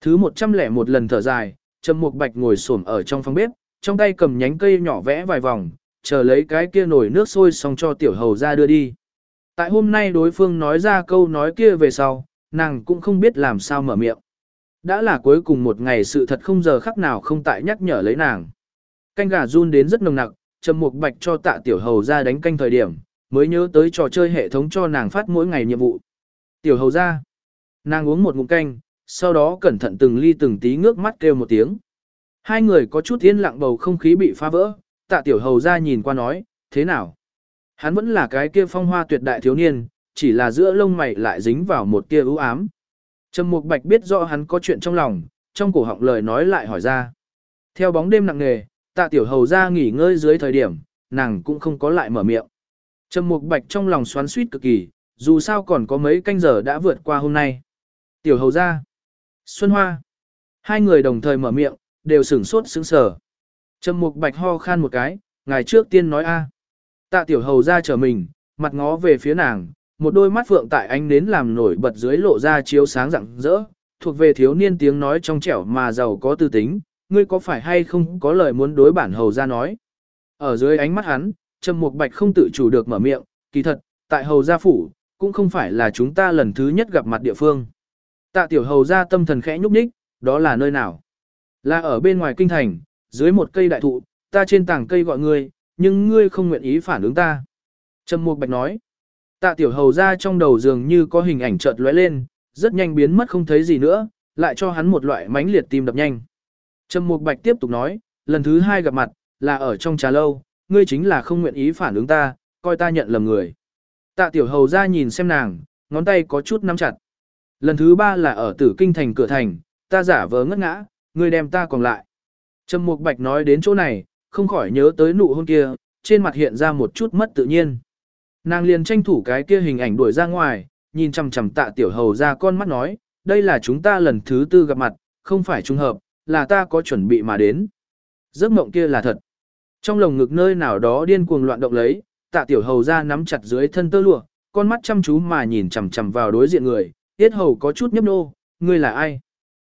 Thứ 101 lần thở dài, Trầm Mục Bạch ngồi xổm ở trong phòng bếp, trong tay cầm nhánh cây nhỏ vẽ vài vòng, chờ lấy cái kia nồi nước sôi xong cho tiểu hầu ra đưa đi. Tại hôm nay đối phương nói ra câu nói kia về sau, nàng cũng không biết làm sao mở miệng. Đã là cuối cùng một ngày sự thật không giờ khắc nào không tại nhắc nhở lấy nàng. Canh gà run đến rất nồng nặc, Trầm Mục Bạch cho tạ tiểu hầu ra đánh canh thời điểm, mới nhớ tới trò chơi hệ thống cho nàng phát mỗi ngày nhiệm vụ. Tiểu hầu ra, nàng uống một ngụm canh, sau đó cẩn thận từng ly từng tí ngước mắt kêu một tiếng. Hai người có chút yên lặng bầu không khí bị phá vỡ, tạ tiểu hầu ra nhìn qua nói, thế nào? Hắn vẫn là cái kia phong hoa tuyệt đại thiếu niên, chỉ là giữa lông mày lại dính vào một tia ưu ám. Trầm Mục Bạch biết rõ hắn có chuyện trong lòng, trong cổ họng lời nói lại hỏi ra. Theo bóng đêm nặng nề, tạ tiểu hầu ra nghỉ ngơi dưới thời điểm, nàng cũng không có lại mở miệng. Trầm Mục Bạch trong lòng xoắn suýt cực kỳ, dù sao còn có mấy canh giờ đã vượt qua hôm nay. Tiểu hầu ra. Xuân Hoa. Hai người đồng thời mở miệng, đều sửng sốt sững sờ. Trầm Mục Bạch ho khan một cái, ngài trước tiên nói a. Tạ tiểu hầu ra trở mình, mặt ngó về phía nàng, một đôi mắt phượng tại ánh nến làm nổi bật dưới lộ ra chiếu sáng rạng rỡ, thuộc về thiếu niên tiếng nói trong trẻo mà giàu có tư tính, ngươi có phải hay không có lời muốn đối bản hầu ra nói. Ở dưới ánh mắt hắn, Trầm Mục Bạch không tự chủ được mở miệng, kỳ thật, tại hầu gia phủ, cũng không phải là chúng ta lần thứ nhất gặp mặt địa phương. Tạ tiểu hầu gia tâm thần khẽ nhúc nhích, đó là nơi nào? Là ở bên ngoài kinh thành, dưới một cây đại thụ, ta trên tảng cây gọi ngươi, nhưng ngươi không nguyện ý phản ứng ta. Trầm Mục Bạch nói, tạ tiểu hầu gia trong đầu dường như có hình ảnh chợt lóe lên, rất nhanh biến mất không thấy gì nữa, lại cho hắn một loại mãnh liệt tim đập nhanh. Trầm Mục Bạch tiếp tục nói, lần thứ hai gặp mặt, là ở trong trà lâu, ngươi chính là không nguyện ý phản ứng ta, coi ta nhận lầm người. Tạ tiểu hầu ra nhìn xem nàng, ngón tay có chút nắm chặt. Lần thứ ba là ở tử kinh thành cửa thành, ta giả vờ ngất ngã, ngươi đem ta còn lại. Trầm Mục Bạch nói đến chỗ này, không khỏi nhớ tới nụ hôn kia, trên mặt hiện ra một chút mất tự nhiên. Nàng liền tranh thủ cái kia hình ảnh đuổi ra ngoài, nhìn chằm chằm tạ tiểu hầu ra con mắt nói, đây là chúng ta lần thứ tư gặp mặt, không phải trùng hợp, là ta có chuẩn bị mà đến. Giấc mộng kia là thật. Trong lồng ngực nơi nào đó điên cuồng loạn động lấy, tạ tiểu hầu ra nắm chặt dưới thân tơ lụa, con mắt chăm chú mà nhìn chằm chằm vào đối diện người, tiết hầu có chút nhấp nô, ngươi là ai?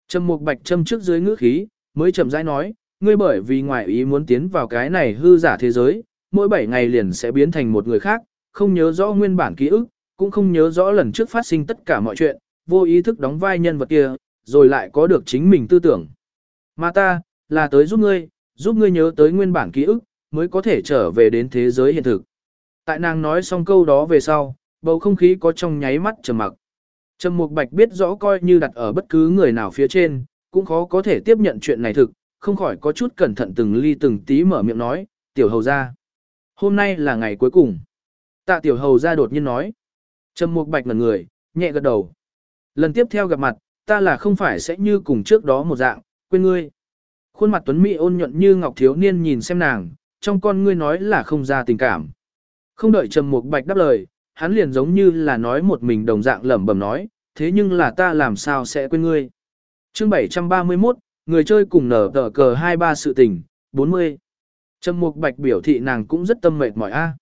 Trầm mục bạch châm trước dưới ngữ khí, mới chậm rãi nói, ngươi bởi vì ngoại ý muốn tiến vào cái này hư giả thế giới, mỗi 7 ngày liền sẽ biến thành một người khác, không nhớ rõ nguyên bản ký ức, cũng không nhớ rõ lần trước phát sinh tất cả mọi chuyện, vô ý thức đóng vai nhân vật kia, rồi lại có được chính mình tư tưởng. Mà ta, là tới giúp ngươi, giúp ngươi nhớ tới nguyên bản ký ức, mới có thể trở về đến thế giới hiện thực. Tại nàng nói xong câu đó về sau, bầu không khí có trong nháy mắt trầm mặc. Trầm Mục Bạch biết rõ coi như đặt ở bất cứ người nào phía trên, cũng khó có thể tiếp nhận chuyện này thực, không khỏi có chút cẩn thận từng ly từng tí mở miệng nói, tiểu hầu ra. Hôm nay là ngày cuối cùng. Tạ tiểu hầu ra đột nhiên nói. Trầm Mục Bạch ngẩn người, nhẹ gật đầu. Lần tiếp theo gặp mặt, ta là không phải sẽ như cùng trước đó một dạng, quên ngươi. Khuôn mặt tuấn mỹ ôn nhuận như ngọc thiếu niên nhìn xem nàng, trong con ngươi nói là không ra tình cảm. Không đợi Trầm Mục Bạch đáp lời, hắn liền giống như là nói một mình đồng dạng lẩm bẩm nói, thế nhưng là ta làm sao sẽ quên ngươi. Chương 731, người chơi cùng nở tờ cờ 23 sự tình, 40. Trầm Mục Bạch biểu thị nàng cũng rất tâm mệt mỏi a.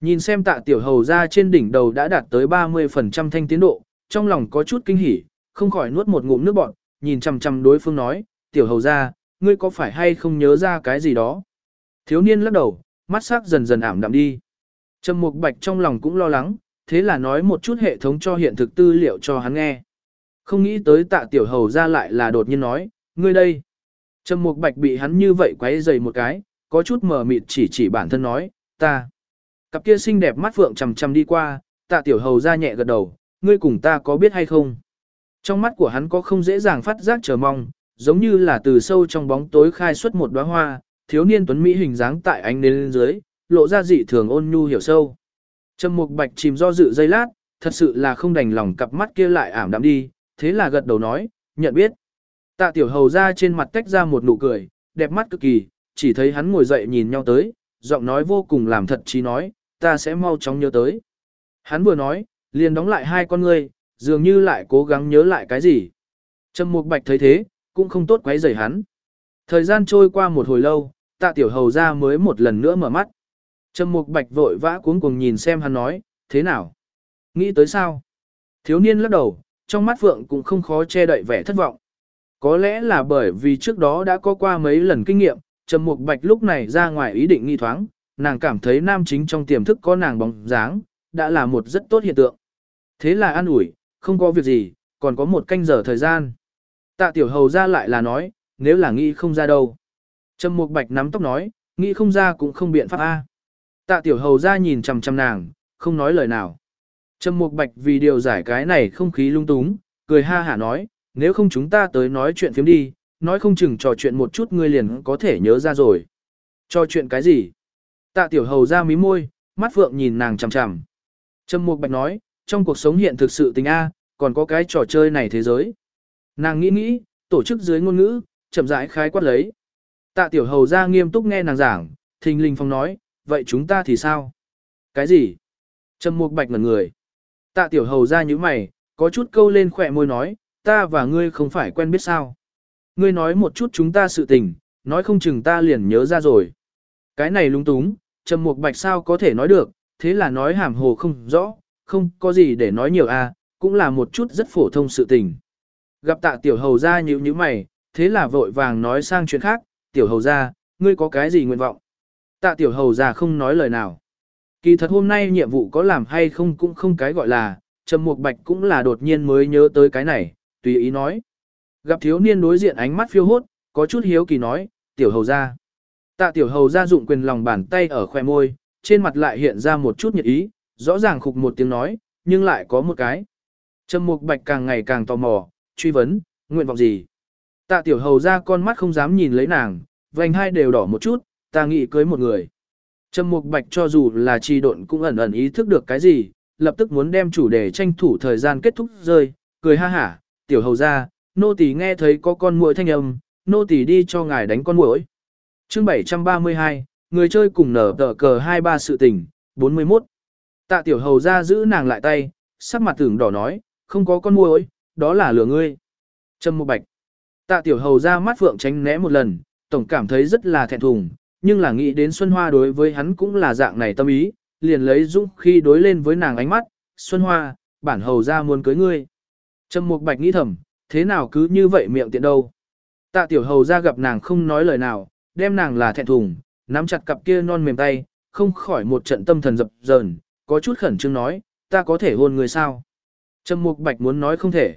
Nhìn xem tạ tiểu hầu ra trên đỉnh đầu đã đạt tới 30% thanh tiến độ, trong lòng có chút kinh hỉ, không khỏi nuốt một ngụm nước bọt, nhìn chằm chằm đối phương nói, tiểu hầu ra, ngươi có phải hay không nhớ ra cái gì đó? Thiếu niên lắc đầu, mắt sắc dần dần ảm đạm đi. Trầm Mục Bạch trong lòng cũng lo lắng, thế là nói một chút hệ thống cho hiện thực tư liệu cho hắn nghe. Không nghĩ tới tạ tiểu hầu ra lại là đột nhiên nói, ngươi đây. Trầm Mục Bạch bị hắn như vậy quấy dày một cái, có chút mờ mịt chỉ chỉ bản thân nói, ta. Cặp kia xinh đẹp mắt phượng chằm chằm đi qua, tạ tiểu hầu ra nhẹ gật đầu, ngươi cùng ta có biết hay không? Trong mắt của hắn có không dễ dàng phát giác chờ mong, giống như là từ sâu trong bóng tối khai xuất một đóa hoa, thiếu niên tuấn mỹ hình dáng tại ánh nến dưới, lộ ra dị thường ôn nhu hiểu sâu. Trầm Mục Bạch chìm do dự giây lát, thật sự là không đành lòng cặp mắt kia lại ảm đạm đi, thế là gật đầu nói, nhận biết. Tạ Tiểu Hầu ra trên mặt tách ra một nụ cười, đẹp mắt cực kỳ, chỉ thấy hắn ngồi dậy nhìn nhau tới, giọng nói vô cùng làm thật chí nói, ta sẽ mau chóng nhớ tới. Hắn vừa nói, liền đóng lại hai con ngươi, dường như lại cố gắng nhớ lại cái gì. Trầm Mục Bạch thấy thế, cũng không tốt quấy rầy hắn. Thời gian trôi qua một hồi lâu, tạ tiểu hầu ra mới một lần nữa mở mắt. Trầm mục bạch vội vã cuống cuồng nhìn xem hắn nói, thế nào? Nghĩ tới sao? Thiếu niên lắc đầu, trong mắt phượng cũng không khó che đậy vẻ thất vọng. Có lẽ là bởi vì trước đó đã có qua mấy lần kinh nghiệm, Trầm Mục Bạch lúc này ra ngoài ý định nghi thoáng, nàng cảm thấy nam chính trong tiềm thức có nàng bóng dáng, đã là một rất tốt hiện tượng. Thế là an ủi, không có việc gì, còn có một canh giờ thời gian. Tạ tiểu hầu ra lại là nói, nếu là nghĩ không ra đâu. Trầm Mục Bạch nắm tóc nói, nghĩ không ra cũng không biện pháp A. Tạ tiểu hầu ra nhìn chằm chằm nàng, không nói lời nào. Trầm Mục Bạch vì điều giải cái này không khí lung túng, cười ha hả nói, nếu không chúng ta tới nói chuyện phiếm đi, nói không chừng trò chuyện một chút ngươi liền có thể nhớ ra rồi. Trò chuyện cái gì? Tạ tiểu hầu ra mí môi, mắt phượng nhìn nàng chằm chằm. Trầm Mục Bạch nói, trong cuộc sống hiện thực sự tình A, còn có cái trò chơi này thế giới. Nàng nghĩ nghĩ, tổ chức dưới ngôn ngữ, chậm rãi khái quát lấy. Tạ tiểu hầu ra nghiêm túc nghe nàng giảng, thình linh phong nói, vậy chúng ta thì sao? Cái gì? Trầm Mục Bạch ngẩn người. Tạ tiểu hầu ra như mày, có chút câu lên khỏe môi nói, ta và ngươi không phải quen biết sao. Ngươi nói một chút chúng ta sự tình, nói không chừng ta liền nhớ ra rồi. Cái này lung túng, Trầm Mục Bạch sao có thể nói được, thế là nói hàm hồ không rõ, không có gì để nói nhiều à, cũng là một chút rất phổ thông sự tình. Gặp tạ tiểu hầu ra như như mày, thế là vội vàng nói sang chuyện khác, tiểu hầu ra, ngươi có cái gì nguyện vọng? Tạ tiểu hầu ra không nói lời nào. Kỳ thật hôm nay nhiệm vụ có làm hay không cũng không cái gọi là, Trầm Mục Bạch cũng là đột nhiên mới nhớ tới cái này, tùy ý nói. Gặp thiếu niên đối diện ánh mắt phiêu hốt, có chút hiếu kỳ nói, tiểu hầu ra. Tạ tiểu hầu ra dụng quyền lòng bàn tay ở khoe môi, trên mặt lại hiện ra một chút nhiệt ý, rõ ràng khục một tiếng nói, nhưng lại có một cái. Trầm Mục Bạch càng ngày càng tò mò, truy vấn, nguyện vọng gì? Tạ tiểu hầu ra con mắt không dám nhìn lấy nàng, vành hai đều đỏ một chút, ta nghĩ cưới một người. Trầm Mục Bạch cho dù là trì độn cũng ẩn ẩn ý thức được cái gì, lập tức muốn đem chủ đề tranh thủ thời gian kết thúc rơi, cười ha hả, tiểu hầu ra, nô tỳ nghe thấy có con muỗi thanh âm, nô tỳ đi cho ngài đánh con muỗi. Chương 732, người chơi cùng nở tờ cờ 23 sự tình, 41. Tạ tiểu hầu ra giữ nàng lại tay, sắc mặt tưởng đỏ nói, không có con muỗi, đó là lừa ngươi. Trầm Mục Bạch. Tạ tiểu hầu ra mắt phượng tránh né một lần, tổng cảm thấy rất là thẹn thùng, nhưng là nghĩ đến Xuân Hoa đối với hắn cũng là dạng này tâm ý, liền lấy dũng khi đối lên với nàng ánh mắt, Xuân Hoa, bản hầu ra muốn cưới ngươi. Trầm Mục Bạch nghĩ thầm, thế nào cứ như vậy miệng tiện đâu. Tạ tiểu hầu ra gặp nàng không nói lời nào, đem nàng là thẹn thùng, nắm chặt cặp kia non mềm tay, không khỏi một trận tâm thần dập dờn, có chút khẩn trương nói, ta có thể hôn người sao? Trầm Mục Bạch muốn nói không thể.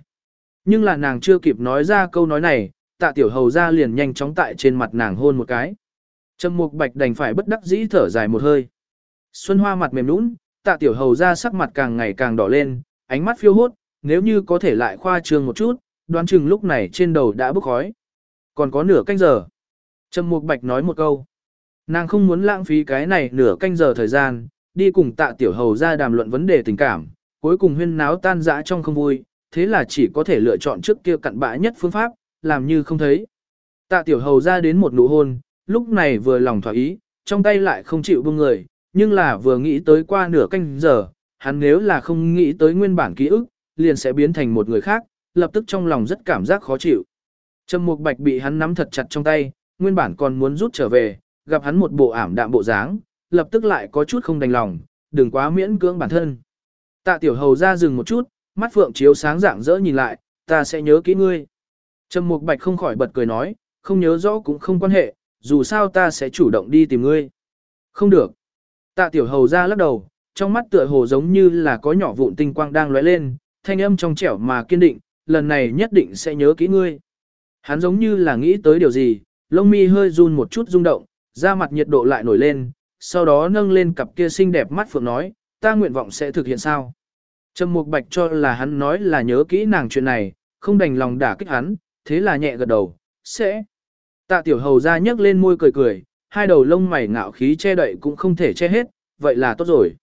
Nhưng là nàng chưa kịp nói ra câu nói này, tạ tiểu hầu ra liền nhanh chóng tại trên mặt nàng hôn một cái. Trầm Mục Bạch đành phải bất đắc dĩ thở dài một hơi. Xuân Hoa mặt mềm nũng, tạ tiểu hầu ra sắc mặt càng ngày càng đỏ lên, ánh mắt phiêu hốt, nếu như có thể lại khoa trương một chút, đoán chừng lúc này trên đầu đã bốc khói. Còn có nửa canh giờ. Trầm Mục Bạch nói một câu. Nàng không muốn lãng phí cái này nửa canh giờ thời gian, đi cùng tạ tiểu hầu ra đàm luận vấn đề tình cảm, cuối cùng huyên náo tan dã trong không vui, thế là chỉ có thể lựa chọn trước kia cặn bã nhất phương pháp, làm như không thấy. Tạ tiểu hầu ra đến một nụ hôn, lúc này vừa lòng thỏa ý, trong tay lại không chịu buông người, nhưng là vừa nghĩ tới qua nửa canh giờ, hắn nếu là không nghĩ tới nguyên bản ký ức, liền sẽ biến thành một người khác, lập tức trong lòng rất cảm giác khó chịu. Trầm Mục Bạch bị hắn nắm thật chặt trong tay, nguyên bản còn muốn rút trở về, gặp hắn một bộ ảm đạm bộ dáng, lập tức lại có chút không đành lòng, đừng quá miễn cưỡng bản thân. Tạ Tiểu Hầu ra dừng một chút, mắt phượng chiếu sáng rạng rỡ nhìn lại, ta sẽ nhớ kỹ ngươi. Trầm Mục Bạch không khỏi bật cười nói, không nhớ rõ cũng không quan hệ, dù sao ta sẽ chủ động đi tìm ngươi. Không được. Tạ Tiểu Hầu ra lắc đầu, trong mắt tựa hồ giống như là có nhỏ vụn tinh quang đang lóe lên, thanh âm trong trẻo mà kiên định, lần này nhất định sẽ nhớ kỹ ngươi. Hắn giống như là nghĩ tới điều gì, lông mi hơi run một chút rung động, da mặt nhiệt độ lại nổi lên, sau đó nâng lên cặp kia xinh đẹp mắt phượng nói, ta nguyện vọng sẽ thực hiện sao. Trầm Mục Bạch cho là hắn nói là nhớ kỹ nàng chuyện này, không đành lòng đả kích hắn, thế là nhẹ gật đầu, sẽ. Tạ tiểu hầu ra nhấc lên môi cười cười, hai đầu lông mày ngạo khí che đậy cũng không thể che hết, vậy là tốt rồi.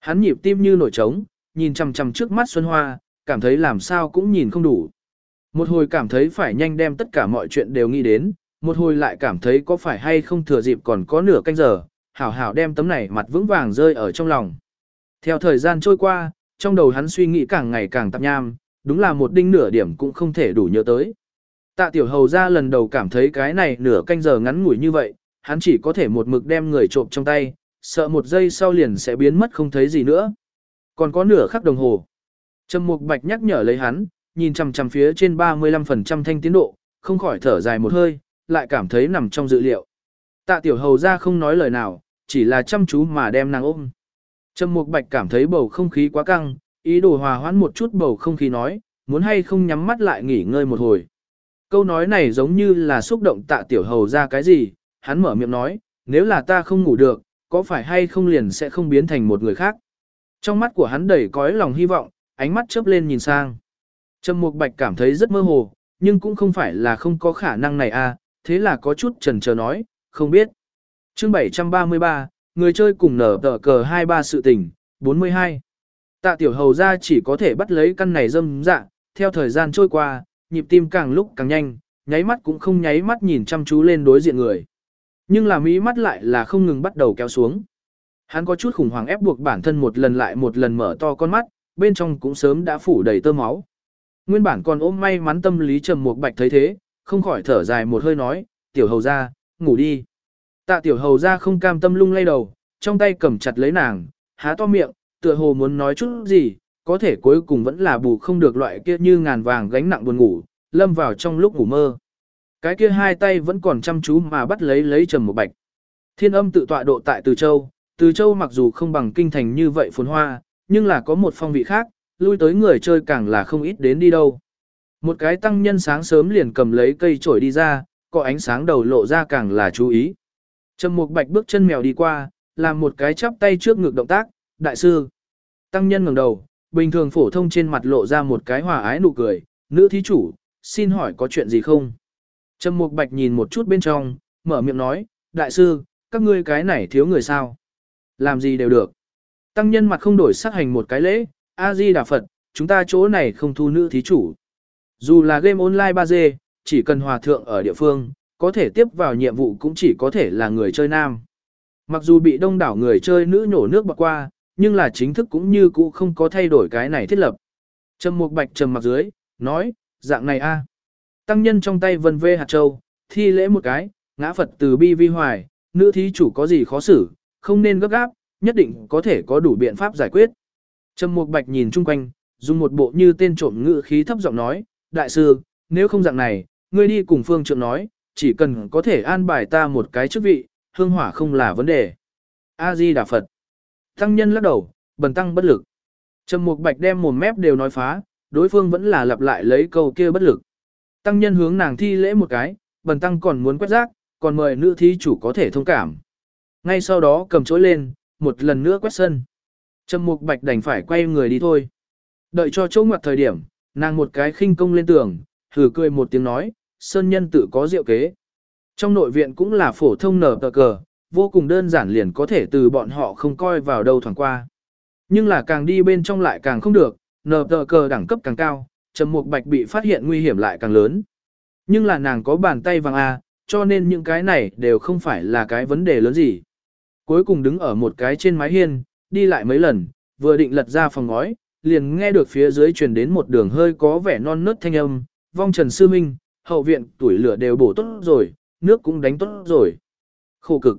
Hắn nhịp tim như nổi trống, nhìn chằm chằm trước mắt Xuân Hoa, cảm thấy làm sao cũng nhìn không đủ. Một hồi cảm thấy phải nhanh đem tất cả mọi chuyện đều nghĩ đến, một hồi lại cảm thấy có phải hay không thừa dịp còn có nửa canh giờ, hảo hảo đem tấm này mặt vững vàng rơi ở trong lòng. Theo thời gian trôi qua, trong đầu hắn suy nghĩ càng ngày càng tạp nham, đúng là một đinh nửa điểm cũng không thể đủ nhớ tới. Tạ tiểu hầu ra lần đầu cảm thấy cái này nửa canh giờ ngắn ngủi như vậy, hắn chỉ có thể một mực đem người trộm trong tay, sợ một giây sau liền sẽ biến mất không thấy gì nữa. Còn có nửa khắc đồng hồ. Trầm Mục Bạch nhắc nhở lấy hắn, nhìn chằm chằm phía trên 35% thanh tiến độ, không khỏi thở dài một hơi, lại cảm thấy nằm trong dự liệu. Tạ tiểu hầu ra không nói lời nào, chỉ là chăm chú mà đem nàng ôm. Trầm Mục Bạch cảm thấy bầu không khí quá căng, ý đồ hòa hoãn một chút bầu không khí nói, muốn hay không nhắm mắt lại nghỉ ngơi một hồi. Câu nói này giống như là xúc động tạ tiểu hầu ra cái gì, hắn mở miệng nói, nếu là ta không ngủ được, có phải hay không liền sẽ không biến thành một người khác. Trong mắt của hắn đầy cõi lòng hy vọng, ánh mắt chớp lên nhìn sang. Trầm Mục Bạch cảm thấy rất mơ hồ, nhưng cũng không phải là không có khả năng này à, thế là có chút chần chờ nói, không biết. Chương 733, người chơi cùng nở tờ cờ 23 sự tình, 42. Tạ tiểu hầu ra chỉ có thể bắt lấy căn này dâm dạ, theo thời gian trôi qua, nhịp tim càng lúc càng nhanh, nháy mắt cũng không nháy mắt nhìn chăm chú lên đối diện người. Nhưng là mỹ mắt lại là không ngừng bắt đầu kéo xuống. Hắn có chút khủng hoảng ép buộc bản thân một lần lại một lần mở to con mắt, bên trong cũng sớm đã phủ đầy tơ máu. Nguyên bản còn ôm may mắn tâm lý trầm một bạch thấy thế, không khỏi thở dài một hơi nói, tiểu hầu ra, ngủ đi. Tạ tiểu hầu ra không cam tâm lung lay đầu, trong tay cầm chặt lấy nàng, há to miệng, tựa hồ muốn nói chút gì, có thể cuối cùng vẫn là bù không được loại kia như ngàn vàng gánh nặng buồn ngủ, lâm vào trong lúc ngủ mơ. Cái kia hai tay vẫn còn chăm chú mà bắt lấy lấy trầm một bạch. Thiên âm tự tọa độ tại Từ Châu, Từ Châu mặc dù không bằng kinh thành như vậy phồn hoa, nhưng là có một phong vị khác, lui tới người chơi càng là không ít đến đi đâu. Một cái tăng nhân sáng sớm liền cầm lấy cây chổi đi ra, có ánh sáng đầu lộ ra càng là chú ý. Trầm Mục Bạch bước chân mèo đi qua, làm một cái chắp tay trước ngực động tác, đại sư. Tăng nhân ngẩng đầu, bình thường phổ thông trên mặt lộ ra một cái hòa ái nụ cười, nữ thí chủ, xin hỏi có chuyện gì không? Trầm Mục Bạch nhìn một chút bên trong, mở miệng nói, đại sư, các ngươi cái này thiếu người sao? Làm gì đều được. Tăng nhân mặt không đổi sắc hành một cái lễ, A-di Đà Phật, chúng ta chỗ này không thu nữ thí chủ. Dù là game online 3D, chỉ cần hòa thượng ở địa phương, có thể tiếp vào nhiệm vụ cũng chỉ có thể là người chơi nam. Mặc dù bị đông đảo người chơi nữ nhổ nước bạc qua, nhưng là chính thức cũng như cũ không có thay đổi cái này thiết lập. Trầm Mục Bạch trầm mặt dưới, nói, dạng này a. Tăng nhân trong tay vân vê hạt châu, thi lễ một cái, ngã Phật từ bi vi hoài, nữ thí chủ có gì khó xử, không nên gấp gáp, nhất định có thể có đủ biện pháp giải quyết. Trầm Mục Bạch nhìn chung quanh, dùng một bộ như tên trộm ngữ khí thấp giọng nói, đại sư, nếu không dạng này, ngươi đi cùng phương trượng nói, chỉ cần có thể an bài ta một cái chức vị, hương hỏa không là vấn đề. A-di Đà Phật. Tăng nhân lắc đầu, bần tăng bất lực. Trầm Mục Bạch đem mồm mép đều nói phá, đối phương vẫn là lặp lại lấy câu kia bất lực. Tăng nhân hướng nàng thi lễ một cái, bần tăng còn muốn quét rác, còn mời nữ thí chủ có thể thông cảm. Ngay sau đó cầm chối lên, một lần nữa quét sân. Trầm Mục Bạch đành phải quay người đi thôi. Đợi cho chỗ ngoặt thời điểm, nàng một cái khinh công lên tường, thử cười một tiếng nói, sơn nhân tự có diệu kế. Trong nội viện cũng là phổ thông nở tờ cờ, vô cùng đơn giản liền có thể từ bọn họ không coi vào đâu thoảng qua. Nhưng là càng đi bên trong lại càng không được, nờ tờ cờ đẳng cấp càng cao, trầm mục bạch bị phát hiện nguy hiểm lại càng lớn. Nhưng là nàng có bàn tay vàng A, cho nên những cái này đều không phải là cái vấn đề lớn gì. Cuối cùng đứng ở một cái trên mái hiên, đi lại mấy lần, vừa định lật ra phòng ngói, liền nghe được phía dưới truyền đến một đường hơi có vẻ non nớt thanh âm, vong trần sư minh, hậu viện tuổi lửa đều bổ tốt rồi, nước cũng đánh tốt rồi. Khổ cực.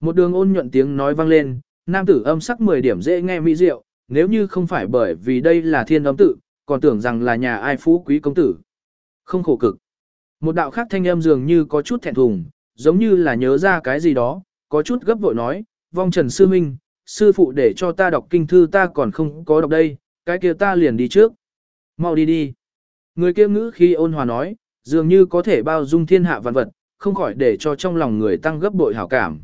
Một đường ôn nhuận tiếng nói vang lên, nam tử âm sắc 10 điểm dễ nghe mỹ diệu, nếu như không phải bởi vì đây là thiên âm tự, còn tưởng rằng là nhà ai phú quý công tử. Không khổ cực. Một đạo khác thanh âm dường như có chút thẹn thùng, giống như là nhớ ra cái gì đó, có chút gấp vội nói, vong trần sư minh, sư phụ để cho ta đọc kinh thư ta còn không có đọc đây, cái kia ta liền đi trước. Mau đi đi. Người kia ngữ khi ôn hòa nói, dường như có thể bao dung thiên hạ vạn vật, không khỏi để cho trong lòng người tăng gấp bội hảo cảm.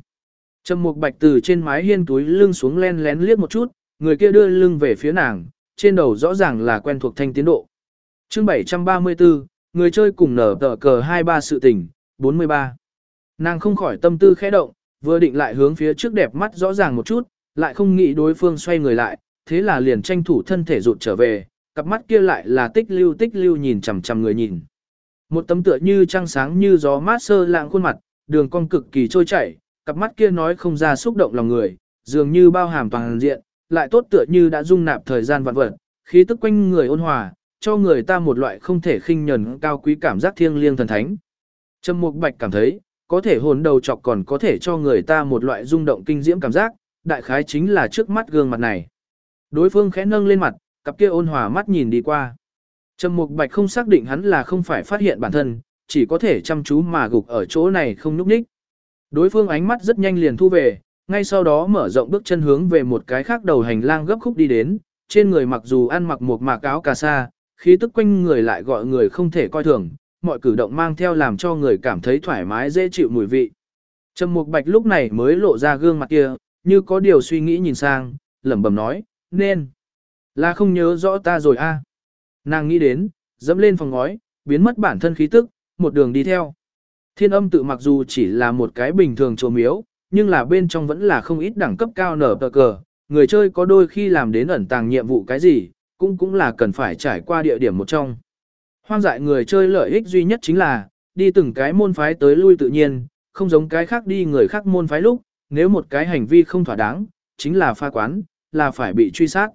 Trầm Mục Bạch từ trên mái hiên túi lưng xuống len lén liếc một chút, người kia đưa lưng về phía nàng, trên đầu rõ ràng là quen thuộc thanh tiến độ. Chương 734, người chơi cùng nở tờ cờ 23 sự tình, 43. Nàng không khỏi tâm tư khẽ động, vừa định lại hướng phía trước đẹp mắt rõ ràng một chút, lại không nghĩ đối phương xoay người lại, thế là liền tranh thủ thân thể rụt trở về, cặp mắt kia lại là tích lưu tích lưu nhìn chằm chằm người nhìn. Một tấm tựa như trăng sáng như gió mát sơ lạng khuôn mặt, đường cong cực kỳ trôi chảy, cặp mắt kia nói không ra xúc động lòng người, dường như bao hàm toàn diện, lại tốt tựa như đã dung nạp thời gian vạn vật, khí tức quanh người ôn hòa, cho người ta một loại không thể khinh nhẫn cao quý cảm giác thiêng liêng thần thánh. Trầm Mục Bạch cảm thấy, có thể hồn đầu chọc còn có thể cho người ta một loại rung động kinh diễm cảm giác, đại khái chính là trước mắt gương mặt này. Đối phương khẽ nâng lên mặt, cặp kia ôn hòa mắt nhìn đi qua. Trầm Mục Bạch không xác định hắn là không phải phát hiện bản thân, chỉ có thể chăm chú mà gục ở chỗ này không nhúc nhích. Đối phương ánh mắt rất nhanh liền thu về, ngay sau đó mở rộng bước chân hướng về một cái khác đầu hành lang gấp khúc đi đến, trên người mặc dù ăn mặc một mạc áo cà sa, khí tức quanh người lại gọi người không thể coi thường, mọi cử động mang theo làm cho người cảm thấy thoải mái dễ chịu mùi vị. Trầm Mục Bạch lúc này mới lộ ra gương mặt kia, như có điều suy nghĩ nhìn sang, lẩm bẩm nói, nên là không nhớ rõ ta rồi a. Nàng nghĩ đến, dẫm lên phòng ngói, biến mất bản thân khí tức, một đường đi theo. Thiên âm tự mặc dù chỉ là một cái bình thường chùa miếu, nhưng là bên trong vẫn là không ít đẳng cấp cao nở tờ cờ, người chơi có đôi khi làm đến ẩn tàng nhiệm vụ cái gì, cũng cũng là cần phải trải qua địa điểm một trong. Hoang dại người chơi lợi ích duy nhất chính là, đi từng cái môn phái tới lui tự nhiên, không giống cái khác đi người khác môn phái lúc, nếu một cái hành vi không thỏa đáng, chính là pha quán, là phải bị truy sát.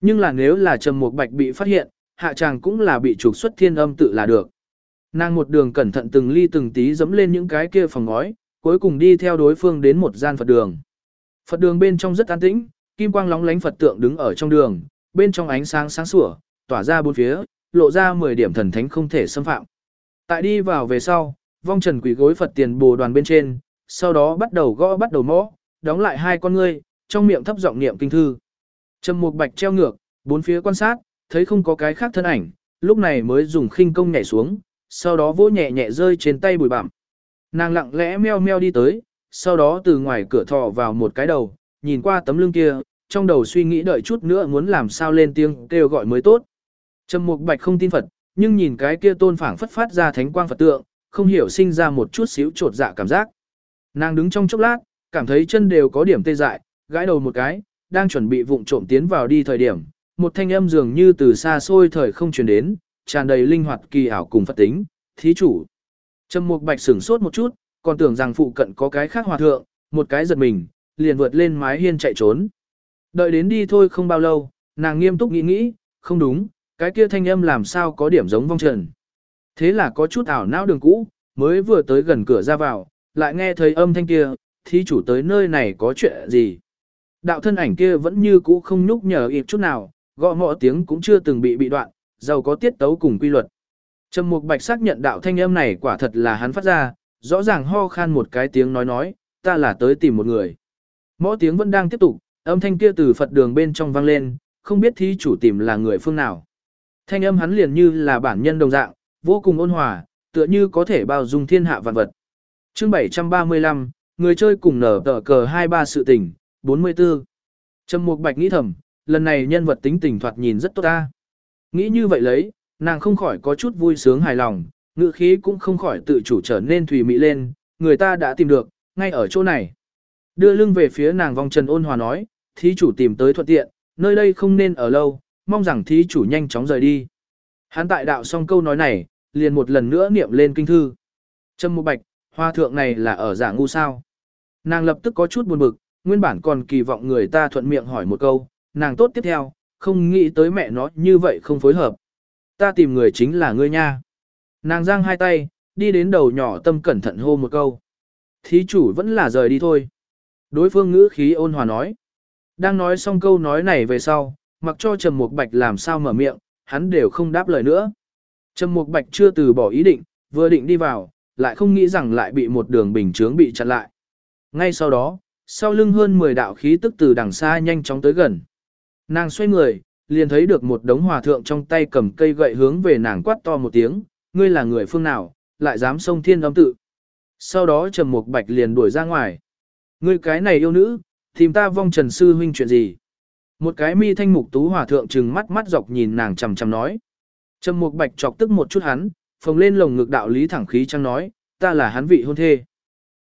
Nhưng là nếu là Trầm Mục Bạch bị phát hiện, hạ chàng cũng là bị trục xuất thiên âm tự là được. Nàng một đường cẩn thận từng ly từng tí dẫm lên những cái kia phòng ngói, cuối cùng đi theo đối phương đến một gian Phật đường. Phật đường bên trong rất an tĩnh, kim quang lóng lánh Phật tượng đứng ở trong đường, bên trong ánh sáng sáng sủa, tỏa ra bốn phía, lộ ra 10 điểm thần thánh không thể xâm phạm. Tại đi vào về sau, vong trần quỷ gối Phật tiền bồ đoàn bên trên, sau đó bắt đầu gõ bắt đầu mõ, đóng lại hai con ngươi, trong miệng thấp giọng niệm kinh thư. Trầm Mục Bạch treo ngược, bốn phía quan sát, thấy không có cái khác thân ảnh, lúc này mới dùng khinh công nhảy xuống, sau đó vỗ nhẹ nhẹ rơi trên tay bụi bặm. Nàng lặng lẽ meo meo đi tới, sau đó từ ngoài cửa thò vào một cái đầu, nhìn qua tấm lưng kia, trong đầu suy nghĩ đợi chút nữa muốn làm sao lên tiếng kêu gọi mới tốt. Trầm Mục Bạch không tin Phật, nhưng nhìn cái kia tôn phảng phất phát ra thánh quang Phật tượng, không hiểu sinh ra một chút xíu trột dạ cảm giác. Nàng đứng trong chốc lát, cảm thấy chân đều có điểm tê dại, gãi đầu một cái, đang chuẩn bị vụng trộm tiến vào đi thời điểm, một thanh âm dường như từ xa xôi thời không truyền đến, tràn đầy linh hoạt kỳ ảo cùng Phật tính, thí chủ. Trầm Mục Bạch sửng sốt một chút, còn tưởng rằng phụ cận có cái khác hòa thượng, một cái giật mình, liền vượt lên mái hiên chạy trốn. Đợi đến đi thôi không bao lâu, nàng nghiêm túc nghĩ nghĩ, không đúng, cái kia thanh âm làm sao có điểm giống vong trần. Thế là có chút ảo não đường cũ, mới vừa tới gần cửa ra vào, lại nghe thấy âm thanh kia, thí chủ tới nơi này có chuyện gì. Đạo thân ảnh kia vẫn như cũ không nhúc nhở ít chút nào, gõ mõ tiếng cũng chưa từng bị bị đoạn, giàu có tiết tấu cùng quy luật. Trầm Mục Bạch xác nhận đạo thanh âm này quả thật là hắn phát ra, rõ ràng ho khan một cái tiếng nói nói, ta là tới tìm một người. Mõ tiếng vẫn đang tiếp tục, âm thanh kia từ Phật đường bên trong vang lên, không biết thí chủ tìm là người phương nào. Thanh âm hắn liền như là bản nhân đồng dạng, vô cùng ôn hòa, tựa như có thể bao dung thiên hạ vạn vật. Chương 735, người chơi cùng nở tờ cờ 23 sự tình, 44. Trầm Mục Bạch nghĩ thầm, lần này nhân vật tính tình thoạt nhìn rất tốt ta. Nghĩ như vậy lấy, nàng không khỏi có chút vui sướng hài lòng, ngữ khí cũng không khỏi tự chủ trở nên thùy mị lên, người ta đã tìm được, ngay ở chỗ này. Đưa lưng về phía nàng vong trần ôn hòa nói, thí chủ tìm tới thuận tiện, nơi đây không nên ở lâu, mong rằng thí chủ nhanh chóng rời đi. Hắn tại đạo xong câu nói này, liền một lần nữa niệm lên kinh thư. Trâm Mục Bạch, hoa thượng này là ở giả ngu sao. Nàng lập tức có chút buồn bực, nguyên bản còn kỳ vọng người ta thuận miệng hỏi một câu, nàng tốt tiếp theo, không nghĩ tới mẹ nó như vậy không phối hợp. Ta tìm người chính là ngươi nha. Nàng giang hai tay, đi đến đầu nhỏ tâm cẩn thận hô một câu. Thí chủ vẫn là rời đi thôi. Đối phương ngữ khí ôn hòa nói. Đang nói xong câu nói này về sau, mặc cho Trầm Mục Bạch làm sao mở miệng, hắn đều không đáp lời nữa. Trầm Mục Bạch chưa từ bỏ ý định, vừa định đi vào, lại không nghĩ rằng lại bị một đường bình chướng bị chặn lại. Ngay sau đó, sau lưng hơn 10 đạo khí tức từ đằng xa nhanh chóng tới gần. Nàng xoay người, liền thấy được một đống hòa thượng trong tay cầm cây gậy hướng về nàng quát to một tiếng, ngươi là người phương nào, lại dám xông thiên âm tự. Sau đó Trầm Mục Bạch liền đuổi ra ngoài. Ngươi cái này yêu nữ, tìm ta vong trần sư huynh chuyện gì? Một cái mi thanh mục tú hòa thượng trừng mắt mắt dọc nhìn nàng chằm chằm nói. Trầm Mục Bạch chọc tức một chút hắn, phồng lên lồng ngực đạo lý thẳng khí trăng nói, ta là hắn vị hôn thê.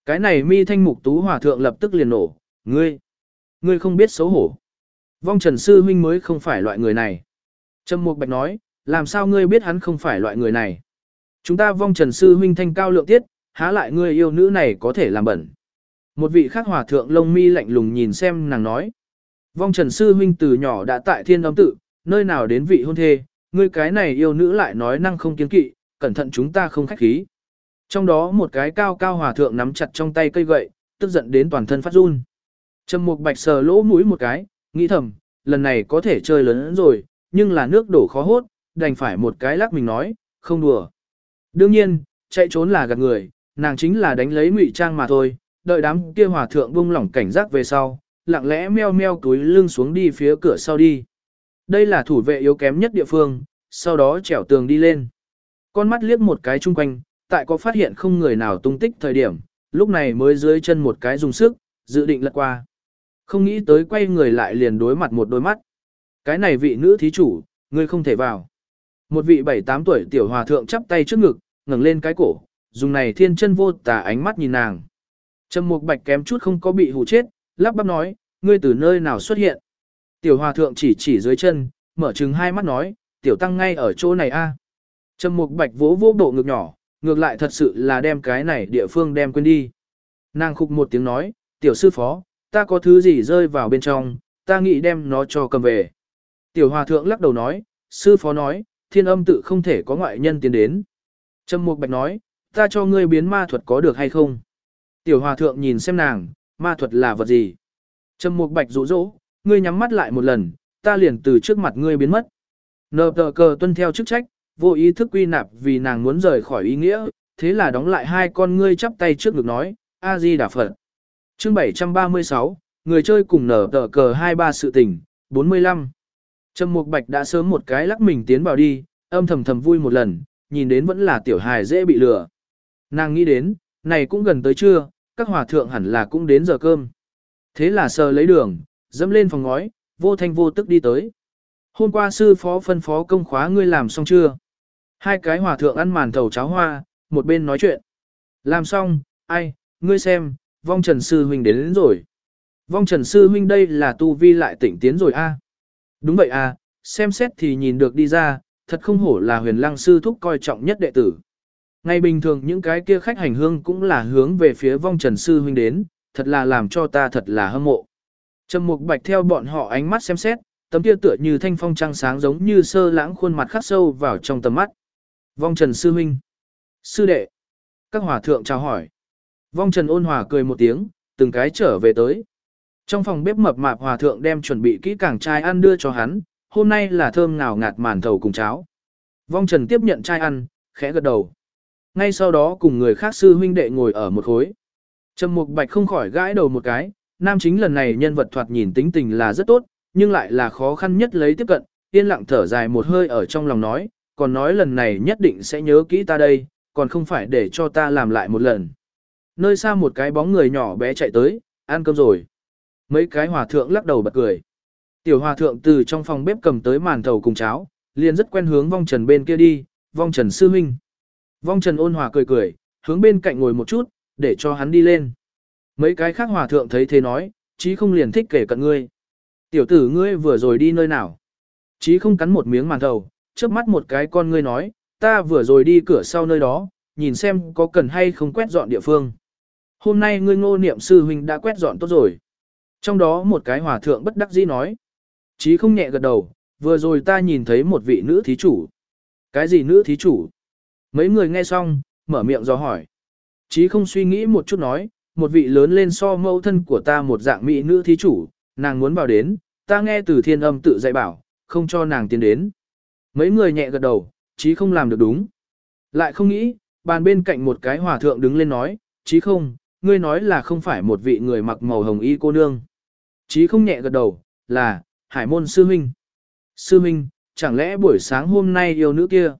Cái này mi thanh mục tú hòa thượng lập tức liền nổ, ngươi, ngươi không biết xấu hổ. Vong Trần Sư Huynh mới không phải loại người này. Trầm Mục Bạch nói, làm sao ngươi biết hắn không phải loại người này? Chúng ta Vong Trần Sư Huynh thanh cao lượng tiết, há lại ngươi yêu nữ này có thể làm bẩn. Một vị khác hòa thượng lông mi lạnh lùng nhìn xem nàng nói. Vong Trần Sư Huynh từ nhỏ đã tại thiên âm tự, nơi nào đến vị hôn thê, ngươi cái này yêu nữ lại nói năng không kiên kỵ, cẩn thận chúng ta không khách khí. Trong đó một cái cao cao hòa thượng nắm chặt trong tay cây gậy, tức giận đến toàn thân phát run. Trầm Mục Bạch sờ lỗ mũi một cái, nghĩ thầm, lần này có thể chơi lớn rồi, nhưng là nước đổ khó hốt, đành phải một cái lắc mình nói, không đùa. Đương nhiên, Chạy trốn là gạt người, nàng chính là đánh lấy ngụy trang mà thôi, đợi đám kia hòa thượng bung lỏng cảnh giác về sau, lặng lẽ meo meo túi lưng xuống đi phía cửa sau đi. Đây là thủ vệ yếu kém nhất địa phương, sau đó trèo tường đi lên. Con mắt liếc một cái chung quanh, tại có phát hiện không người nào tung tích thời điểm, lúc này mới dưới chân một cái dùng sức, dự định lật qua. Không nghĩ tới quay người lại liền đối mặt một đôi mắt. Cái này vị nữ thí chủ, ngươi không thể vào. Một vị bảy tám tuổi tiểu hòa thượng chắp tay trước ngực, ngẩng lên cái cổ, dùng này thiên chân vô tà ánh mắt nhìn nàng. Trầm Mục Bạch kém chút không có bị hù chết, lắp bắp nói, ngươi từ nơi nào xuất hiện? Tiểu hòa thượng chỉ chỉ dưới chân, mở trừng hai mắt nói, tiểu tăng ngay ở chỗ này a. Trầm Mục Bạch vỗ vỗ bộ ngực nhỏ, ngược lại thật sự là đem cái này địa phương đem quên đi. Nàng khục một tiếng nói, tiểu sư phó, ta có thứ gì rơi vào bên trong, ta nghĩ đem nó cho cầm về. Tiểu hòa thượng lắc đầu nói, sư phó nói, thiên âm tự không thể có ngoại nhân tiến đến. Trâm Mục Bạch nói, ta cho ngươi biến ma thuật có được hay không? Tiểu hòa thượng nhìn xem nàng, ma thuật là vật gì? Trâm Mục Bạch rũ rỗ, ngươi nhắm mắt lại một lần, ta liền từ trước mặt ngươi biến mất. Nờ tờ cờ tuân theo chức trách, vô ý thức quy nạp vì nàng muốn rời khỏi ý nghĩa, thế là đóng lại hai con ngươi chắp tay trước ngực nói, A-di Đà Phật chương 736, người chơi cùng nở tờ cờ 23 sự tình, 45. Trầm Mục Bạch đã sớm một cái lắc mình tiến vào đi, âm thầm thầm vui một lần, nhìn đến vẫn là tiểu hài dễ bị lừa. Nàng nghĩ đến, này cũng gần tới trưa, các hòa thượng hẳn là cũng đến giờ cơm. Thế là sờ lấy đường, dẫm lên phòng ngói, vô thanh vô tức đi tới. Hôm qua sư phó phân phó công khóa ngươi làm xong chưa? Hai cái hòa thượng ăn màn thầu cháo hoa, một bên nói chuyện. Làm xong, ai, ngươi xem, vong trần sư huynh đến, đến rồi. Vong trần sư huynh đây là tu vi lại tỉnh tiến rồi a. Đúng vậy a, xem xét thì nhìn được đi ra, thật không hổ là huyền lăng sư thúc coi trọng nhất đệ tử. Ngày bình thường những cái kia khách hành hương cũng là hướng về phía vong trần sư huynh đến, thật là làm cho ta thật là hâm mộ. Trầm mục bạch theo bọn họ ánh mắt xem xét, tấm kia tựa như thanh phong trăng sáng giống như sơ lãng khuôn mặt khắc sâu vào trong tầm mắt. Vong trần sư huynh. Sư đệ. Các hòa thượng chào hỏi. Vong trần ôn hòa cười một tiếng, từng cái trở về tới. Trong phòng bếp mập mạp hòa thượng đem chuẩn bị kỹ càng chai ăn đưa cho hắn, hôm nay là thơm ngào ngạt màn thầu cùng cháo. Vong trần tiếp nhận chai ăn, khẽ gật đầu. Ngay sau đó cùng người khác sư huynh đệ ngồi ở một khối. Trầm Mục Bạch không khỏi gãi đầu một cái, nam chính lần này nhân vật thoạt nhìn tính tình là rất tốt, nhưng lại là khó khăn nhất lấy tiếp cận, yên lặng thở dài một hơi ở trong lòng nói, còn nói lần này nhất định sẽ nhớ kỹ ta đây, còn không phải để cho ta làm lại một lần. Nơi xa một cái bóng người nhỏ bé chạy tới, ăn cơm rồi. Mấy cái hòa thượng lắc đầu bật cười. Tiểu hòa thượng từ trong phòng bếp cầm tới màn thầu cùng cháo, liền rất quen hướng vong trần bên kia đi, vong trần sư huynh. Vong trần ôn hòa cười cười, hướng bên cạnh ngồi một chút, để cho hắn đi lên. Mấy cái khác hòa thượng thấy thế nói, chí không liền thích kể cận ngươi. Tiểu tử ngươi vừa rồi đi nơi nào? Chí không cắn một miếng màn thầu, chớp mắt một cái con ngươi nói, ta vừa rồi đi cửa sau nơi đó, nhìn xem có cần hay không quét dọn địa phương. Hôm nay ngươi ngô niệm sư huynh đã quét dọn tốt rồi. Trong đó một cái hòa thượng bất đắc dĩ nói. Chí không nhẹ gật đầu, vừa rồi ta nhìn thấy một vị nữ thí chủ. Cái gì nữ thí chủ? Mấy người nghe xong, mở miệng do hỏi. Chí không suy nghĩ một chút nói, một vị lớn lên so mẫu thân của ta một dạng mỹ nữ thí chủ, nàng muốn vào đến, ta nghe từ thiên âm tự dạy bảo, không cho nàng tiến đến. Mấy người nhẹ gật đầu, chí không làm được đúng. Lại không nghĩ, bàn bên cạnh một cái hòa thượng đứng lên nói, chí không, ngươi nói là không phải một vị người mặc màu hồng y cô nương. Chí không nhẹ gật đầu, là, hải môn sư huynh. Sư huynh, chẳng lẽ buổi sáng hôm nay yêu nữ kia?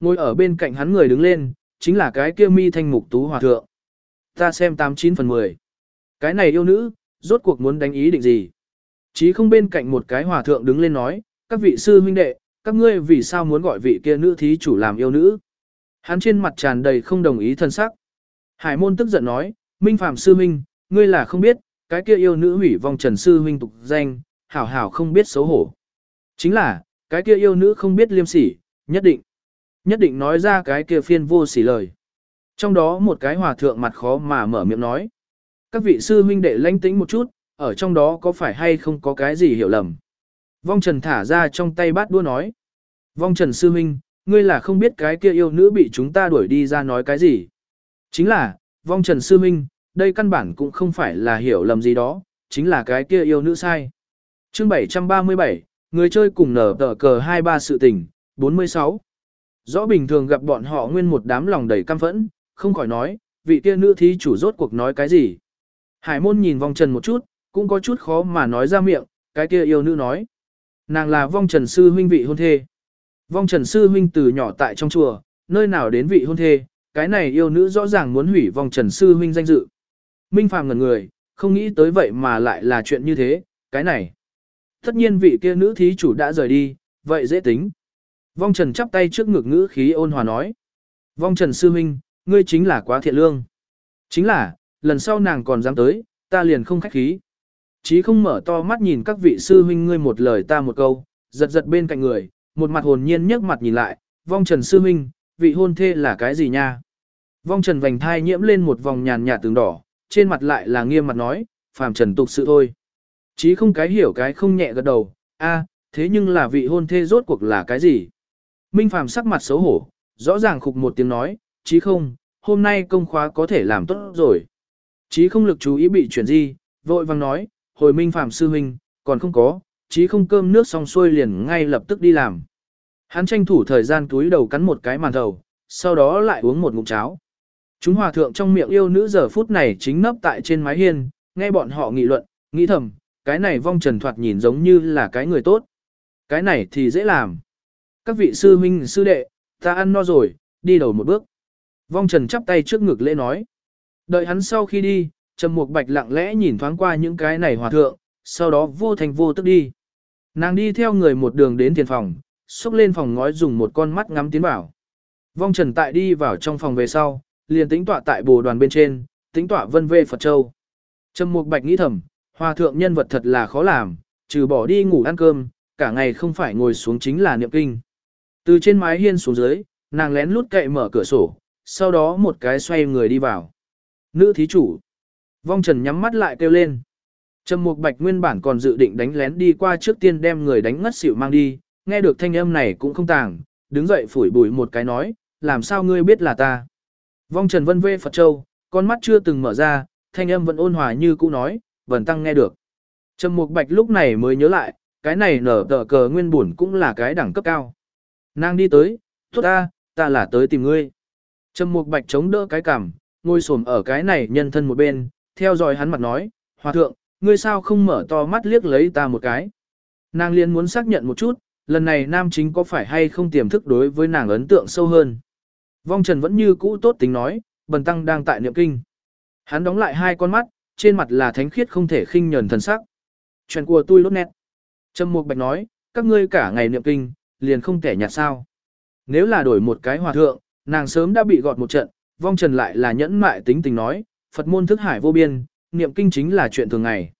Ngồi ở bên cạnh hắn người đứng lên, chính là cái kia mi thanh mục tú hòa thượng. Ta xem 89 phần 10. Cái này yêu nữ, rốt cuộc muốn đánh ý định gì? Chí không bên cạnh một cái hòa thượng đứng lên nói, các vị sư huynh đệ, các ngươi vì sao muốn gọi vị kia nữ thí chủ làm yêu nữ? Hắn trên mặt tràn đầy không đồng ý thân sắc. Hải môn tức giận nói, Minh Phạm sư huynh, ngươi là không biết, cái kia yêu nữ hủy vong trần sư huynh tục danh, hảo hảo không biết xấu hổ. Chính là, cái kia yêu nữ không biết liêm sỉ, nhất định. Nhất định nói ra cái kia phiên vô sỉ lời. Trong đó một cái hòa thượng mặt khó mà mở miệng nói. Các vị sư huynh đệ lãnh tĩnh một chút, ở trong đó có phải hay không có cái gì hiểu lầm. Vong Trần thả ra trong tay bát đua nói. Vong Trần sư huynh, ngươi là không biết cái kia yêu nữ bị chúng ta đuổi đi ra nói cái gì. Chính là, Vong Trần sư Minh, đây căn bản cũng không phải là hiểu lầm gì đó, chính là cái kia yêu nữ sai. Chương 737, người chơi cùng nở tờ cờ 23 sự tình, 46. Rõ bình thường gặp bọn họ nguyên một đám lòng đầy căm phẫn, không khỏi nói, vị kia nữ thí chủ rốt cuộc nói cái gì. Hải môn nhìn vong trần một chút, cũng có chút khó mà nói ra miệng, cái kia yêu nữ nói. Nàng là vong trần sư huynh vị hôn thê. Vong trần sư huynh từ nhỏ tại trong chùa, nơi nào đến vị hôn thê, cái này yêu nữ rõ ràng muốn hủy vong trần sư huynh danh dự. Minh phàm ngần người, không nghĩ tới vậy mà lại là chuyện như thế, cái này. Tất nhiên vị kia nữ thí chủ đã rời đi, vậy dễ tính. Vong Trần chắp tay trước ngực ngữ khí ôn hòa nói. Vong Trần sư huynh, ngươi chính là quá thiện lương. Chính là, lần sau nàng còn dám tới, ta liền không khách khí. Chí không mở to mắt nhìn các vị sư huynh ngươi một lời ta một câu, giật giật bên cạnh người, một mặt hồn nhiên nhấc mặt nhìn lại, vong trần sư huynh, vị hôn thê là cái gì nha? Vong trần vành thai nhiễm lên một vòng nhàn nhạt tường đỏ, trên mặt lại là nghiêm mặt nói, phàm trần tục sự thôi. Chí không cái hiểu cái không nhẹ gật đầu, a, thế nhưng là vị hôn thê rốt cuộc là cái gì? Minh phàm sắc mặt xấu hổ, rõ ràng khục một tiếng nói, chí không, hôm nay công khóa có thể làm tốt rồi. Chí không lực chú ý bị chuyển di, vội vang nói, hồi Minh phàm sư huynh, còn không có, chí không cơm nước xong xuôi liền ngay lập tức đi làm. Hắn tranh thủ thời gian túi đầu cắn một cái màn thầu, sau đó lại uống một ngụm cháo. Chúng hòa thượng trong miệng yêu nữ giờ phút này chính nấp tại trên mái hiên, nghe bọn họ nghị luận, nghĩ thầm, cái này vong trần thoạt nhìn giống như là cái người tốt. Cái này thì dễ làm. Các vị sư huynh sư đệ, ta ăn no rồi, đi đầu một bước. Vong trần chắp tay trước ngực lễ nói. Đợi hắn sau khi đi, Trầm Mục Bạch lặng lẽ nhìn thoáng qua những cái này hòa thượng, sau đó vô thành vô tức đi. Nàng đi theo người một đường đến tiền phòng, xúc lên phòng ngói dùng một con mắt ngắm tiến vào. Vong Trần tại đi vào trong phòng về sau, liền tính tọa tại bồ đoàn bên trên, tính tọa vân vê Phật Châu. Trầm Mục Bạch nghĩ thầm, hòa thượng nhân vật thật là khó làm, trừ bỏ đi ngủ ăn cơm, cả ngày không phải ngồi xuống chính là niệm kinh. Từ trên mái hiên xuống dưới, nàng lén lút cậy mở cửa sổ, sau đó một cái xoay người đi vào. Nữ thí chủ. Vong Trần nhắm mắt lại kêu lên. Trầm Mục Bạch nguyên bản còn dự định đánh lén đi qua trước tiên đem người đánh ngất xỉu mang đi, nghe được thanh âm này cũng không tàng, đứng dậy phủi bụi một cái nói, làm sao ngươi biết là ta. Vong Trần Vân vê Phật Châu, con mắt chưa từng mở ra, thanh âm vẫn ôn hòa như cũ nói, Vân Tăng nghe được. Trầm Mục Bạch lúc này mới nhớ lại, cái này nở tờ cờ nguyên bổn cũng là cái đẳng cấp cao. Nàng đi tới, tốt ta, ta là tới tìm ngươi. Trầm Mục Bạch chống đỡ cái cằm, ngồi xổm ở cái này nhân thân một bên, theo dõi hắn mặt nói, Hòa thượng, ngươi sao không mở to mắt liếc lấy ta một cái. Nàng liền muốn xác nhận một chút, lần này nam chính có phải hay không tiềm thức đối với nàng ấn tượng sâu hơn. Vong Trần vẫn như cũ tốt tính nói, bần tăng đang tại niệm kinh. Hắn đóng lại hai con mắt, trên mặt là thánh khiết không thể khinh nhờn thần sắc. Chuyện của tôi lốt nét. Trầm Mục Bạch nói, các ngươi cả ngày niệm kinh, liền không thể nhạt sao. Nếu là đổi một cái hòa thượng, nàng sớm đã bị gọt một trận, vong trần lại là nhẫn mại tính tình nói, Phật môn thức hải vô biên, niệm kinh chính là chuyện thường ngày.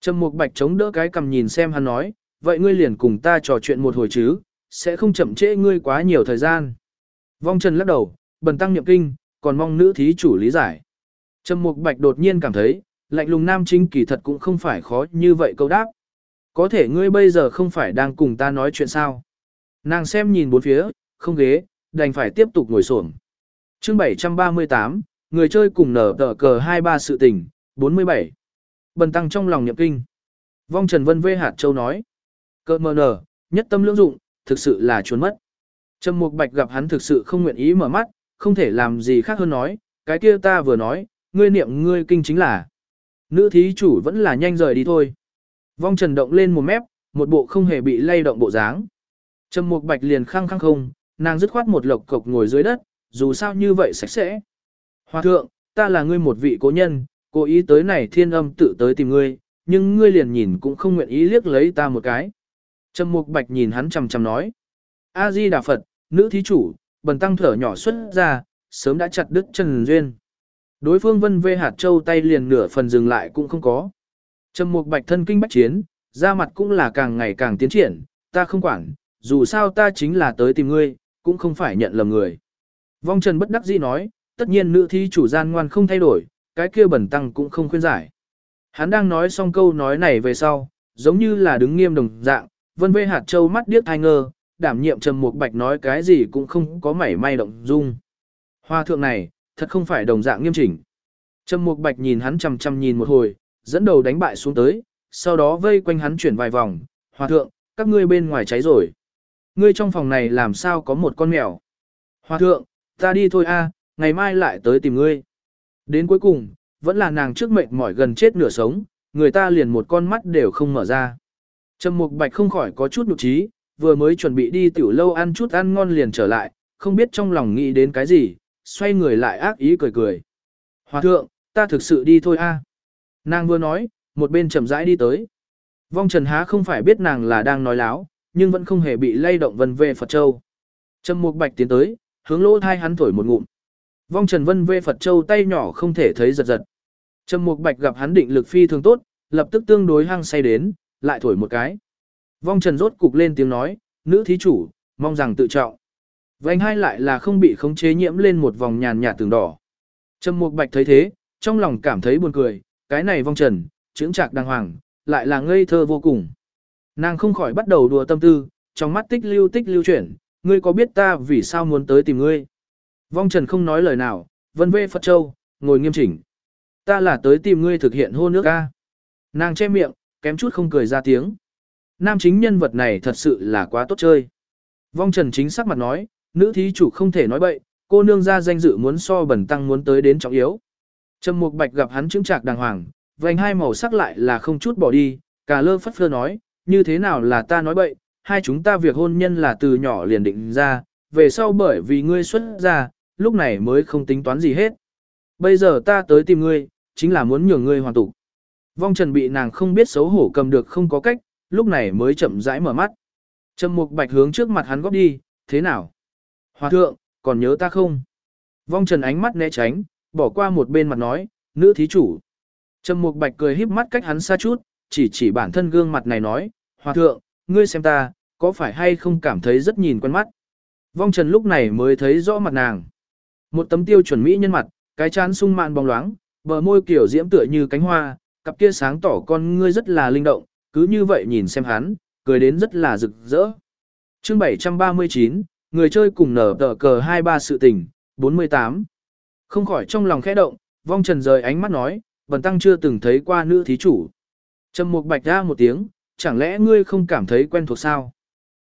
Trầm Mục Bạch chống đỡ cái cầm nhìn xem hắn nói, vậy ngươi liền cùng ta trò chuyện một hồi chứ, sẽ không chậm trễ ngươi quá nhiều thời gian. Vong Trần lắc đầu, bần tăng niệm kinh, còn mong nữ thí chủ lý giải. Trầm Mục Bạch đột nhiên cảm thấy, lạnh lùng nam chính kỳ thật cũng không phải khó như vậy câu đáp. Có thể ngươi bây giờ không phải đang cùng ta nói chuyện sao? Nàng xem nhìn bốn phía, không ghế, đành phải tiếp tục ngồi xổm. Chương 738, người chơi cùng nở tờ cờ 23 sự tình, 47. Bần tăng trong lòng niệm kinh. Vong Trần Vân Vê Hạt Châu nói. Cơ mờ nở, nhất tâm lưỡng dụng, thực sự là trốn mất. Trầm Mục Bạch gặp hắn thực sự không nguyện ý mở mắt, không thể làm gì khác hơn nói, cái kia ta vừa nói, ngươi niệm ngươi kinh chính là. Nữ thí chủ vẫn là nhanh rời đi thôi. Vong Trần động lên một mép, một bộ không hề bị lay động bộ dáng. Trầm Mục Bạch liền khăng khăng không, nàng dứt khoát một lộc cộc ngồi dưới đất, dù sao như vậy sạch sẽ. Hòa thượng, ta là ngươi một vị cố nhân, cố ý tới này thiên âm tự tới tìm ngươi, nhưng ngươi liền nhìn cũng không nguyện ý liếc lấy ta một cái. Trầm Mục Bạch nhìn hắn chằm chằm nói. A-di Đà Phật, nữ thí chủ, bần tăng thở nhỏ xuất ra, sớm đã chặt đứt chân duyên. Đối phương vân vê hạt châu tay liền nửa phần dừng lại cũng không có. Trầm Mục Bạch thân kinh bách chiến, da mặt cũng là càng ngày càng tiến triển, ta không quản, dù sao ta chính là tới tìm ngươi, cũng không phải nhận lầm người. Vong Trần bất đắc dĩ nói, tất nhiên nữ thí chủ gian ngoan không thay đổi, cái kia bẩn tăng cũng không khuyên giải. Hắn đang nói xong câu nói này về sau, giống như là đứng nghiêm đồng dạng, vân vê hạt châu mắt điếc thai ngơ, đảm nhiệm trầm mục bạch nói cái gì cũng không có mảy may động dung. Hoa thượng này, thật không phải đồng dạng nghiêm chỉnh. Trầm mục bạch nhìn hắn chằm chằm nhìn một hồi, dẫn đầu đánh bại xuống tới, sau đó vây quanh hắn chuyển vài vòng, Hoa thượng, các ngươi bên ngoài cháy rồi. Ngươi trong phòng này làm sao có một con mèo? Hòa thượng, ta đi thôi a, ngày mai lại tới tìm ngươi. Đến cuối cùng, vẫn là nàng trước mệnh mỏi gần chết nửa sống, người ta liền một con mắt đều không mở ra. Trầm Mục Bạch không khỏi có chút nhục trí, vừa mới chuẩn bị đi tiểu lâu ăn chút ăn ngon liền trở lại, không biết trong lòng nghĩ đến cái gì, xoay người lại ác ý cười cười. Hòa thượng, ta thực sự đi thôi a. Nàng vừa nói, một bên chậm rãi đi tới. Vong Trần Há không phải biết nàng là đang nói láo, nhưng vẫn không hề bị lay động vân về Phật Châu. Trầm Mục Bạch tiến tới, hướng lỗ thai hắn thổi một ngụm. Vong Trần Vân về Phật Châu tay nhỏ không thể thấy giật giật. Trầm Mục Bạch gặp hắn định lực phi thường tốt, lập tức tương đối hăng say đến, lại thổi một cái. Vong Trần rốt cục lên tiếng nói, nữ thí chủ, mong rằng tự trọng. Vành hai lại là không bị khống chế nhiễm lên một vòng nhàn nhạt tường đỏ. Trầm Mục Bạch thấy thế, trong lòng cảm thấy buồn cười, cái này Vong Trần, trưởng trạc đàng hoàng, lại là ngây thơ vô cùng. Nàng không khỏi bắt đầu đùa tâm tư, trong mắt tích lưu tích lưu chuyển, ngươi có biết ta vì sao muốn tới tìm ngươi? Vong Trần không nói lời nào, vân vê Phật Châu, ngồi nghiêm chỉnh. Ta là tới tìm ngươi thực hiện hôn nước ca. Nàng che miệng, kém chút không cười ra tiếng. Nam chính nhân vật này thật sự là quá tốt chơi. Vong Trần chính sắc mặt nói, nữ thí chủ không thể nói bậy, cô nương ra danh dự muốn so bẩn tăng muốn tới đến trọng yếu. Trầm Mục Bạch gặp hắn chứng trạc đàng hoàng, vành hai màu sắc lại là không chút bỏ đi, cả lơ phất phơ nói, như thế nào là ta nói bậy, hai chúng ta việc hôn nhân là từ nhỏ liền định ra, về sau bởi vì ngươi xuất ra, lúc này mới không tính toán gì hết. Bây giờ ta tới tìm ngươi, chính là muốn nhường ngươi hoàn tụ. Vong Trần bị nàng không biết xấu hổ cầm được không có cách, lúc này mới chậm rãi mở mắt. Trầm Mục Bạch hướng trước mặt hắn góp đi, thế nào? Hòa thượng, còn nhớ ta không? Vong Trần ánh mắt né tránh, bỏ qua một bên mặt nói, nữ thí chủ. Trầm Mục Bạch cười híp mắt cách hắn xa chút, chỉ chỉ bản thân gương mặt này nói, Hòa thượng, ngươi xem ta, có phải hay không cảm thấy rất nhìn quen mắt? Vong Trần lúc này mới thấy rõ mặt nàng. Một tấm tiêu chuẩn mỹ nhân mặt, cái chán sung mạn bóng loáng, bờ môi kiểu diễm tựa như cánh hoa, cặp kia sáng tỏ con ngươi rất là linh động, cứ như vậy nhìn xem hắn, cười đến rất là rực rỡ. Chương 739, người chơi cùng nở tờ cờ 23 sự tình, 48. Không khỏi trong lòng khẽ động, vong trần rời ánh mắt nói, bần tăng chưa từng thấy qua nữ thí chủ. Trầm mục bạch ra một tiếng, chẳng lẽ ngươi không cảm thấy quen thuộc sao?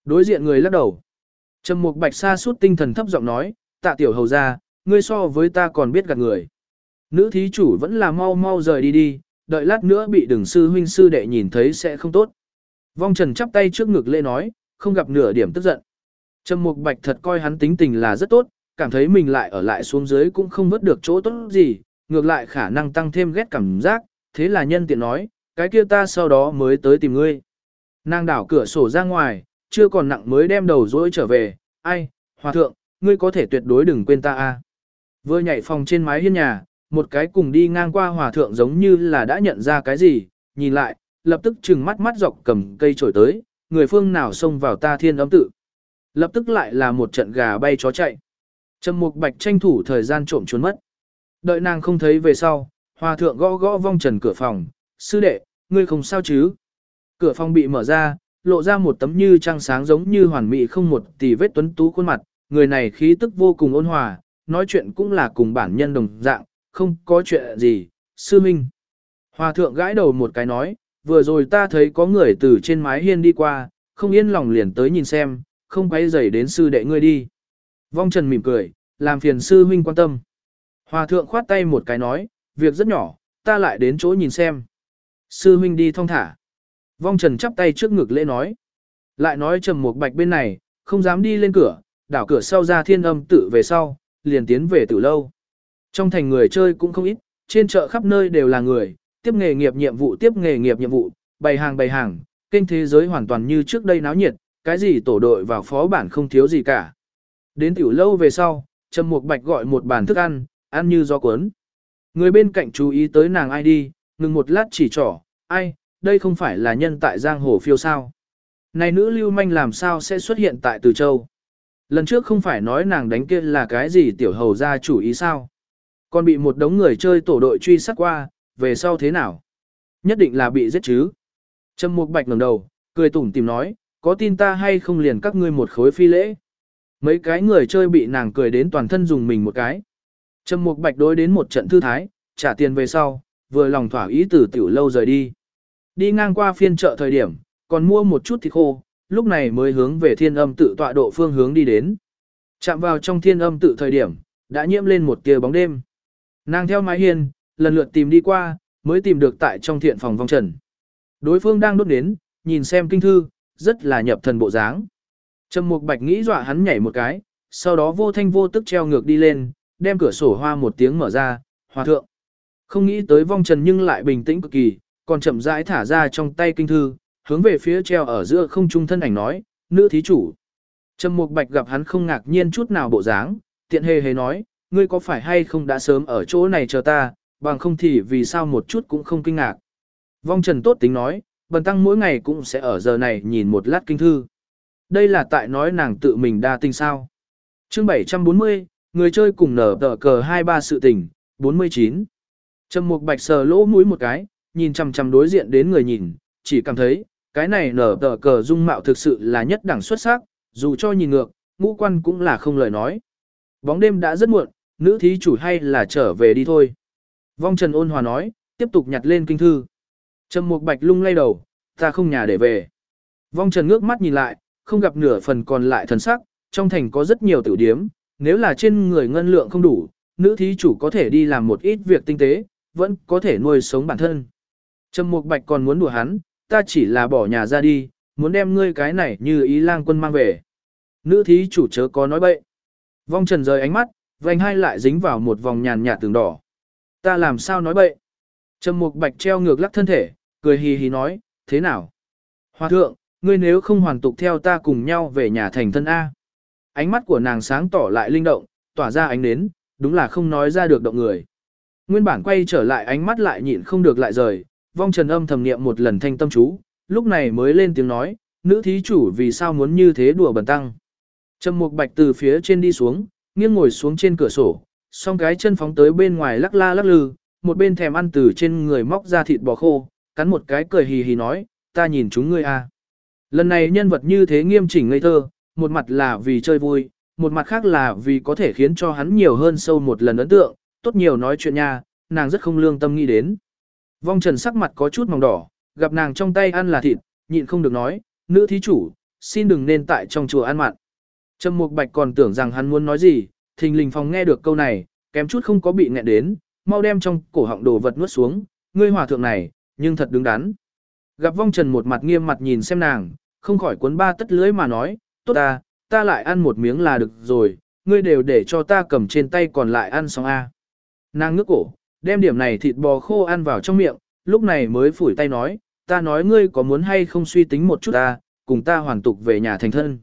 Đối diện người lắc đầu. Trầm mục bạch xa suốt tinh thần thấp giọng nói, tạ tiểu hầu ra, ngươi so với ta còn biết gạt người. Nữ thí chủ vẫn là mau mau rời đi đi, đợi lát nữa bị đừng sư huynh sư đệ nhìn thấy sẽ không tốt. Vong Trần chắp tay trước ngực lễ nói, không gặp nửa điểm tức giận. Trầm Mục Bạch thật coi hắn tính tình là rất tốt, cảm thấy mình lại ở lại xuống dưới cũng không vớt được chỗ tốt gì, ngược lại khả năng tăng thêm ghét cảm giác, thế là nhân tiện nói, cái kia ta sau đó mới tới tìm ngươi. Nàng đảo cửa sổ ra ngoài, chưa còn nặng mới đem đầu dỗi trở về, ai, hòa thượng, ngươi có thể tuyệt đối đừng quên ta a. Vừa nhảy phòng trên mái hiên nhà, một cái cùng đi ngang qua hòa thượng giống như là đã nhận ra cái gì, nhìn lại, lập tức trừng mắt mắt dọc cầm cây trổi tới, người phương nào xông vào ta thiên âm tự. Lập tức lại là một trận gà bay chó chạy. Trầm Mục Bạch tranh thủ thời gian trộm trốn mất. Đợi nàng không thấy về sau, hòa thượng gõ gõ vong trần cửa phòng, sư đệ, ngươi không sao chứ? Cửa phòng bị mở ra, lộ ra một tấm như trăng sáng giống như hoàn mỹ không một tì vết tuấn tú khuôn mặt, người này khí tức vô cùng ôn hòa, nói chuyện cũng là cùng bản nhân đồng dạng, không có chuyện gì, sư minh. Hòa thượng gãi đầu một cái nói, vừa rồi ta thấy có người từ trên mái hiên đi qua, không yên lòng liền tới nhìn xem, không quay dày đến sư đệ ngươi đi. Vong Trần mỉm cười, làm phiền sư huynh quan tâm. Hòa thượng khoát tay một cái nói, việc rất nhỏ, ta lại đến chỗ nhìn xem. Sư huynh đi thong thả. Vong Trần chắp tay trước ngực lễ nói. Lại nói trầm một bạch bên này, không dám đi lên cửa, đảo cửa sau ra thiên âm tự về sau, liền tiến về tử lâu. Trong thành người chơi cũng không ít, trên chợ khắp nơi đều là người, tiếp nghề nghiệp nhiệm vụ tiếp nghề nghiệp nhiệm vụ, bày hàng bày hàng, kênh thế giới hoàn toàn như trước đây náo nhiệt, cái gì tổ đội vào phó bản không thiếu gì cả. Đến tiểu lâu về sau, Trầm Mục Bạch gọi một bàn thức ăn, ăn như gió cuốn. Người bên cạnh chú ý tới nàng ai đi, ngừng một lát chỉ trỏ, ai, đây không phải là nhân tại giang hồ phiêu sao. Này nữ lưu manh làm sao sẽ xuất hiện tại Từ Châu? Lần trước không phải nói nàng đánh kia là cái gì tiểu hầu ra chủ ý sao? Còn bị một đống người chơi tổ đội truy sát qua, về sau thế nào? Nhất định là bị giết chứ. Trâm Mục Bạch ngẩng đầu, cười tủm tìm nói, có tin ta hay không liền các ngươi một khối phi lễ. Mấy cái người chơi bị nàng cười đến toàn thân dùng mình một cái. Trâm Mục Bạch đối đến một trận thư thái, trả tiền về sau, vừa lòng thỏa ý từ tiểu lâu rời đi. Đi ngang qua phiên chợ thời điểm, còn mua một chút thịt khô, lúc này mới hướng về thiên âm tự tọa độ phương hướng đi đến. Chạm vào trong thiên âm tự thời điểm, đã nhiễm lên một tia bóng đêm. Nàng theo mái hiên, lần lượt tìm đi qua, mới tìm được tại trong thiện phòng vong trần. Đối phương đang đốt đến, nhìn xem kinh thư, rất là nhập thần bộ dáng. Trầm Mục Bạch nghĩ dọa hắn nhảy một cái, sau đó vô thanh vô tức treo ngược đi lên, đem cửa sổ hoa một tiếng mở ra, hòa thượng. Không nghĩ tới vong trần nhưng lại bình tĩnh cực kỳ, còn chậm rãi thả ra trong tay kinh thư, hướng về phía treo ở giữa không trung thân ảnh nói, nữ thí chủ. Trầm Mục Bạch gặp hắn không ngạc nhiên chút nào bộ dáng, tiện hề hề nói, ngươi có phải hay không đã sớm ở chỗ này chờ ta, bằng không thì vì sao một chút cũng không kinh ngạc. Vong Trần tốt tính nói, bần tăng mỗi ngày cũng sẽ ở giờ này nhìn một lát kinh thư. Đây là tại nói nàng tự mình đa tình sao. chương 740, người chơi cùng nở tờ cờ 23 sự tình, 49. Trầm Mục Bạch sờ lỗ mũi một cái, nhìn chằm chằm đối diện đến người nhìn, chỉ cảm thấy, cái này nở tờ cờ dung mạo thực sự là nhất đẳng xuất sắc, dù cho nhìn ngược, ngũ quan cũng là không lời nói. Bóng đêm đã rất muộn, nữ thí chủ hay là trở về đi thôi. Vong Trần ôn hòa nói, tiếp tục nhặt lên kinh thư. Trầm Mục Bạch lung lay đầu, ta không nhà để về. Vong Trần ngước mắt nhìn lại, không gặp nửa phần còn lại thần sắc, trong thành có rất nhiều tiểu điếm, nếu là trên người ngân lượng không đủ, nữ thí chủ có thể đi làm một ít việc tinh tế, vẫn có thể nuôi sống bản thân. Trầm Mục Bạch còn muốn đùa hắn, ta chỉ là bỏ nhà ra đi, muốn đem ngươi cái này như ý lang quân mang về. Nữ thí chủ chớ có nói bậy. Vong Trần rời ánh mắt, vành hai lại dính vào một vòng nhàn nhạt tường đỏ. Ta làm sao nói bậy? Trầm Mục Bạch treo ngược lắc thân thể, cười hì hì nói, thế nào? Hòa thượng, ngươi nếu không hoàn tục theo ta cùng nhau về nhà thành thân A. Ánh mắt của nàng sáng tỏ lại linh động, tỏa ra ánh nến, đúng là không nói ra được động người. Nguyên bản quay trở lại ánh mắt lại nhịn không được lại rời, vong trần âm thầm niệm một lần thanh tâm chú, lúc này mới lên tiếng nói, nữ thí chủ vì sao muốn như thế đùa bẩn tăng. Trầm mục bạch từ phía trên đi xuống, nghiêng ngồi xuống trên cửa sổ, song cái chân phóng tới bên ngoài lắc la lắc lư, một bên thèm ăn từ trên người móc ra thịt bò khô, cắn một cái cười hì hì nói, ta nhìn chúng ngươi à. Lần này nhân vật như thế nghiêm chỉnh ngây thơ, một mặt là vì chơi vui, một mặt khác là vì có thể khiến cho hắn nhiều hơn sâu một lần ấn tượng, tốt nhiều nói chuyện nha, nàng rất không lương tâm nghĩ đến. Vong trần sắc mặt có chút mỏng đỏ, gặp nàng trong tay ăn là thịt, nhịn không được nói, nữ thí chủ, xin đừng nên tại trong chùa ăn mặn. Trầm Mục Bạch còn tưởng rằng hắn muốn nói gì, thình lình phòng nghe được câu này, kém chút không có bị nghẹn đến, mau đem trong cổ họng đồ vật nuốt xuống, ngươi hòa thượng này, nhưng thật đứng đắn. Gặp vong trần một mặt nghiêm mặt nhìn xem nàng, không khỏi cuốn ba tất lưới mà nói, tốt ta, ta lại ăn một miếng là được rồi, ngươi đều để cho ta cầm trên tay còn lại ăn xong a. Nàng ngước cổ, đem điểm này thịt bò khô ăn vào trong miệng, lúc này mới phủi tay nói, ta nói ngươi có muốn hay không suy tính một chút ta, cùng ta hoàn tục về nhà thành thân.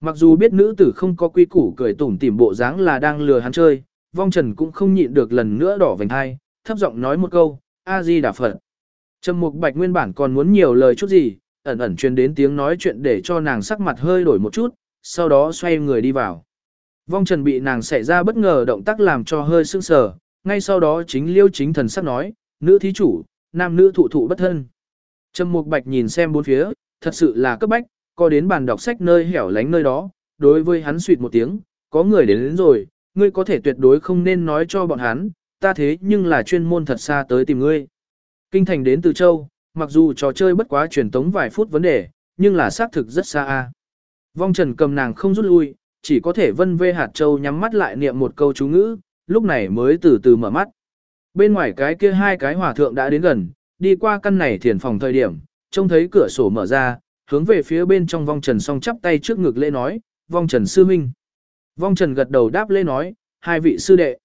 Mặc dù biết nữ tử không có quy củ cười tủm tỉm bộ dáng là đang lừa hắn chơi, vong trần cũng không nhịn được lần nữa đỏ vành hai, thấp giọng nói một câu, A-di đà Phật. Trầm mục bạch nguyên bản còn muốn nhiều lời chút gì, ẩn ẩn truyền đến tiếng nói chuyện để cho nàng sắc mặt hơi đổi một chút, sau đó xoay người đi vào. Vong trần bị nàng xảy ra bất ngờ động tác làm cho hơi sưng sờ, ngay sau đó chính liêu chính thần sắc nói, nữ thí chủ, nam nữ thụ thụ bất thân. Trầm mục bạch nhìn xem bốn phía, thật sự là cấp bách, có đến bàn đọc sách nơi hẻo lánh nơi đó, đối với hắn suyệt một tiếng, có người đến, đến rồi, ngươi có thể tuyệt đối không nên nói cho bọn hắn, ta thế nhưng là chuyên môn thật xa tới tìm ngươi. Kinh thành đến từ châu, mặc dù trò chơi bất quá truyền tống vài phút vấn đề, nhưng là xác thực rất xa a. Vong Trần cầm nàng không rút lui, chỉ có thể vân vê hạt châu nhắm mắt lại niệm một câu chú ngữ, lúc này mới từ từ mở mắt. Bên ngoài cái kia hai cái hòa thượng đã đến gần, đi qua căn này thiền phòng thời điểm, trông thấy cửa sổ mở ra, hướng về phía bên trong vong trần song chắp tay trước ngực lễ nói, vong trần sư minh. Vong trần gật đầu đáp lễ nói, hai vị sư đệ.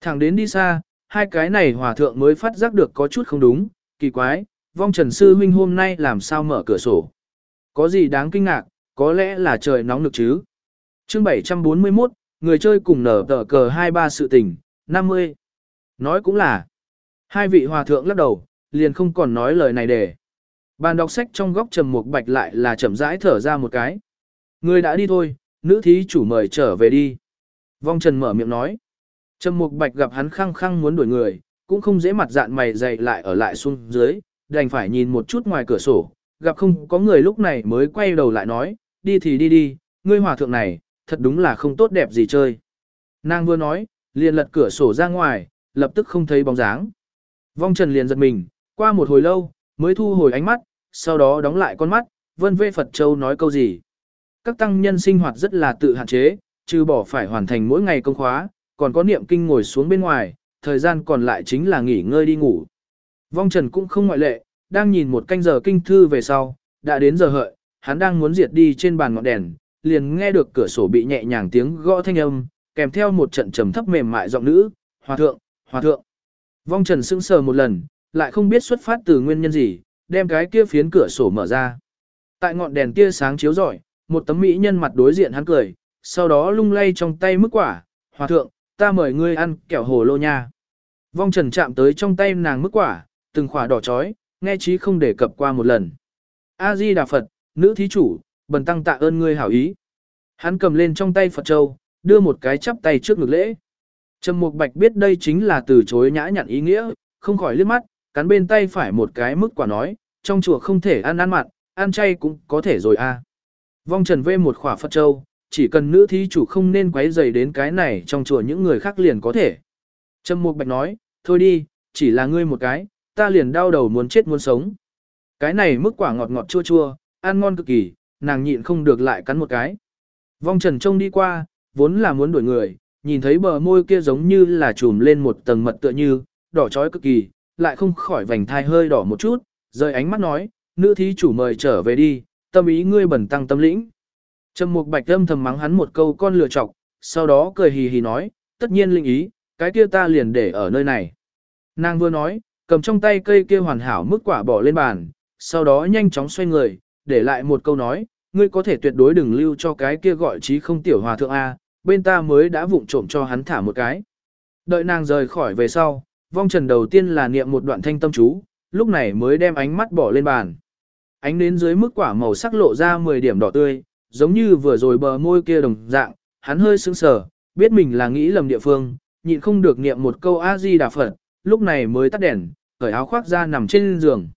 Thẳng đến đi xa, hai cái này hòa thượng mới phát giác được có chút không đúng, kỳ quái, vong trần sư huynh hôm nay làm sao mở cửa sổ. Có gì đáng kinh ngạc, có lẽ là trời nóng nực chứ. chương 741, người chơi cùng nở tờ cờ 23 sự tình, 50. Nói cũng là, hai vị hòa thượng lắc đầu, liền không còn nói lời này để. Bàn đọc sách trong góc trầm mục bạch lại là chậm rãi thở ra một cái. Người đã đi thôi, nữ thí chủ mời trở về đi. Vong Trần mở miệng nói. Trầm Mục Bạch gặp hắn khăng khăng muốn đuổi người, cũng không dễ mặt dạn mày dày lại ở lại xuống dưới, đành phải nhìn một chút ngoài cửa sổ, gặp không có người lúc này mới quay đầu lại nói, đi thì đi đi, ngươi hòa thượng này, thật đúng là không tốt đẹp gì chơi. Nàng vừa nói, liền lật cửa sổ ra ngoài, lập tức không thấy bóng dáng. Vong Trần liền giật mình, qua một hồi lâu, mới thu hồi ánh mắt, sau đó đóng lại con mắt, vân vê Phật Châu nói câu gì. Các tăng nhân sinh hoạt rất là tự hạn chế, trừ bỏ phải hoàn thành mỗi ngày công khóa, còn có niệm kinh ngồi xuống bên ngoài, thời gian còn lại chính là nghỉ ngơi đi ngủ. Vong Trần cũng không ngoại lệ, đang nhìn một canh giờ kinh thư về sau, đã đến giờ hợi, hắn đang muốn diệt đi trên bàn ngọn đèn, liền nghe được cửa sổ bị nhẹ nhàng tiếng gõ thanh âm, kèm theo một trận trầm thấp mềm mại giọng nữ, "Hòa thượng, hòa thượng." Vong Trần sững sờ một lần, lại không biết xuất phát từ nguyên nhân gì, đem cái kia phiến cửa sổ mở ra. Tại ngọn đèn kia sáng chiếu rọi, một tấm mỹ nhân mặt đối diện hắn cười, sau đó lung lay trong tay mức quả, "Hòa thượng, ta mời ngươi ăn kẹo hồ lô nha." Vong Trần chạm tới trong tay nàng mức quả, từng khỏa đỏ chói, nghe chí không để cập qua một lần. A Di Đà Phật, nữ thí chủ, bần tăng tạ ơn ngươi hảo ý. Hắn cầm lên trong tay Phật Châu, đưa một cái chắp tay trước ngực lễ. Trầm Mục Bạch biết đây chính là từ chối nhã nhặn ý nghĩa, không khỏi liếc mắt, cắn bên tay phải một cái mức quả nói, trong chùa không thể ăn ăn mặn, ăn chay cũng có thể rồi a. À. Vong Trần vê một khỏa Phật Châu, chỉ cần nữ thí chủ không nên quấy rầy đến cái này trong chùa những người khác liền có thể. Trầm Mục Bạch nói, thôi đi, chỉ là ngươi một cái, ta liền đau đầu muốn chết muốn sống. Cái này mức quả ngọt ngọt chua chua, ăn ngon cực kỳ, nàng nhịn không được lại cắn một cái. Vong Trần trông đi qua, vốn là muốn đuổi người, nhìn thấy bờ môi kia giống như là trùm lên một tầng mật tựa như, đỏ chói cực kỳ, lại không khỏi vành thai hơi đỏ một chút, rời ánh mắt nói, nữ thí chủ mời trở về đi, tâm ý ngươi bẩn tăng tâm lĩnh. Trầm Mục Bạch âm thầm mắng hắn một câu con lừa chọc, sau đó cười hì hì nói, tất nhiên linh ý, cái kia ta liền để ở nơi này. Nàng vừa nói, cầm trong tay cây kia hoàn hảo mức quả bỏ lên bàn, sau đó nhanh chóng xoay người, để lại một câu nói, ngươi có thể tuyệt đối đừng lưu cho cái kia gọi trí không tiểu hòa thượng A, bên ta mới đã vụng trộm cho hắn thả một cái. Đợi nàng rời khỏi về sau, vong trần đầu tiên là niệm một đoạn thanh tâm chú, lúc này mới đem ánh mắt bỏ lên bàn. Ánh đến dưới mức quả màu sắc lộ ra 10 điểm đỏ tươi, giống như vừa rồi bờ môi kia đồng dạng, hắn hơi sững sờ, biết mình là nghĩ lầm địa phương, nhịn không được niệm một câu A-di Đà Phật, lúc này mới tắt đèn, cởi áo khoác ra nằm trên giường.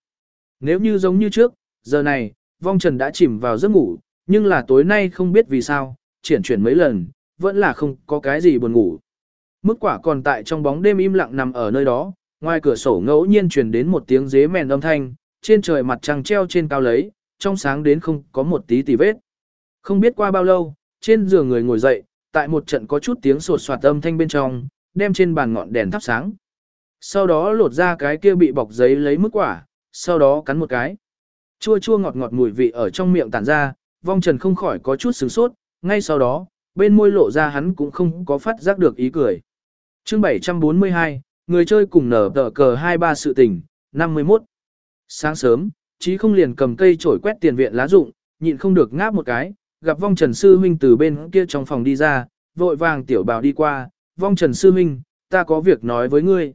Nếu như giống như trước, giờ này, vong trần đã chìm vào giấc ngủ, nhưng là tối nay không biết vì sao, triển chuyển mấy lần, vẫn là không có cái gì buồn ngủ. Mức quả còn tại trong bóng đêm im lặng nằm ở nơi đó, ngoài cửa sổ ngẫu nhiên truyền đến một tiếng dế mèn âm thanh, trên trời mặt trăng treo trên cao lấy, trong sáng đến không có một tí tì vết. Không biết qua bao lâu, trên giường người ngồi dậy, tại một trận có chút tiếng sột soạt âm thanh bên trong, đem trên bàn ngọn đèn thắp sáng. Sau đó lột ra cái kia bị bọc giấy lấy mức quả, sau đó cắn một cái. Chua chua ngọt ngọt mùi vị ở trong miệng tản ra, vong trần không khỏi có chút sửng sốt, ngay sau đó, bên môi lộ ra hắn cũng không có phát giác được ý cười chương 742, người chơi cùng nở tờ cờ 23 sự tình, 51. Sáng sớm, chí không liền cầm cây chổi quét tiền viện lá rụng, nhịn không được ngáp một cái, gặp vong trần sư huynh từ bên kia trong phòng đi ra, vội vàng tiểu bào đi qua, vong trần sư huynh, ta có việc nói với ngươi.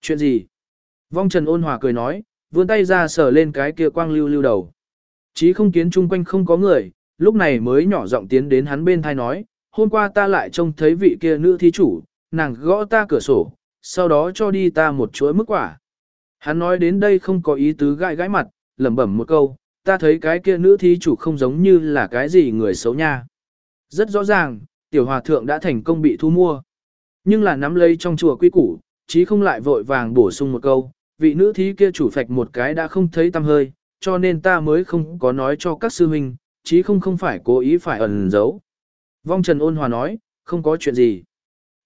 Chuyện gì? Vong trần ôn hòa cười nói, vươn tay ra sờ lên cái kia quang lưu lưu đầu. Chí không kiến chung quanh không có người, lúc này mới nhỏ giọng tiến đến hắn bên thai nói, hôm qua ta lại trông thấy vị kia nữ thí chủ, nàng gõ ta cửa sổ, sau đó cho đi ta một chuỗi mức quả. Hắn nói đến đây không có ý tứ gãi gãi mặt, lẩm bẩm một câu, ta thấy cái kia nữ thí chủ không giống như là cái gì người xấu nha. Rất rõ ràng, tiểu hòa thượng đã thành công bị thu mua. Nhưng là nắm lấy trong chùa quy củ, chí không lại vội vàng bổ sung một câu, vị nữ thí kia chủ phạch một cái đã không thấy tâm hơi, cho nên ta mới không có nói cho các sư huynh, chí không không phải cố ý phải ẩn giấu. Vong Trần ôn hòa nói, không có chuyện gì.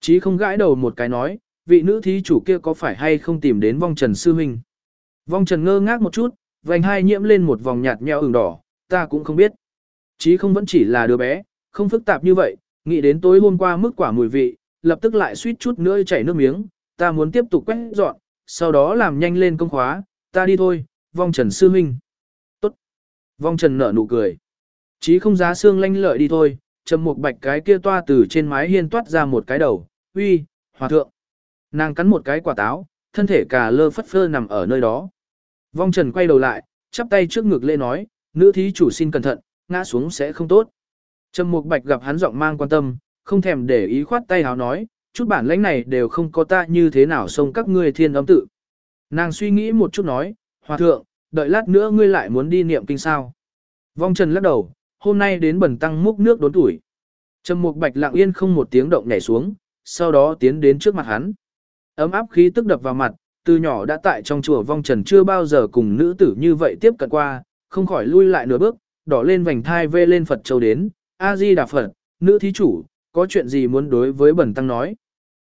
Chí không gãi đầu một cái nói, vị nữ thí chủ kia có phải hay không tìm đến vong Trần sư huynh. Vong Trần ngơ ngác một chút, vành hai nhiễm lên một vòng nhạt nhẽo ửng đỏ, ta cũng không biết. Chí không vẫn chỉ là đứa bé, không phức tạp như vậy, nghĩ đến tối hôm qua mức quả mùi vị, lập tức lại suýt chút nữa chảy nước miếng, ta muốn tiếp tục quét dọn, sau đó làm nhanh lên công khóa, ta đi thôi, vong trần sư huynh. Tốt. Vong trần nở nụ cười. Chí không giá xương lanh lợi đi thôi, trầm một bạch cái kia toa từ trên mái hiên toát ra một cái đầu, uy, hòa thượng. Nàng cắn một cái quả táo, thân thể cà lơ phất phơ nằm ở nơi đó. Vong trần quay đầu lại, chắp tay trước ngực lễ nói, nữ thí chủ xin cẩn thận, ngã xuống sẽ không tốt. Trầm Mục Bạch gặp hắn giọng mang quan tâm, không thèm để ý khoát tay háo nói, chút bản lãnh này đều không có ta như thế nào xông các ngươi thiên âm tự. Nàng suy nghĩ một chút nói, hòa thượng, đợi lát nữa ngươi lại muốn đi niệm kinh sao. Vong Trần lắc đầu, hôm nay đến bẩn tăng múc nước đốn tuổi. Trầm Mục Bạch lặng yên không một tiếng động nhảy xuống, sau đó tiến đến trước mặt hắn. Ấm áp khí tức đập vào mặt, từ nhỏ đã tại trong chùa Vong Trần chưa bao giờ cùng nữ tử như vậy tiếp cận qua, không khỏi lui lại nửa bước, đỏ lên vành thai vê lên Phật châu đến, A Di Đà Phật, nữ thí chủ, có chuyện gì muốn đối với bẩn tăng nói.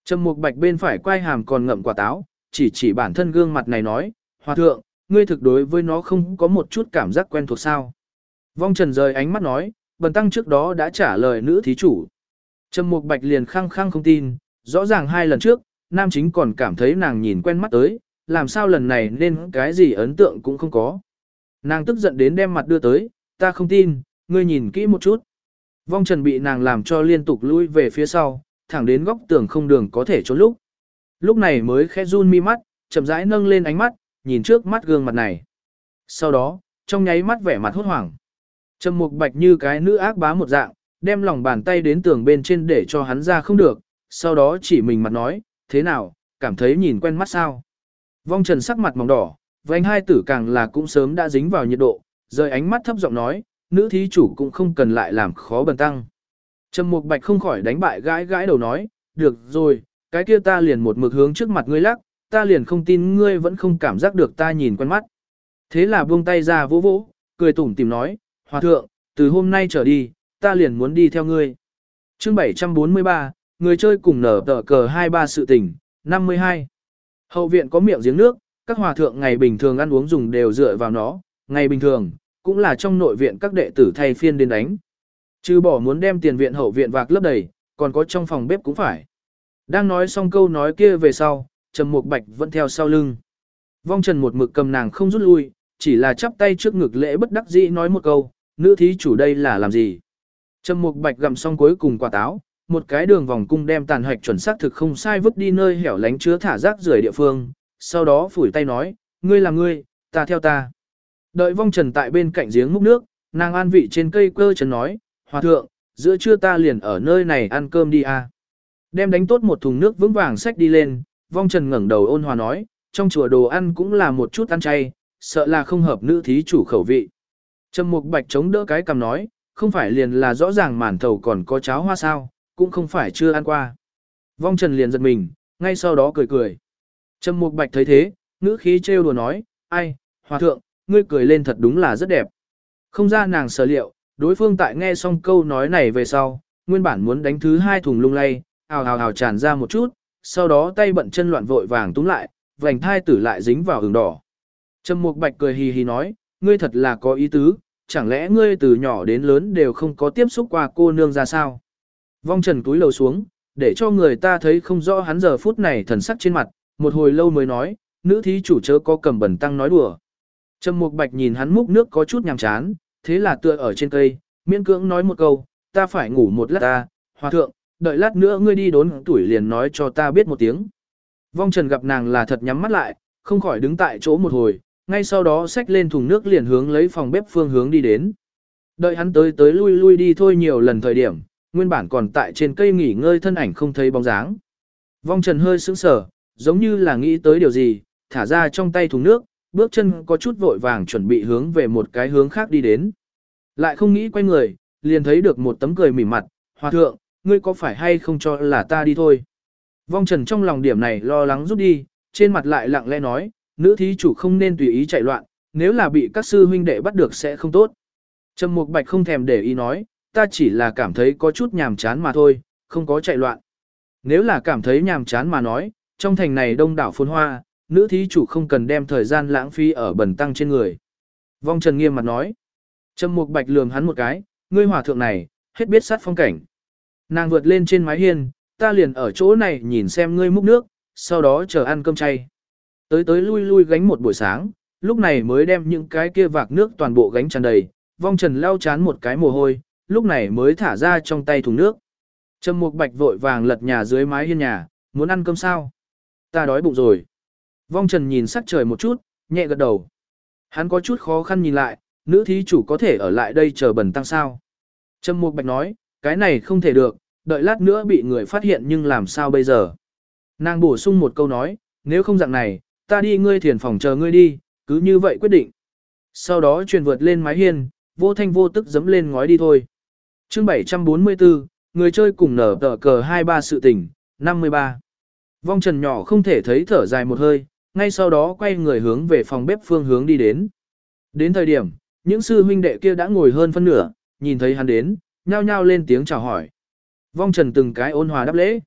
Trầm mục bạch bên phải quay hàm còn ngậm quả táo, chỉ chỉ bản thân gương mặt này nói, hòa thượng, ngươi thực đối với nó không có một chút cảm giác quen thuộc sao. Vong trần rời ánh mắt nói, bần tăng trước đó đã trả lời nữ thí chủ. Trầm mục bạch liền khăng khăng không tin, rõ ràng hai lần trước, nam chính còn cảm thấy nàng nhìn quen mắt tới, làm sao lần này nên cái gì ấn tượng cũng không có. Nàng tức giận đến đem mặt đưa tới, ta không tin, ngươi nhìn kỹ một chút. Vong trần bị nàng làm cho liên tục lui về phía sau, thẳng đến góc tường không đường có thể trốn lúc. Lúc này mới khẽ run mi mắt, chậm rãi nâng lên ánh mắt, nhìn trước mắt gương mặt này. Sau đó, trong nháy mắt vẻ mặt hốt hoảng. Trầm mục bạch như cái nữ ác bá một dạng, đem lòng bàn tay đến tường bên trên để cho hắn ra không được, sau đó chỉ mình mặt nói, thế nào, cảm thấy nhìn quen mắt sao. Vong trần sắc mặt mỏng đỏ, vành hai tử càng là cũng sớm đã dính vào nhiệt độ, rời ánh mắt thấp giọng nói, nữ thí chủ cũng không cần lại làm khó bần tăng. Trầm mục bạch không khỏi đánh bại gãi gãi đầu nói, được rồi, cái kia ta liền một mực hướng trước mặt ngươi lắc, ta liền không tin ngươi vẫn không cảm giác được ta nhìn quen mắt. Thế là buông tay ra vỗ vỗ, cười tủm tìm nói, hòa thượng, từ hôm nay trở đi, ta liền muốn đi theo ngươi. chương 743, người chơi cùng nở tờ cờ 23 sự tình, 52. Hậu viện có miệng giếng nước, các hòa thượng ngày bình thường ăn uống dùng đều dựa vào nó, ngày bình thường, cũng là trong nội viện các đệ tử thay phiên đến đánh. Chứ bỏ muốn đem tiền viện hậu viện vạc lấp đầy, còn có trong phòng bếp cũng phải. Đang nói xong câu nói kia về sau, Trầm Mục Bạch vẫn theo sau lưng. Vong Trần một mực cầm nàng không rút lui, chỉ là chắp tay trước ngực lễ bất đắc dĩ nói một câu, nữ thí chủ đây là làm gì? Trầm Mục Bạch gặm xong cuối cùng quả táo, một cái đường vòng cung đem tàn hạch chuẩn xác thực không sai vứt đi nơi hẻo lánh chứa thả rác rưởi địa phương, sau đó phủi tay nói, ngươi là ngươi, ta theo ta. Đợi vong trần tại bên cạnh giếng múc nước, nàng an vị trên cây cơ trần nói, hòa thượng, giữa trưa ta liền ở nơi này ăn cơm đi à. Đem đánh tốt một thùng nước vững vàng xách đi lên, vong trần ngẩng đầu ôn hòa nói, trong chùa đồ ăn cũng là một chút ăn chay, sợ là không hợp nữ thí chủ khẩu vị. Trầm mục bạch chống đỡ cái cầm nói, không phải liền là rõ ràng màn thầu còn có cháo hoa sao, cũng không phải chưa ăn qua. Vong trần liền giật mình, ngay sau đó cười cười. Trầm mục bạch thấy thế, ngữ khí trêu đùa nói, ai, hòa thượng, ngươi cười lên thật đúng là rất đẹp. Không ra nàng sở liệu, đối phương tại nghe xong câu nói này về sau, nguyên bản muốn đánh thứ hai thùng lung lay, ào ào ào tràn ra một chút, sau đó tay bận chân loạn vội vàng túm lại, vành thai tử lại dính vào hừng đỏ. Trầm Mục Bạch cười hì hì nói, ngươi thật là có ý tứ, chẳng lẽ ngươi từ nhỏ đến lớn đều không có tiếp xúc qua cô nương ra sao? Vong Trần túi lầu xuống, để cho người ta thấy không rõ hắn giờ phút này thần sắc trên mặt, một hồi lâu mới nói, nữ thí chủ chớ có cầm bẩn tăng nói đùa. Trầm Mục Bạch nhìn hắn múc nước có chút nhàm chán, thế là tựa ở trên cây, miễn cưỡng nói một câu, ta phải ngủ một lát ta, hòa thượng, đợi lát nữa ngươi đi đốn tuổi liền nói cho ta biết một tiếng. Vong Trần gặp nàng là thật nhắm mắt lại, không khỏi đứng tại chỗ một hồi, ngay sau đó xách lên thùng nước liền hướng lấy phòng bếp phương hướng đi đến. Đợi hắn tới tới lui lui đi thôi nhiều lần thời điểm, nguyên bản còn tại trên cây nghỉ ngơi thân ảnh không thấy bóng dáng. Vong Trần hơi sững sờ, giống như là nghĩ tới điều gì, thả ra trong tay thùng nước, bước chân có chút vội vàng chuẩn bị hướng về một cái hướng khác đi đến. Lại không nghĩ quay người, liền thấy được một tấm cười mỉm mặt, hòa thượng, ngươi có phải hay không cho là ta đi thôi. Vong trần trong lòng điểm này lo lắng rút đi, trên mặt lại lặng lẽ nói, nữ thí chủ không nên tùy ý chạy loạn, nếu là bị các sư huynh đệ bắt được sẽ không tốt. Trầm Mục Bạch không thèm để ý nói, ta chỉ là cảm thấy có chút nhàm chán mà thôi, không có chạy loạn. Nếu là cảm thấy nhàm chán mà nói, trong thành này đông đảo phồn hoa, nữ thí chủ không cần đem thời gian lãng phí ở bẩn tăng trên người. Vong Trần nghiêm mặt nói. Trầm Mục Bạch lườm hắn một cái, ngươi hòa thượng này, hết biết sát phong cảnh. Nàng vượt lên trên mái hiên, ta liền ở chỗ này nhìn xem ngươi múc nước, sau đó chờ ăn cơm chay. Tới tới lui lui gánh một buổi sáng, lúc này mới đem những cái kia vạc nước toàn bộ gánh tràn đầy, vong trần lao chán một cái mồ hôi, lúc này mới thả ra trong tay thùng nước. Trầm Mục Bạch vội vàng lật nhà dưới mái hiên nhà, muốn ăn cơm sao? Ta đói bụng rồi. Vong Trần nhìn sắc trời một chút, nhẹ gật đầu. Hắn có chút khó khăn nhìn lại, nữ thí chủ có thể ở lại đây chờ bẩn tăng sao. Trầm Mục Bạch nói, cái này không thể được, đợi lát nữa bị người phát hiện nhưng làm sao bây giờ. Nàng bổ sung một câu nói, nếu không dạng này, ta đi ngươi thiền phòng chờ ngươi đi, cứ như vậy quyết định. Sau đó truyền vượt lên mái hiên, vô thanh vô tức dấm lên ngói đi thôi. chương 744, người chơi cùng nở tờ cờ 23 sự tỉnh, 53. Vong trần nhỏ không thể thấy thở dài một hơi, ngay sau đó quay người hướng về phòng bếp phương hướng đi đến. Đến thời điểm, những sư huynh đệ kia đã ngồi hơn phân nửa, nhìn thấy hắn đến, nhao nhao lên tiếng chào hỏi. Vong Trần từng cái ôn hòa đáp lễ.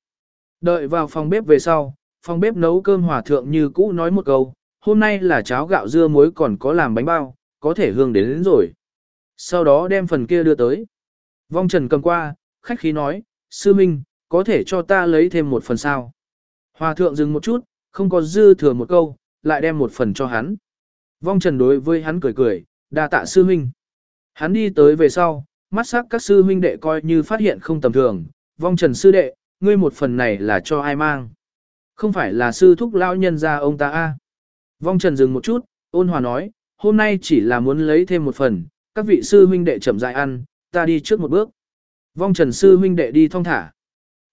Đợi vào phòng bếp về sau, phòng bếp nấu cơm hòa thượng như cũ nói một câu, hôm nay là cháo gạo dưa muối còn có làm bánh bao, có thể hương đến, đến rồi. Sau đó đem phần kia đưa tới. Vong Trần cầm qua, khách khí nói, sư minh, có thể cho ta lấy thêm một phần sao. Hòa thượng dừng một chút, không có dư thừa một câu, lại đem một phần cho hắn. Vong Trần đối với hắn cười cười, đa tạ sư minh. Hắn đi tới về sau, mắt sắc các sư huynh đệ coi như phát hiện không tầm thường, vong trần sư đệ, ngươi một phần này là cho ai mang? Không phải là sư thúc lão nhân ra ông ta a Vong trần dừng một chút, ôn hòa nói, hôm nay chỉ là muốn lấy thêm một phần, các vị sư huynh đệ chậm dại ăn, ta đi trước một bước. Vong trần sư huynh đệ đi thong thả.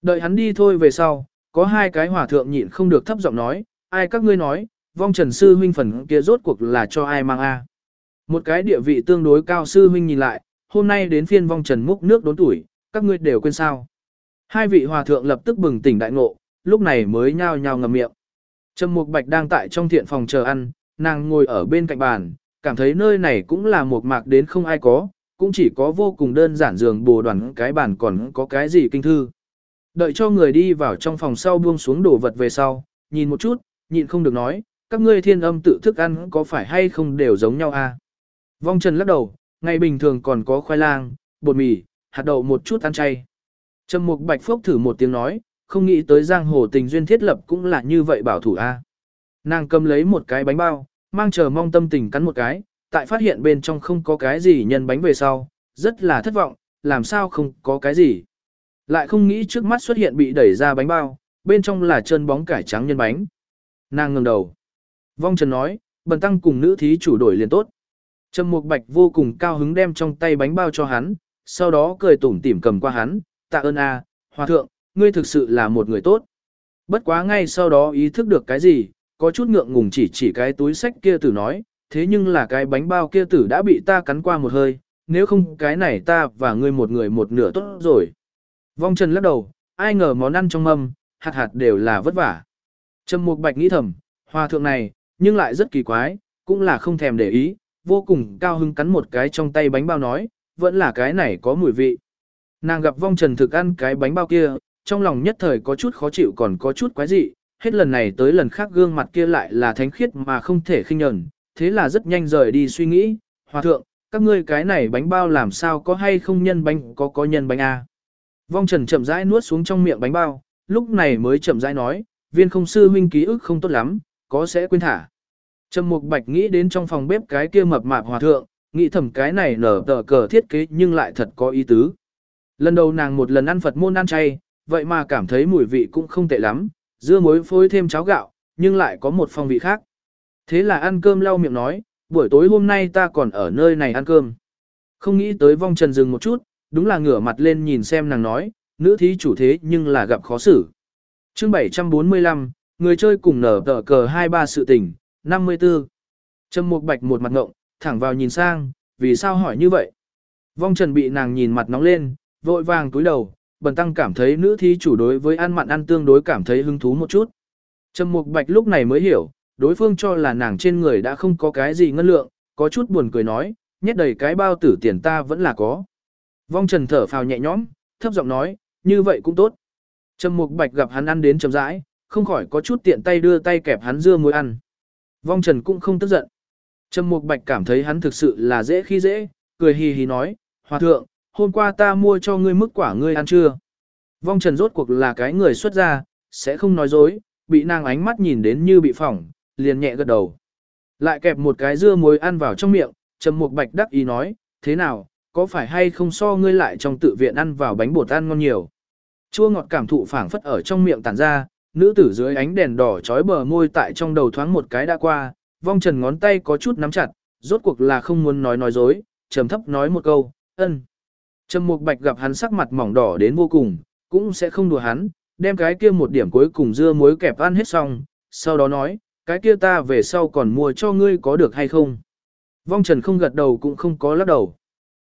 Đợi hắn đi thôi về sau, có hai cái hòa thượng nhịn không được thấp giọng nói, ai các ngươi nói, vong trần sư huynh phần kia rốt cuộc là cho ai mang a Một cái địa vị tương đối cao sư huynh nhìn lại, hôm nay đến phiên vong trần múc nước đốn tuổi, các ngươi đều quên sao. Hai vị hòa thượng lập tức bừng tỉnh đại ngộ, lúc này mới nhao nhao ngậm miệng. Trầm Mục Bạch đang tại trong thiện phòng chờ ăn, nàng ngồi ở bên cạnh bàn, cảm thấy nơi này cũng là một mạc đến không ai có, cũng chỉ có vô cùng đơn giản giường bồ đoàn cái bàn còn có cái gì kinh thư. Đợi cho người đi vào trong phòng sau buông xuống đồ vật về sau, nhìn một chút, nhịn không được nói, các ngươi thiên âm tự thức ăn có phải hay không đều giống nhau? À? Vong Trần lắc đầu, ngày bình thường còn có khoai lang, bột mì, hạt đậu một chút ăn chay. Trầm Mục Bạch Phúc thử một tiếng nói, không nghĩ tới giang hồ tình duyên thiết lập cũng là như vậy bảo thủ a. Nàng cầm lấy một cái bánh bao, mang chờ mong tâm tình cắn một cái, tại phát hiện bên trong không có cái gì nhân bánh về sau, rất là thất vọng, làm sao không có cái gì. Lại không nghĩ trước mắt xuất hiện bị đẩy ra bánh bao, bên trong là chân bóng cải trắng nhân bánh. Nàng ngẩng đầu. Vong Trần nói, bần tăng cùng nữ thí chủ đổi liền tốt. Trầm Mục Bạch vô cùng cao hứng đem trong tay bánh bao cho hắn, sau đó cười tủm tỉm cầm qua hắn, tạ ơn a, hòa thượng, ngươi thực sự là một người tốt. Bất quá ngay sau đó ý thức được cái gì, có chút ngượng ngùng chỉ chỉ cái túi sách kia tử nói, thế nhưng là cái bánh bao kia tử đã bị ta cắn qua một hơi, nếu không cái này ta và ngươi một người một nửa tốt rồi. Vong Trần lắc đầu, ai ngờ món ăn trong mâm, hạt hạt đều là vất vả. Trầm Mục Bạch nghĩ thầm, hòa thượng này, nhưng lại rất kỳ quái, cũng là không thèm để ý, vô cùng cao hứng cắn một cái trong tay bánh bao nói, vẫn là cái này có mùi vị. Nàng gặp vong trần thực ăn cái bánh bao kia, trong lòng nhất thời có chút khó chịu còn có chút quái dị, hết lần này tới lần khác gương mặt kia lại là thánh khiết mà không thể khinh nhẫn, thế là rất nhanh rời đi suy nghĩ, hòa thượng, các ngươi cái này bánh bao làm sao có hay không nhân bánh có có nhân bánh a à? Vong trần chậm rãi nuốt xuống trong miệng bánh bao, lúc này mới chậm rãi nói, viên không sư huynh ký ức không tốt lắm, có sẽ quên thả. Trầm Mục Bạch nghĩ đến trong phòng bếp cái kia mập mạp hòa thượng, nghĩ thầm cái này nở tờ cờ thiết kế nhưng lại thật có ý tứ. Lần đầu nàng một lần ăn Phật môn ăn chay, vậy mà cảm thấy mùi vị cũng không tệ lắm, dưa muối phối thêm cháo gạo, nhưng lại có một phong vị khác. Thế là ăn cơm lau miệng nói, buổi tối hôm nay ta còn ở nơi này ăn cơm. Không nghĩ tới vong trần dừng một chút, đúng là ngửa mặt lên nhìn xem nàng nói, nữ thí chủ thế nhưng là gặp khó xử. chương 745, người chơi cùng nở tờ cờ hai ba sự tình, 54. trâm Mục Bạch một mặt ngộng, thẳng vào nhìn sang, vì sao hỏi như vậy? Vong Trần bị nàng nhìn mặt nóng lên, vội vàng túi đầu, bần tăng cảm thấy nữ thí chủ đối với ăn mặn ăn tương đối cảm thấy hứng thú một chút. Trầm Mục Bạch lúc này mới hiểu, đối phương cho là nàng trên người đã không có cái gì ngân lượng, có chút buồn cười nói, nhét đầy cái bao tử tiền ta vẫn là có. Vong Trần thở phào nhẹ nhõm, thấp giọng nói, như vậy cũng tốt. Trầm Mục Bạch gặp hắn ăn đến chậm rãi, không khỏi có chút tiện tay đưa tay kẹp hắn dưa muối ăn. Vong Trần cũng không tức giận. Trầm Mục Bạch cảm thấy hắn thực sự là dễ khi dễ, cười hì hì nói, Hòa thượng, hôm qua ta mua cho ngươi mức quả ngươi ăn chưa? Vong Trần rốt cuộc là cái người xuất gia, sẽ không nói dối, bị nàng ánh mắt nhìn đến như bị phỏng, liền nhẹ gật đầu. Lại kẹp một cái dưa muối ăn vào trong miệng, Trầm Mục Bạch đắc ý nói, thế nào, có phải hay không so ngươi lại trong tự viện ăn vào bánh bột ăn ngon nhiều? Chua ngọt cảm thụ phảng phất ở trong miệng tản ra, Nữ tử dưới ánh đèn đỏ trói bờ môi tại trong đầu thoáng một cái đã qua, vong trần ngón tay có chút nắm chặt, rốt cuộc là không muốn nói nói dối, trầm thấp nói một câu, ân. Trầm mục bạch gặp hắn sắc mặt mỏng đỏ đến vô cùng, cũng sẽ không đùa hắn, đem cái kia một điểm cuối cùng dưa muối kẹp ăn hết xong, sau đó nói, cái kia ta về sau còn mua cho ngươi có được hay không. Vong trần không gật đầu cũng không có lắc đầu.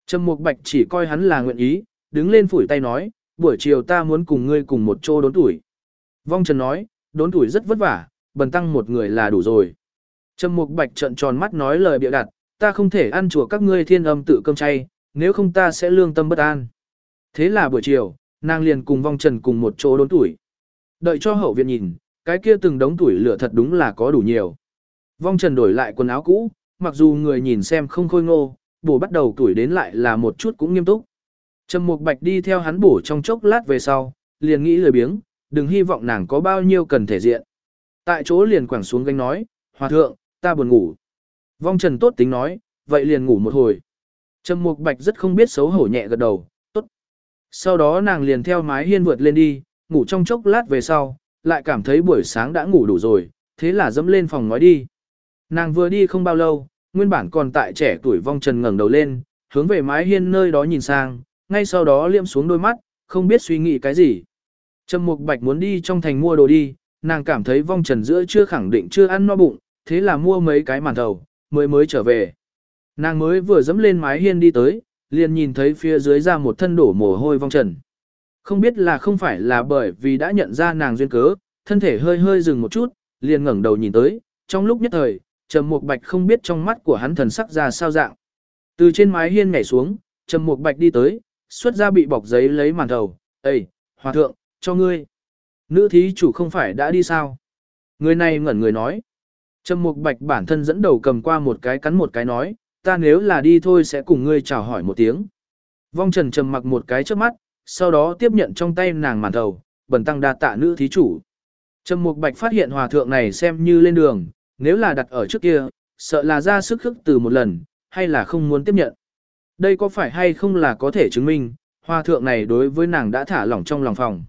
Trầm mục bạch chỉ coi hắn là nguyện ý, đứng lên phủi tay nói, buổi chiều ta muốn cùng ngươi cùng một chỗ đốn tuổi. Vong Trần nói, đốn tuổi rất vất vả, bần tăng một người là đủ rồi. Trầm Mục Bạch trợn tròn mắt nói lời bịa đặt, ta không thể ăn chùa các ngươi thiên âm tự cơm chay, nếu không ta sẽ lương tâm bất an. Thế là buổi chiều, nàng liền cùng vong trần cùng một chỗ đốn tuổi. Đợi cho hậu viện nhìn, cái kia từng đống tuổi lửa thật đúng là có đủ nhiều. Vong trần đổi lại quần áo cũ, mặc dù người nhìn xem không khôi ngô, bổ bắt đầu tuổi đến lại là một chút cũng nghiêm túc. Trầm Mục Bạch đi theo hắn bổ trong chốc lát về sau, liền nghĩ lười biếng, đừng hy vọng nàng có bao nhiêu cần thể diện. Tại chỗ liền quẳng xuống gánh nói, Hòa thượng, ta buồn ngủ. Vong Trần tốt tính nói, vậy liền ngủ một hồi. Trầm Mục Bạch rất không biết xấu hổ nhẹ gật đầu, tốt. Sau đó nàng liền theo mái hiên vượt lên đi, ngủ trong chốc lát về sau, lại cảm thấy buổi sáng đã ngủ đủ rồi, thế là dẫm lên phòng nói đi. Nàng vừa đi không bao lâu, nguyên bản còn tại trẻ tuổi vong trần ngẩng đầu lên, hướng về mái hiên nơi đó nhìn sang, ngay sau đó liệm xuống đôi mắt, không biết suy nghĩ cái gì. Trầm Mục Bạch muốn đi trong thành mua đồ đi, nàng cảm thấy vong trần giữa chưa khẳng định chưa ăn no bụng, thế là mua mấy cái màn thầu, mới mới trở về. Nàng mới vừa dẫm lên mái hiên đi tới, liền nhìn thấy phía dưới ra một thân đổ mồ hôi vong trần. Không biết là không phải là bởi vì đã nhận ra nàng duyên cớ, thân thể hơi hơi dừng một chút, liền ngẩng đầu nhìn tới, trong lúc nhất thời, Trầm Mục Bạch không biết trong mắt của hắn thần sắc ra sao dạng. Từ trên mái hiên nhảy xuống, Trầm Mục Bạch đi tới, xuất ra bị bọc giấy lấy màn đầu, "Ê, hòa thượng, cho ngươi." Nữ thí chủ không phải đã đi sao? Người này ngẩn người nói. Trầm Mục Bạch bản thân dẫn đầu cầm qua một cái cắn một cái nói, "Ta nếu là đi thôi sẽ cùng ngươi chào hỏi một tiếng." Vong Trần trầm mặc một cái trước mắt, sau đó tiếp nhận trong tay nàng màn đầu, bẩn tăng đa tạ nữ thí chủ. Trầm Mục Bạch phát hiện hòa thượng này xem như lên đường, nếu là đặt ở trước kia, sợ là ra sức khức từ một lần, hay là không muốn tiếp nhận. Đây có phải hay không là có thể chứng minh, hòa thượng này đối với nàng đã thả lỏng trong lòng phòng.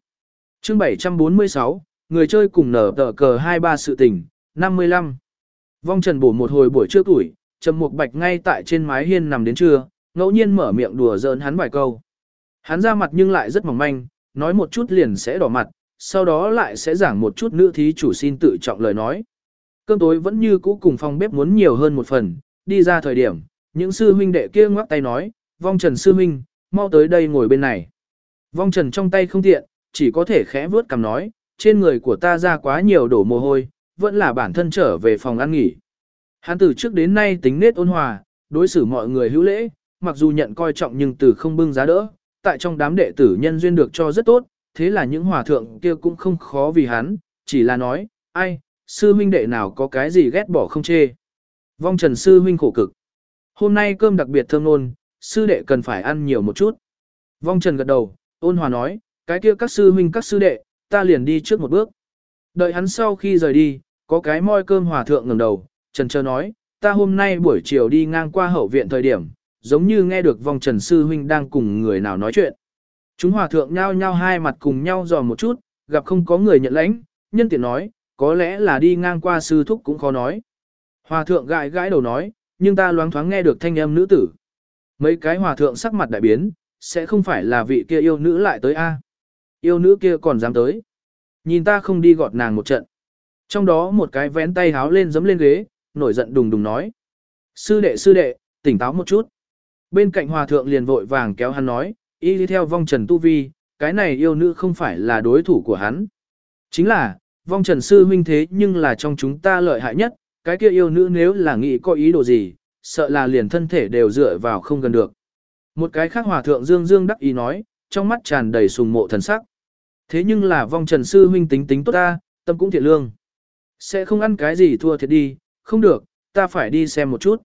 chương 746, người chơi cùng nở tờ cờ 23 sự tình, 55. Vong trần bổ một hồi buổi trưa tuổi, trầm mục bạch ngay tại trên mái hiên nằm đến trưa, ngẫu nhiên mở miệng đùa giỡn hắn vài câu. Hắn ra mặt nhưng lại rất mỏng manh, nói một chút liền sẽ đỏ mặt, sau đó lại sẽ giảng một chút nữ thí chủ xin tự trọng lời nói. Cơm tối vẫn như cũ cùng phòng bếp muốn nhiều hơn một phần, đi ra thời điểm, những sư huynh đệ kia ngoắc tay nói, vong trần sư huynh, mau tới đây ngồi bên này. Vong trần trong tay không tiện, chỉ có thể khẽ vướt cầm nói, trên người của ta ra quá nhiều đổ mồ hôi, vẫn là bản thân trở về phòng ăn nghỉ. Hắn từ trước đến nay tính nết ôn hòa, đối xử mọi người hữu lễ, mặc dù nhận coi trọng nhưng từ không bưng giá đỡ, tại trong đám đệ tử nhân duyên được cho rất tốt, thế là những hòa thượng kia cũng không khó vì hắn, chỉ là nói, ai, sư huynh đệ nào có cái gì ghét bỏ không chê. Vong trần sư huynh khổ cực. Hôm nay cơm đặc biệt thơm nôn, sư đệ cần phải ăn nhiều một chút. Vong trần gật đầu, ôn hòa nói, cái kia các sư huynh các sư đệ, ta liền đi trước một bước. Đợi hắn sau khi rời đi, có cái moi cơm hòa thượng ngẩng đầu, trần Trơ nói, ta hôm nay buổi chiều đi ngang qua hậu viện thời điểm, giống như nghe được vong trần sư huynh đang cùng người nào nói chuyện. Chúng hòa thượng nhao nhao hai mặt cùng nhau dò một chút, gặp không có người nhận lãnh, nhân tiện nói, có lẽ là đi ngang qua sư thúc cũng khó nói. Hòa thượng gãi gãi đầu nói, nhưng ta loáng thoáng nghe được thanh âm nữ tử. Mấy cái hòa thượng sắc mặt đại biến, sẽ không phải là vị kia yêu nữ lại tới a? Yêu nữ kia còn dám tới. Nhìn ta không đi gọt nàng một trận. Trong đó một cái vén tay háo lên giấm lên ghế, nổi giận đùng đùng nói. Sư đệ sư đệ, tỉnh táo một chút. Bên cạnh hòa thượng liền vội vàng kéo hắn nói, y đi theo vong trần tu vi, cái này yêu nữ không phải là đối thủ của hắn. Chính là, vong trần sư huynh thế nhưng là trong chúng ta lợi hại nhất, cái kia yêu nữ nếu là nghĩ có ý đồ gì, sợ là liền thân thể đều dựa vào không gần được. Một cái khác hòa thượng dương dương đắc ý nói, trong mắt tràn đầy sùng mộ thần sắc. Thế nhưng là vong trần sư huynh tính tính tốt ta, tâm cũng thiện lương. Sẽ không ăn cái gì thua thiệt đi, không được, ta phải đi xem một chút.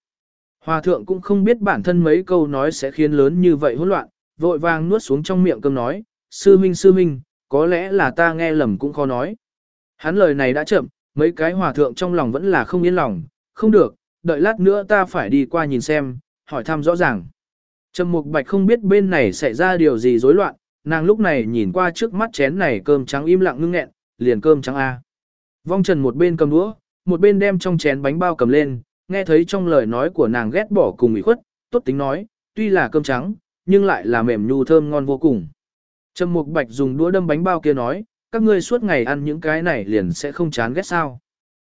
Hòa thượng cũng không biết bản thân mấy câu nói sẽ khiến lớn như vậy hỗn loạn, vội vàng nuốt xuống trong miệng cơm nói, sư minh sư minh, có lẽ là ta nghe lầm cũng khó nói. Hắn lời này đã chậm, mấy cái hòa thượng trong lòng vẫn là không yên lòng, không được, đợi lát nữa ta phải đi qua nhìn xem, hỏi thăm rõ ràng. Trầm Mục Bạch không biết bên này xảy ra điều gì rối loạn, nàng lúc này nhìn qua trước mắt chén này cơm trắng im lặng ngưng nghẹn, liền cơm trắng A. Vong Trần một bên cầm đũa, một bên đem trong chén bánh bao cầm lên, nghe thấy trong lời nói của nàng ghét bỏ cùng ủy khuất, tốt tính nói, tuy là cơm trắng, nhưng lại là mềm nhu thơm ngon vô cùng. Trầm Mục Bạch dùng đũa đâm bánh bao kia nói, các ngươi suốt ngày ăn những cái này liền sẽ không chán ghét sao.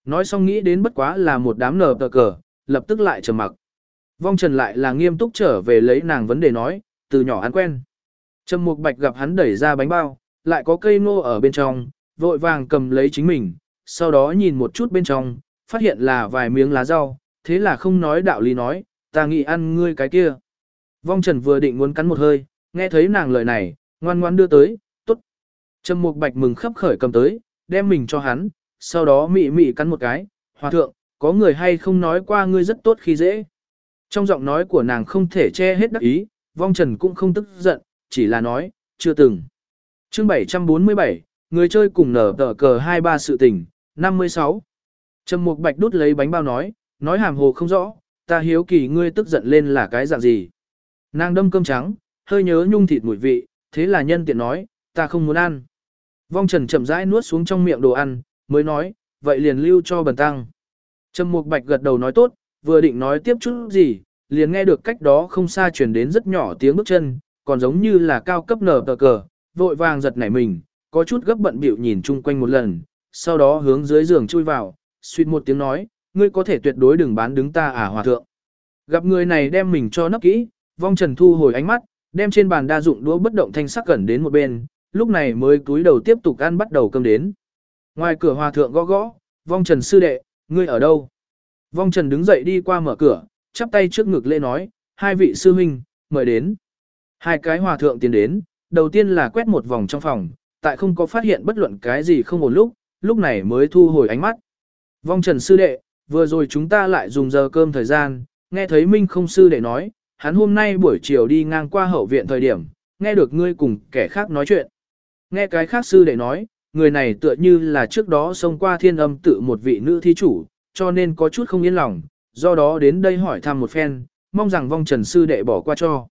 Nói xong nghĩ đến bất quá là một đám nở tờ cờ, lập tức lại trầm mặc. Vong Trần lại là nghiêm túc trở về lấy nàng vấn đề nói, từ nhỏ ăn quen. Trầm Mục Bạch gặp hắn đẩy ra bánh bao, lại có cây ngô ở bên trong, vội vàng cầm lấy chính mình, sau đó nhìn một chút bên trong, phát hiện là vài miếng lá rau, thế là không nói đạo lý nói, ta nghĩ ăn ngươi cái kia. Vong Trần vừa định muốn cắn một hơi, nghe thấy nàng lời này, ngoan ngoan đưa tới, tốt. Trầm Mục Bạch mừng khấp khởi cầm tới, đem mình cho hắn, sau đó mị mị cắn một cái, hòa thượng, có người hay không nói qua ngươi rất tốt khi dễ. Trong giọng nói của nàng không thể che hết đắc ý, vong trần cũng không tức giận, chỉ là nói, chưa từng. chương 747, người chơi cùng nở tờ cờ 23 sự tình, 56. Trầm Mục Bạch đút lấy bánh bao nói, nói hàm hồ không rõ, ta hiếu kỳ ngươi tức giận lên là cái dạng gì. Nàng đâm cơm trắng, hơi nhớ nhung thịt mùi vị, thế là nhân tiện nói, ta không muốn ăn. Vong Trần chậm rãi nuốt xuống trong miệng đồ ăn, mới nói, vậy liền lưu cho bần tăng. Trầm Mục Bạch gật đầu nói tốt, vừa định nói tiếp chút gì, liền nghe được cách đó không xa truyền đến rất nhỏ tiếng bước chân, còn giống như là cao cấp nở tờ cờ, vội vàng giật nảy mình, có chút gấp bận bịu nhìn chung quanh một lần, sau đó hướng dưới giường chui vào, suýt một tiếng nói, ngươi có thể tuyệt đối đừng bán đứng ta à hòa thượng. Gặp người này đem mình cho nấp kỹ, vong trần thu hồi ánh mắt, đem trên bàn đa dụng đũa bất động thanh sắc gần đến một bên, lúc này mới cúi đầu tiếp tục ăn bắt đầu cơm đến. Ngoài cửa hòa thượng gõ gõ, vong trần sư đệ, ngươi ở đâu? Vong trần đứng dậy đi qua mở cửa, chắp tay trước ngực lê nói, hai vị sư huynh, mời đến. Hai cái hòa thượng tiến đến, đầu tiên là quét một vòng trong phòng, tại không có phát hiện bất luận cái gì không ổn lúc, lúc này mới thu hồi ánh mắt. Vong trần sư đệ, vừa rồi chúng ta lại dùng giờ cơm thời gian, nghe thấy Minh không sư đệ nói, hắn hôm nay buổi chiều đi ngang qua hậu viện thời điểm, nghe được ngươi cùng kẻ khác nói chuyện. Nghe cái khác sư đệ nói, người này tựa như là trước đó xông qua thiên âm tự một vị nữ thí chủ, cho nên có chút không yên lòng, do đó đến đây hỏi thăm một phen, mong rằng vong trần sư đệ bỏ qua cho.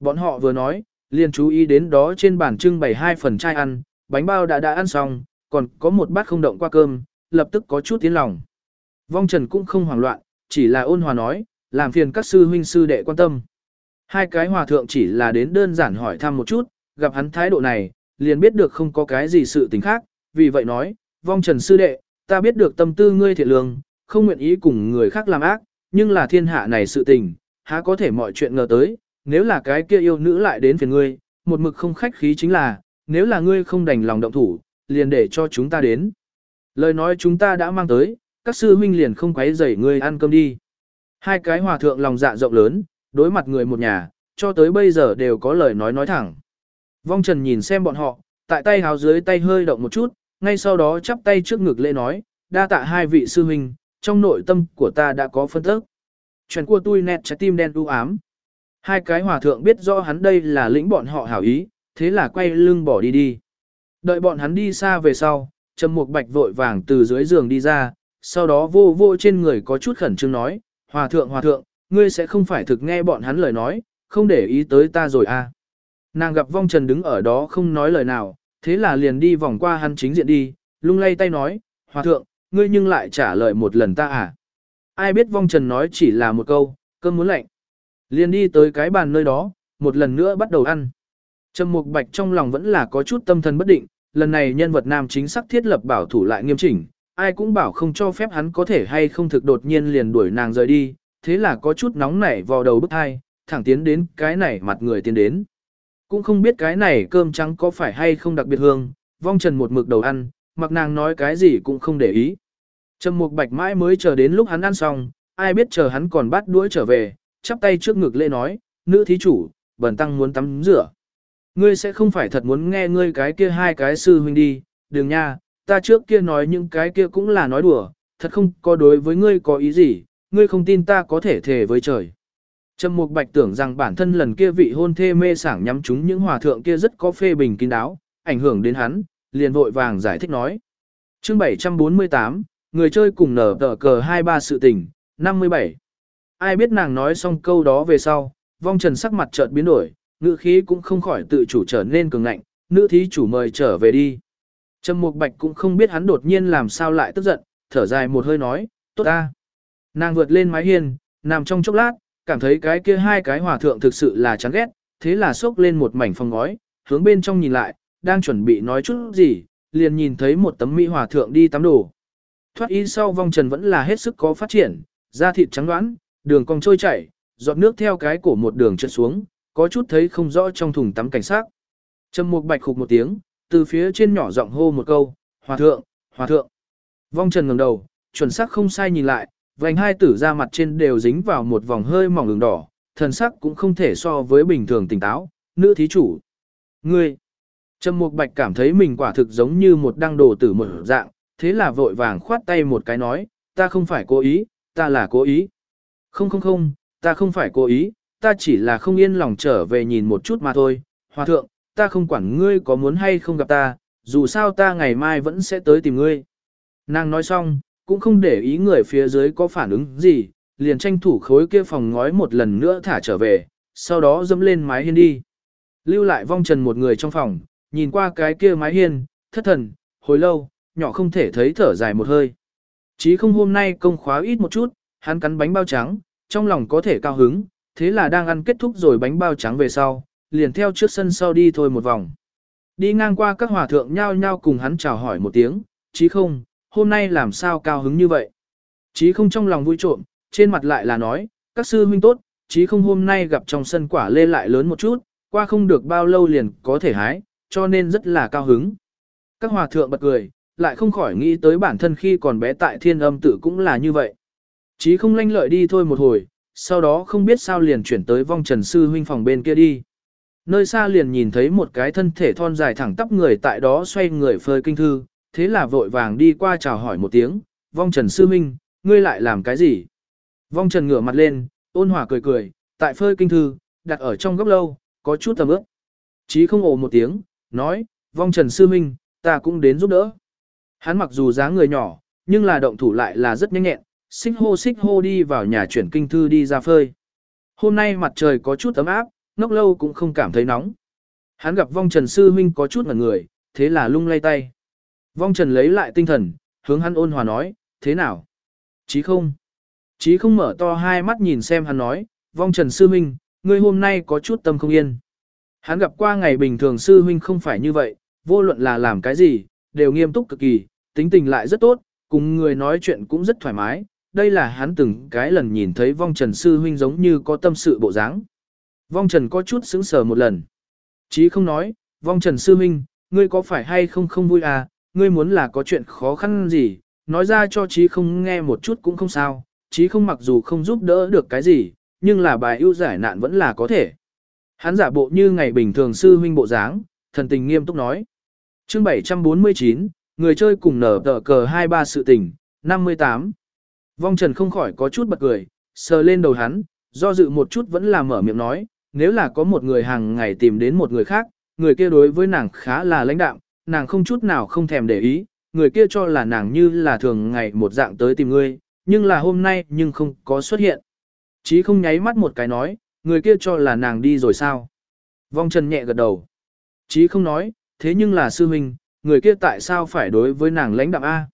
Bọn họ vừa nói, liền chú ý đến đó trên bàn trưng bày hai phần chai ăn, bánh bao đã đã ăn xong, còn có một bát không động qua cơm, lập tức có chút tiến lòng. Vong trần cũng không hoảng loạn, chỉ là ôn hòa nói, làm phiền các sư huynh sư đệ quan tâm. Hai cái hòa thượng chỉ là đến đơn giản hỏi thăm một chút, gặp hắn thái độ này, liền biết được không có cái gì sự tình khác, vì vậy nói, vong trần sư đệ, ta biết được tâm tư ngươi thiện lương, không nguyện ý cùng người khác làm ác, nhưng là thiên hạ này sự tình, há có thể mọi chuyện ngờ tới, nếu là cái kia yêu nữ lại đến phiền ngươi, một mực không khách khí chính là, nếu là ngươi không đành lòng động thủ, liền để cho chúng ta đến. Lời nói chúng ta đã mang tới, các sư huynh liền không quấy rầy ngươi ăn cơm đi. Hai cái hòa thượng lòng dạ rộng lớn, đối mặt người một nhà, cho tới bây giờ đều có lời nói nói thẳng. Vong Trần nhìn xem bọn họ, tại tay háo dưới tay hơi động một chút, ngay sau đó chắp tay trước ngực lễ nói, đa tạ hai vị sư huynh, trong nội tâm của ta đã có phân tức. Chuyện của tôi nét trái tim đen u ám. Hai cái hòa thượng biết rõ hắn đây là lĩnh bọn họ hảo ý, thế là quay lưng bỏ đi đi. Đợi bọn hắn đi xa về sau, Trầm Mục Bạch vội vàng từ dưới giường đi ra, sau đó vô vô trên người có chút khẩn trương nói, Hòa thượng hòa thượng, ngươi sẽ không phải thực nghe bọn hắn lời nói, không để ý tới ta rồi à. Nàng gặp vong trần đứng ở đó không nói lời nào, thế là liền đi vòng qua hắn chính diện đi, lung lay tay nói, Hòa thượng, ngươi nhưng lại trả lời một lần ta à. Ai biết vong trần nói chỉ là một câu, cơm muốn lạnh. Liền đi tới cái bàn nơi đó, một lần nữa bắt đầu ăn. Trầm Mục Bạch trong lòng vẫn là có chút tâm thần bất định, lần này nhân vật nam chính xác thiết lập bảo thủ lại nghiêm chỉnh, ai cũng bảo không cho phép hắn có thể hay không thực đột nhiên liền đuổi nàng rời đi, thế là có chút nóng nảy vào đầu bức hai, thẳng tiến đến cái này mặt người tiến đến. Cũng không biết cái này cơm trắng có phải hay không đặc biệt hương, vong trần một mực đầu ăn, mặc nàng nói cái gì cũng không để ý. Trầm mục bạch mãi mới chờ đến lúc hắn ăn xong, ai biết chờ hắn còn bắt đuổi trở về, chắp tay trước ngực lễ nói, nữ thí chủ, bần tăng muốn tắm rửa. Ngươi sẽ không phải thật muốn nghe ngươi cái kia hai cái sư huynh đi, đừng nha, ta trước kia nói những cái kia cũng là nói đùa, thật không có đối với ngươi có ý gì, ngươi không tin ta có thể thề với trời. Trầm Mục Bạch tưởng rằng bản thân lần kia vị hôn thê mê sảng nhắm chúng những hòa thượng kia rất có phê bình kín đáo, ảnh hưởng đến hắn, liền vội vàng giải thích nói. Chương 748, người chơi cùng nở tờ cờ 23 sự tình, 57. Ai biết nàng nói xong câu đó về sau, vong trần sắc mặt chợt biến đổi, ngữ khí cũng không khỏi tự chủ trở nên cường ngạnh, nữ thí chủ mời trở về đi. Trầm Mục Bạch cũng không biết hắn đột nhiên làm sao lại tức giận, thở dài một hơi nói, tốt ta. Nàng vượt lên mái hiên, nằm trong chốc lát, cảm thấy cái kia hai cái hòa thượng thực sự là chán ghét, thế là xốc lên một mảnh phòng ngói, hướng bên trong nhìn lại, đang chuẩn bị nói chút gì, liền nhìn thấy một tấm mỹ hòa thượng đi tắm đồ. Thoát y sau vong trần vẫn là hết sức có phát triển, da thịt trắng đoán, đường cong trôi chảy, giọt nước theo cái cổ một đường trượt xuống, có chút thấy không rõ trong thùng tắm cảnh sát. Trầm Mục Bạch khục một tiếng, từ phía trên nhỏ giọng hô một câu, hòa thượng, hòa thượng. Vong trần ngẩng đầu, chuẩn xác không sai nhìn lại, vành hai tử ra mặt trên đều dính vào một vòng hơi mỏng đường đỏ, thần sắc cũng không thể so với bình thường tỉnh táo, nữ thí chủ. Ngươi, Trầm Mục Bạch cảm thấy mình quả thực giống như một đăng đồ tử một dạng, thế là vội vàng khoát tay một cái nói, ta không phải cố ý, ta là cố ý. Không không không, ta không phải cố ý, ta chỉ là không yên lòng trở về nhìn một chút mà thôi. Hòa thượng, ta không quản ngươi có muốn hay không gặp ta, dù sao ta ngày mai vẫn sẽ tới tìm ngươi. Nàng nói xong, cũng không để ý người phía dưới có phản ứng gì, liền tranh thủ khối kia phòng ngói một lần nữa thả trở về, sau đó dẫm lên mái hiên đi. Lưu lại vong trần một người trong phòng, nhìn qua cái kia mái hiên, thất thần, hồi lâu, nhỏ không thể thấy thở dài một hơi. Chí không hôm nay công khóa ít một chút, hắn cắn bánh bao trắng, trong lòng có thể cao hứng, thế là đang ăn kết thúc rồi bánh bao trắng về sau, liền theo trước sân sau đi thôi một vòng. Đi ngang qua các hòa thượng nhao nhao cùng hắn chào hỏi một tiếng, chí không, hôm nay làm sao cao hứng như vậy. Chí không trong lòng vui trộm, trên mặt lại là nói, các sư huynh tốt, chí không hôm nay gặp trong sân quả lê lại lớn một chút, qua không được bao lâu liền có thể hái, cho nên rất là cao hứng. Các hòa thượng bật cười, lại không khỏi nghĩ tới bản thân khi còn bé tại thiên âm tự cũng là như vậy. Chí không lanh lợi đi thôi một hồi, sau đó không biết sao liền chuyển tới vong trần sư huynh phòng bên kia đi. Nơi xa liền nhìn thấy một cái thân thể thon dài thẳng tắp người tại đó xoay người phơi kinh thư, thế là vội vàng đi qua chào hỏi một tiếng, vong trần sư huynh, ngươi lại làm cái gì? Vong trần ngửa mặt lên, ôn hòa cười cười, tại phơi kinh thư, đặt ở trong góc lâu, có chút tầm ước. Chí không ồ một tiếng, nói, vong trần sư huynh, ta cũng đến giúp đỡ. Hắn mặc dù dáng người nhỏ, nhưng là động thủ lại là rất nhanh nhẹn, xích hô xích hô đi vào nhà chuyển kinh thư đi ra phơi. Hôm nay mặt trời có chút ấm áp, ngốc lâu cũng không cảm thấy nóng. Hắn gặp vong trần sư huynh có chút ngẩn người, thế là lung lay tay. Vong trần lấy lại tinh thần, hướng hắn ôn hòa nói, thế nào? Chí không? Chí không mở to hai mắt nhìn xem hắn nói, vong trần sư huynh, ngươi hôm nay có chút tâm không yên. Hắn gặp qua ngày bình thường sư huynh không phải như vậy, vô luận là làm cái gì, đều nghiêm túc cực kỳ, tính tình lại rất tốt, cùng người nói chuyện cũng rất thoải mái, đây là hắn từng cái lần nhìn thấy vong trần sư huynh giống như có tâm sự bộ dáng. Vong trần có chút sững sờ một lần. Chí không nói, vong trần sư huynh, ngươi có phải hay không không vui à, ngươi muốn là có chuyện khó khăn gì, nói ra cho chí không nghe một chút cũng không sao, chí không mặc dù không giúp đỡ được cái gì, nhưng là bài ưu giải nạn vẫn là có thể. Hắn giả bộ như ngày bình thường sư huynh bộ dáng, thần tình nghiêm túc nói. Chương 749, người chơi cùng nở tờ cờ 23 sự tình, 58. Vong Trần không khỏi có chút bật cười, sờ lên đầu hắn, do dự một chút vẫn là mở miệng nói, nếu là có một người hàng ngày tìm đến một người khác, người kia đối với nàng khá là lãnh đạm, nàng không chút nào không thèm để ý, người kia cho là nàng như là thường ngày một dạng tới tìm ngươi, nhưng là hôm nay nhưng không có xuất hiện. Chí không nháy mắt một cái nói, người kia cho là nàng đi rồi sao? Vong Trần nhẹ gật đầu. Chí không nói, thế nhưng là sư huynh, người kia tại sao phải đối với nàng lãnh đạm A?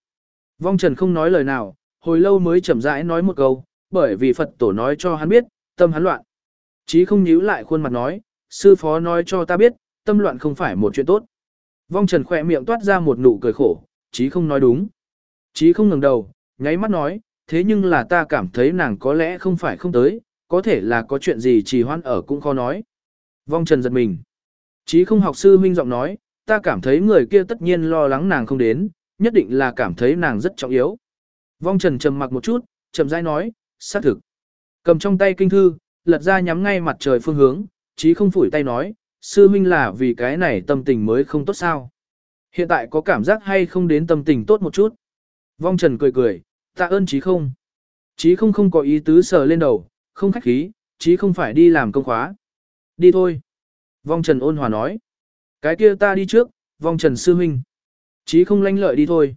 Vong Trần không nói lời nào, hồi lâu mới chậm rãi nói một câu, bởi vì Phật tổ nói cho hắn biết, tâm hắn loạn. Chí không nhíu lại khuôn mặt nói, sư phó nói cho ta biết, tâm loạn không phải một chuyện tốt. Vong Trần khỏe miệng toát ra một nụ cười khổ, Chí không nói đúng. Chí không ngẩng đầu, nháy mắt nói, thế nhưng là ta cảm thấy nàng có lẽ không phải không tới, có thể là có chuyện gì trì hoãn ở cũng khó nói. Vong Trần giật mình. Chí không học sư huynh giọng nói, ta cảm thấy người kia tất nhiên lo lắng nàng không đến, nhất định là cảm thấy nàng rất trọng yếu. Vong Trần trầm mặc một chút, chậm rãi nói, xác thực. Cầm trong tay kinh thư, lật ra nhắm ngay mặt trời phương hướng, chí không phủi tay nói, sư huynh là vì cái này tâm tình mới không tốt sao. Hiện tại có cảm giác hay không đến tâm tình tốt một chút. Vong Trần cười cười, tạ ơn chí không. Chí không không có ý tứ sờ lên đầu, không khách khí, chí không phải đi làm công khóa. Đi thôi. Vong Trần ôn hòa nói. Cái kia ta đi trước, vong Trần sư huynh. Chí không lanh lợi đi thôi.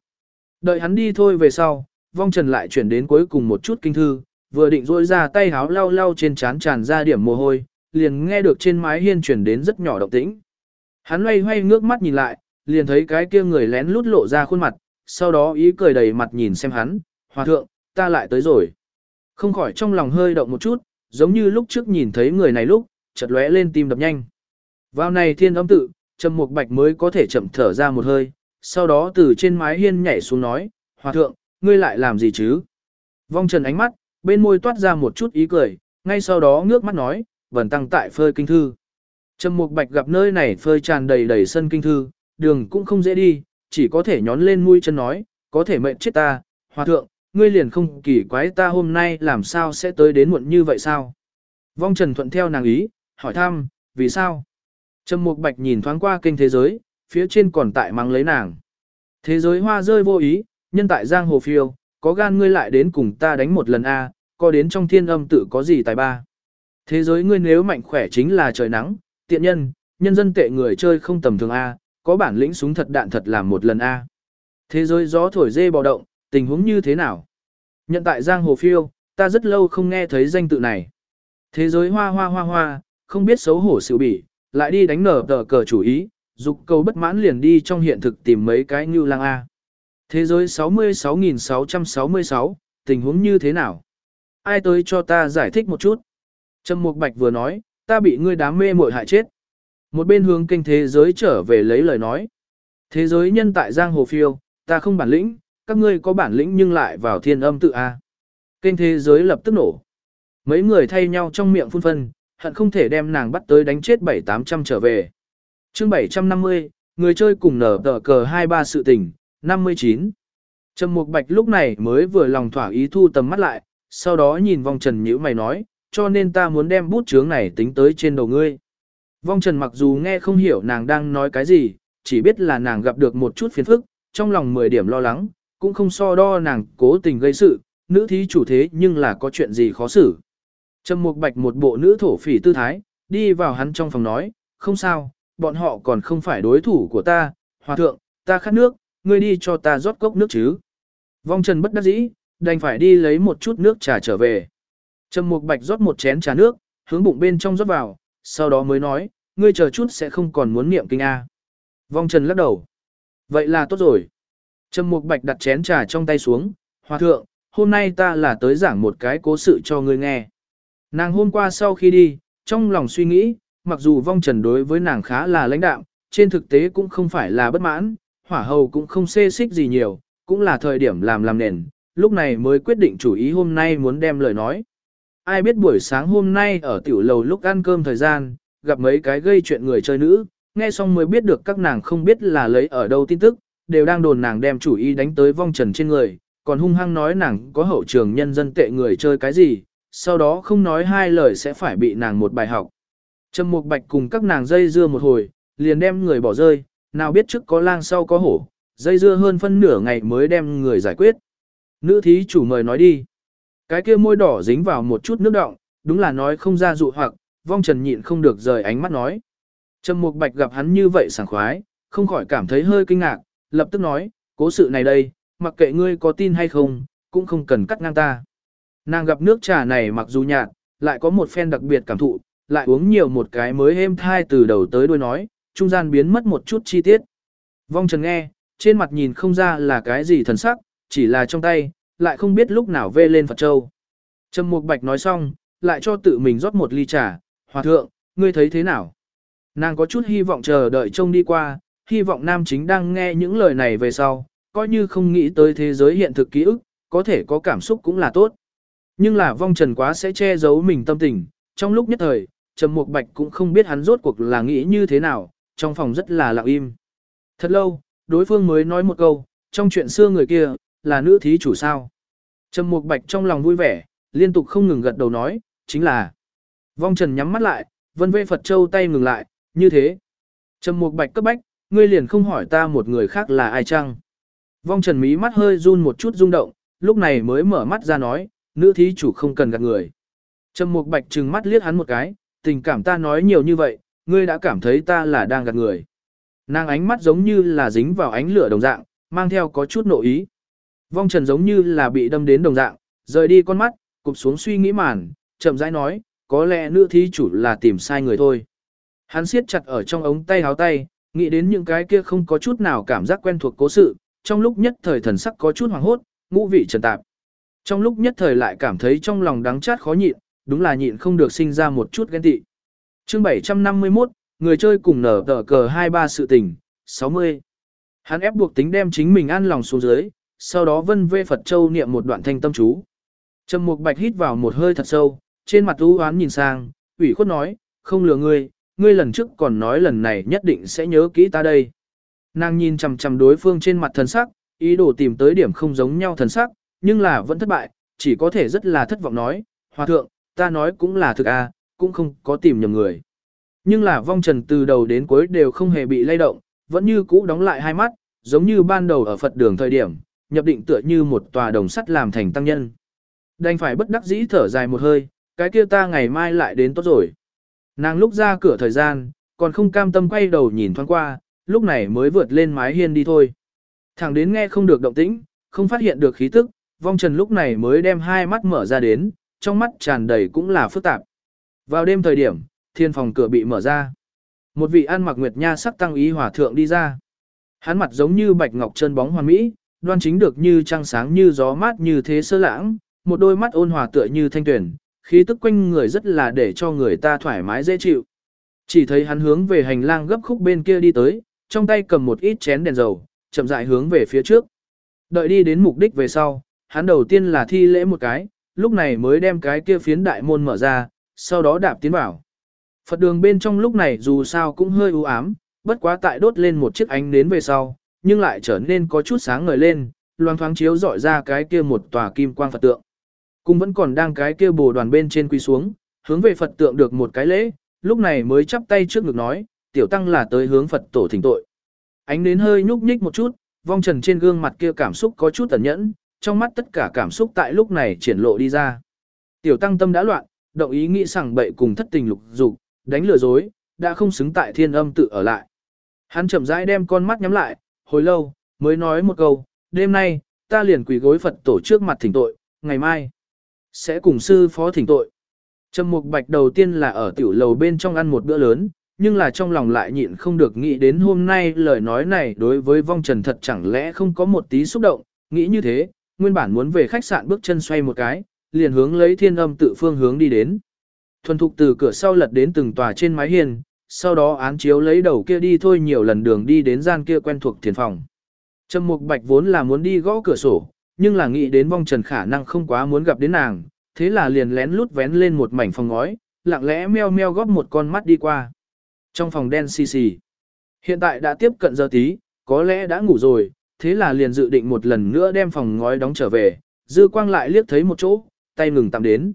Đợi hắn đi thôi về sau, vong Trần lại chuyển đến cuối cùng một chút kinh thư, vừa định rỗi ra tay háo lau lau trên trán tràn ra điểm mồ hôi, liền nghe được trên mái hiên chuyển đến rất nhỏ động tĩnh. Hắn loay hoay ngước mắt nhìn lại, liền thấy cái kia người lén lút lộ ra khuôn mặt, sau đó ý cười đầy mặt nhìn xem hắn, hòa thượng, ta lại tới rồi. Không khỏi trong lòng hơi động một chút, giống như lúc trước nhìn thấy người này lúc, chợt lóe lên tim đập nhanh. Vào này thiên âm tự, Trầm Mục Bạch mới có thể chậm thở ra một hơi, sau đó từ trên mái hiên nhảy xuống nói, Hòa thượng, ngươi lại làm gì chứ? Vong trần ánh mắt, bên môi toát ra một chút ý cười, ngay sau đó ngước mắt nói, vần tăng tại phơi kinh thư. Trầm Mục Bạch gặp nơi này phơi tràn đầy đầy sân kinh thư, đường cũng không dễ đi, chỉ có thể nhón lên mũi chân nói, có thể mệnh chết ta, Hòa thượng, ngươi liền không kỳ quái ta hôm nay làm sao sẽ tới đến muộn như vậy sao? Vong Trần thuận theo nàng ý, hỏi thăm, vì sao? Trầm Mục Bạch nhìn thoáng qua kênh thế giới, phía trên còn tại mang lấy nàng. Thế giới hoa rơi vô ý, nhân tại giang hồ phiêu, có gan ngươi lại đến cùng ta đánh một lần a, có đến trong thiên âm tự có gì tài ba. Thế giới ngươi nếu mạnh khỏe chính là trời nắng, tiện nhân, nhân dân tệ người chơi không tầm thường a, có bản lĩnh súng thật đạn thật làm một lần a. Thế giới gió thổi dê bò động, tình huống như thế nào? Nhận tại giang hồ phiêu, ta rất lâu không nghe thấy danh tự này. Thế giới hoa hoa hoa hoa, không biết xấu hổ sự bỉ, lại đi đánh nở tờ cờ chủ ý, dục cầu bất mãn liền đi trong hiện thực tìm mấy cái như lang A. Thế giới 66.666, tình huống như thế nào? Ai tới cho ta giải thích một chút? Trầm Mục Bạch vừa nói, ta bị ngươi đám mê muội hại chết. Một bên hướng kinh thế giới trở về lấy lời nói. Thế giới nhân tại giang hồ phiêu, ta không bản lĩnh, các ngươi có bản lĩnh nhưng lại vào thiên âm tự A. Kinh thế giới lập tức nổ. Mấy người thay nhau trong miệng phun phân, hận không thể đem nàng bắt tới đánh chết bảy tám trăm trở về. chương 750, người chơi cùng nở tờ cờ 23 sự tình, 59. Trầm Mục Bạch lúc này mới vừa lòng thỏa ý thu tầm mắt lại, sau đó nhìn vong trần nhữ mày nói, cho nên ta muốn đem bút chướng này tính tới trên đầu ngươi. Vong trần mặc dù nghe không hiểu nàng đang nói cái gì, chỉ biết là nàng gặp được một chút phiền phức, trong lòng 10 điểm lo lắng, cũng không so đo nàng cố tình gây sự, nữ thí chủ thế nhưng là có chuyện gì khó xử. Trầm Mục Bạch một bộ nữ thổ phỉ tư thái, đi vào hắn trong phòng nói, không sao, bọn họ còn không phải đối thủ của ta, hòa thượng, ta khát nước, ngươi đi cho ta rót cốc nước chứ. Vong Trần bất đắc dĩ, đành phải đi lấy một chút nước trà trở về. Trầm Mục Bạch rót một chén trà nước, hướng bụng bên trong rót vào, sau đó mới nói, ngươi chờ chút sẽ không còn muốn niệm kinh A. Vong Trần lắc đầu. Vậy là tốt rồi. Trầm Mục Bạch đặt chén trà trong tay xuống, hòa thượng, hôm nay ta là tới giảng một cái cố sự cho ngươi nghe. Nàng hôm qua sau khi đi, trong lòng suy nghĩ, mặc dù vong trần đối với nàng khá là lãnh đạm, trên thực tế cũng không phải là bất mãn, hỏa hầu cũng không xê xích gì nhiều, cũng là thời điểm làm làm nền, lúc này mới quyết định chủ ý hôm nay muốn đem lời nói. Ai biết buổi sáng hôm nay ở tiểu lầu lúc ăn cơm thời gian, gặp mấy cái gây chuyện người chơi nữ, nghe xong mới biết được các nàng không biết là lấy ở đâu tin tức, đều đang đồn nàng đem chủ ý đánh tới vong trần trên người, còn hung hăng nói nàng có hậu trường nhân dân tệ người chơi cái gì, sau đó không nói hai lời sẽ phải bị nàng một bài học. Trầm Mục Bạch cùng các nàng dây dưa một hồi, liền đem người bỏ rơi, nào biết trước có lang sau có hổ, dây dưa hơn phân nửa ngày mới đem người giải quyết. Nữ thí chủ mời nói đi. Cái kia môi đỏ dính vào một chút nước động, đúng là nói không ra dụ hoặc, vong trần nhịn không được rời ánh mắt nói. Trầm Mục Bạch gặp hắn như vậy sảng khoái, không khỏi cảm thấy hơi kinh ngạc, lập tức nói, cố sự này đây, mặc kệ ngươi có tin hay không, cũng không cần cắt ngang ta. Nàng gặp nước trà này mặc dù nhạt, lại có một phen đặc biệt cảm thụ, lại uống nhiều một cái mới êm thai từ đầu tới đuôi nói, trung gian biến mất một chút chi tiết. Vong Trần nghe, trên mặt nhìn không ra là cái gì thần sắc, chỉ là trong tay, lại không biết lúc nào vê lên Phật Châu. Trầm Mục Bạch nói xong, lại cho tự mình rót một ly trà, hòa thượng, ngươi thấy thế nào? Nàng có chút hy vọng chờ đợi trông đi qua, hy vọng nam chính đang nghe những lời này về sau, coi như không nghĩ tới thế giới hiện thực ký ức, có thể có cảm xúc cũng là tốt. Nhưng là vong trần quá sẽ che giấu mình tâm tình, trong lúc nhất thời, Trầm Mục Bạch cũng không biết hắn rốt cuộc là nghĩ như thế nào, trong phòng rất là lặng im. Thật lâu, đối phương mới nói một câu, trong chuyện xưa người kia, là nữ thí chủ sao. Trầm Mục Bạch trong lòng vui vẻ, liên tục không ngừng gật đầu nói, chính là. Vong Trần nhắm mắt lại, vân vê Phật Châu tay ngừng lại, như thế. Trầm Mục Bạch cấp bách, ngươi liền không hỏi ta một người khác là ai chăng. Vong Trần mí mắt hơi run một chút rung động, lúc này mới mở mắt ra nói, nữ thí chủ không cần gạt người. Trầm Mục Bạch trừng mắt liếc hắn một cái, tình cảm ta nói nhiều như vậy, ngươi đã cảm thấy ta là đang gạt người. Nàng ánh mắt giống như là dính vào ánh lửa đồng dạng, mang theo có chút nội ý. Vong Trần giống như là bị đâm đến đồng dạng, rời đi con mắt, cụp xuống suy nghĩ màn, chậm rãi nói, có lẽ nữ thí chủ là tìm sai người thôi. Hắn siết chặt ở trong ống tay háo tay, nghĩ đến những cái kia không có chút nào cảm giác quen thuộc cố sự, trong lúc nhất thời thần sắc có chút hoàng hốt, ngũ vị trần tạp. Trong lúc nhất thời lại cảm thấy trong lòng đắng chát khó nhịn, đúng là nhịn không được sinh ra một chút ghen tị chương 751, người chơi cùng nở tờ cờ 23 sự tình, 60. Hắn ép buộc tính đem chính mình ăn lòng xuống dưới, sau đó vân vê Phật Châu niệm một đoạn thanh tâm chú. Trầm Mục Bạch hít vào một hơi thật sâu, trên mặt u hoán nhìn sang, ủy khuất nói, không lừa ngươi, ngươi lần trước còn nói lần này nhất định sẽ nhớ kỹ ta đây. Nàng nhìn chằm chằm đối phương trên mặt thần sắc, ý đồ tìm tới điểm không giống nhau thần sắc, nhưng là vẫn thất bại, chỉ có thể rất là thất vọng nói, hòa thượng, ta nói cũng là thực a, cũng không có tìm nhầm người. Nhưng là vong trần từ đầu đến cuối đều không hề bị lay động, vẫn như cũ đóng lại hai mắt, giống như ban đầu ở Phật đường thời điểm, nhập định tựa như một tòa đồng sắt làm thành tăng nhân. Đành phải bất đắc dĩ thở dài một hơi, cái kia ta ngày mai lại đến tốt rồi. Nàng lúc ra cửa thời gian, còn không cam tâm quay đầu nhìn thoáng qua, lúc này mới vượt lên mái hiên đi thôi. Thẳng đến nghe không được động tĩnh, không phát hiện được khí tức, vong trần lúc này mới đem hai mắt mở ra đến, trong mắt tràn đầy cũng là phức tạp. Vào đêm thời điểm, thiên phòng cửa bị mở ra. Một vị ăn mặc nguyệt nha sắc tăng ý hòa thượng đi ra. Hắn mặt giống như bạch ngọc chân bóng hoàn mỹ, đoan chính được như trăng sáng như gió mát như thế sơ lãng, một đôi mắt ôn hòa tựa như thanh tuyển, khí tức quanh người rất là để cho người ta thoải mái dễ chịu. Chỉ thấy hắn hướng về hành lang gấp khúc bên kia đi tới, trong tay cầm một ít chén đèn dầu, chậm rãi hướng về phía trước. Đợi đi đến mục đích về sau, hắn đầu tiên là thi lễ một cái, lúc này mới đem cái kia phiến đại môn mở ra, sau đó đạp tiến vào. Phật đường bên trong lúc này dù sao cũng hơi u ám, bất quá tại đốt lên một chiếc ánh nến về sau, nhưng lại trở nên có chút sáng ngời lên, loang thoáng chiếu dọi ra cái kia một tòa kim quang Phật tượng. Cũng vẫn còn đang cái kia bồ đoàn bên trên quỳ xuống, hướng về Phật tượng được một cái lễ, lúc này mới chắp tay trước ngực nói, tiểu tăng là tới hướng Phật tổ thỉnh tội. Ánh nến hơi nhúc nhích một chút, vong trần trên gương mặt kia cảm xúc có chút ẩn nhẫn, trong mắt tất cả cảm xúc tại lúc này triển lộ đi ra. Tiểu tăng tâm đã loạn, động ý nghĩ sảng bậy cùng thất tình lục dục, đánh lừa dối, đã không xứng tại thiên âm tự ở lại. Hắn chậm rãi đem con mắt nhắm lại, hồi lâu, mới nói một câu, đêm nay, ta liền quỳ gối Phật tổ trước mặt thỉnh tội, ngày mai, sẽ cùng sư phó thỉnh tội. Trầm Mục Bạch đầu tiên là ở tiểu lầu bên trong ăn một bữa lớn, nhưng là trong lòng lại nhịn không được nghĩ đến hôm nay lời nói này đối với vong trần thật chẳng lẽ không có một tí xúc động, nghĩ như thế, nguyên bản muốn về khách sạn bước chân xoay một cái, liền hướng lấy thiên âm tự phương hướng đi đến. Thuần thục từ cửa sau lật đến từng tòa trên mái hiên, sau đó án chiếu lấy đầu kia đi thôi nhiều lần đường đi đến gian kia quen thuộc thiền phòng. Trầm Mục Bạch vốn là muốn đi gõ cửa sổ, nhưng là nghĩ đến vong trần khả năng không quá muốn gặp đến nàng, thế là liền lén lút vén lên một mảnh phòng ngói, lặng lẽ meo meo góp một con mắt đi qua. Trong phòng đen xì xì. Hiện tại đã tiếp cận giờ tí, có lẽ đã ngủ rồi, thế là liền dự định một lần nữa đem phòng ngói đóng trở về, dư quang lại liếc thấy một chỗ, tay ngừng tạm đến.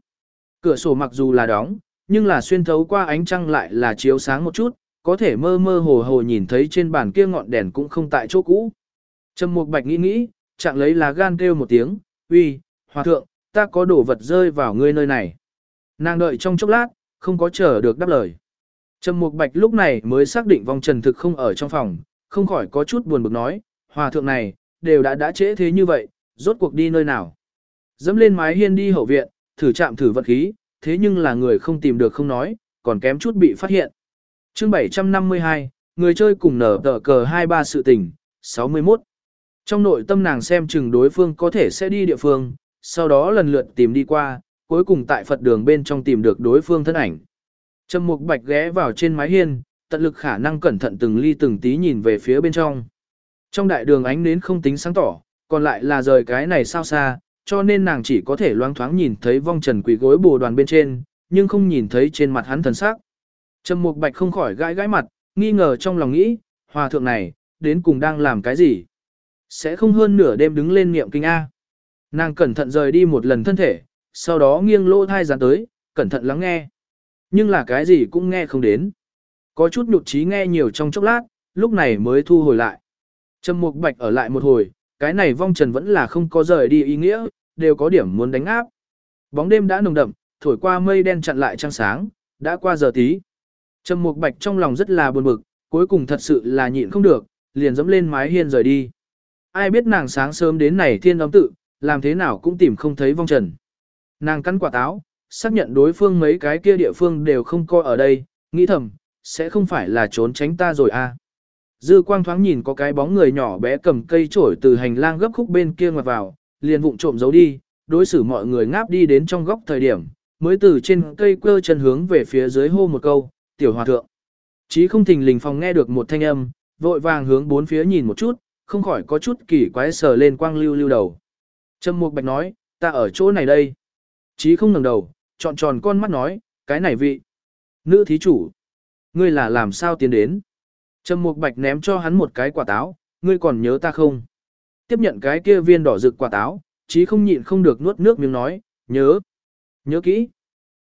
Cửa sổ mặc dù là đóng, nhưng là xuyên thấu qua ánh trăng lại là chiếu sáng một chút, có thể mơ mơ hồ hồ nhìn thấy trên bàn kia ngọn đèn cũng không tại chỗ cũ. Trầm Mục Bạch nghĩ nghĩ, chạng lấy lá gan kêu một tiếng, uy, hòa thượng, ta có đồ vật rơi vào ngươi nơi này. Nàng đợi trong chốc lát, không có chờ được đáp lời. Trầm Mục Bạch lúc này mới xác định vong trần thực không ở trong phòng, không khỏi có chút buồn bực nói, hòa thượng này, đều đã đã trễ thế như vậy, rốt cuộc đi nơi nào. Dẫm lên mái hiên đi hậu viện, thử chạm thử vật khí, thế nhưng là người không tìm được không nói, còn kém chút bị phát hiện. chương 752, người chơi cùng nở tờ cờ 23 sự tình, 61. Trong nội tâm nàng xem chừng đối phương có thể sẽ đi địa phương, sau đó lần lượt tìm đi qua, cuối cùng tại Phật đường bên trong tìm được đối phương thân ảnh. Trầm Mục Bạch ghé vào trên mái hiên, tận lực khả năng cẩn thận từng ly từng tí nhìn về phía bên trong. Trong đại đường ánh nến không tính sáng tỏ, còn lại là rời cái này sao xa, cho nên nàng chỉ có thể loáng thoáng nhìn thấy vong trần quỷ gối bồ đoàn bên trên, nhưng không nhìn thấy trên mặt hắn thần sắc. Trầm Mục Bạch không khỏi gãi gãi mặt, nghi ngờ trong lòng nghĩ, hòa thượng này, đến cùng đang làm cái gì? Sẽ không hơn nửa đêm đứng lên niệm kinh A. Nàng cẩn thận rời đi một lần thân thể, sau đó nghiêng lỗ thai dán tới, cẩn thận lắng nghe. Nhưng là cái gì cũng nghe không đến. Có chút nhụt chí nghe nhiều trong chốc lát, lúc này mới thu hồi lại. Trầm Mục Bạch ở lại một hồi, cái này vong trần vẫn là không có rời đi ý nghĩa, đều có điểm muốn đánh áp. Bóng đêm đã nồng đậm, thổi qua mây đen chặn lại trăng sáng, đã qua giờ tí. Trầm Mục Bạch trong lòng rất là buồn bực, cuối cùng thật sự là nhịn không được, liền dẫm lên mái hiên rời đi. Ai biết nàng sáng sớm đến này thiên đóng tự, làm thế nào cũng tìm không thấy vong trần. Nàng cắn quả táo, xác nhận đối phương mấy cái kia địa phương đều không coi ở đây, nghĩ thầm, sẽ không phải là trốn tránh ta rồi à. Dư quang thoáng nhìn có cái bóng người nhỏ bé cầm cây trổi từ hành lang gấp khúc bên kia ngoặt vào, liền vụng trộm giấu đi, đối xử mọi người ngáp đi đến trong góc thời điểm, mới từ trên cây quơ chân hướng về phía dưới hô một câu, tiểu hòa thượng. Chí không thình lình phòng nghe được một thanh âm, vội vàng hướng bốn phía nhìn một chút, không khỏi có chút kỳ quái sờ lên quang lưu lưu đầu. Trâm Mục Bạch nói, ta ở chỗ này đây. Chí không ngẩng đầu, trọn tròn con mắt nói, cái này vị. Nữ thí chủ. Ngươi là làm sao tiến đến? Trâm Mục Bạch ném cho hắn một cái quả táo, ngươi còn nhớ ta không? Tiếp nhận cái kia viên đỏ rực quả táo, chí không nhịn không được nuốt nước miếng nói, nhớ. Nhớ kỹ.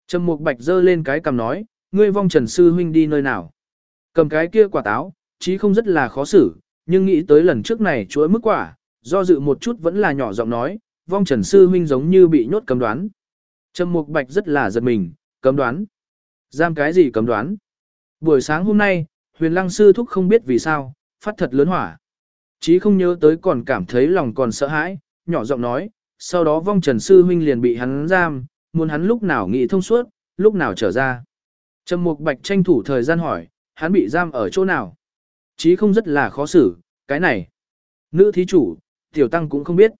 Trâm Mục Bạch giơ lên cái cầm nói, ngươi vong trần sư huynh đi nơi nào? Cầm cái kia quả táo, chí không rất là khó xử, nhưng nghĩ tới lần trước này chuỗi mức quả, do dự một chút vẫn là nhỏ giọng nói, vong trần sư huynh giống như bị nhốt cấm đoán. Trầm Mục Bạch rất là giật mình, cấm đoán. Giam cái gì cấm đoán? Buổi sáng hôm nay, huyền lăng sư thúc không biết vì sao, phát thật lớn hỏa. Chí không nhớ tới còn cảm thấy lòng còn sợ hãi, nhỏ giọng nói, sau đó vong trần sư huynh liền bị hắn giam, muốn hắn lúc nào nghĩ thông suốt, lúc nào trở ra. Trầm Mục Bạch tranh thủ thời gian hỏi, hắn bị giam ở chỗ nào? Chí không rất là khó xử, cái này. Nữ thí chủ, tiểu tăng cũng không biết.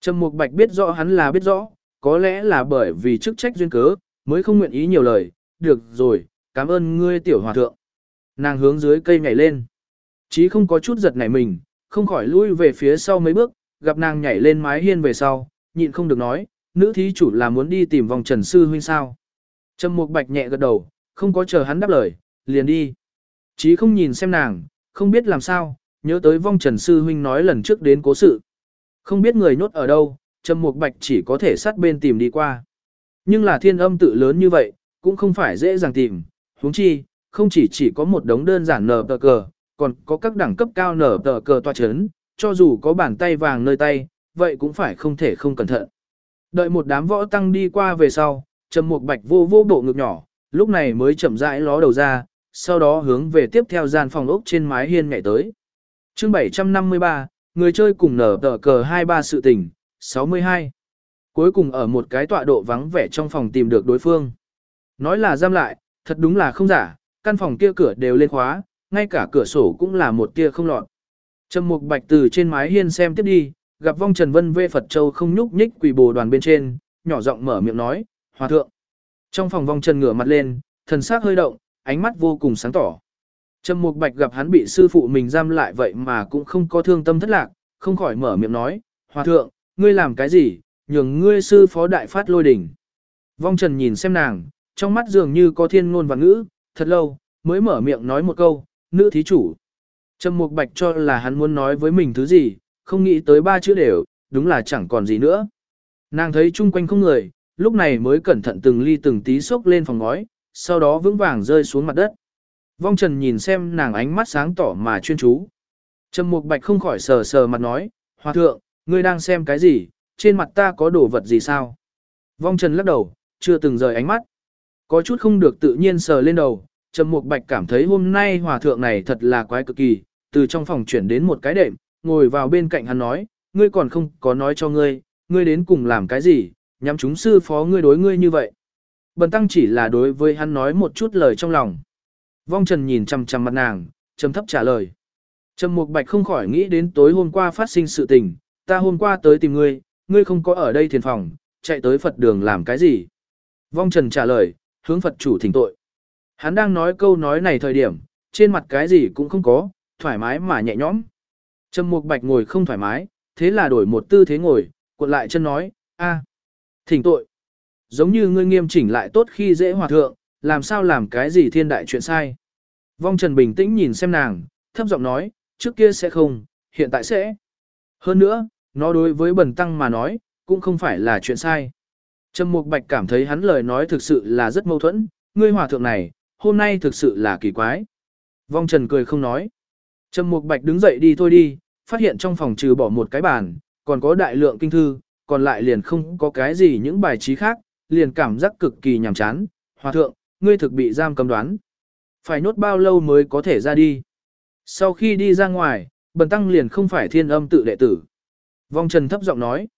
Trầm Mục Bạch biết rõ hắn là biết rõ, có lẽ là bởi vì chức trách duyên cớ, mới không nguyện ý nhiều lời. Được rồi, cảm ơn ngươi tiểu hòa thượng. Nàng hướng dưới cây nhảy lên. Chí không có chút giật nảy mình, không khỏi lui về phía sau mấy bước, gặp nàng nhảy lên mái hiên về sau, nhịn không được nói, nữ thí chủ là muốn đi tìm vòng trần sư huynh sao. Trầm Mục Bạch nhẹ gật đầu, không có chờ hắn đáp lời, liền đi. Chí không nhìn xem nàng, không biết làm sao, nhớ tới vong trần sư huynh nói lần trước đến cố sự. Không biết người nhốt ở đâu, Trầm Mục Bạch chỉ có thể sát bên tìm đi qua. Nhưng là thiên âm tự lớn như vậy, cũng không phải dễ dàng tìm, huống chi, không chỉ chỉ có một đống đơn giản nở tờ cờ, còn có các đẳng cấp cao nở tờ cờ toa chấn, cho dù có bàn tay vàng nơi tay, vậy cũng phải không thể không cẩn thận. Đợi một đám võ tăng đi qua về sau, Trầm Mục Bạch vô vô bộ ngực nhỏ, lúc này mới chậm rãi ló đầu ra, sau đó hướng về tiếp theo gian phòng ốc trên mái hiên nhảy tới. Chương 753, người chơi cùng nở tờ cờ 23 sự tình, 62. Cuối cùng ở một cái tọa độ vắng vẻ trong phòng tìm được đối phương. Nói là giam lại, thật đúng là không giả, căn phòng kia cửa đều lên khóa, ngay cả cửa sổ cũng là một tia không lọt. Trầm Mục Bạch từ trên mái hiên xem tiếp đi, gặp vong Trần Vân Vê Phật Châu không nhúc nhích quỳ bồ đoàn bên trên, nhỏ giọng mở miệng nói, "Hòa thượng." Trong phòng vong Trần ngửa mặt lên, thần sắc hơi động, ánh mắt vô cùng sáng tỏ. Trầm Mục Bạch gặp hắn bị sư phụ mình giam lại vậy mà cũng không có thương tâm thất lạc, không khỏi mở miệng nói, "Hòa thượng, ngươi làm cái gì, nhường ngươi sư phó đại phát lôi đỉnh." Vong Trần nhìn xem nàng, trong mắt dường như có thiên ngôn và ngữ, thật lâu, mới mở miệng nói một câu, nữ thí chủ. Trầm Mục Bạch cho là hắn muốn nói với mình thứ gì, không nghĩ tới ba chữ đều, đúng là chẳng còn gì nữa. Nàng thấy chung quanh không người, lúc này mới cẩn thận từng ly từng tí xốc lên phòng ngói, sau đó vững vàng rơi xuống mặt đất. Vong Trần nhìn xem nàng ánh mắt sáng tỏ mà chuyên chú. Trầm Mục Bạch không khỏi sờ sờ mặt nói, Hòa thượng, ngươi đang xem cái gì, trên mặt ta có đồ vật gì sao? Vong Trần lắc đầu, chưa từng rời ánh mắt. Có chút không được tự nhiên sờ lên đầu, Trầm Mục Bạch cảm thấy hôm nay hòa thượng này thật là quái cực kỳ, từ trong phòng chuyển đến một cái đệm, ngồi vào bên cạnh hắn nói, ngươi còn không có nói cho ngươi, ngươi đến cùng làm cái gì, nhắm chúng sư phó ngươi đối ngươi như vậy. Bần tăng chỉ là đối với hắn nói một chút lời trong lòng. Vong Trần nhìn chằm chằm mặt nàng, trầm thấp trả lời. Trầm Mục Bạch không khỏi nghĩ đến tối hôm qua phát sinh sự tình, ta hôm qua tới tìm ngươi, ngươi không có ở đây thiền phòng, chạy tới Phật đường làm cái gì? Vong Trần trả lời, hướng Phật chủ thỉnh tội. Hắn đang nói câu nói này thời điểm, trên mặt cái gì cũng không có, thoải mái mà nhẹ nhõm. Trầm Mục Bạch ngồi không thoải mái, thế là đổi một tư thế ngồi, cuộn lại chân nói, a, thỉnh tội. Giống như ngươi nghiêm chỉnh lại tốt khi dễ hòa thượng, làm sao làm cái gì thiên đại chuyện sai. Vong Trần bình tĩnh nhìn xem nàng, thấp giọng nói, trước kia sẽ không, hiện tại sẽ. Hơn nữa, nó đối với bần tăng mà nói, cũng không phải là chuyện sai. Trầm Mục Bạch cảm thấy hắn lời nói thực sự là rất mâu thuẫn, ngươi hòa thượng này, hôm nay thực sự là kỳ quái. Vong Trần cười không nói. Trầm Mục Bạch đứng dậy đi thôi đi, phát hiện trong phòng trừ bỏ một cái bàn, còn có đại lượng kinh thư, còn lại liền không có cái gì những bài trí khác, liền cảm giác cực kỳ nhàm chán. Hòa thượng, ngươi thực bị giam cầm đoán. Phải nốt bao lâu mới có thể ra đi. Sau khi đi ra ngoài, bần tăng liền không phải thiên âm tự đệ tử. Vong Trần thấp giọng nói.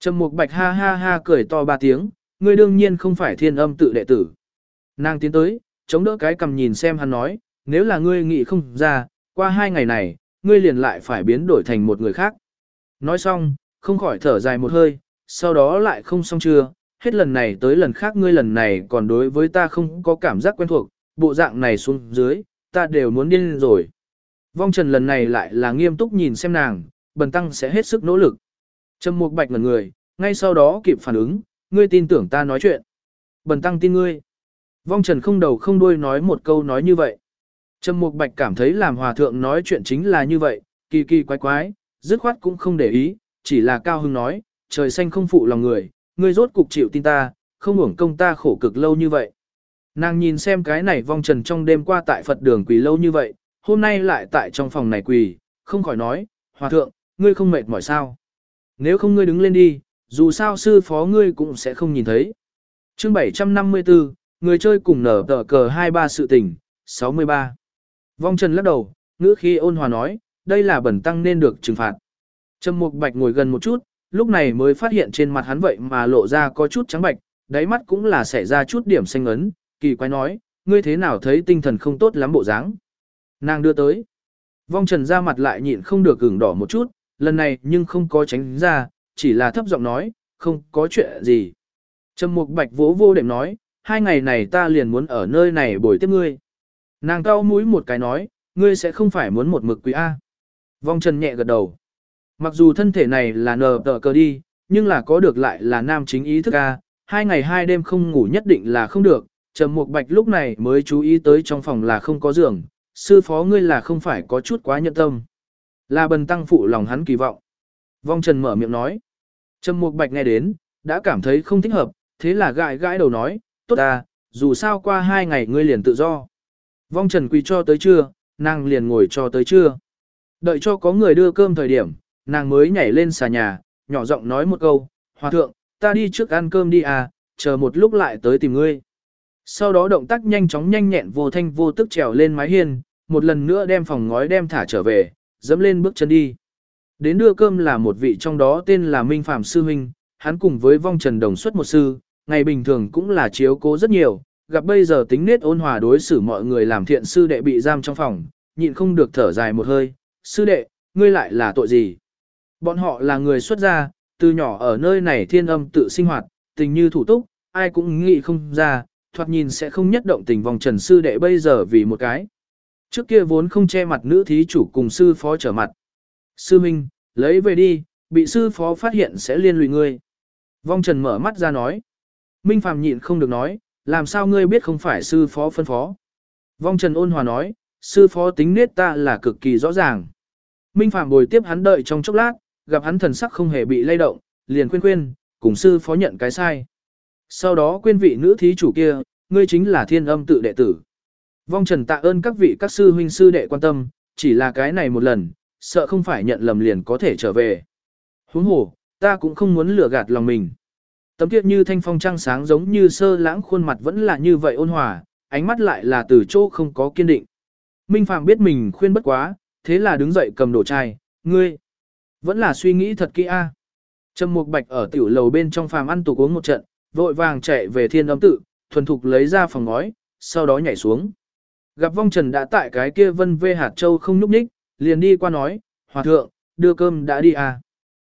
Trầm Mục Bạch ha ha ha cười to ba tiếng, ngươi đương nhiên không phải thiên âm tự đệ tử. Nàng tiến tới, chống đỡ cái cầm nhìn xem hắn nói, nếu là ngươi nghĩ không ra, qua hai ngày này, ngươi liền lại phải biến đổi thành một người khác. Nói xong, không khỏi thở dài một hơi, sau đó lại không xong chưa, hết lần này tới lần khác ngươi lần này còn đối với ta không có cảm giác quen thuộc, bộ dạng này xuống dưới, ta đều muốn điên rồi. Vong Trần lần này lại là nghiêm túc nhìn xem nàng, bần tăng sẽ hết sức nỗ lực. Trầm Mục Bạch ngẩn người, ngay sau đó kịp phản ứng, ngươi tin tưởng ta nói chuyện. Bần tăng tin ngươi. Vong Trần không đầu không đuôi nói một câu nói như vậy. Trầm Mục Bạch cảm thấy làm hòa thượng nói chuyện chính là như vậy, kỳ kỳ quái quái, dứt khoát cũng không để ý, chỉ là cao hưng nói, trời xanh không phụ lòng người, ngươi rốt cục chịu tin ta, không uổng công ta khổ cực lâu như vậy. Nàng nhìn xem cái này vong trần trong đêm qua tại Phật đường quỳ lâu như vậy, hôm nay lại tại trong phòng này quỳ, không khỏi nói, hòa thượng, ngươi không mệt mỏi sao. Nếu không ngươi đứng lên đi, dù sao sư phó ngươi cũng sẽ không nhìn thấy. chương 754, người chơi cùng nở tờ cờ 23 sự tình, 63. Vong Trần lắc đầu, ngữ khi ôn hòa nói, đây là bẩn tăng nên được trừng phạt. Trầm Mục Bạch ngồi gần một chút, lúc này mới phát hiện trên mặt hắn vậy mà lộ ra có chút trắng bạch, đáy mắt cũng là xảy ra chút điểm xanh ấn, kỳ quái nói, ngươi thế nào thấy tinh thần không tốt lắm bộ dáng? Nàng đưa tới. Vong Trần ra mặt lại nhịn không được gừng đỏ một chút, lần này nhưng không có tránh ra, chỉ là thấp giọng nói, không có chuyện gì. Trầm Mục Bạch vỗ vô đệm nói, hai ngày này ta liền muốn ở nơi này bồi tiếp ngươi. Nàng cao mũi một cái nói, ngươi sẽ không phải muốn một mực quý A. Vong Trần nhẹ gật đầu. Mặc dù thân thể này là nờ tờ cờ đi, nhưng là có được lại là nam chính ý thức A, hai ngày hai đêm không ngủ nhất định là không được. Trầm Mục Bạch lúc này mới chú ý tới trong phòng là không có giường, sư phó ngươi là không phải có chút quá nhận tâm. Là bần tăng phụ lòng hắn kỳ vọng. Vong Trần mở miệng nói. Trầm Mục Bạch nghe đến, đã cảm thấy không thích hợp, thế là gãi gãi đầu nói, tốt ta, dù sao qua hai ngày ngươi liền tự do. Vong Trần quỳ cho tới trưa, nàng liền ngồi cho tới trưa. Đợi cho có người đưa cơm thời điểm, nàng mới nhảy lên xà nhà, nhỏ giọng nói một câu, Hòa thượng, ta đi trước ăn cơm đi à, chờ một lúc lại tới tìm ngươi. Sau đó động tác nhanh chóng nhanh nhẹn vô thanh vô tức trèo lên mái hiên, một lần nữa đem phòng ngói đem thả trở về, dẫm lên bước chân đi. Đến đưa cơm là một vị trong đó tên là Minh Phạm Sư Minh hắn cùng với vong trần đồng xuất một sư, ngày bình thường cũng là chiếu cố rất nhiều, gặp bây giờ tính nết ôn hòa đối xử mọi người làm thiện sư đệ bị giam trong phòng, nhịn không được thở dài một hơi, sư đệ, ngươi lại là tội gì? Bọn họ là người xuất gia, từ nhỏ ở nơi này thiên âm tự sinh hoạt, tình như thủ túc, ai cũng nghĩ không ra, thoạt nhìn sẽ không nhất động tình vòng trần sư đệ bây giờ vì một cái. Trước kia vốn không che mặt nữ thí chủ cùng sư phó trở mặt. Sư Minh, lấy về đi, bị sư phó phát hiện sẽ liên lụy ngươi. Vong Trần mở mắt ra nói. Minh Phàm nhịn không được nói, làm sao ngươi biết không phải sư phó phân phó. Vong Trần ôn hòa nói, sư phó tính nết ta là cực kỳ rõ ràng. Minh Phàm bồi tiếp hắn đợi trong chốc lát, gặp hắn thần sắc không hề bị lay động, liền khuyên khuyên, cùng sư phó nhận cái sai. Sau đó quên vị nữ thí chủ kia, ngươi chính là thiên âm tự đệ tử. Vong Trần tạ ơn các vị các sư huynh sư đệ quan tâm, chỉ là cái này một lần, sợ không phải nhận lầm liền có thể trở về. Huống hồ, ta cũng không muốn lừa gạt lòng mình. Tấm kiệt như thanh phong trăng sáng giống như sơ lãng khuôn mặt vẫn là như vậy ôn hòa, ánh mắt lại là từ chỗ không có kiên định. Minh Phạm biết mình khuyên bất quá, thế là đứng dậy cầm đồ chai, ngươi, vẫn là suy nghĩ thật kỹ a. Trầm Mục Bạch ở tiểu lầu bên trong phàm ăn tục uống một trận, vội vàng chạy về thiên âm tự, thuần thục lấy ra phòng ngói, sau đó nhảy xuống. Gặp vong trần đã tại cái kia vân vê hạt châu không nhúc nhích, liền đi qua nói, hòa thượng, đưa cơm đã đi à.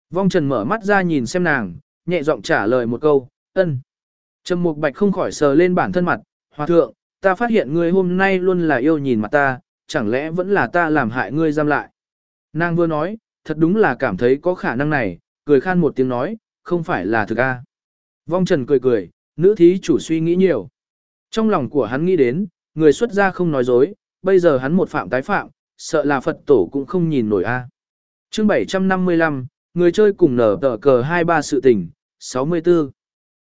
Vong trần mở mắt ra nhìn xem nàng, nhẹ giọng trả lời một câu, ân. Trầm mục bạch không khỏi sờ lên bản thân mặt, hòa thượng, ta phát hiện ngươi hôm nay luôn là yêu nhìn mặt ta, chẳng lẽ vẫn là ta làm hại ngươi giam lại. Nàng vừa nói, thật đúng là cảm thấy có khả năng này, cười khan một tiếng nói, không phải là thực a. Vong Trần cười cười, nữ thí chủ suy nghĩ nhiều. Trong lòng của hắn nghĩ đến, người xuất gia không nói dối, bây giờ hắn một phạm tái phạm, sợ là Phật tổ cũng không nhìn nổi a. À. Chương 755, người chơi cùng nở tờ cờ 23 sự tình, 64.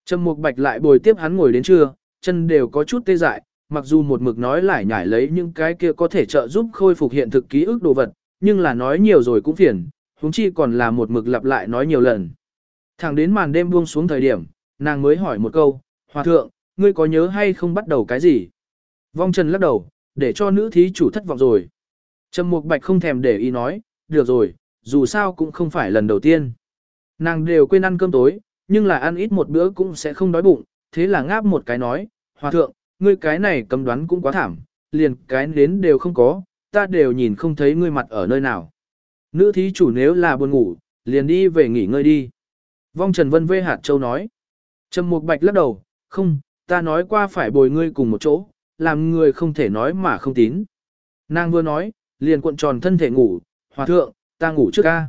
Trầm Mục Bạch lại bồi tiếp hắn ngồi đến trưa, chân đều có chút tê dại, mặc dù một mực nói lại nhải lấy những cái kia có thể trợ giúp khôi phục hiện thực ký ức đồ vật, nhưng là nói nhiều rồi cũng phiền, huống chi còn là một mực lặp lại nói nhiều lần. Thẳng đến màn đêm buông xuống thời điểm, nàng mới hỏi một câu, Hòa thượng, ngươi có nhớ hay không bắt đầu cái gì? Vong Trần lắc đầu, để cho nữ thí chủ thất vọng rồi. Trầm Mục Bạch không thèm để ý nói, được rồi, dù sao cũng không phải lần đầu tiên. Nàng đều quên ăn cơm tối, nhưng là ăn ít một bữa cũng sẽ không đói bụng, thế là ngáp một cái nói, Hòa thượng, ngươi cái này cấm đoán cũng quá thảm, liền cái đến đều không có, ta đều nhìn không thấy ngươi mặt ở nơi nào. Nữ thí chủ nếu là buồn ngủ, liền đi về nghỉ ngơi đi. Vong Trần Vân vê hạt châu nói. Trầm Mục Bạch lắc đầu, không, ta nói qua phải bồi ngươi cùng một chỗ, làm người không thể nói mà không tín. Nàng vừa nói, liền cuộn tròn thân thể ngủ, hòa thượng, ta ngủ trước ca.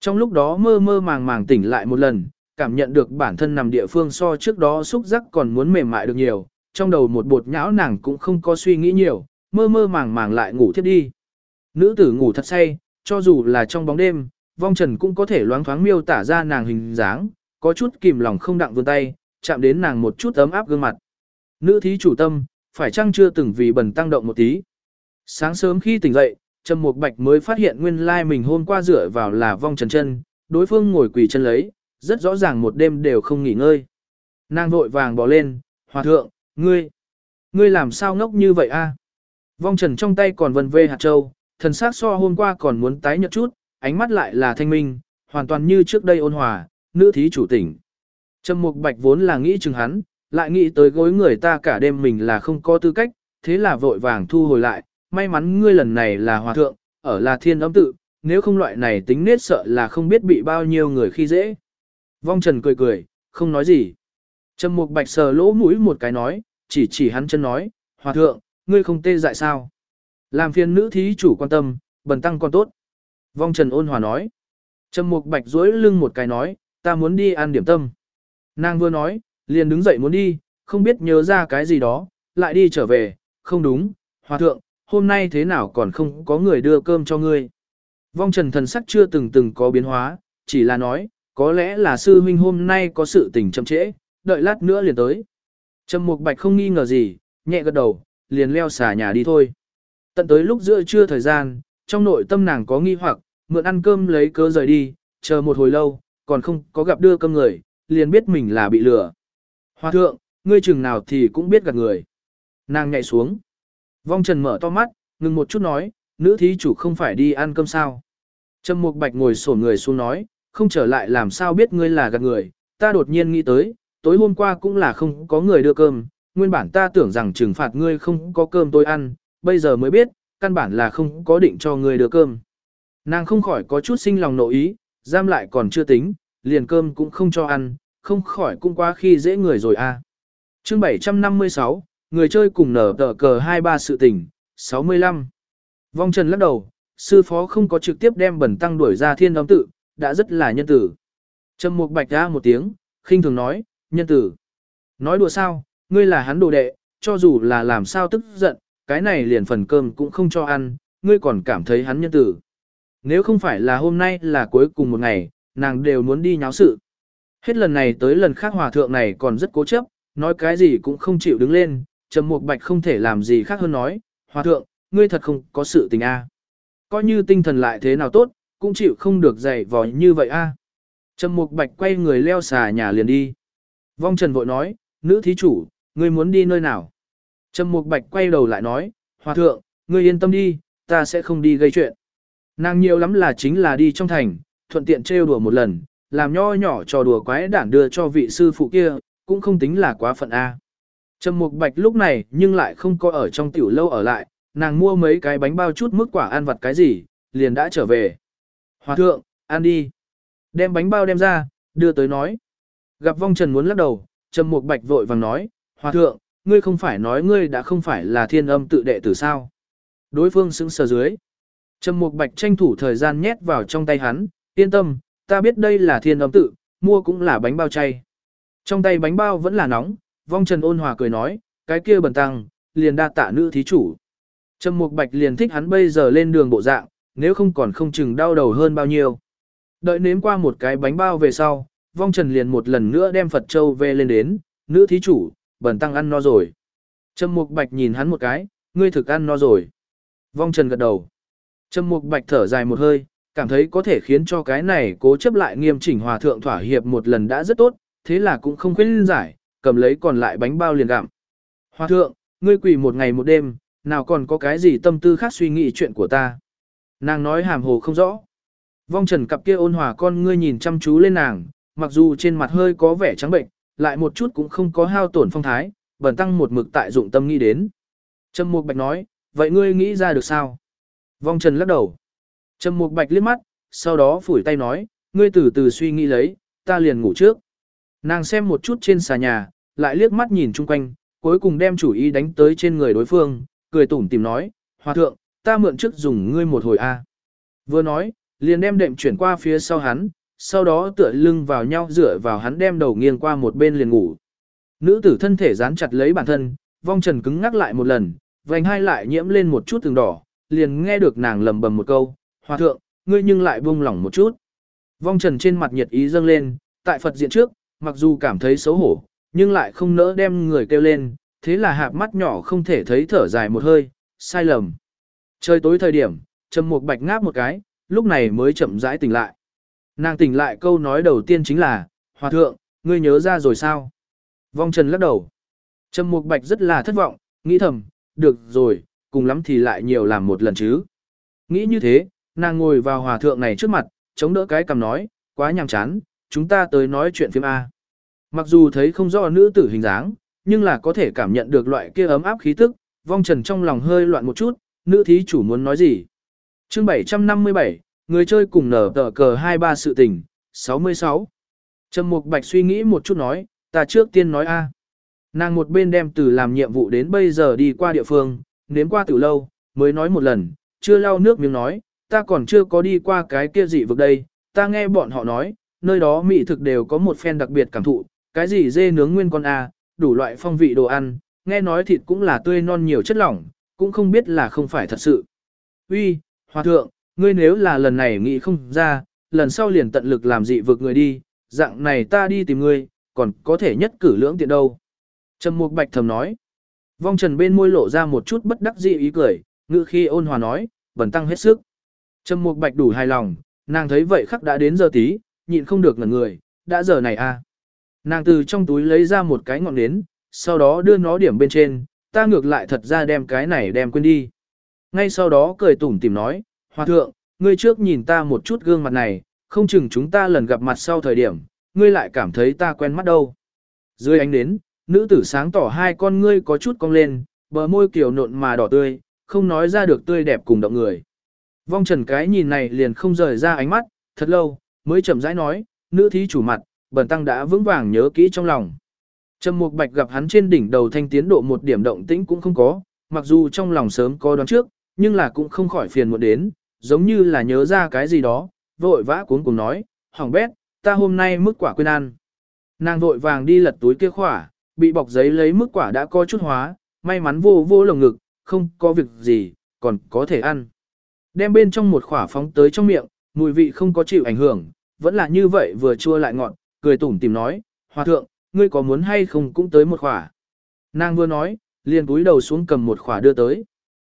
Trong lúc đó mơ mơ màng màng tỉnh lại một lần, cảm nhận được bản thân nằm địa phương so trước đó xúc giác còn muốn mềm mại được nhiều, trong đầu một bột nhão nàng cũng không có suy nghĩ nhiều, mơ mơ màng màng lại ngủ thiết đi. Nữ tử ngủ thật say, cho dù là trong bóng đêm, vong trần cũng có thể loáng thoáng miêu tả ra nàng hình dáng, có chút kìm lòng không đặng vươn tay, chạm đến nàng một chút ấm áp gương mặt. Nữ thí chủ tâm, phải chăng chưa từng vì bần tăng động một tí. Sáng sớm khi tỉnh dậy, Trầm Mục Bạch mới phát hiện nguyên lai mình hôm qua dựa vào là vong trần chân, đối phương ngồi quỳ chân lấy, rất rõ ràng một đêm đều không nghỉ ngơi. Nàng vội vàng bỏ lên, hòa thượng, ngươi, ngươi làm sao ngốc như vậy a? Vong trần trong tay còn vần vê hạt châu, thần sắc so hôm qua còn muốn tái nhợt chút, ánh mắt lại là thanh minh, hoàn toàn như trước đây ôn hòa, nữ thí chủ tỉnh. Trầm Mục Bạch vốn là nghĩ chừng hắn, lại nghĩ tới gối người ta cả đêm mình là không có tư cách, thế là vội vàng thu hồi lại, may mắn ngươi lần này là hòa thượng, ở là thiên âm tự, nếu không loại này tính nết sợ là không biết bị bao nhiêu người khi dễ. Vong Trần cười cười, không nói gì. Trầm Mục Bạch sờ lỗ mũi một cái nói, chỉ chỉ hắn chân nói, hòa thượng, ngươi không tê dại sao? Làm phiền nữ thí chủ quan tâm, bần tăng còn tốt. Vong Trần ôn hòa nói. Trầm Mục Bạch duỗi lưng một cái nói, ta muốn đi ăn điểm tâm. Nàng vừa nói, liền đứng dậy muốn đi, không biết nhớ ra cái gì đó, lại đi trở về, không đúng, hòa thượng, hôm nay thế nào còn không có người đưa cơm cho ngươi. Vong trần thần sắc chưa từng từng có biến hóa, chỉ là nói, có lẽ là sư huynh hôm nay có sự tình chậm trễ, đợi lát nữa liền tới. Trầm Mục Bạch không nghi ngờ gì, nhẹ gật đầu, liền leo xả nhà đi thôi. Tận tới lúc giữa trưa thời gian, trong nội tâm nàng có nghi hoặc, mượn ăn cơm lấy cớ rời đi, chờ một hồi lâu, còn không có gặp đưa cơm người, liền biết mình là bị lừa. Hoa thượng, ngươi chừng nào thì cũng biết gạt người. Nàng nhảy xuống. Vong Trần mở to mắt, ngừng một chút nói, nữ thí chủ không phải đi ăn cơm sao. Trầm Mục Bạch ngồi sổ người xuống nói, không trở lại làm sao biết ngươi là gạt người, ta đột nhiên nghĩ tới, tối hôm qua cũng là không có người đưa cơm, nguyên bản ta tưởng rằng trừng phạt ngươi không có cơm tôi ăn, bây giờ mới biết, căn bản là không có định cho ngươi đưa cơm. Nàng không khỏi có chút sinh lòng nội ý, giam lại còn chưa tính, liền cơm cũng không cho ăn, không khỏi cũng quá khi dễ người rồi a. À. Chương 756, người chơi cùng nở tờ cờ 23 sự tình, 65. Vong Trần lắc đầu, sư phó không có trực tiếp đem bẩn tăng đuổi ra thiên âm tự, đã rất là nhân tử. Trầm Mục Bạch ra một tiếng, khinh thường nói, nhân tử. Nói đùa sao, ngươi là hắn đồ đệ, cho dù là làm sao tức giận, cái này liền phần cơm cũng không cho ăn, ngươi còn cảm thấy hắn nhân tử. Nếu không phải là hôm nay là cuối cùng một ngày, nàng đều muốn đi nháo sự. Hết lần này tới lần khác hòa thượng này còn rất cố chấp, nói cái gì cũng không chịu đứng lên, Trầm Mục Bạch không thể làm gì khác hơn nói, hòa thượng, ngươi thật không có sự tình a. Coi như tinh thần lại thế nào tốt, cũng chịu không được dày vò như vậy a. Trầm Mục Bạch quay người leo xà nhà liền đi. Vong Trần vội nói, nữ thí chủ, ngươi muốn đi nơi nào? Trầm Mục Bạch quay đầu lại nói, hòa thượng, ngươi yên tâm đi, ta sẽ không đi gây chuyện. Nàng nhiều lắm là chính là đi trong thành, thuận tiện trêu đùa một lần, làm nho nhỏ trò đùa quái đản đưa cho vị sư phụ kia, cũng không tính là quá phận A. Trầm Mục Bạch lúc này nhưng lại không có ở trong tiểu lâu ở lại, nàng mua mấy cái bánh bao chút mức quả ăn vặt cái gì, liền đã trở về. Hòa thượng, ăn đi. Đem bánh bao đem ra, đưa tới nói. Gặp vong trần muốn lắc đầu, Trầm Mục Bạch vội vàng nói, Hòa thượng, ngươi không phải nói ngươi đã không phải là thiên âm tự đệ tử sao. Đối phương sững sờ dưới. Trầm Mục Bạch tranh thủ thời gian nhét vào trong tay hắn, yên tâm, ta biết đây là thiên âm tự, mua cũng là bánh bao chay. Trong tay bánh bao vẫn là nóng, vong trần ôn hòa cười nói, cái kia bần tăng, liền đa tạ nữ thí chủ. Trầm Mục Bạch liền thích hắn bây giờ lên đường bộ dạng, nếu không còn không chừng đau đầu hơn bao nhiêu. Đợi nếm qua một cái bánh bao về sau, vong trần liền một lần nữa đem Phật Châu về lên đến, nữ thí chủ, bần tăng ăn no rồi. Trầm Mục Bạch nhìn hắn một cái, ngươi thực ăn no rồi. Vong trần gật đầu. Trầm Mục Bạch thở dài một hơi, cảm thấy có thể khiến cho cái này cố chấp lại nghiêm chỉnh hòa thượng thỏa hiệp một lần đã rất tốt, thế là cũng không khuyên giải, cầm lấy còn lại bánh bao liền gặm. Hòa thượng, ngươi quỳ một ngày một đêm, nào còn có cái gì tâm tư khác suy nghĩ chuyện của ta. Nàng nói hàm hồ không rõ. Vong trần cặp kia ôn hòa con ngươi nhìn chăm chú lên nàng, mặc dù trên mặt hơi có vẻ trắng bệnh, lại một chút cũng không có hao tổn phong thái, bẩn tăng một mực tại dụng tâm nghĩ đến. Trâm Mục Bạch nói, vậy ngươi nghĩ ra được sao? Vong Trần lắc đầu. Trầm Mục Bạch liếc mắt, sau đó phủi tay nói, ngươi từ từ suy nghĩ lấy, ta liền ngủ trước. Nàng xem một chút trên xà nhà, lại liếc mắt nhìn chung quanh, cuối cùng đem chủ ý đánh tới trên người đối phương, cười tủm tìm nói, Hòa thượng, ta mượn trước dùng ngươi một hồi a. Vừa nói, liền đem đệm chuyển qua phía sau hắn, sau đó tựa lưng vào nhau dựa vào hắn đem đầu nghiêng qua một bên liền ngủ. Nữ tử thân thể dán chặt lấy bản thân, vong trần cứng ngắc lại một lần, vành hai lại nhiễm lên một chút từng đỏ, liền nghe được nàng lầm bầm một câu, hòa thượng, ngươi nhưng lại buông lỏng một chút. Vong trần trên mặt nhiệt ý dâng lên, tại Phật diện trước, mặc dù cảm thấy xấu hổ, nhưng lại không nỡ đem người kêu lên, thế là hạp mắt nhỏ không thể thấy thở dài một hơi, sai lầm. Trời tối thời điểm, Trầm Mục Bạch ngáp một cái, lúc này mới chậm rãi tỉnh lại. Nàng tỉnh lại câu nói đầu tiên chính là, Hòa thượng, ngươi nhớ ra rồi sao? Vong Trần lắc đầu. Trầm Mục Bạch rất là thất vọng, nghĩ thầm, được rồi, cùng lắm thì lại nhiều làm một lần chứ. Nghĩ như thế, nàng ngồi vào hòa thượng này trước mặt, chống đỡ cái cầm nói, quá nhàm chán, chúng ta tới nói chuyện phim A. Mặc dù thấy không rõ nữ tử hình dáng, nhưng là có thể cảm nhận được loại kia ấm áp khí tức, vong trần trong lòng hơi loạn một chút, nữ thí chủ muốn nói gì. chương 757, người chơi cùng nở tờ cờ 23 sự tình, 66. Trầm Mục Bạch suy nghĩ một chút nói, ta trước tiên nói A. Nàng một bên đem từ làm nhiệm vụ đến bây giờ đi qua địa phương, nếm qua từ lâu, mới nói một lần, chưa lau nước miếng nói, ta còn chưa có đi qua cái kia dị vực đây, ta nghe bọn họ nói, nơi đó mỹ thực đều có một phen đặc biệt cảm thụ, cái gì dê nướng nguyên con A, đủ loại phong vị đồ ăn, nghe nói thịt cũng là tươi non nhiều chất lỏng, cũng không biết là không phải thật sự. Uy, Hòa thượng, ngươi nếu là lần này nghĩ không ra, lần sau liền tận lực làm dị vực người đi, dạng này ta đi tìm ngươi, còn có thể nhất cử lưỡng tiện đâu. Trầm Mục Bạch thầm nói. Vong Trần bên môi lộ ra một chút bất đắc dĩ ý cười, ngữ khi ôn hòa nói, vẫn tăng hết sức. Trầm Mục Bạch đủ hài lòng, nàng thấy vậy khắc đã đến giờ tí, nhịn không được ngẩn người, đã giờ này à. Nàng từ trong túi lấy ra một cái ngọn nến, sau đó đưa nó điểm bên trên, ta ngược lại thật ra đem cái này đem quên đi. Ngay sau đó cười tủm tìm nói, Hòa thượng, ngươi trước nhìn ta một chút gương mặt này, không chừng chúng ta lần gặp mặt sau thời điểm, ngươi lại cảm thấy ta quen mắt đâu. Dưới ánh nến, nữ tử sáng tỏ hai con ngươi có chút cong lên, bờ môi kiểu nộn mà đỏ tươi, không nói ra được tươi đẹp cùng động người. Vong trần cái nhìn này liền không rời ra ánh mắt, thật lâu, mới chậm rãi nói, nữ thí chủ mặt, bần tăng đã vững vàng nhớ kỹ trong lòng. Trầm Mục Bạch gặp hắn trên đỉnh đầu thanh tiến độ một điểm động tĩnh cũng không có, mặc dù trong lòng sớm có đoán trước, nhưng là cũng không khỏi phiền muộn đến, giống như là nhớ ra cái gì đó, vội vã cuốn cùng nói, hỏng bét, ta hôm nay mức quả quên ăn. Nàng vội vàng đi lật túi kia khỏa, bị bọc giấy lấy mức quả đã có chút hóa, may mắn vô vô lồng ngực, không có việc gì, còn có thể ăn. Đem bên trong một khỏa phóng tới trong miệng, mùi vị không có chịu ảnh hưởng, vẫn là như vậy vừa chua lại ngọt, cười tủm tìm nói, hòa thượng, ngươi có muốn hay không cũng tới một khỏa. Nàng vừa nói, liền cúi đầu xuống cầm một khỏa đưa tới.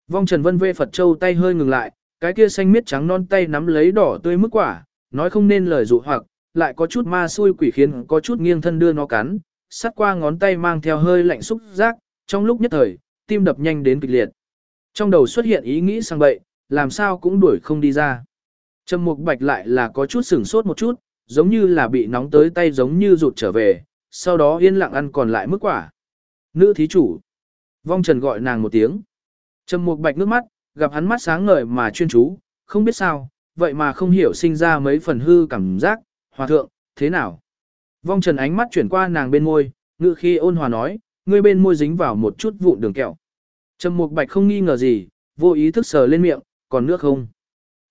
Vong Trần Vân Vê Phật Châu tay hơi ngừng lại, cái kia xanh miết trắng non tay nắm lấy đỏ tươi mức quả, nói không nên lời dụ hoặc, lại có chút ma xui quỷ khiến có chút nghiêng thân đưa nó cắn, sát qua ngón tay mang theo hơi lạnh xúc giác, trong lúc nhất thời, tim đập nhanh đến kịch liệt. Trong đầu xuất hiện ý nghĩ sang bậy, làm sao cũng đuổi không đi ra. Trầm Mục Bạch lại là có chút sửng sốt một chút, giống như là bị nóng tới tay giống như rụt trở về, sau đó yên lặng ăn còn lại mức quả. Nữ thí chủ. Vong Trần gọi nàng một tiếng. Trầm Mục Bạch nước mắt, gặp hắn mắt sáng ngời mà chuyên chú, không biết sao, vậy mà không hiểu sinh ra mấy phần hư cảm giác, hòa thượng, thế nào? Vong Trần ánh mắt chuyển qua nàng bên môi, ngự khi ôn hòa nói, ngươi bên môi dính vào một chút vụn đường kẹo. Trầm Mục Bạch không nghi ngờ gì, vô ý thức sờ lên miệng, còn nước không?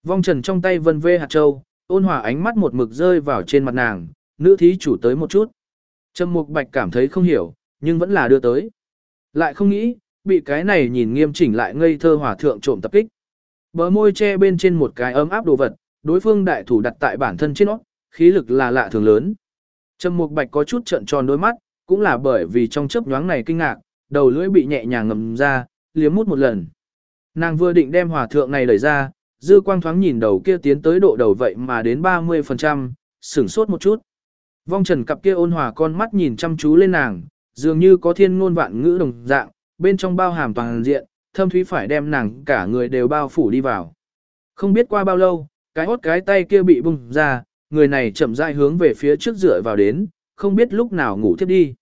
Vong Trần trong tay vân vê hạt châu, ôn hòa ánh mắt một mực rơi vào trên mặt nàng, nữ thí chủ tới một chút. Trầm Mục Bạch cảm thấy không hiểu, nhưng vẫn là đưa tới. Lại không nghĩ, bị cái này nhìn nghiêm chỉnh lại ngây thơ hòa thượng trộm tập kích. Bờ môi che bên trên một cái ấm áp đồ vật, đối phương đại thủ đặt tại bản thân trên nó, khí lực là lạ thường lớn. Trầm Mục Bạch có chút trợn tròn đôi mắt, cũng là bởi vì trong chớp nhoáng này kinh ngạc, đầu lưỡi bị nhẹ nhàng ngầm ra, liếm mút một lần. Nàng vừa định đem hòa thượng này đẩy ra, dư quang thoáng nhìn đầu kia tiến tới độ đầu vậy mà đến 30%, sửng sốt một chút. Vong trần cặp kia ôn hòa con mắt nhìn chăm chú lên nàng, dường như có thiên ngôn vạn ngữ đồng dạng, bên trong bao hàm toàn diện, thâm thúy phải đem nàng cả người đều bao phủ đi vào. Không biết qua bao lâu, cái hốt cái tay kia bị bung ra, người này chậm rãi hướng về phía trước dựa vào đến, không biết lúc nào ngủ thiếp đi.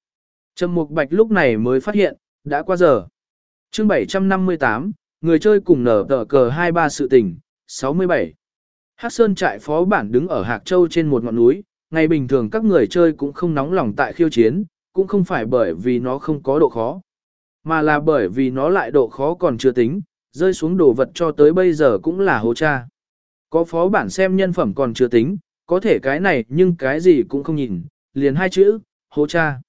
Trầm Mục Bạch lúc này mới phát hiện, đã qua giờ. Chương 758, người chơi cùng nở tờ cờ 23 sự tình, 67. Hắc Sơn trại phó bản đứng ở Hạc Châu trên một ngọn núi, ngày bình thường các người chơi cũng không nóng lòng tại khiêu chiến, cũng không phải bởi vì nó không có độ khó, mà là bởi vì nó lại độ khó còn chưa tính, rơi xuống đồ vật cho tới bây giờ cũng là hố cha. Có phó bản xem nhân phẩm còn chưa tính, có thể cái này nhưng cái gì cũng không nhìn, liền hai chữ, hố cha.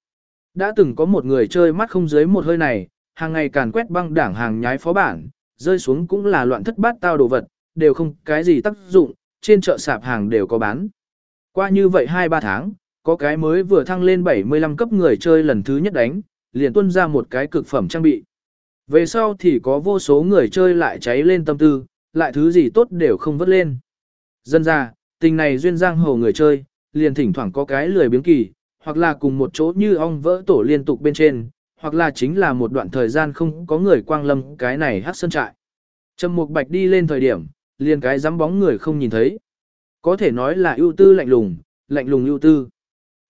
Đã từng có một người chơi mắt không dưới một hơi này, hàng ngày càn quét băng đảng hàng nhái phó bản, rơi xuống cũng là loạn thất bát tao đồ vật, đều không cái gì tác dụng, trên chợ sạp hàng đều có bán. Qua như vậy 2-3 tháng, có cái mới vừa thăng lên 75 cấp người chơi lần thứ nhất đánh, liền tuân ra một cái cực phẩm trang bị. Về sau thì có vô số người chơi lại cháy lên tâm tư, lại thứ gì tốt đều không vất lên. Dân ra, tình này duyên giang hồ người chơi, liền thỉnh thoảng có cái lười biếng kỳ, hoặc là cùng một chỗ như ong vỡ tổ liên tục bên trên, hoặc là chính là một đoạn thời gian không có người quang lâm cái này hát sơn trại. Trầm Mục Bạch đi lên thời điểm, liền cái dám bóng người không nhìn thấy. Có thể nói là ưu tư lạnh lùng, lạnh lùng ưu tư.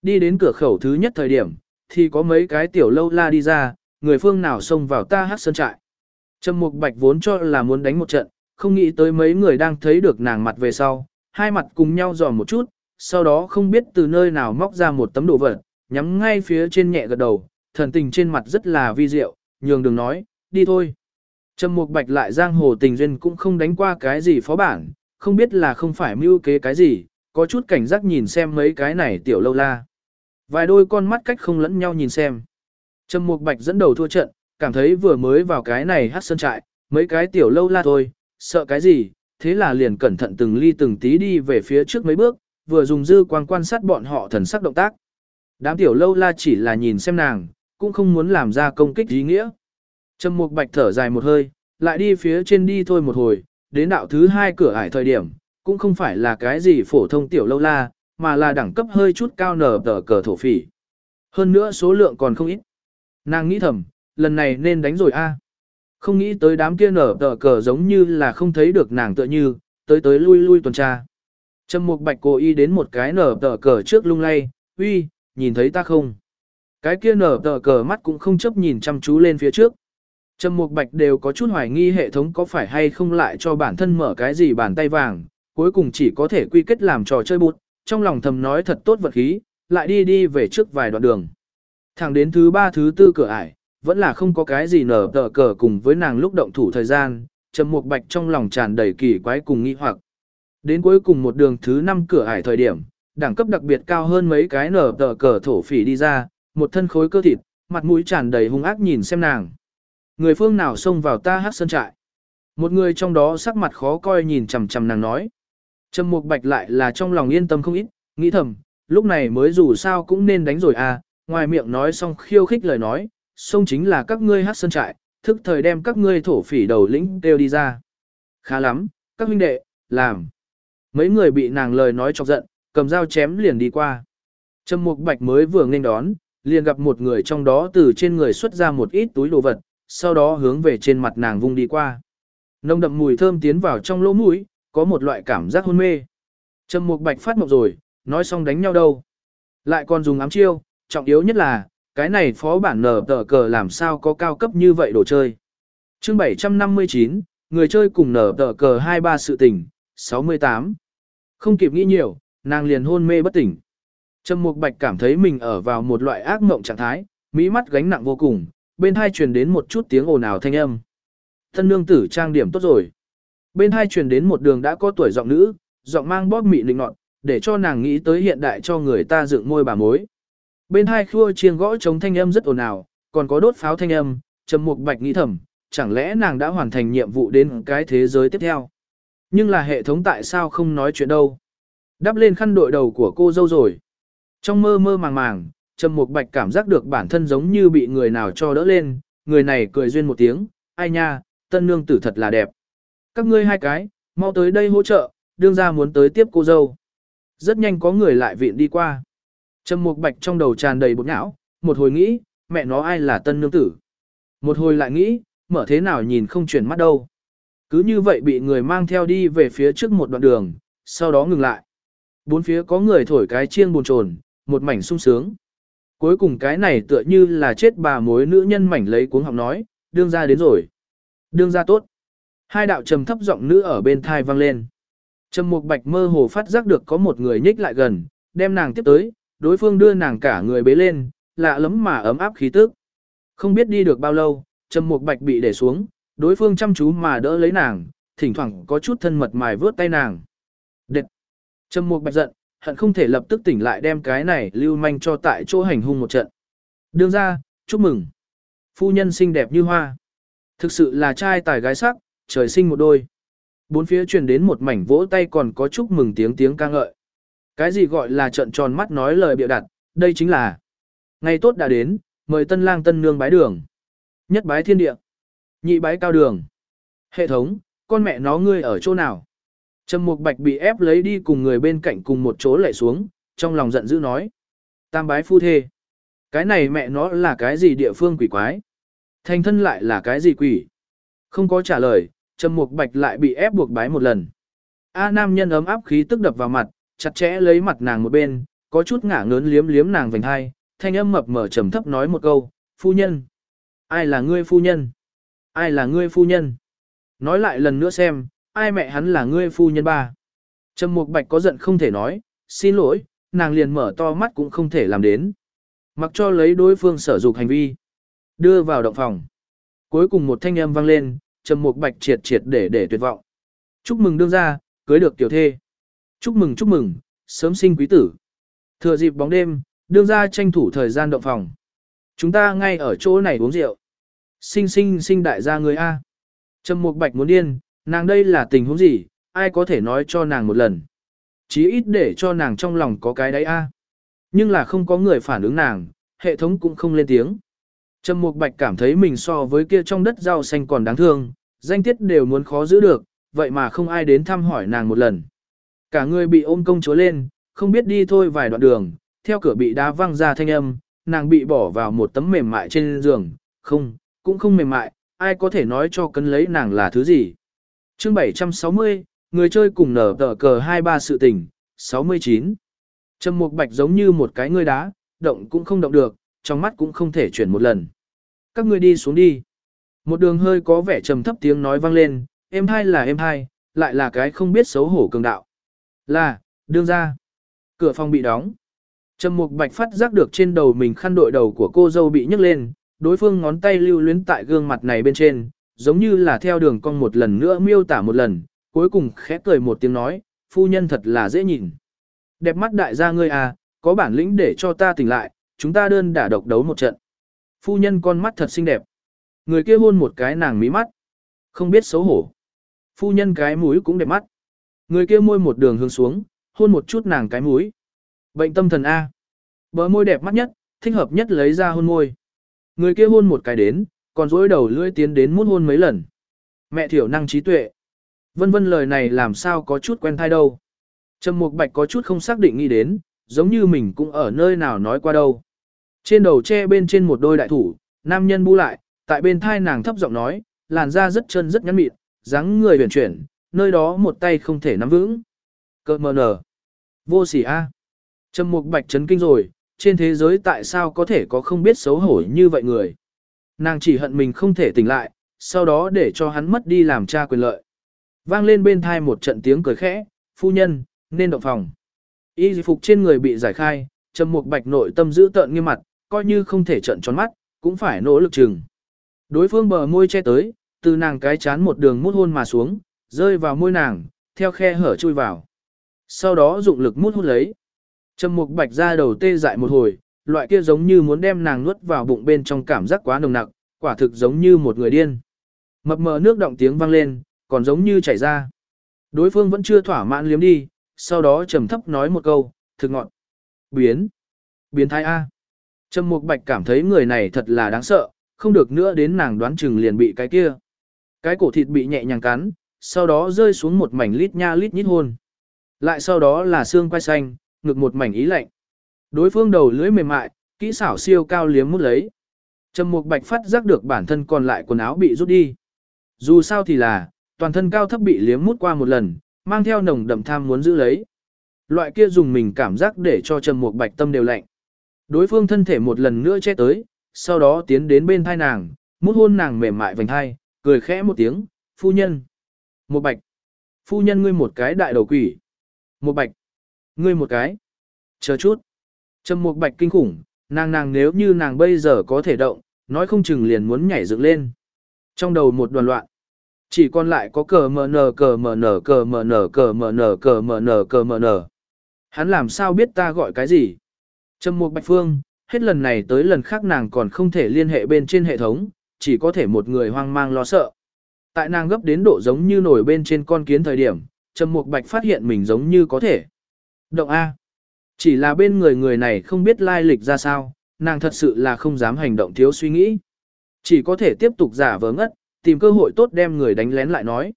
Đi đến cửa khẩu thứ nhất thời điểm, thì có mấy cái tiểu lâu la đi ra, người phương nào xông vào ta hát sơn trại. Trầm Mục Bạch vốn cho là muốn đánh một trận, không nghĩ tới mấy người đang thấy được nàng mặt về sau, hai mặt cùng nhau dò một chút, sau đó không biết từ nơi nào móc ra một tấm đồ vật, nhắm ngay phía trên nhẹ gật đầu, thần tình trên mặt rất là vi diệu, nhường đường nói, đi thôi. Trầm Mục Bạch lại giang hồ tình duyên cũng không đánh qua cái gì phó bản, không biết là không phải mưu kế cái gì, có chút cảnh giác nhìn xem mấy cái này tiểu lâu la. Vài đôi con mắt cách không lẫn nhau nhìn xem. Trầm Mục Bạch dẫn đầu thua trận, cảm thấy vừa mới vào cái này hát sơn trại, mấy cái tiểu lâu la thôi, sợ cái gì, thế là liền cẩn thận từng ly từng tí đi về phía trước mấy bước, vừa dùng dư quang quan sát bọn họ thần sắc động tác. Đám tiểu lâu la chỉ là nhìn xem nàng, cũng không muốn làm ra công kích ý nghĩa. Trầm Mục Bạch thở dài một hơi, lại đi phía trên đi thôi một hồi, đến đạo thứ hai cửa ải thời điểm, cũng không phải là cái gì phổ thông tiểu lâu la, mà là đẳng cấp hơi chút cao nở tờ cờ thổ phỉ. Hơn nữa số lượng còn không ít. Nàng nghĩ thầm, lần này nên đánh rồi a. Không nghĩ tới đám kia nở tờ cờ giống như là không thấy được nàng tựa như, tới tới lui lui tuần tra. Trầm Mục Bạch cố ý đến một cái nở tờ cờ trước lung lay, uy, nhìn thấy ta không? Cái kia nở tờ cờ mắt cũng không chấp nhìn chăm chú lên phía trước. Trầm Mục Bạch đều có chút hoài nghi hệ thống có phải hay không lại cho bản thân mở cái gì bàn tay vàng, cuối cùng chỉ có thể quy kết làm trò chơi bụt, trong lòng thầm nói thật tốt vật khí, lại đi đi về trước vài đoạn đường. Thẳng đến thứ ba thứ tư cửa ải, vẫn là không có cái gì nở tờ cờ cùng với nàng lúc động thủ thời gian, Trầm Mục Bạch trong lòng tràn đầy kỳ quái cùng nghi hoặc. Đến cuối cùng một đường thứ năm cửa ải thời điểm, đẳng cấp đặc biệt cao hơn mấy cái nở tờ cờ thổ phỉ đi ra, một thân khối cơ thịt, mặt mũi tràn đầy hung ác nhìn xem nàng. Người phương nào xông vào ta hát sơn trại? Một người trong đó sắc mặt khó coi nhìn chằm chằm nàng nói. Trầm Mục Bạch lại là trong lòng yên tâm không ít, nghĩ thầm, lúc này mới dù sao cũng nên đánh rồi à, ngoài miệng nói xong khiêu khích lời nói, xông chính là các ngươi hát sơn trại, thức thời đem các ngươi thổ phỉ đầu lĩnh đều đi ra. Khá lắm, các huynh đệ, làm. Mấy người bị nàng lời nói chọc giận, cầm dao chém liền đi qua. Trầm Mục Bạch mới vừa nghênh đón, liền gặp một người trong đó từ trên người xuất ra một ít túi đồ vật, sau đó hướng về trên mặt nàng vung đi qua. Nồng đậm mùi thơm tiến vào trong lỗ mũi, có một loại cảm giác hôn mê. Trầm Mục Bạch phát mộng rồi, nói xong đánh nhau đâu. Lại còn dùng ám chiêu, trọng yếu nhất là, cái này phó bản nở tờ cờ làm sao có cao cấp như vậy đồ chơi. chương 759, người chơi cùng nở tờ cờ 23 sự tình, 68. Không kịp nghĩ nhiều, nàng liền hôn mê bất tỉnh. Trầm Mục Bạch cảm thấy mình ở vào một loại ác mộng trạng thái, mỹ mắt gánh nặng vô cùng, bên hai truyền đến một chút tiếng ồn ào thanh âm. Thân nương tử trang điểm tốt rồi. Bên hai truyền đến một đường đã có tuổi giọng nữ, giọng mang bóp mị lịnh nọt, để cho nàng nghĩ tới hiện đại cho người ta dựng môi bà mối. Bên hai khua chiêng gõ chống thanh âm rất ồn ào, còn có đốt pháo thanh âm, Trầm Mục Bạch nghĩ thầm, chẳng lẽ nàng đã hoàn thành nhiệm vụ đến cái thế giới tiếp theo. Nhưng là hệ thống tại sao không nói chuyện đâu. Đắp lên khăn đội đầu của cô dâu rồi. Trong mơ mơ màng màng, Trầm Mục Bạch cảm giác được bản thân giống như bị người nào cho đỡ lên, người này cười duyên một tiếng, ai nha, tân nương tử thật là đẹp. Các ngươi hai cái, mau tới đây hỗ trợ, đương ra muốn tới tiếp cô dâu. Rất nhanh có người lại viện đi qua. Trầm Mục Bạch trong đầu tràn đầy bột não, một hồi nghĩ, mẹ nó ai là tân nương tử. Một hồi lại nghĩ, mở thế nào nhìn không chuyển mắt đâu. Cứ như vậy bị người mang theo đi về phía trước một đoạn đường, sau đó ngừng lại. Bốn phía có người thổi cái chiêng buồn trồn một mảnh sung sướng. Cuối cùng cái này tựa như là chết bà mối nữ nhân mảnh lấy cuống họng nói, đương ra đến rồi. Đương ra tốt. Hai đạo trầm thấp giọng nữ ở bên thai vang lên. Trầm Mục Bạch mơ hồ phát giác được có một người nhích lại gần, đem nàng tiếp tới, đối phương đưa nàng cả người bế lên, lạ lắm mà ấm áp khí tức. Không biết đi được bao lâu, Trầm Mục Bạch bị để xuống, đối phương chăm chú mà đỡ lấy nàng, thỉnh thoảng có chút thân mật mài vướt tay nàng. Đệt! Trầm Mục Bạch giận, hận không thể lập tức tỉnh lại đem cái này lưu manh cho tại chỗ hành hung một trận. Đương ra, chúc mừng. Phu nhân xinh đẹp như hoa. Thực sự là trai tài gái sắc, trời sinh một đôi. Bốn phía truyền đến một mảnh vỗ tay còn có chúc mừng tiếng tiếng ca ngợi. Cái gì gọi là trận tròn mắt nói lời bịa đặt, đây chính là ngày tốt đã đến, mời tân lang tân nương bái đường. Nhất bái thiên địa. Nhị bái cao đường. Hệ thống, con mẹ nó ngươi ở chỗ nào? Trầm Mục Bạch bị ép lấy đi cùng người bên cạnh cùng một chỗ lệ xuống, trong lòng giận dữ nói. Tam bái phu thê. Cái này mẹ nó là cái gì địa phương quỷ quái? Thành thân lại là cái gì quỷ? Không có trả lời, Trầm Mục Bạch lại bị ép buộc bái một lần. A nam nhân ấm áp khí tức đập vào mặt, chặt chẽ lấy mặt nàng một bên, có chút ngả ngớn liếm liếm nàng vành hai, thanh âm mập mờ trầm thấp nói một câu, phu nhân. Ai là ngươi phu nhân? Ai là ngươi phu nhân? Nói lại lần nữa xem, ai mẹ hắn là ngươi phu nhân ba? Trầm Mục Bạch có giận không thể nói, xin lỗi, nàng liền mở to mắt cũng không thể làm đến. Mặc cho lấy đối phương sở dục hành vi. Đưa vào động phòng. Cuối cùng một thanh âm vang lên, Trầm Mục Bạch triệt triệt để để tuyệt vọng. Chúc mừng đương gia, cưới được tiểu thê. Chúc mừng chúc mừng, sớm sinh quý tử. Thừa dịp bóng đêm, đương gia tranh thủ thời gian động phòng. Chúng ta ngay ở chỗ này uống rượu. Sinh sinh sinh đại gia người A. Trầm Mục Bạch muốn điên, nàng đây là tình huống gì, ai có thể nói cho nàng một lần. Chí ít để cho nàng trong lòng có cái đấy A. Nhưng là không có người phản ứng nàng, hệ thống cũng không lên tiếng. Trầm Mục Bạch cảm thấy mình so với kia trong đất rau xanh còn đáng thương, danh tiết đều muốn khó giữ được, vậy mà không ai đến thăm hỏi nàng một lần. Cả người bị ôm công chúa lên, không biết đi thôi vài đoạn đường, theo cửa bị đá văng ra thanh âm, nàng bị bỏ vào một tấm mềm mại trên giường, không, cũng không mềm mại, ai có thể nói cho cấn lấy nàng là thứ gì chương 760, người chơi cùng nở tờ cờ 23 sự tình, 69. Trầm Mục Bạch giống như một cái ngươi đá, động cũng không động được, trong mắt cũng không thể chuyển một lần. Các ngươi đi xuống đi. Một đường hơi có vẻ trầm thấp tiếng nói vang lên, em hai là em hai, lại là cái không biết xấu hổ cường đạo. Là, đương ra. Cửa phòng bị đóng. Trầm Mục Bạch phát giác được trên đầu mình khăn đội đầu của cô dâu bị nhấc lên, đối phương ngón tay lưu luyến tại gương mặt này bên trên, giống như là theo đường cong một lần nữa miêu tả một lần, cuối cùng khẽ cười một tiếng nói, phu nhân thật là dễ nhìn. Đẹp mắt đại gia ngươi à, có bản lĩnh để cho ta tỉnh lại, chúng ta đơn đả độc đấu một trận. Phu nhân con mắt thật xinh đẹp. Người kia hôn một cái nàng mí mắt. Không biết xấu hổ. Phu nhân cái mũi cũng đẹp mắt. Người kia môi một đường hướng xuống, hôn một chút nàng cái mũi. Bệnh tâm thần A. Bờ môi đẹp mắt nhất, thích hợp nhất lấy ra hôn môi. Người kia hôn một cái đến, còn dỗi đầu lưỡi tiến đến mút hôn mấy lần. Mẹ thiểu năng trí tuệ. Vân vân lời này làm sao có chút quen thai đâu. Trầm Mục Bạch có chút không xác định nghĩ đến, giống như mình cũng ở nơi nào nói qua đâu. Trên đầu che bên trên một đôi đại thủ, nam nhân bu lại, tại bên thai nàng thấp giọng nói, làn da rất chân rất nhắn mịn, dáng người huyền chuyển, nơi đó một tay không thể nắm vững. Cơ mờ nở. Vô sỉ a. Trầm Mục Bạch chấn kinh rồi, trên thế giới tại sao có thể có không biết xấu hổ như vậy người. Nàng chỉ hận mình không thể tỉnh lại, sau đó để cho hắn mất đi làm cha quyền lợi. Vang lên bên thai một trận tiếng cười khẽ, phu nhân, nên động phòng. Y phục trên người bị giải khai, Trầm Mục Bạch nội tâm giữ tợn nghiêm mặt, coi như không thể trận tròn mắt, cũng phải nỗ lực chừng. Đối phương bờ môi che tới, từ nàng cái chán một đường mút hôn mà xuống, rơi vào môi nàng, theo khe hở chui vào. Sau đó dụng lực mút hút lấy. Trầm Mục Bạch ra đầu tê dại một hồi, loại kia giống như muốn đem nàng nuốt vào bụng bên trong cảm giác quá nồng nặc, quả thực giống như một người điên. Mập mờ nước động tiếng vang lên, còn giống như chảy ra. Đối phương vẫn chưa thỏa mãn liếm đi, sau đó trầm thấp nói một câu, thực ngọn. Biến. Biến thái A. Trầm Mục Bạch cảm thấy người này thật là đáng sợ, không được nữa đến nàng đoán chừng liền bị cái kia. Cái cổ thịt bị nhẹ nhàng cắn, sau đó rơi xuống một mảnh lít nha lít nhít hôn. Lại sau đó là xương quai xanh, ngực một mảnh ý lạnh. Đối phương đầu lưỡi mềm mại, kỹ xảo siêu cao liếm mút lấy. Trầm Mục Bạch phát giác được bản thân còn lại quần áo bị rút đi. Dù sao thì là, toàn thân cao thấp bị liếm mút qua một lần, mang theo nồng đậm tham muốn giữ lấy. Loại kia dùng mình cảm giác để cho Trầm Mục Bạch tâm đều lạnh. Đối phương thân thể một lần nữa che tới, sau đó tiến đến bên thai nàng, mút hôn nàng mềm mại vành thai, cười khẽ một tiếng, phu nhân. Mục bạch. Phu nhân ngươi một cái đại đầu quỷ. Mục bạch. Ngươi một cái. Chờ chút. Trầm Mục bạch kinh khủng, nàng nàng nếu như nàng bây giờ có thể động, nói không chừng liền muốn nhảy dựng lên. Trong đầu một đoàn loạn. Chỉ còn lại có cờ mờ nờ cờ mờ nờ cờ mờ nờ cờ mờ nờ cờ mờ nờ cờ mờ nờ. Hắn làm sao biết ta gọi cái gì? Trầm Mục bạch phương, hết lần này tới lần khác nàng còn không thể liên hệ bên trên hệ thống, chỉ có thể một người hoang mang lo sợ. Tại nàng gấp đến độ giống như nổi bên trên con kiến thời điểm, Trầm Mục Bạch phát hiện mình giống như có thể. Động A. Chỉ là bên người người này không biết lai lịch ra sao, nàng thật sự là không dám hành động thiếu suy nghĩ. Chỉ có thể tiếp tục giả vờ ngất, tìm cơ hội tốt đem người đánh lén lại nói.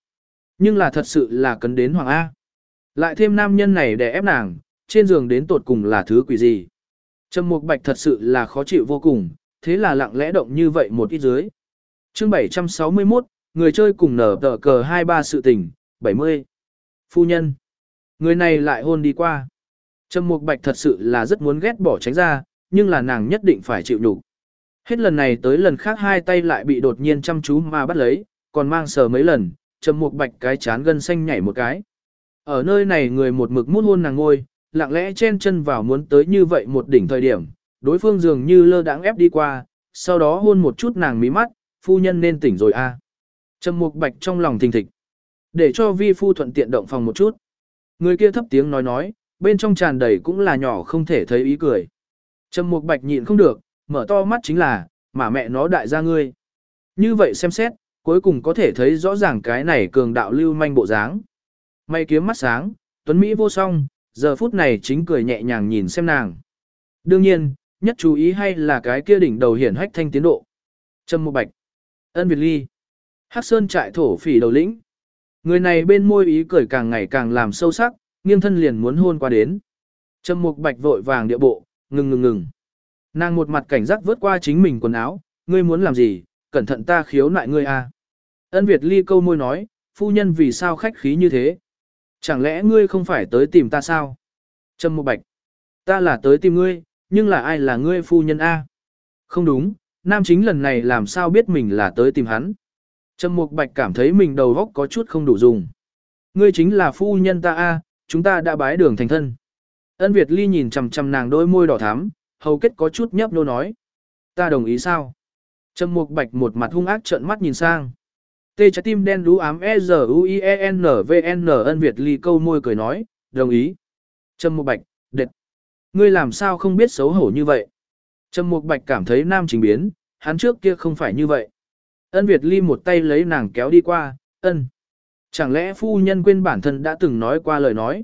Nhưng là thật sự là cấn đến Hoàng A. Lại thêm nam nhân này để ép nàng, trên giường đến tột cùng là thứ quỷ gì. Trầm Mục Bạch thật sự là khó chịu vô cùng, thế là lặng lẽ động như vậy một ít dưới. Chương 761, người chơi cùng nở tờ cờ 23 sự tình, 70. Phu nhân. Người này lại hôn đi qua. Trầm Mục Bạch thật sự là rất muốn ghét bỏ tránh ra, nhưng là nàng nhất định phải chịu nhục. Hết lần này tới lần khác hai tay lại bị đột nhiên chăm chú mà bắt lấy, còn mang sờ mấy lần, Trầm Mục Bạch cái chán gân xanh nhảy một cái. Ở nơi này người một mực mút hôn nàng ngôi, lặng lẽ chen chân vào muốn tới như vậy một đỉnh thời điểm, đối phương dường như lơ đãng ép đi qua, sau đó hôn một chút nàng mí mắt, phu nhân nên tỉnh rồi a. À. Trầm Mục Bạch trong lòng thình thịch. Để cho vi phu thuận tiện động phòng một chút. Người kia thấp tiếng nói nói, bên trong tràn đầy cũng là nhỏ không thể thấy ý cười. Trầm Mục Bạch nhịn không được, mở to mắt chính là, mà mẹ nó đại gia ngươi. Như vậy xem xét, cuối cùng có thể thấy rõ ràng cái này cường đạo lưu manh bộ dáng. may kiếm mắt sáng, tuấn Mỹ vô song, giờ phút này chính cười nhẹ nhàng nhìn xem nàng. Đương nhiên, nhất chú ý hay là cái kia đỉnh đầu hiển hách thanh tiến độ. Trầm Mục Bạch, Ân Việt Ly, Hắc Sơn trại thổ phỉ đầu lĩnh. Người này bên môi ý cười càng ngày càng làm sâu sắc, nghiêng thân liền muốn hôn qua đến. Trầm Mục Bạch vội vàng địa bộ, ngừng ngừng ngừng. Nàng một mặt cảnh giác vớt qua chính mình quần áo, ngươi muốn làm gì, cẩn thận ta khiếu nại ngươi a. Ân Việt Ly câu môi nói, phu nhân vì sao khách khí như thế? Chẳng lẽ ngươi không phải tới tìm ta sao? Trầm Mục Bạch, ta là tới tìm ngươi, nhưng là ai là ngươi phu nhân a? Không đúng, nam chính lần này làm sao biết mình là tới tìm hắn? Trầm Mục Bạch cảm thấy mình đầu óc có chút không đủ dùng. Ngươi chính là phu nhân ta a, chúng ta đã bái đường thành thân. Ân Việt Ly nhìn chằm chằm nàng đôi môi đỏ thắm, hầu kết có chút nhấp nô nói. Ta đồng ý sao? Trâm Mục Bạch một mặt hung ác trợn mắt nhìn sang. Tê trái tim đen đú ám E Z U I E N V N ân Việt ly câu môi cười nói, đồng ý. Trâm Mục Bạch, đệt. Ngươi làm sao không biết xấu hổ như vậy? Trâm Mục Bạch cảm thấy nam trình biến, hắn trước kia không phải như vậy. Ân Việt ly một tay lấy nàng kéo đi qua, ân. Chẳng lẽ phu nhân quên bản thân đã từng nói qua lời nói?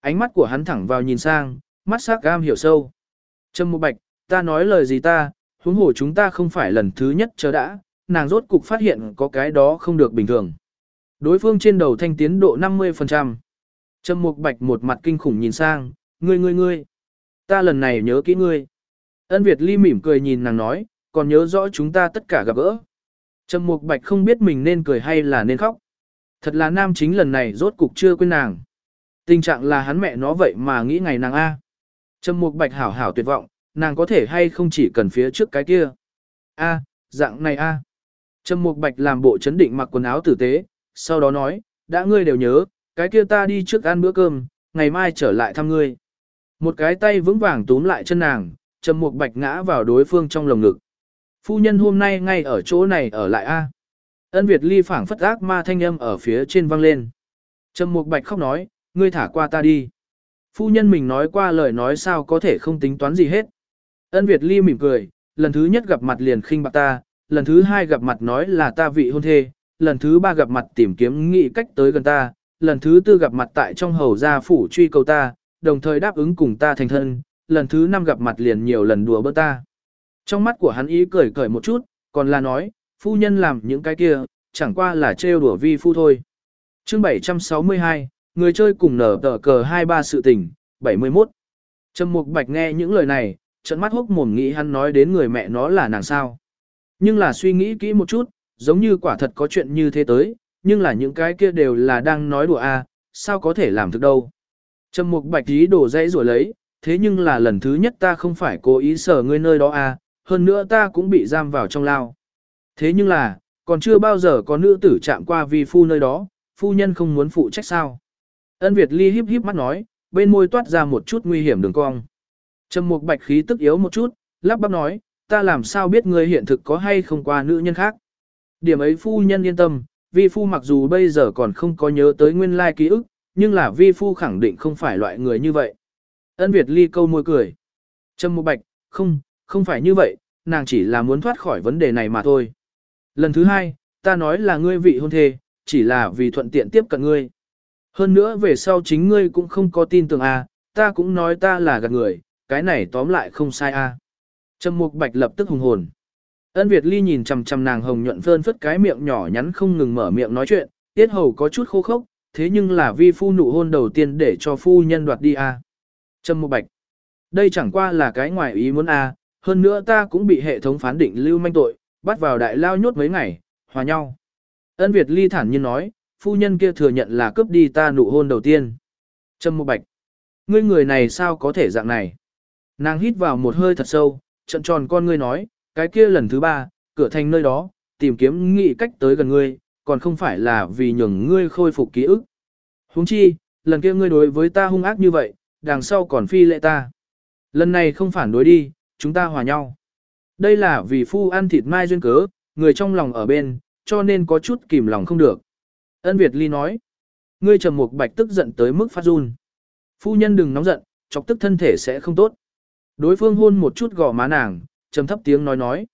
Ánh mắt của hắn thẳng vào nhìn sang, mắt sắc gam hiểu sâu. Trâm Mục Bạch, ta nói lời gì ta, huống hồ chúng ta không phải lần thứ nhất chờ đã, nàng rốt cục phát hiện có cái đó không được bình thường. Đối phương trên đầu thanh tiến độ 50%. Trâm Mục Bạch một mặt kinh khủng nhìn sang, ngươi ngươi ngươi. Ta lần này nhớ kỹ ngươi. Ân Việt Ly mỉm cười nhìn nàng nói, còn nhớ rõ chúng ta tất cả gặp gỡ. Trâm Mục Bạch không biết mình nên cười hay là nên khóc. Thật là nam chính lần này rốt cục chưa quên nàng. Tình trạng là hắn mẹ nó vậy mà nghĩ ngày nàng A. trầm Mục Bạch hảo hảo tuyệt vọng, nàng có thể hay không chỉ cần phía trước cái kia. A, dạng này A. trầm Mục Bạch làm bộ chấn định mặc quần áo tử tế, sau đó nói, đã ngươi đều nhớ, cái kia ta đi trước ăn bữa cơm, ngày mai trở lại thăm ngươi. Một cái tay vững vàng túm lại chân nàng, trầm Mục Bạch ngã vào đối phương trong lồng ngực. Phu nhân hôm nay ngay ở chỗ này ở lại a. Ân Việt Ly phảng phất ác ma thanh âm ở phía trên vang lên. Trầm Mục Bạch khóc nói, ngươi thả qua ta đi. Phu nhân mình nói qua lời nói sao có thể không tính toán gì hết. Ân Việt Ly mỉm cười, lần thứ nhất gặp mặt liền khinh bạc ta, lần thứ hai gặp mặt nói là ta vị hôn thê, lần thứ ba gặp mặt tìm kiếm nghị cách tới gần ta, lần thứ tư gặp mặt tại trong hầu gia phủ truy cầu ta, đồng thời đáp ứng cùng ta thành thân, lần thứ năm gặp mặt liền nhiều lần đùa bỡn ta. Trong mắt của hắn ý cười cười một chút, còn là nói, phu nhân làm những cái kia, chẳng qua là trêu đùa vi phu thôi. Chương 762, người chơi cùng nở tờ cờ 23 sự tình, 71. Trầm Mục Bạch nghe những lời này, trận mắt hốc mồm nghĩ hắn nói đến người mẹ nó là nàng sao. Nhưng là suy nghĩ kỹ một chút, giống như quả thật có chuyện như thế tới, nhưng là những cái kia đều là đang nói đùa a, à, sao có thể làm thực đâu. Trầm Mục Bạch ý đổ dãy rồi lấy, thế nhưng là lần thứ nhất ta không phải cố ý sở ngươi nơi đó a, à, hơn nữa ta cũng bị giam vào trong lao. Thế nhưng là, còn chưa bao giờ có nữ tử chạm qua vi phu nơi đó, phu nhân không muốn phụ trách sao. Ân Việt Ly híp híp mắt nói, bên môi toát ra một chút nguy hiểm đường cong. Trầm Mục Bạch khí tức yếu một chút, lắp bắp nói, ta làm sao biết ngươi hiện thực có hay không qua nữ nhân khác. Điểm ấy phu nhân yên tâm, vi phu mặc dù bây giờ còn không có nhớ tới nguyên lai ký ức, nhưng là vi phu khẳng định không phải loại người như vậy. Ân Việt ly câu môi cười. Trâm Mục Bạch, không, không phải như vậy, nàng chỉ là muốn thoát khỏi vấn đề này mà thôi. Lần thứ hai, ta nói là ngươi vị hôn thê, chỉ là vì thuận tiện tiếp cận ngươi. Hơn nữa về sau chính ngươi cũng không có tin tưởng à, ta cũng nói ta là gạt người, cái này tóm lại không sai à. Trầm Mục Bạch lập tức hùng hồn. Ân Việt Ly nhìn chằm chằm nàng hồng nhuận phơn phất cái miệng nhỏ nhắn không ngừng mở miệng nói chuyện, tiết hầu có chút khô khốc, thế nhưng là vi phu nụ hôn đầu tiên để cho phu nhân đoạt đi à. Trâm Mục Bạch. Đây chẳng qua là cái ngoài ý muốn à, hơn nữa ta cũng bị hệ thống phán định lưu manh tội, bắt vào đại lao nhốt mấy ngày, hòa nhau. Ân Việt Ly thản nhiên nói, phu nhân kia thừa nhận là cướp đi ta nụ hôn đầu tiên. Trâm Mộ Bạch. Ngươi người này sao có thể dạng này? Nàng hít vào một hơi thật sâu, trận tròn con ngươi nói, cái kia lần thứ ba, cửa thành nơi đó, tìm kiếm nghị cách tới gần ngươi, còn không phải là vì nhường ngươi khôi phục ký ức. Huống chi, lần kia ngươi đối với ta hung ác như vậy, đằng sau còn phi lệ ta. Lần này không phản đối đi, chúng ta hòa nhau. Đây là vì phu ăn thịt mai duyên cớ, người trong lòng ở bên, cho nên có chút kìm lòng không được. Ân Việt Ly nói, ngươi trầm mục bạch tức giận tới mức phát run. Phu nhân đừng nóng giận, chọc tức thân thể sẽ không tốt. Đối phương hôn một chút gò má nàng, trầm thấp tiếng nói nói.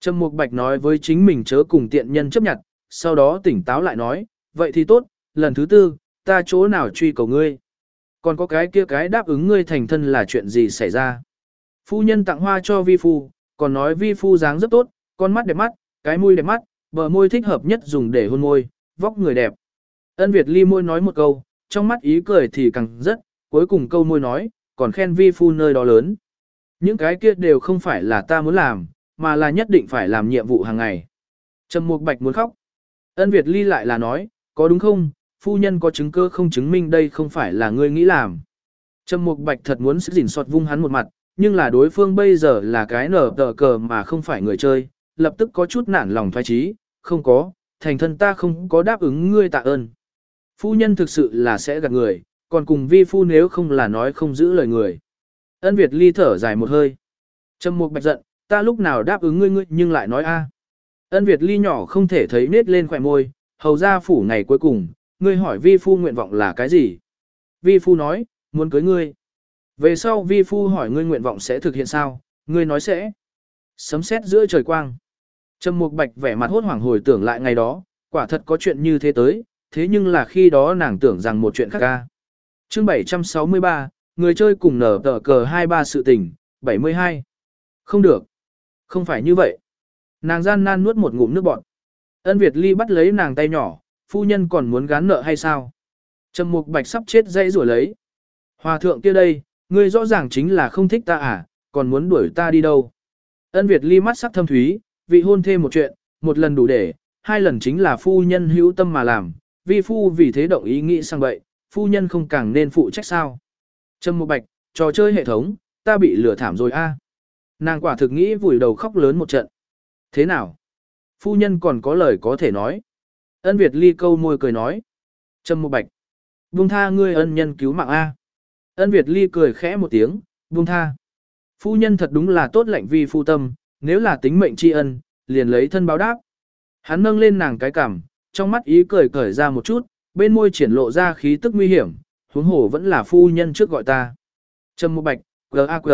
Trầm Mục Bạch nói với chính mình chớ cùng tiện nhân chấp nhận, sau đó tỉnh táo lại nói, vậy thì tốt, lần thứ tư, ta chỗ nào truy cầu ngươi. Còn có cái kia cái đáp ứng ngươi thành thân là chuyện gì xảy ra. Phu nhân tặng hoa cho vi phu, còn nói vi phu dáng rất tốt, con mắt đẹp mắt, cái môi đẹp mắt, bờ môi thích hợp nhất dùng để hôn môi, vóc người đẹp. Ân Việt ly môi nói một câu, trong mắt ý cười thì càng rất, cuối cùng câu môi nói, còn khen vi phu nơi đó lớn. Những cái kia đều không phải là ta muốn làm, mà là nhất định phải làm nhiệm vụ hàng ngày. Trầm Mục Bạch muốn khóc. Ân Việt Ly lại là nói, có đúng không, phu nhân có chứng cơ không chứng minh đây không phải là ngươi nghĩ làm. Trầm Mục Bạch thật muốn sức gìn sọt vung hắn một mặt, nhưng là đối phương bây giờ là cái nở tờ cờ mà không phải người chơi, lập tức có chút nản lòng thoái trí, không có, thành thân ta không có đáp ứng ngươi tạ ơn. Phu nhân thực sự là sẽ gạt người, còn cùng vi phu nếu không là nói không giữ lời người. Ân Việt ly thở dài một hơi. Trầm Mục Bạch giận, ta lúc nào đáp ứng ngươi ngươi nhưng lại nói a. Ân Việt ly nhỏ không thể thấy nết lên khỏe môi, hầu ra phủ ngày cuối cùng, ngươi hỏi vi phu nguyện vọng là cái gì? Vi phu nói, muốn cưới ngươi. Về sau vi phu hỏi ngươi nguyện vọng sẽ thực hiện sao? Ngươi nói sẽ. Sấm sét giữa trời quang. Trầm Mục Bạch vẻ mặt hốt hoảng hồi tưởng lại ngày đó, quả thật có chuyện như thế tới, thế nhưng là khi đó nàng tưởng rằng một chuyện khác ca. Chương 763, người chơi cùng nở tờ cờ 23 sự tình, 72. Không được. Không phải như vậy. Nàng gian nan nuốt một ngụm nước bọt. Ân Việt Ly bắt lấy nàng tay nhỏ, phu nhân còn muốn gán nợ hay sao? Trầm Mục Bạch sắp chết dây rủa lấy. Hòa thượng kia đây, ngươi rõ ràng chính là không thích ta à, còn muốn đuổi ta đi đâu? Ân Việt Ly mắt sắc thâm thúy, vị hôn thêm một chuyện, một lần đủ để, hai lần chính là phu nhân hữu tâm mà làm, vi phu vì thế động ý nghĩ sang vậy, phu nhân không càng nên phụ trách sao? Trâm Mộ Bạch, trò chơi hệ thống, ta bị lừa thảm rồi a. Nàng quả thực nghĩ vùi đầu khóc lớn một trận. Thế nào? Phu nhân còn có lời có thể nói. Ân Việt ly câu môi cười nói. Trâm Mộ Bạch, buông tha ngươi ân nhân cứu mạng a. Ân Việt ly cười khẽ một tiếng, buông tha. Phu nhân thật đúng là tốt lạnh vi phu tâm, nếu là tính mệnh tri ân, liền lấy thân báo đáp. Hắn nâng lên nàng cái cằm, trong mắt ý cười cởi ra một chút, bên môi triển lộ ra khí tức nguy hiểm, huống hồ vẫn là phu nhân trước gọi ta. Trầm một Bạch, G.A.G.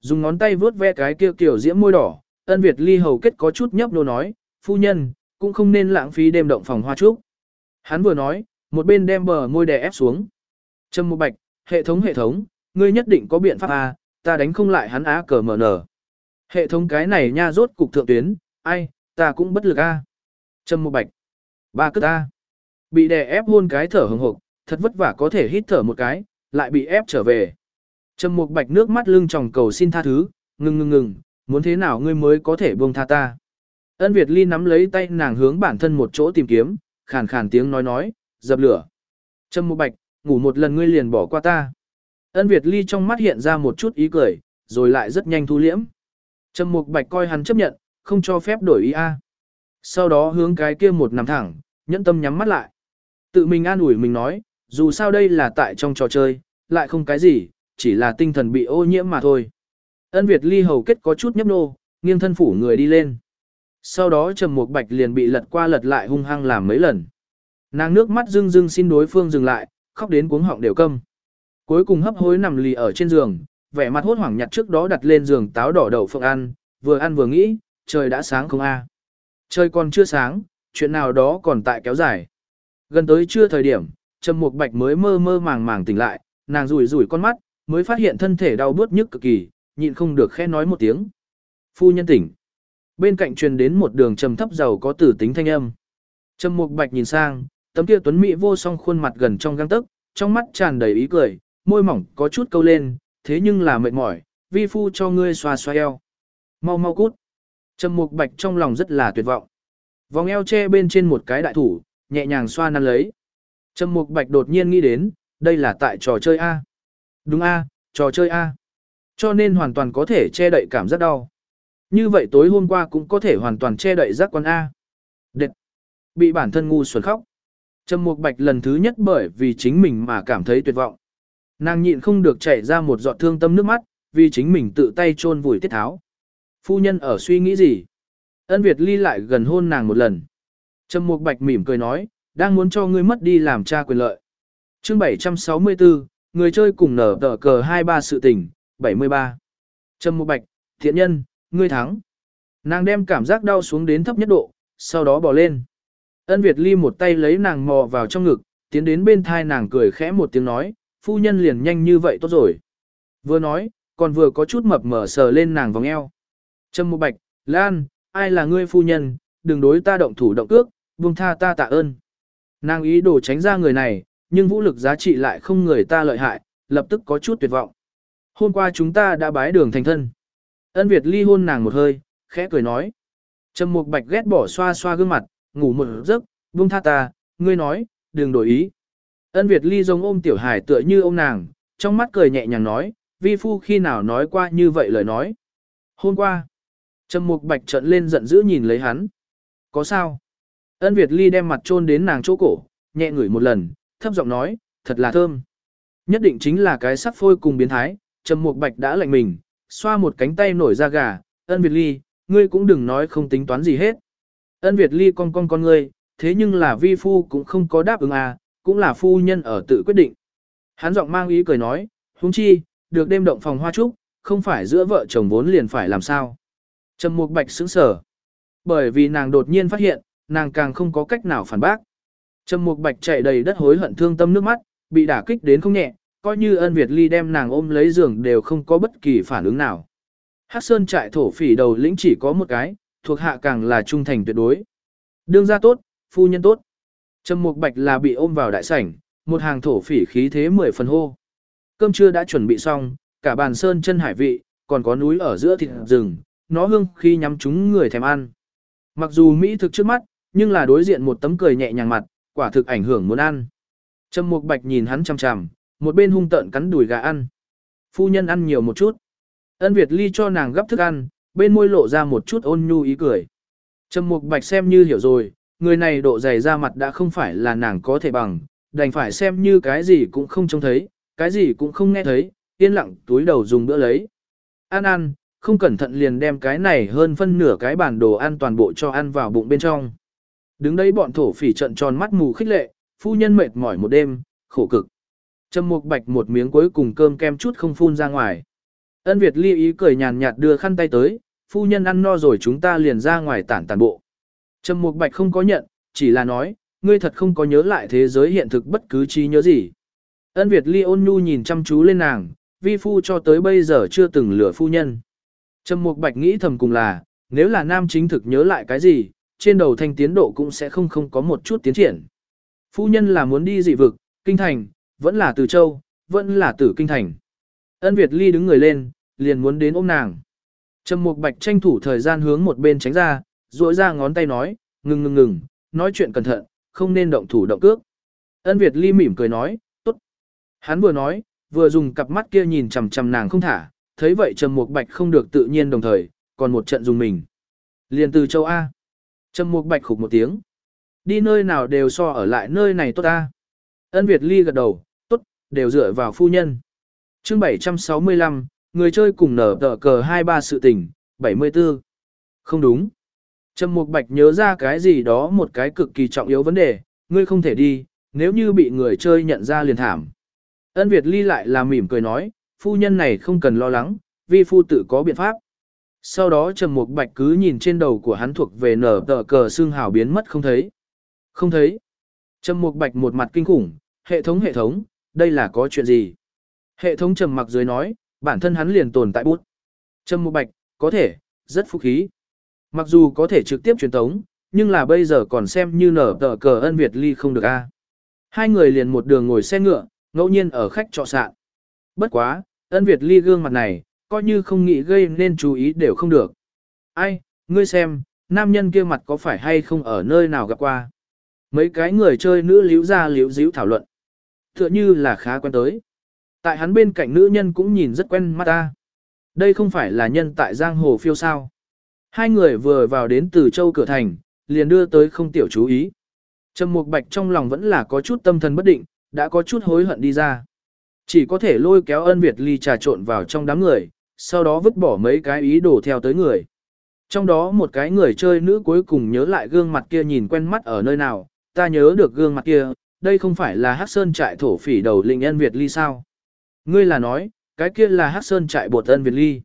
Dùng ngón tay vướt ve cái kia kiểu diễm môi đỏ, ân Việt ly hầu kết có chút nhấp nô nói, phu nhân, cũng không nên lãng phí đêm động phòng hoa trúc. Hắn vừa nói, một bên đem bờ môi đè ép xuống. Trầm một Bạch, hệ thống hệ thống, ngươi nhất định có biện pháp à, ta đánh không lại hắn á cờ mở nở. Hệ thống cái này nha rốt cục thượng tuyến, ai, ta cũng bất lực a. Trâm một Mục Bạch, ba cất a. Bị đè ép hôn cái thở hừng hộp, thật vất vả có thể hít thở một cái, lại bị ép trở về. Trầm Mục Bạch nước mắt lưng tròng cầu xin tha thứ, ngừng ngừng ngừng, muốn thế nào ngươi mới có thể buông tha ta. Ân Việt Ly nắm lấy tay nàng hướng bản thân một chỗ tìm kiếm, khàn khàn tiếng nói nói, dập lửa. Trầm Mục Bạch, ngủ một lần ngươi liền bỏ qua ta. Ân Việt Ly trong mắt hiện ra một chút ý cười, rồi lại rất nhanh thu liễm. Trầm Mục Bạch coi hắn chấp nhận, không cho phép đổi ý a. Sau đó hướng cái kia một nằm thẳng, nhẫn tâm nhắm mắt lại. Tự mình an ủi mình nói, dù sao đây là tại trong trò chơi, lại không cái gì, chỉ là tinh thần bị ô nhiễm mà thôi. Ân Việt ly hầu kết có chút nhấp nô, nghiêng thân phủ người đi lên. Sau đó trầm Mục bạch liền bị lật qua lật lại hung hăng làm mấy lần. Nàng nước mắt rưng rưng xin đối phương dừng lại, khóc đến cuống họng đều câm. Cuối cùng hấp hối nằm lì ở trên giường, vẻ mặt hốt hoảng nhặt trước đó đặt lên giường táo đỏ đậu phộng ăn, vừa ăn vừa nghĩ, trời đã sáng không a? Trời còn chưa sáng, chuyện nào đó còn tại kéo dài. Gần tới trưa thời điểm, Trầm Mục Bạch mới mơ mơ màng màng tỉnh lại, nàng rủi rủi con mắt, mới phát hiện thân thể đau bứt nhức cực kỳ, nhịn không được khẽ nói một tiếng. Phu nhân tỉnh. Bên cạnh truyền đến một đường trầm thấp giàu có tử tính thanh âm. Trầm Mục Bạch nhìn sang, tấm kia tuấn mỹ vô song khuôn mặt gần trong găng tấc, trong mắt tràn đầy ý cười, môi mỏng có chút câu lên, thế nhưng là mệt mỏi, vi phu cho ngươi xoa xoa eo. Mau mau cút. Trầm Mục Bạch trong lòng rất là tuyệt vọng. Vòng eo che bên trên một cái đại thủ, nhẹ nhàng xoa năn lấy. Trầm Mục Bạch đột nhiên nghĩ đến, đây là tại trò chơi A. Đúng A, trò chơi A. Cho nên hoàn toàn có thể che đậy cảm giác đau. Như vậy tối hôm qua cũng có thể hoàn toàn che đậy giác quan A. Đệt. Bị bản thân ngu xuẩn khóc. Trầm Mục Bạch lần thứ nhất bởi vì chính mình mà cảm thấy tuyệt vọng. Nàng nhịn không được chảy ra một giọt thương tâm nước mắt, vì chính mình tự tay chôn vùi tiết tháo. Phu nhân ở suy nghĩ gì? Ân Việt ly lại gần hôn nàng một lần. Trầm Mục Bạch mỉm cười nói, đang muốn cho ngươi mất đi làm cha quyền lợi. Chương 764, người chơi cùng nở tờ cờ 23 sự tình, 73. Trầm Mục Bạch, thiện nhân, ngươi thắng. Nàng đem cảm giác đau xuống đến thấp nhất độ, sau đó bỏ lên. Ân Việt Ly một tay lấy nàng mò vào trong ngực, tiến đến bên thai nàng cười khẽ một tiếng nói, phu nhân liền nhanh như vậy tốt rồi. Vừa nói, còn vừa có chút mập mờ sờ lên nàng vòng eo. Trâm Mục Bạch, Lan, ai là ngươi phu nhân, đừng đối ta động thủ động cước, buông tha ta tạ ơn. Nàng ý đồ tránh ra người này, nhưng vũ lực giá trị lại không người ta lợi hại, lập tức có chút tuyệt vọng. Hôm qua chúng ta đã bái đường thành thân. Ân Việt ly hôn nàng một hơi, khẽ cười nói. Trầm Mục Bạch ghét bỏ xoa xoa gương mặt, ngủ một giấc, buông tha ta, ngươi nói, đừng đổi ý. Ân Việt ly giống ôm tiểu hải tựa như ôm nàng, trong mắt cười nhẹ nhàng nói, vi phu khi nào nói qua như vậy lời nói. Hôm qua, Trầm Mục Bạch trợn lên giận dữ nhìn lấy hắn. Có sao? Ân Việt ly đem mặt chôn đến nàng chỗ cổ, nhẹ ngửi một lần, thấp giọng nói, thật là thơm. Nhất định chính là cái sắc phôi cùng biến thái, Trầm Mục Bạch đã lạnh mình, xoa một cánh tay nổi ra gà, ân Việt Ly, ngươi cũng đừng nói không tính toán gì hết. Ân Việt Ly con con con ngươi, thế nhưng là vi phu cũng không có đáp ứng à, cũng là phu nhân ở tự quyết định. Hắn giọng mang ý cười nói, huống chi, được đêm động phòng hoa trúc, không phải giữa vợ chồng vốn liền phải làm sao. Trầm Mục Bạch sững sờ. Bởi vì nàng đột nhiên phát hiện, nàng càng không có cách nào phản bác. Trầm Mục Bạch chạy đầy đất hối hận thương tâm nước mắt, bị đả kích đến không nhẹ, coi như ân Việt Ly đem nàng ôm lấy giường đều không có bất kỳ phản ứng nào. Hắc Sơn trại thổ phỉ đầu lĩnh chỉ có một cái, thuộc hạ càng là trung thành tuyệt đối. Đương gia tốt, phu nhân tốt. Trầm Mục Bạch là bị ôm vào đại sảnh, một hàng thổ phỉ khí thế mười phần hô. Cơm trưa đã chuẩn bị xong, cả bàn sơn chân hải vị, còn có núi ở giữa thịt rừng, nó hương khi nhắm chúng người thèm ăn. Mặc dù mỹ thực trước mắt, nhưng là đối diện một tấm cười nhẹ nhàng mặt, quả thực ảnh hưởng muốn ăn. Trầm Mục Bạch nhìn hắn chằm chằm, một bên hung tợn cắn đùi gà ăn. Phu nhân ăn nhiều một chút. Ân Việt Ly cho nàng gấp thức ăn, bên môi lộ ra một chút ôn nhu ý cười. Trầm Mục Bạch xem như hiểu rồi, người này độ dày da mặt đã không phải là nàng có thể bằng, đành phải xem như cái gì cũng không trông thấy, cái gì cũng không nghe thấy, yên lặng túi đầu dùng bữa lấy. Ăn ăn, không cẩn thận liền đem cái này hơn phân nửa cái bản đồ ăn toàn bộ cho ăn vào bụng bên trong. Đứng đấy bọn thổ phỉ trận tròn mắt mù khích lệ, phu nhân mệt mỏi một đêm, khổ cực. Trầm Mục Bạch một miếng cuối cùng cơm kem chút không phun ra ngoài. Ân Việt Ly ý cười nhàn nhạt đưa khăn tay tới, phu nhân ăn no rồi chúng ta liền ra ngoài tản tàn bộ. Trầm Mục Bạch không có nhận, chỉ là nói, ngươi thật không có nhớ lại thế giới hiện thực bất cứ trí nhớ gì. Ân Việt Ly ôn nhu nhìn chăm chú lên nàng, vi phu cho tới bây giờ chưa từng lừa phu nhân. Trầm Mục Bạch nghĩ thầm cùng là, nếu là nam chính thực nhớ lại cái gì, trên đầu thanh tiến độ cũng sẽ không không có một chút tiến triển. Phu nhân là muốn đi dị vực, kinh thành, vẫn là từ châu, vẫn là tử kinh thành. Ân Việt Ly đứng người lên, liền muốn đến ôm nàng. Trầm Mục Bạch tranh thủ thời gian hướng một bên tránh ra, duỗi ra ngón tay nói, ngừng ngừng ngừng, nói chuyện cẩn thận, không nên động thủ động cước. Ân Việt Ly mỉm cười nói, tốt. Hắn vừa nói, vừa dùng cặp mắt kia nhìn chằm chằm nàng không thả, thấy vậy Trầm Mục Bạch không được tự nhiên đồng thời, còn một trận dùng mình. Liền từ châu A. Trầm Mục Bạch khục một tiếng. Đi nơi nào đều so ở lại nơi này tốt A. Ân Việt Ly gật đầu, tốt, đều dựa vào phu nhân. chương 765, người chơi cùng nở tờ cờ 23 sự tình, 74. Không đúng. Trầm Mục Bạch nhớ ra cái gì đó một cái cực kỳ trọng yếu vấn đề, ngươi không thể đi, nếu như bị người chơi nhận ra liền thảm. Ân Việt Ly lại là mỉm cười nói, phu nhân này không cần lo lắng, vi phu tự có biện pháp. Sau đó Trầm Mục Bạch cứ nhìn trên đầu của hắn thuộc về nở tờ cờ xương hào biến mất không thấy. Không thấy. Trầm Mục Bạch một mặt kinh khủng, hệ thống hệ thống, đây là có chuyện gì? Hệ thống trầm mặc dưới nói, bản thân hắn liền tồn tại bút. trâm Mục Bạch, có thể, rất phúc khí. Mặc dù có thể trực tiếp truyền tống, nhưng là bây giờ còn xem như nở tờ cờ ân Việt ly không được a. Hai người liền một đường ngồi xe ngựa, ngẫu nhiên ở khách trọ sạn. Bất quá, ân Việt ly gương mặt này, coi như không nghĩ gây nên chú ý đều không được. Ai, ngươi xem, nam nhân kia mặt có phải hay không ở nơi nào gặp qua. Mấy cái người chơi nữ liễu ra liễu díu thảo luận. Tựa như là khá quen tới. Tại hắn bên cạnh nữ nhân cũng nhìn rất quen mắt ta. Đây không phải là nhân tại giang hồ phiêu sao. Hai người vừa vào đến từ châu cửa thành, liền đưa tới không tiểu chú ý. Trầm Mục Bạch trong lòng vẫn là có chút tâm thần bất định, đã có chút hối hận đi ra. Chỉ có thể lôi kéo ân Việt ly trà trộn vào trong đám người, sau đó vứt bỏ mấy cái ý đồ theo tới người. Trong đó một cái người chơi nữ cuối cùng nhớ lại gương mặt kia nhìn quen mắt ở nơi nào, ta nhớ được gương mặt kia, đây không phải là Hắc Sơn trại thổ phỉ đầu lĩnh ân Việt ly sao? Ngươi là nói, cái kia là Hắc Sơn trại bột ân Việt ly.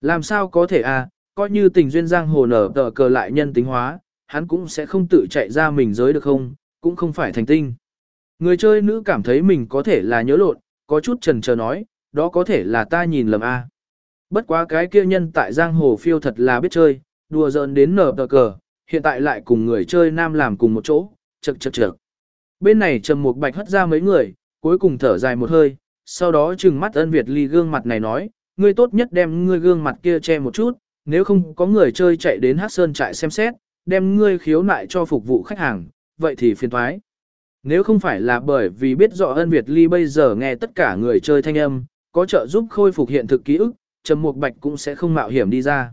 Làm sao có thể à, coi như tình duyên giang hồ nở tờ cờ lại nhân tính hóa, hắn cũng sẽ không tự chạy ra mình giới được không, cũng không phải thành tinh. Người chơi nữ cảm thấy mình có thể là nhớ lộn, có chút trần chờ nói, đó có thể là ta nhìn lầm a. Bất quá cái kia nhân tại giang hồ phiêu thật là biết chơi, đùa giỡn đến nở tờ cờ, hiện tại lại cùng người chơi nam làm cùng một chỗ, chật chật chật. Bên này trầm một bạch hất ra mấy người, cuối cùng thở dài một hơi, sau đó trừng mắt ân Việt ly gương mặt này nói, ngươi tốt nhất đem ngươi gương mặt kia che một chút, nếu không có người chơi chạy đến hát sơn trại xem xét, đem ngươi khiếu nại cho phục vụ khách hàng, vậy thì phiền thoái. Nếu không phải là bởi vì biết rõ ân Việt ly bây giờ nghe tất cả người chơi thanh âm, có trợ giúp khôi phục hiện thực ký ức, Trầm Mục Bạch cũng sẽ không mạo hiểm đi ra.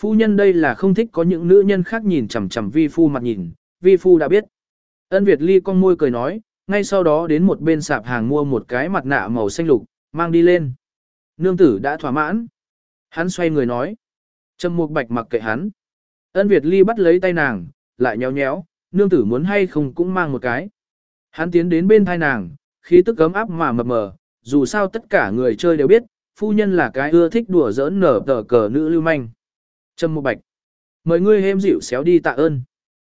Phu nhân đây là không thích có những nữ nhân khác nhìn chằm chằm vi phu mặt nhìn, vi phu đã biết. Ân Việt ly con môi cười nói, ngay sau đó đến một bên sạp hàng mua một cái mặt nạ màu xanh lục, mang đi lên. Nương tử đã thỏa mãn. Hắn xoay người nói. Trầm Mục Bạch mặc kệ hắn. Ân Việt Ly bắt lấy tay nàng, lại nhéo nhéo, nương tử muốn hay không cũng mang một cái. Hắn tiến đến bên thai nàng, khí tức cấm áp mà mập mờ, dù sao tất cả người chơi đều biết, phu nhân là cái ưa thích đùa giỡn nở tờ cờ nữ lưu manh. Trầm Mục Bạch. Mời ngươi hêm dịu xéo đi tạ ơn.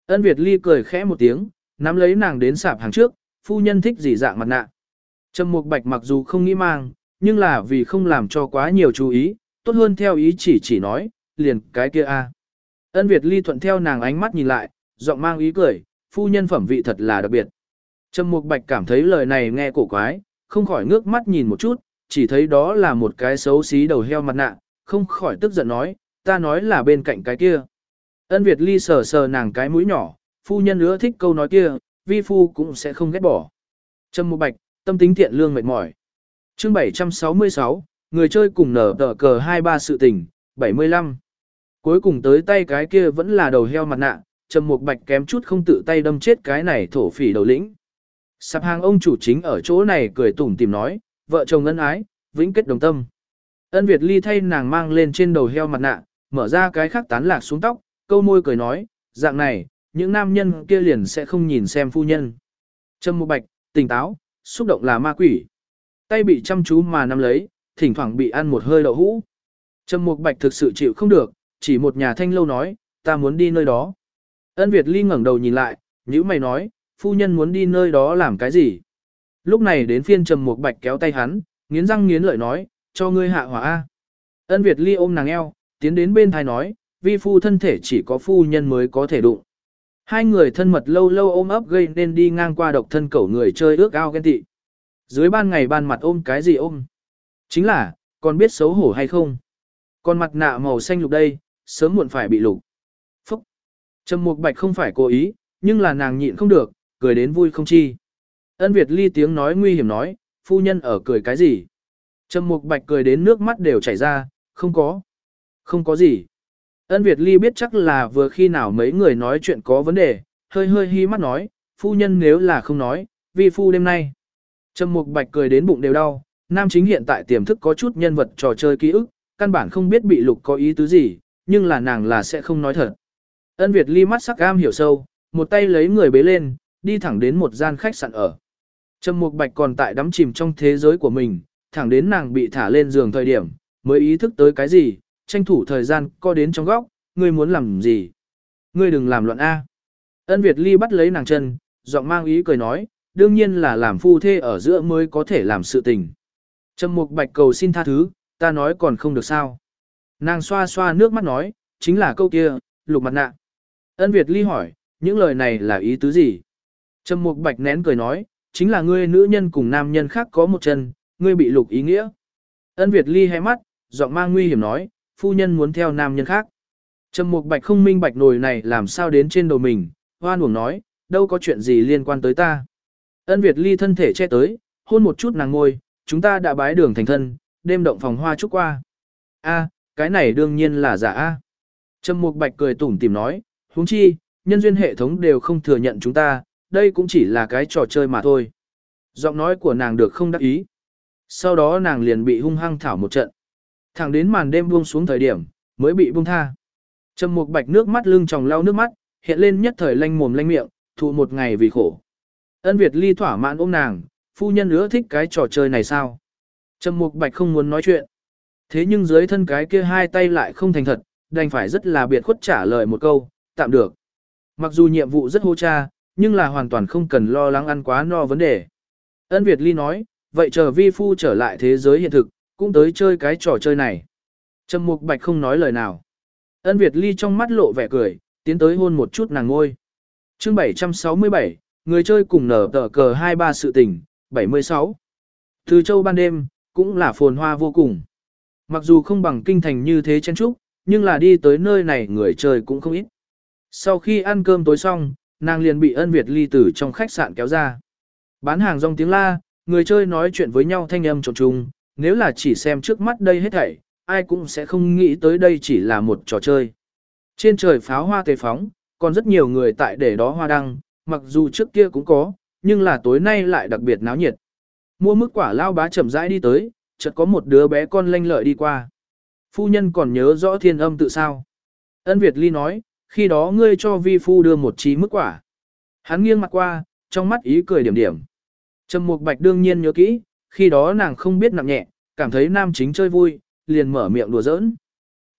Ân Việt Ly cười khẽ một tiếng, nắm lấy nàng đến sạp hàng trước, phu nhân thích gì dạng mặt nạ. Trầm Mục Bạch mặc dù không nghĩ mang, nhưng là vì không làm cho quá nhiều chú ý, tốt hơn theo ý chỉ chỉ nói, liền cái kia a. Ân Việt Ly thuận theo nàng ánh mắt nhìn lại, giọng mang ý cười, phu nhân phẩm vị thật là đặc biệt. Trầm Mục Bạch cảm thấy lời này nghe cổ quái, không khỏi ngước mắt nhìn một chút, chỉ thấy đó là một cái xấu xí đầu heo mặt nạ, không khỏi tức giận nói, ta nói là bên cạnh cái kia. Ân Việt Ly sờ sờ nàng cái mũi nhỏ, phu nhân nữa thích câu nói kia, vi phu cũng sẽ không ghét bỏ. Trầm Mục Bạch, tâm tính thiện lương mệt mỏi. Chương 766, người chơi cùng nở tờ cờ 23 sự tình, 75. Cuối cùng tới tay cái kia vẫn là đầu heo mặt nạ, Trầm Mục Bạch kém chút không tự tay đâm chết cái này thổ phỉ đầu lĩnh. Sạp hàng ông chủ chính ở chỗ này cười tủm tìm nói, vợ chồng ân ái, vĩnh kết đồng tâm. Ân Việt Ly thay nàng mang lên trên đầu heo mặt nạ, mở ra cái khác tán lạc xuống tóc, câu môi cười nói, dạng này, những nam nhân kia liền sẽ không nhìn xem phu nhân. Trầm Mục Bạch, tỉnh táo, xúc động là ma quỷ. Tay bị chăm chú mà nắm lấy, thỉnh thoảng bị ăn một hơi đậu hũ. Trầm Mục Bạch thực sự chịu không được, chỉ một nhà thanh lâu nói, ta muốn đi nơi đó. Ân Việt Ly ngẩng đầu nhìn lại, nhữ mày nói, phu nhân muốn đi nơi đó làm cái gì? Lúc này đến phiên Trầm Mục Bạch kéo tay hắn, nghiến răng nghiến lợi nói, cho ngươi hạ hỏa A. Ân Việt Ly ôm nàng eo, tiến đến bên thai nói, vi phu thân thể chỉ có phu nhân mới có thể đụng. Hai người thân mật lâu lâu ôm ấp gây nên đi ngang qua độc thân cẩu người chơi ước ao ghen tị. Dưới ban ngày ban mặt ôm cái gì ôm? Chính là, còn biết xấu hổ hay không? Còn mặt nạ màu xanh lục đây, sớm muộn phải bị lục. Phúc! Trầm Mục Bạch không phải cố ý, nhưng là nàng nhịn không được, cười đến vui không chi. Ân Việt ly tiếng nói nguy hiểm nói, phu nhân ở cười cái gì? Trầm Mục Bạch cười đến nước mắt đều chảy ra, không có. Không có gì. Ân Việt ly biết chắc là vừa khi nào mấy người nói chuyện có vấn đề, hơi hơi hí mắt nói, phu nhân nếu là không nói, vi phu đêm nay. Trầm Mục Bạch cười đến bụng đều đau, nam chính hiện tại tiềm thức có chút nhân vật trò chơi ký ức, căn bản không biết bị lục có ý tứ gì, nhưng là nàng là sẽ không nói thật. Ân Việt ly mắt sắc am hiểu sâu, một tay lấy người bế lên, đi thẳng đến một gian khách sạn ở. Trầm Mục Bạch còn tại đắm chìm trong thế giới của mình, thẳng đến nàng bị thả lên giường thời điểm, mới ý thức tới cái gì, tranh thủ thời gian co đến trong góc, ngươi muốn làm gì? Ngươi đừng làm loạn A. Ân Việt ly bắt lấy nàng chân, giọng mang ý cười nói, đương nhiên là làm phu thê ở giữa mới có thể làm sự tình. Trầm Mục Bạch cầu xin tha thứ, ta nói còn không được sao. Nàng xoa xoa nước mắt nói, chính là câu kia, lục mặt nạ. Ân Việt Ly hỏi, những lời này là ý tứ gì? Trầm Mục Bạch nén cười nói, chính là ngươi nữ nhân cùng nam nhân khác có một chân, ngươi bị lục ý nghĩa. Ân Việt Ly hé mắt, giọng mang nguy hiểm nói, phu nhân muốn theo nam nhân khác. Trầm Mục Bạch không minh bạch nồi này làm sao đến trên đầu mình, hoan uổng nói, đâu có chuyện gì liên quan tới ta. Ân Việt Ly thân thể che tới, hôn một chút nàng ngôi, chúng ta đã bái đường thành thân, đêm động phòng hoa chúc qua. A, cái này đương nhiên là giả a. Trầm Mục Bạch cười tủm tỉm nói, huống chi, nhân duyên hệ thống đều không thừa nhận chúng ta, đây cũng chỉ là cái trò chơi mà thôi. Giọng nói của nàng được không đắc ý. Sau đó nàng liền bị hung hăng thảo một trận. Thẳng đến màn đêm buông xuống thời điểm, mới bị buông tha. Trầm Mục Bạch nước mắt lưng tròng lau nước mắt, hiện lên nhất thời lanh mồm lanh miệng, thụ một ngày vì khổ. Ân Việt Ly thỏa mãn ôm nàng, phu nhân nữa thích cái trò chơi này sao? Trầm Mục Bạch không muốn nói chuyện. Thế nhưng dưới thân cái kia hai tay lại không thành thật, đành phải rất là biệt khuất trả lời một câu, tạm được. Mặc dù nhiệm vụ rất hô cha, nhưng là hoàn toàn không cần lo lắng ăn quá no vấn đề. Ân Việt Ly nói, vậy chờ vi phu trở lại thế giới hiện thực, cũng tới chơi cái trò chơi này. Trầm Mục Bạch không nói lời nào. Ân Việt Ly trong mắt lộ vẻ cười, tiến tới hôn một chút nàng ngôi. Chương 767, người chơi cùng nở tờ cờ 23 sự tình, 76. Từ châu ban đêm, cũng là phồn hoa vô cùng. Mặc dù không bằng kinh thành như thế chen trúc, nhưng là đi tới nơi này người chơi cũng không ít. Sau khi ăn cơm tối xong, nàng liền bị ân Việt ly tử trong khách sạn kéo ra. Bán hàng rong tiếng la, người chơi nói chuyện với nhau thanh âm trộn trùng, nếu là chỉ xem trước mắt đây hết thảy, ai cũng sẽ không nghĩ tới đây chỉ là một trò chơi. Trên trời pháo hoa tề phóng, còn rất nhiều người tại để đó hoa đăng, mặc dù trước kia cũng có, nhưng là tối nay lại đặc biệt náo nhiệt. Mua mức quả lao bá chậm rãi đi tới, chợt có một đứa bé con lanh lợi đi qua. Phu nhân còn nhớ rõ thiên âm tự sao. Ân Việt Ly nói, khi đó ngươi cho vi phu đưa một trí mức quả. Hắn nghiêng mặt qua, trong mắt ý cười điểm điểm. Trầm Mục Bạch đương nhiên nhớ kỹ, khi đó nàng không biết nặng nhẹ, cảm thấy nam chính chơi vui, liền mở miệng đùa giỡn.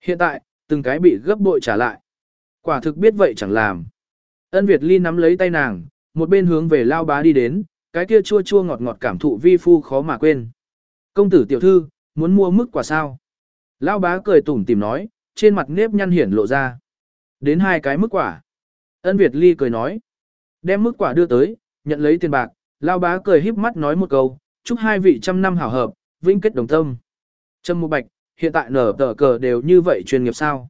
Hiện tại, từng cái bị gấp bội trả lại. Quả thực biết vậy chẳng làm. Ân Việt Ly nắm lấy tay nàng, một bên hướng về lao bá đi đến, cái kia chua chua ngọt ngọt cảm thụ vi phu khó mà quên. Công tử tiểu thư, muốn mua mức quả sao? Lao bá cười tủm tìm nói, trên mặt nếp nhăn hiển lộ ra. Đến hai cái mức quả. Ân Việt Ly cười nói. Đem mức quả đưa tới, nhận lấy tiền bạc, Lao bá cười híp mắt nói một câu, chúc hai vị trăm năm hảo hợp, vĩnh kết đồng tâm. Trâm Mục Bạch, hiện tại nở tờ cờ đều như vậy chuyên nghiệp sao?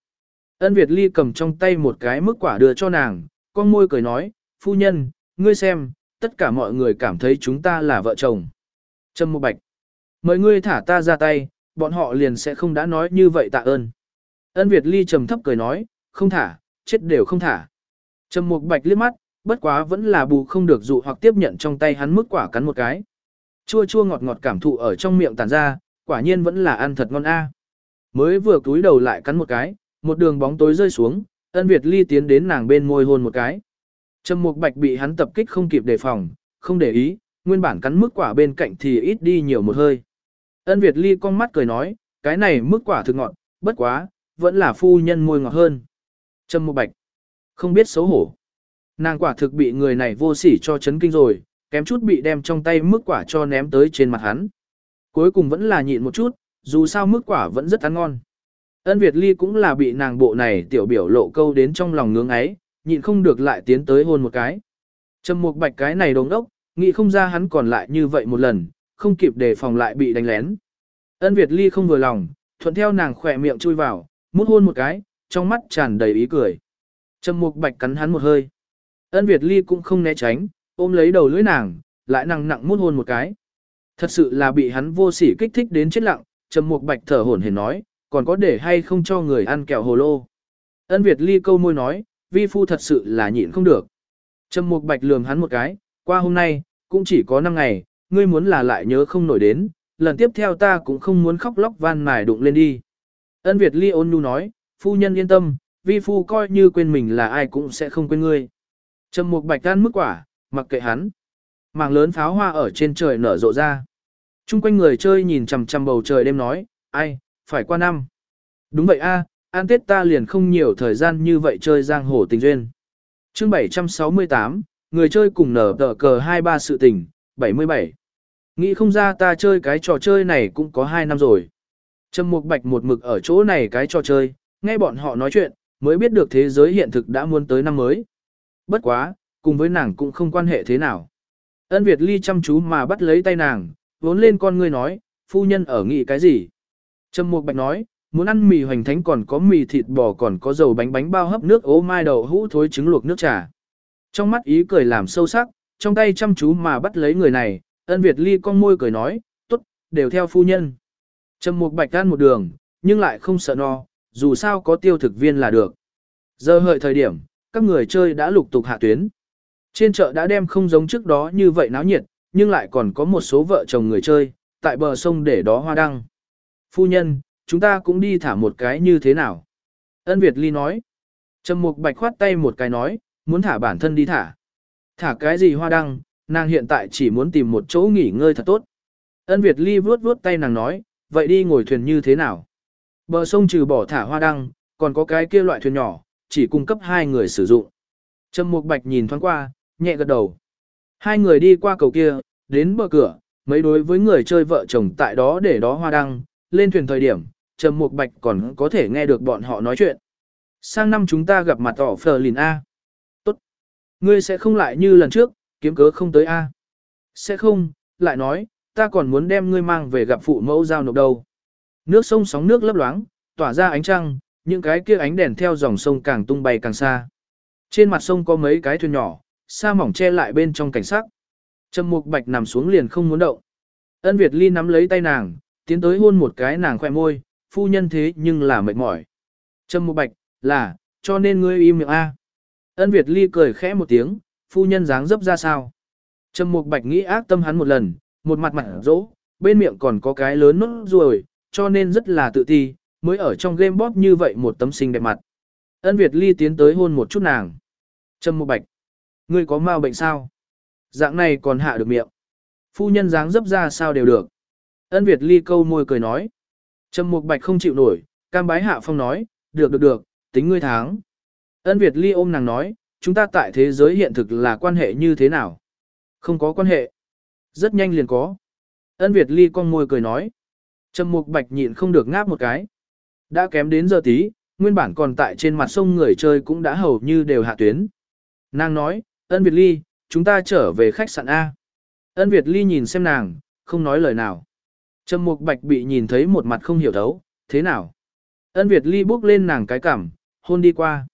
Ân Việt Ly cầm trong tay một cái mức quả đưa cho nàng, con môi cười nói, phu nhân, ngươi xem, tất cả mọi người cảm thấy chúng ta là vợ chồng. Trâm Mục Bạch, mời ngươi thả ta ra tay, bọn họ liền sẽ không đã nói như vậy tạ ơn. Ân Việt Ly trầm thấp cười nói, không thả, chết đều không thả. Trầm Mục Bạch liếc mắt, bất quá vẫn là bù không được dụ hoặc tiếp nhận trong tay hắn mức quả cắn một cái. Chua chua ngọt ngọt cảm thụ ở trong miệng tàn ra, quả nhiên vẫn là ăn thật ngon a. Mới vừa cúi đầu lại cắn một cái, một đường bóng tối rơi xuống, ân Việt ly tiến đến nàng bên môi hôn một cái. Trầm Mục Bạch bị hắn tập kích không kịp đề phòng, không để ý, nguyên bản cắn mức quả bên cạnh thì ít đi nhiều một hơi. Ân Việt ly con mắt cười nói, cái này mức quả thực ngọt, bất quá, vẫn là phu nhân môi ngọt hơn. Trầm Mục Bạch, không biết xấu hổ. Nàng quả thực bị người này vô sỉ cho chấn kinh rồi, kém chút bị đem trong tay mức quả cho ném tới trên mặt hắn. Cuối cùng vẫn là nhịn một chút, dù sao mức quả vẫn rất ăn ngon. Ân Việt Ly cũng là bị nàng bộ này tiểu biểu lộ câu đến trong lòng ngưỡng ấy, nhịn không được lại tiến tới hôn một cái. Trầm Mục Bạch cái này đồng đốc, nghĩ không ra hắn còn lại như vậy một lần, không kịp đề phòng lại bị đánh lén. Ân Việt Ly không vừa lòng, thuận theo nàng khỏe miệng chui vào, mút hôn một cái, trong mắt tràn đầy ý cười. Trầm Mục Bạch cắn hắn một hơi. Ân Việt Ly cũng không né tránh, ôm lấy đầu lưỡi nàng, lại nặng nặng mút hôn một cái. Thật sự là bị hắn vô sỉ kích thích đến chết lặng, Trầm Mục Bạch thở hổn hển nói, còn có để hay không cho người ăn kẹo hồ lô. Ân Việt Ly câu môi nói, vi phu thật sự là nhịn không được. Trầm Mục Bạch lườm hắn một cái, qua hôm nay, cũng chỉ có 5 ngày, ngươi muốn là lại nhớ không nổi đến, lần tiếp theo ta cũng không muốn khóc lóc van mài đụng lên đi. Ân Việt Ly ôn nhu nói, phu nhân yên tâm, vi phu coi như quên mình là ai cũng sẽ không quên ngươi. Trầm Mục Bạch ăn mức quả, mặc kệ hắn. Mảng lớn pháo hoa ở trên trời nở rộ ra. Trung quanh người chơi nhìn chằm chằm bầu trời đêm nói, ai, phải qua năm. Đúng vậy a, an tết ta liền không nhiều thời gian như vậy chơi giang hồ tình duyên. Chương 768, người chơi cùng nở tờ cờ 23 sự tình, 77. Nghĩ không ra ta chơi cái trò chơi này cũng có 2 năm rồi. Trầm Mục Bạch một mực ở chỗ này cái trò chơi, nghe bọn họ nói chuyện, mới biết được thế giới hiện thực đã muốn tới năm mới. Bất quá, cùng với nàng cũng không quan hệ thế nào. Ân Việt Ly chăm chú mà bắt lấy tay nàng, vốn lên con ngươi nói, phu nhân ở nghị cái gì? Trầm Mục Bạch nói, muốn ăn mì hoành thánh còn có mì thịt bò còn có dầu bánh bánh bao hấp nước ố mai đậu hũ thối trứng luộc nước trà. Trong mắt ý cười làm sâu sắc, trong tay chăm chú mà bắt lấy người này, ân Việt Ly con môi cười nói, tốt, đều theo phu nhân. Trầm Mục Bạch ăn một đường, nhưng lại không sợ no, dù sao có tiêu thực viên là được. Giờ hợi thời điểm, các người chơi đã lục tục hạ tuyến. Trên chợ đã đem không giống trước đó như vậy náo nhiệt, nhưng lại còn có một số vợ chồng người chơi, tại bờ sông để đó hoa đăng. Phu nhân, chúng ta cũng đi thả một cái như thế nào? Ân Việt Ly nói. Trầm Mục Bạch khoát tay một cái nói, muốn thả bản thân đi thả. Thả cái gì hoa đăng, nàng hiện tại chỉ muốn tìm một chỗ nghỉ ngơi thật tốt. Ân Việt Ly vuốt vuốt tay nàng nói, vậy đi ngồi thuyền như thế nào? Bờ sông trừ bỏ thả hoa đăng, còn có cái kia loại thuyền nhỏ, chỉ cung cấp hai người sử dụng. Trầm Mục Bạch nhìn thoáng qua, nhẹ gật đầu. Hai người đi qua cầu kia, đến bờ cửa, mấy đối với người chơi vợ chồng tại đó để đó hoa đăng, lên thuyền thời điểm, Trầm Mục Bạch còn có thể nghe được bọn họ nói chuyện. Sang năm chúng ta gặp mặt ở Phờ Lìn A. Tốt. Ngươi sẽ không lại như lần trước, kiếm cớ không tới A. Sẽ không, lại nói, ta còn muốn đem ngươi mang về gặp phụ mẫu giao nộp đâu. Nước sông sóng nước lấp loáng, tỏa ra ánh trăng, những cái kia ánh đèn theo dòng sông càng tung bay càng xa. Trên mặt sông có mấy cái thuyền nhỏ, sa mỏng che lại bên trong cảnh sắc. Trầm Mục Bạch nằm xuống liền không muốn động. Ân Việt Ly nắm lấy tay nàng, tiến tới hôn một cái nàng khoe môi, phu nhân thế nhưng là mệt mỏi. Trầm Mục Bạch, là, cho nên ngươi im miệng a. Ân Việt Ly cười khẽ một tiếng, phu nhân dáng dấp ra sao? Trầm Mục Bạch nghĩ ác tâm hắn một lần, một mặt mặt dỗ, bên miệng còn có cái lớn nốt ruồi, cho nên rất là tự ti, mới ở trong game bóp như vậy một tấm xinh đẹp mặt. Ân Việt Ly tiến tới hôn một chút nàng. Trầm Mục Bạch, ngươi có mau bệnh sao? Dạng này còn hạ được miệng. Phu nhân dáng dấp ra sao đều được. Ân Việt Ly câu môi cười nói. Trầm Mục Bạch không chịu nổi, cam bái hạ phong nói, được được được, tính ngươi tháng. Ân Việt Ly ôm nàng nói, chúng ta tại thế giới hiện thực là quan hệ như thế nào? Không có quan hệ. Rất nhanh liền có. Ân Việt Ly con môi cười nói. Trầm Mục Bạch nhịn không được ngáp một cái. Đã kém đến giờ tí, nguyên bản còn tại trên mặt sông người chơi cũng đã hầu như đều hạ tuyến. Nàng nói, ân Việt Ly, chúng ta trở về khách sạn A. Ân Việt Ly nhìn xem nàng, không nói lời nào. Trầm Mục Bạch bị nhìn thấy một mặt không hiểu thấu, thế nào? Ân Việt Ly bước lên nàng cái cảm, hôn đi qua.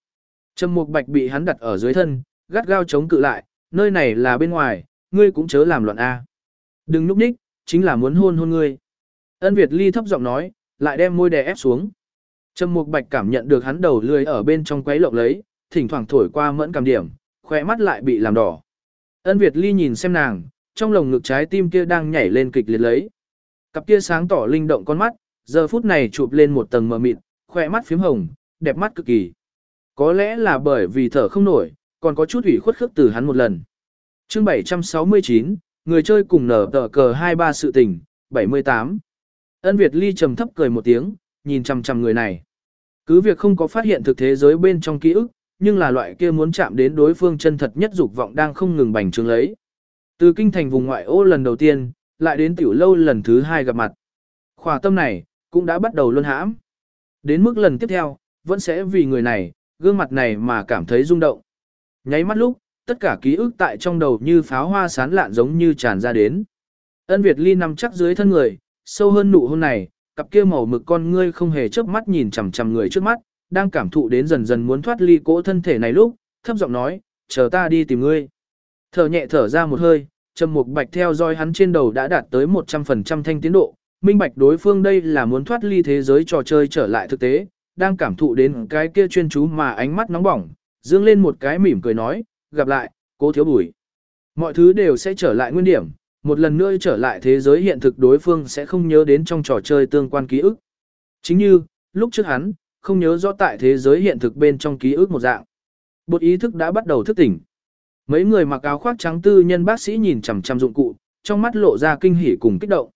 Trầm Mục Bạch bị hắn đặt ở dưới thân, gắt gao chống cự lại, nơi này là bên ngoài, ngươi cũng chớ làm loạn a. Đừng núp ních, chính là muốn hôn hôn ngươi. Ân Việt Ly thấp giọng nói, lại đem môi đè ép xuống. Trầm Mục Bạch cảm nhận được hắn đầu lười ở bên trong quấy lộng lấy, thỉnh thoảng thổi qua mẫn cảm điểm, khỏe mắt lại bị làm đỏ. Ân Việt Ly nhìn xem nàng, trong lồng ngực trái tim kia đang nhảy lên kịch liệt lấy. Cặp kia sáng tỏ linh động con mắt, giờ phút này chụp lên một tầng mờ mịt, khỏe mắt phím hồng, đẹp mắt cực kỳ. Có lẽ là bởi vì thở không nổi, còn có chút ủy khuất khước từ hắn một lần. chương 769, người chơi cùng nở tờ cờ 23 sự tình, 78. Ân Việt Ly trầm thấp cười một tiếng, nhìn chằm chằm người này. Cứ việc không có phát hiện thực thế giới bên trong ký ức, nhưng là loại kia muốn chạm đến đối phương chân thật nhất dục vọng đang không ngừng bành trướng lấy. Từ kinh thành vùng ngoại ô lần đầu tiên, lại đến tiểu lâu lần thứ hai gặp mặt. Khỏa tâm này, cũng đã bắt đầu luân hãm. Đến mức lần tiếp theo, vẫn sẽ vì người này, gương mặt này mà cảm thấy rung động. Nháy mắt lúc, tất cả ký ức tại trong đầu như pháo hoa sán lạn giống như tràn ra đến. Ân Việt Ly nằm chắc dưới thân người, sâu hơn nụ hôn này, cặp kia màu mực con ngươi không hề chớp mắt nhìn chằm chằm người trước mắt, đang cảm thụ đến dần dần muốn thoát ly cỗ thân thể này lúc, thấp giọng nói, chờ ta đi tìm ngươi. Thở nhẹ thở ra một hơi, Trầm Mục Bạch theo dõi hắn trên đầu đã đạt tới 100% thanh tiến độ, minh bạch đối phương đây là muốn thoát ly thế giới trò chơi trở lại thực tế, đang cảm thụ đến cái kia chuyên chú mà ánh mắt nóng bỏng, dương lên một cái mỉm cười nói, gặp lại, cố thiếu bùi. Mọi thứ đều sẽ trở lại nguyên điểm, một lần nữa trở lại thế giới hiện thực đối phương sẽ không nhớ đến trong trò chơi tương quan ký ức. Chính như, lúc trước hắn, không nhớ rõ tại thế giới hiện thực bên trong ký ức một dạng. Bột ý thức đã bắt đầu thức tỉnh. Mấy người mặc áo khoác trắng tư nhân bác sĩ nhìn chằm chằm dụng cụ, trong mắt lộ ra kinh hỉ cùng kích động.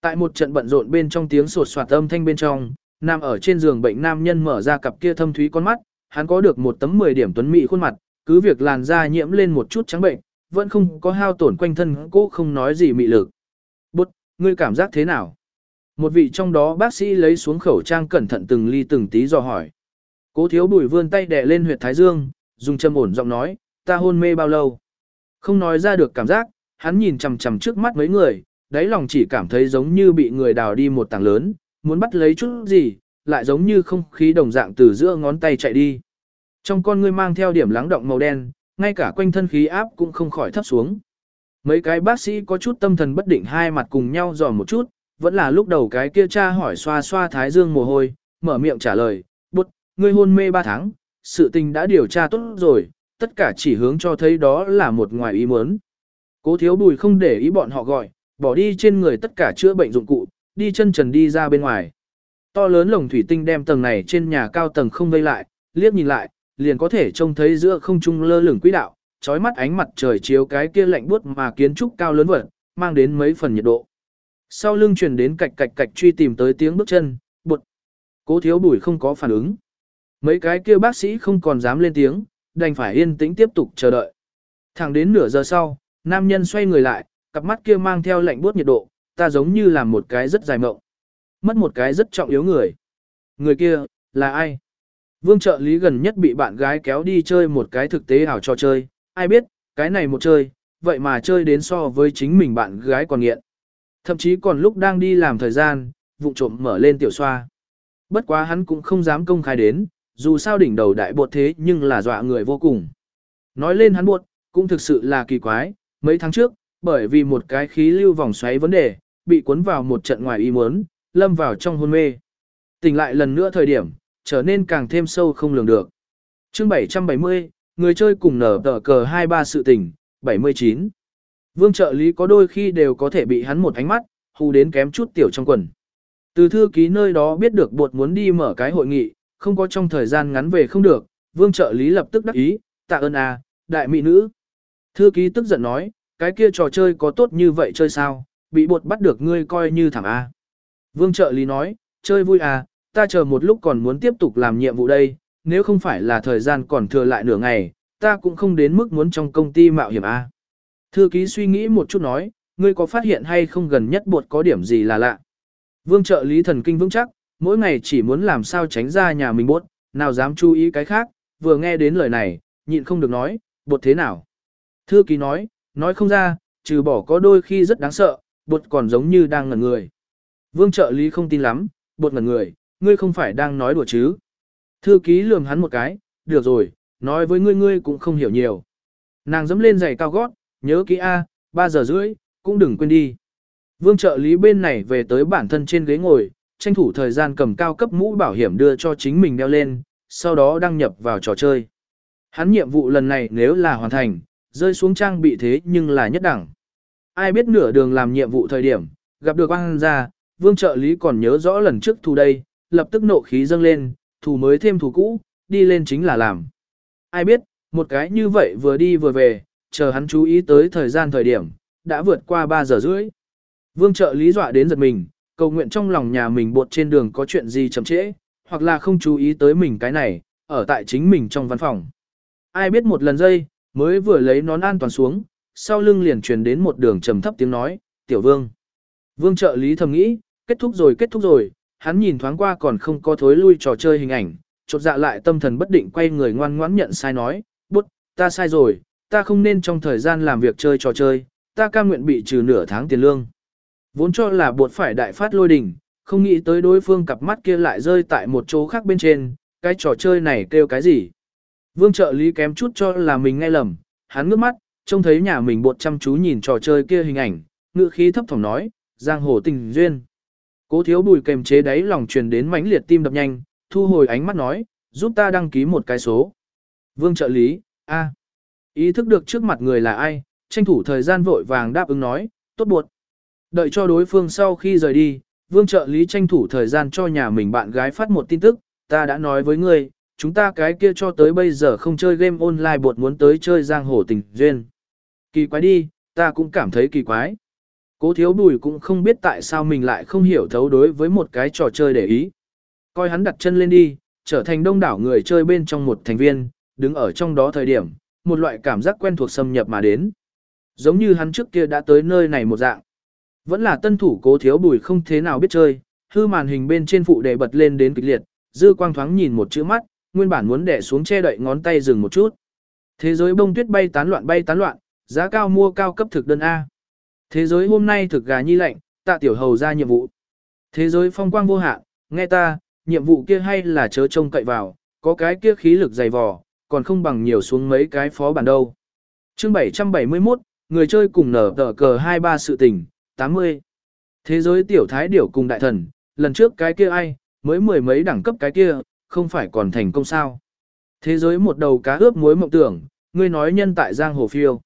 Tại một trận bận rộn bên trong tiếng sột soạt âm thanh bên trong, nằm ở trên giường bệnh nam nhân mở ra cặp kia thâm thúy con mắt, hắn có được một tấm 10 điểm tuấn mỹ khuôn mặt, cứ việc làn da nhiễm lên một chút trắng bệnh, vẫn không có hao tổn quanh thân cô không nói gì mị lực. bột, ngươi cảm giác thế nào? Một vị trong đó bác sĩ lấy xuống khẩu trang cẩn thận từng ly từng tí dò hỏi. Cố thiếu bùi vươn tay đè lên huyệt thái dương, dùng châm ổn giọng nói, ta hôn mê bao lâu. Không nói ra được cảm giác, hắn nhìn chằm chằm trước mắt mấy người, đáy lòng chỉ cảm thấy giống như bị người đào đi một tảng lớn, muốn bắt lấy chút gì, lại giống như không khí đồng dạng từ giữa ngón tay chạy đi. Trong con ngươi mang theo điểm lắng động màu đen, ngay cả quanh thân khí áp cũng không khỏi thấp xuống. Mấy cái bác sĩ có chút tâm thần bất định hai mặt cùng nhau dò một chút, vẫn là lúc đầu cái kia cha hỏi xoa xoa thái dương mồ hôi, mở miệng trả lời, bút, ngươi hôn mê 3 tháng, sự tình đã điều tra tốt rồi, tất cả chỉ hướng cho thấy đó là một ngoài ý muốn. Cố thiếu bùi không để ý bọn họ gọi, bỏ đi trên người tất cả chữa bệnh dụng cụ, đi chân trần đi ra bên ngoài. To lớn lồng thủy tinh đem tầng này trên nhà cao tầng không vây lại, liếc nhìn lại, liền có thể trông thấy giữa không trung lơ lửng quỹ đạo, chói mắt ánh mặt trời chiếu cái kia lạnh buốt mà kiến trúc cao lớn vật, mang đến mấy phần nhiệt độ. Sau lưng truyền đến cạch cạch cạch truy tìm tới tiếng bước chân, bụt. Cố thiếu bùi không có phản ứng. Mấy cái kia bác sĩ không còn dám lên tiếng, đành phải yên tĩnh tiếp tục chờ đợi. Thẳng đến nửa giờ sau, nam nhân xoay người lại, cặp mắt kia mang theo lạnh buốt nhiệt độ, ta giống như là một cái rất dài mộng. Mất một cái rất trọng yếu người. Người kia, là ai? Vương trợ lý gần nhất bị bạn gái kéo đi chơi một cái thực tế ảo trò chơi, ai biết, cái này một chơi, vậy mà chơi đến so với chính mình bạn gái còn nghiện. Thậm chí còn lúc đang đi làm thời gian, vụ trộm mở lên tiểu xoa. Bất quá hắn cũng không dám công khai đến, dù sao đỉnh đầu đại bột thế nhưng là dọa người vô cùng. Nói lên hắn buộc, cũng thực sự là kỳ quái, mấy tháng trước, bởi vì một cái khí lưu vòng xoáy vấn đề, bị cuốn vào một trận ngoài ý muốn, lâm vào trong hôn mê. Tỉnh lại lần nữa thời điểm, trở nên càng thêm sâu không lường được. chương 770, người chơi cùng nở tờ cờ 23 sự tỉnh, 79. Vương trợ lý có đôi khi đều có thể bị hắn một ánh mắt, hù đến kém chút tiểu trong quần. Từ thư ký nơi đó biết được bột muốn đi mở cái hội nghị, không có trong thời gian ngắn về không được, vương trợ lý lập tức đắc ý, tạ ơn à, đại mỹ nữ. Thư ký tức giận nói, cái kia trò chơi có tốt như vậy chơi sao, bị bột bắt được ngươi coi như thảm a. Vương trợ lý nói, chơi vui à, ta chờ một lúc còn muốn tiếp tục làm nhiệm vụ đây, nếu không phải là thời gian còn thừa lại nửa ngày, ta cũng không đến mức muốn trong công ty mạo hiểm a. Thư ký suy nghĩ một chút nói, ngươi có phát hiện hay không gần nhất bột có điểm gì là lạ. Vương trợ lý thần kinh vững chắc, mỗi ngày chỉ muốn làm sao tránh ra nhà mình bột, nào dám chú ý cái khác, vừa nghe đến lời này, nhịn không được nói, bột thế nào. Thư ký nói, nói không ra, trừ bỏ có đôi khi rất đáng sợ, bột còn giống như đang ngẩn người. Vương trợ lý không tin lắm, bột ngẩn người, ngươi không phải đang nói đùa chứ. Thư ký lườm hắn một cái, được rồi, nói với ngươi ngươi cũng không hiểu nhiều. Nàng dẫm lên giày cao gót, nhớ kỹ A, 3 giờ rưỡi, cũng đừng quên đi. Vương trợ lý bên này về tới bản thân trên ghế ngồi, tranh thủ thời gian cầm cao cấp mũ bảo hiểm đưa cho chính mình đeo lên, sau đó đăng nhập vào trò chơi. Hắn nhiệm vụ lần này nếu là hoàn thành, rơi xuống trang bị thế nhưng là nhất đẳng. Ai biết nửa đường làm nhiệm vụ thời điểm, gặp được quang ra, vương trợ lý còn nhớ rõ lần trước thù đây, lập tức nộ khí dâng lên, thù mới thêm thù cũ, đi lên chính là làm. Ai biết, một cái như vậy vừa đi vừa về, chờ hắn chú ý tới thời gian thời điểm, đã vượt qua 3 giờ rưỡi. Vương trợ lý dọa đến giật mình, cầu nguyện trong lòng nhà mình bột trên đường có chuyện gì chậm trễ, hoặc là không chú ý tới mình cái này, ở tại chính mình trong văn phòng. Ai biết một lần giây, mới vừa lấy nón an toàn xuống, sau lưng liền truyền đến một đường trầm thấp tiếng nói, tiểu vương. Vương trợ lý thầm nghĩ, kết thúc rồi kết thúc rồi, hắn nhìn thoáng qua còn không có thối lui trò chơi hình ảnh, chột dạ lại tâm thần bất định quay người ngoan ngoãn nhận sai nói, bút, ta sai rồi, ta không nên trong thời gian làm việc chơi trò chơi, ta cam nguyện bị trừ nửa tháng tiền lương. Vốn cho là buộc phải đại phát lôi đỉnh, không nghĩ tới đối phương cặp mắt kia lại rơi tại một chỗ khác bên trên, cái trò chơi này kêu cái gì. Vương trợ lý kém chút cho là mình nghe lầm, hắn ngước mắt, trông thấy nhà mình bột chăm chú nhìn trò chơi kia hình ảnh, ngựa khí thấp thỏm nói, giang hồ tình duyên. Cố thiếu bùi kềm chế đáy lòng truyền đến mãnh liệt tim đập nhanh, thu hồi ánh mắt nói, giúp ta đăng ký một cái số. Vương trợ lý, a, Ý thức được trước mặt người là ai, tranh thủ thời gian vội vàng đáp ứng nói, tốt buộc. Đợi cho đối phương sau khi rời đi, vương trợ lý tranh thủ thời gian cho nhà mình bạn gái phát một tin tức, ta đã nói với ngươi, chúng ta cái kia cho tới bây giờ không chơi game online buộc muốn tới chơi giang hồ tình duyên. Kỳ quái đi, ta cũng cảm thấy kỳ quái. Cố thiếu bùi cũng không biết tại sao mình lại không hiểu thấu đối với một cái trò chơi để ý. Coi hắn đặt chân lên đi, trở thành đông đảo người chơi bên trong một thành viên, đứng ở trong đó thời điểm, một loại cảm giác quen thuộc xâm nhập mà đến. Giống như hắn trước kia đã tới nơi này một dạng. Vẫn là tân thủ cố thiếu bùi không thế nào biết chơi, hư màn hình bên trên phụ đề bật lên đến kịch liệt, dư quang thoáng nhìn một chữ mắt, nguyên bản muốn đè xuống che đậy ngón tay dừng một chút. Thế giới bông tuyết bay tán loạn bay tán loạn, giá cao mua cao cấp thực đơn A. Thế giới hôm nay thực gà nhi lạnh, tạ tiểu hầu ra nhiệm vụ. Thế giới phong quang vô hạn, nghe ta, nhiệm vụ kia hay là chớ trông cậy vào, có cái kia khí lực dày vò, còn không bằng nhiều xuống mấy cái phó bản đâu. chương 771, người chơi cùng nở tờ cờ 23 sự tình, 80. Thế giới tiểu thái điểu cùng đại thần, lần trước cái kia ai, mới mười mấy đẳng cấp cái kia, không phải còn thành công sao. Thế giới một đầu cá ướp muối mộng tưởng, ngươi nói nhân tại giang hồ phiêu.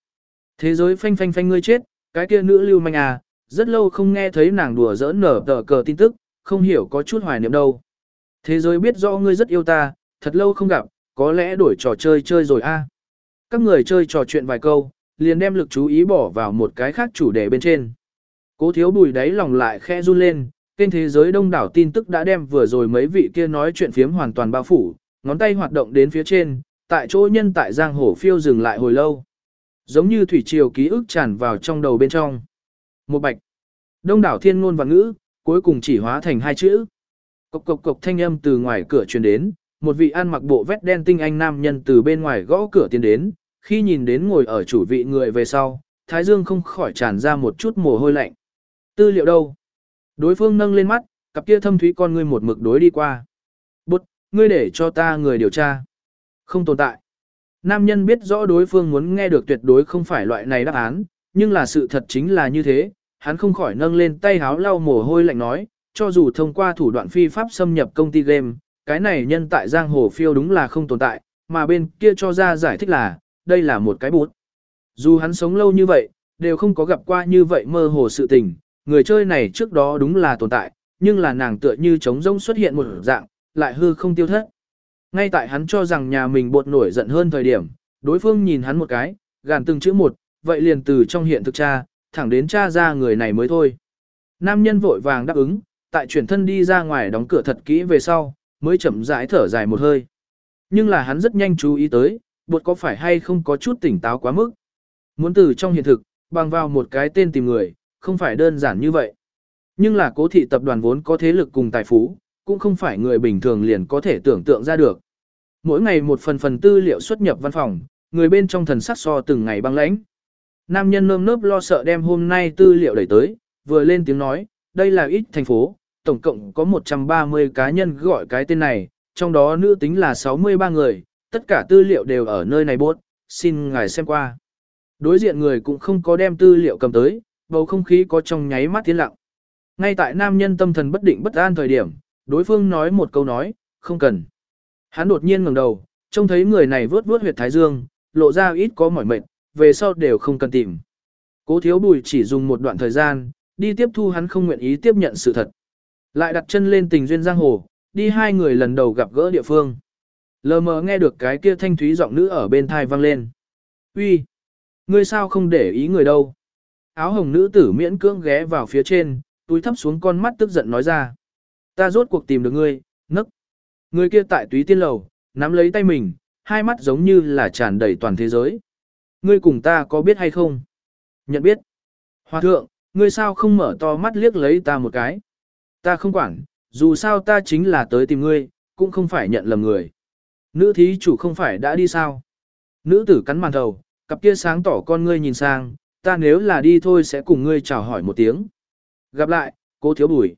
Thế giới phanh phanh phanh ngươi chết, cái kia nữ lưu manh à, rất lâu không nghe thấy nàng đùa giỡn nở tờ cờ tin tức, không hiểu có chút hoài niệm đâu. Thế giới biết rõ ngươi rất yêu ta, thật lâu không gặp, có lẽ đổi trò chơi chơi rồi a. Các người chơi trò chuyện vài câu, liền đem lực chú ý bỏ vào một cái khác chủ đề bên trên. Cố thiếu bùi đáy lòng lại khe run lên, kênh thế giới đông đảo tin tức đã đem vừa rồi mấy vị kia nói chuyện phiếm hoàn toàn bao phủ, ngón tay hoạt động đến phía trên, tại chỗ nhân tại giang hồ phiêu dừng lại hồi lâu. Giống như thủy triều ký ức tràn vào trong đầu bên trong. Một bạch. Đông đảo thiên ngôn và ngữ, cuối cùng chỉ hóa thành hai chữ. Cộc cộc cộc thanh âm từ ngoài cửa truyền đến, một vị ăn mặc bộ vest đen tinh anh nam nhân từ bên ngoài gõ cửa tiến đến, khi nhìn đến ngồi ở chủ vị người về sau, Thái Dương không khỏi tràn ra một chút mồ hôi lạnh. Tư liệu đâu? Đối phương nâng lên mắt, cặp kia thâm thúy con ngươi một mực đối đi qua. Bụt, ngươi để cho ta người điều tra. Không tồn tại. Nam nhân biết rõ đối phương muốn nghe được tuyệt đối không phải loại này đáp án, nhưng là sự thật chính là như thế, hắn không khỏi nâng lên tay háo lau mồ hôi lạnh nói, cho dù thông qua thủ đoạn phi pháp xâm nhập công ty game, cái này nhân tại giang hồ phiêu đúng là không tồn tại, mà bên kia cho ra giải thích là, đây là một cái bút. Dù hắn sống lâu như vậy, đều không có gặp qua như vậy mơ hồ sự tình, người chơi này trước đó đúng là tồn tại, nhưng là nàng tựa như trống rỗng xuất hiện một dạng, lại hư không tiêu thất. Ngay tại hắn cho rằng nhà mình bột nổi giận hơn thời điểm, đối phương nhìn hắn một cái, gàn từng chữ một, vậy liền từ trong hiện thực cha, thẳng đến cha ra người này mới thôi. Nam nhân vội vàng đáp ứng, tại chuyển thân đi ra ngoài đóng cửa thật kỹ về sau, mới chậm rãi thở dài một hơi. Nhưng là hắn rất nhanh chú ý tới, bột có phải hay không có chút tỉnh táo quá mức. Muốn từ trong hiện thực, bằng vào một cái tên tìm người, không phải đơn giản như vậy. Nhưng là cố thị tập đoàn vốn có thế lực cùng tài phú, cũng không phải người bình thường liền có thể tưởng tượng ra được. Mỗi ngày một phần phần tư liệu xuất nhập văn phòng, người bên trong thần sắc so từng ngày băng lãnh. Nam nhân nơm nớp lo sợ đem hôm nay tư liệu đẩy tới, vừa lên tiếng nói, đây là ít thành phố, tổng cộng có 130 cá nhân gọi cái tên này, trong đó nữ tính là 63 người, tất cả tư liệu đều ở nơi này bốt, xin ngài xem qua. Đối diện người cũng không có đem tư liệu cầm tới, bầu không khí có trong nháy mắt tiến lặng. Ngay tại nam nhân tâm thần bất định bất an thời điểm, đối phương nói một câu nói, không cần. Hắn đột nhiên ngẩng đầu, trông thấy người này vướt vướt huyệt thái dương, lộ ra ít có mỏi mệt, về sau đều không cần tìm. Cố thiếu bùi chỉ dùng một đoạn thời gian, đi tiếp thu hắn không nguyện ý tiếp nhận sự thật. Lại đặt chân lên tình duyên giang hồ, đi hai người lần đầu gặp gỡ địa phương. Lờ mờ nghe được cái kia thanh thúy giọng nữ ở bên thai vang lên. Uy, Ngươi sao không để ý người đâu? Áo hồng nữ tử miễn cưỡng ghé vào phía trên, túi thấp xuống con mắt tức giận nói ra. Ta rốt cuộc tìm được ngươi, nấc. Người kia tại túy tiên lầu, nắm lấy tay mình, hai mắt giống như là tràn đầy toàn thế giới. Ngươi cùng ta có biết hay không? Nhận biết. Hòa thượng, ngươi sao không mở to mắt liếc lấy ta một cái? Ta không quản, dù sao ta chính là tới tìm ngươi, cũng không phải nhận lầm người. Nữ thí chủ không phải đã đi sao? Nữ tử cắn màn đầu, cặp kia sáng tỏ con ngươi nhìn sang, ta nếu là đi thôi sẽ cùng ngươi chào hỏi một tiếng. Gặp lại, cô thiếu bùi.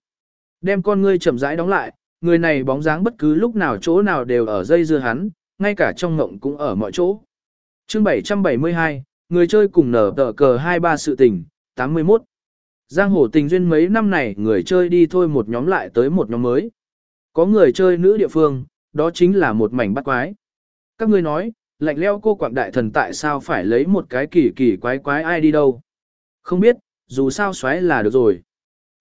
Đem con ngươi chậm rãi đóng lại, người này bóng dáng bất cứ lúc nào chỗ nào đều ở dây dưa hắn, ngay cả trong ngộng cũng ở mọi chỗ. chương 772, người chơi cùng nở tờ cờ 23 sự tình, 81. Giang hồ tình duyên mấy năm này người chơi đi thôi một nhóm lại tới một nhóm mới. Có người chơi nữ địa phương, đó chính là một mảnh bắt quái. Các ngươi nói, lạnh leo cô quạng đại thần tại sao phải lấy một cái kỳ kỳ quái quái ai đi đâu. Không biết, dù sao xoáy là được rồi.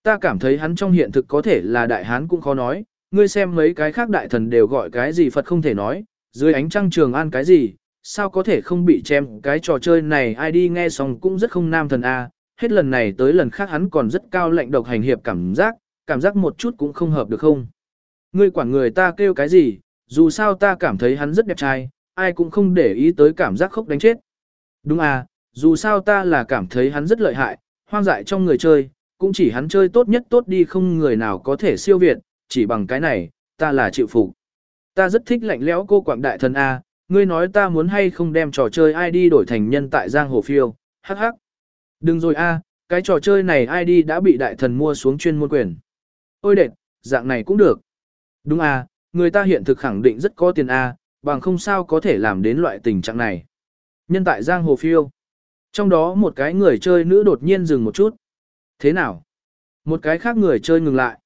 Ta cảm thấy hắn trong hiện thực có thể là đại hán cũng khó nói, ngươi xem mấy cái khác đại thần đều gọi cái gì Phật không thể nói, dưới ánh trăng trường an cái gì, sao có thể không bị chém cái trò chơi này ai đi nghe xong cũng rất không nam thần a hết lần này tới lần khác hắn còn rất cao lệnh độc hành hiệp cảm giác, cảm giác một chút cũng không hợp được không. Ngươi quản người ta kêu cái gì, dù sao ta cảm thấy hắn rất đẹp trai, ai cũng không để ý tới cảm giác khốc đánh chết. Đúng à, dù sao ta là cảm thấy hắn rất lợi hại, hoang dại trong người chơi, cũng chỉ hắn chơi tốt nhất tốt đi không người nào có thể siêu việt, chỉ bằng cái này, ta là chịu phục. Ta rất thích lạnh lẽo cô quảng đại thần A, ngươi nói ta muốn hay không đem trò chơi ID đổi thành nhân tại giang hồ phiêu, hắc hắc. Đừng rồi A, cái trò chơi này ID đã bị đại thần mua xuống chuyên môn quyền. Ôi đệt, dạng này cũng được. Đúng A, người ta hiện thực khẳng định rất có tiền A, bằng không sao có thể làm đến loại tình trạng này. Nhân tại giang hồ phiêu. Trong đó một cái người chơi nữ đột nhiên dừng một chút. Thế nào? Một cái khác người chơi ngừng lại.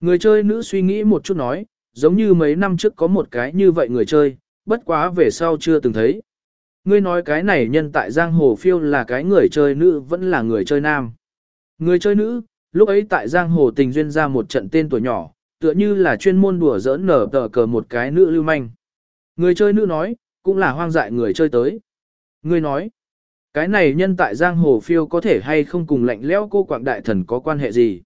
Người chơi nữ suy nghĩ một chút nói, giống như mấy năm trước có một cái như vậy người chơi, bất quá về sau chưa từng thấy. Ngươi nói cái này nhân tại giang hồ phiêu là cái người chơi nữ vẫn là người chơi nam. Người chơi nữ, lúc ấy tại giang hồ tình duyên ra một trận tên tuổi nhỏ, tựa như là chuyên môn đùa giỡn nở tờ cờ một cái nữ lưu manh. Người chơi nữ nói, cũng là hoang dại người chơi tới. Ngươi nói, cái này nhân tại giang hồ phiêu có thể hay không cùng lạnh lẽo cô quạng đại thần có quan hệ gì?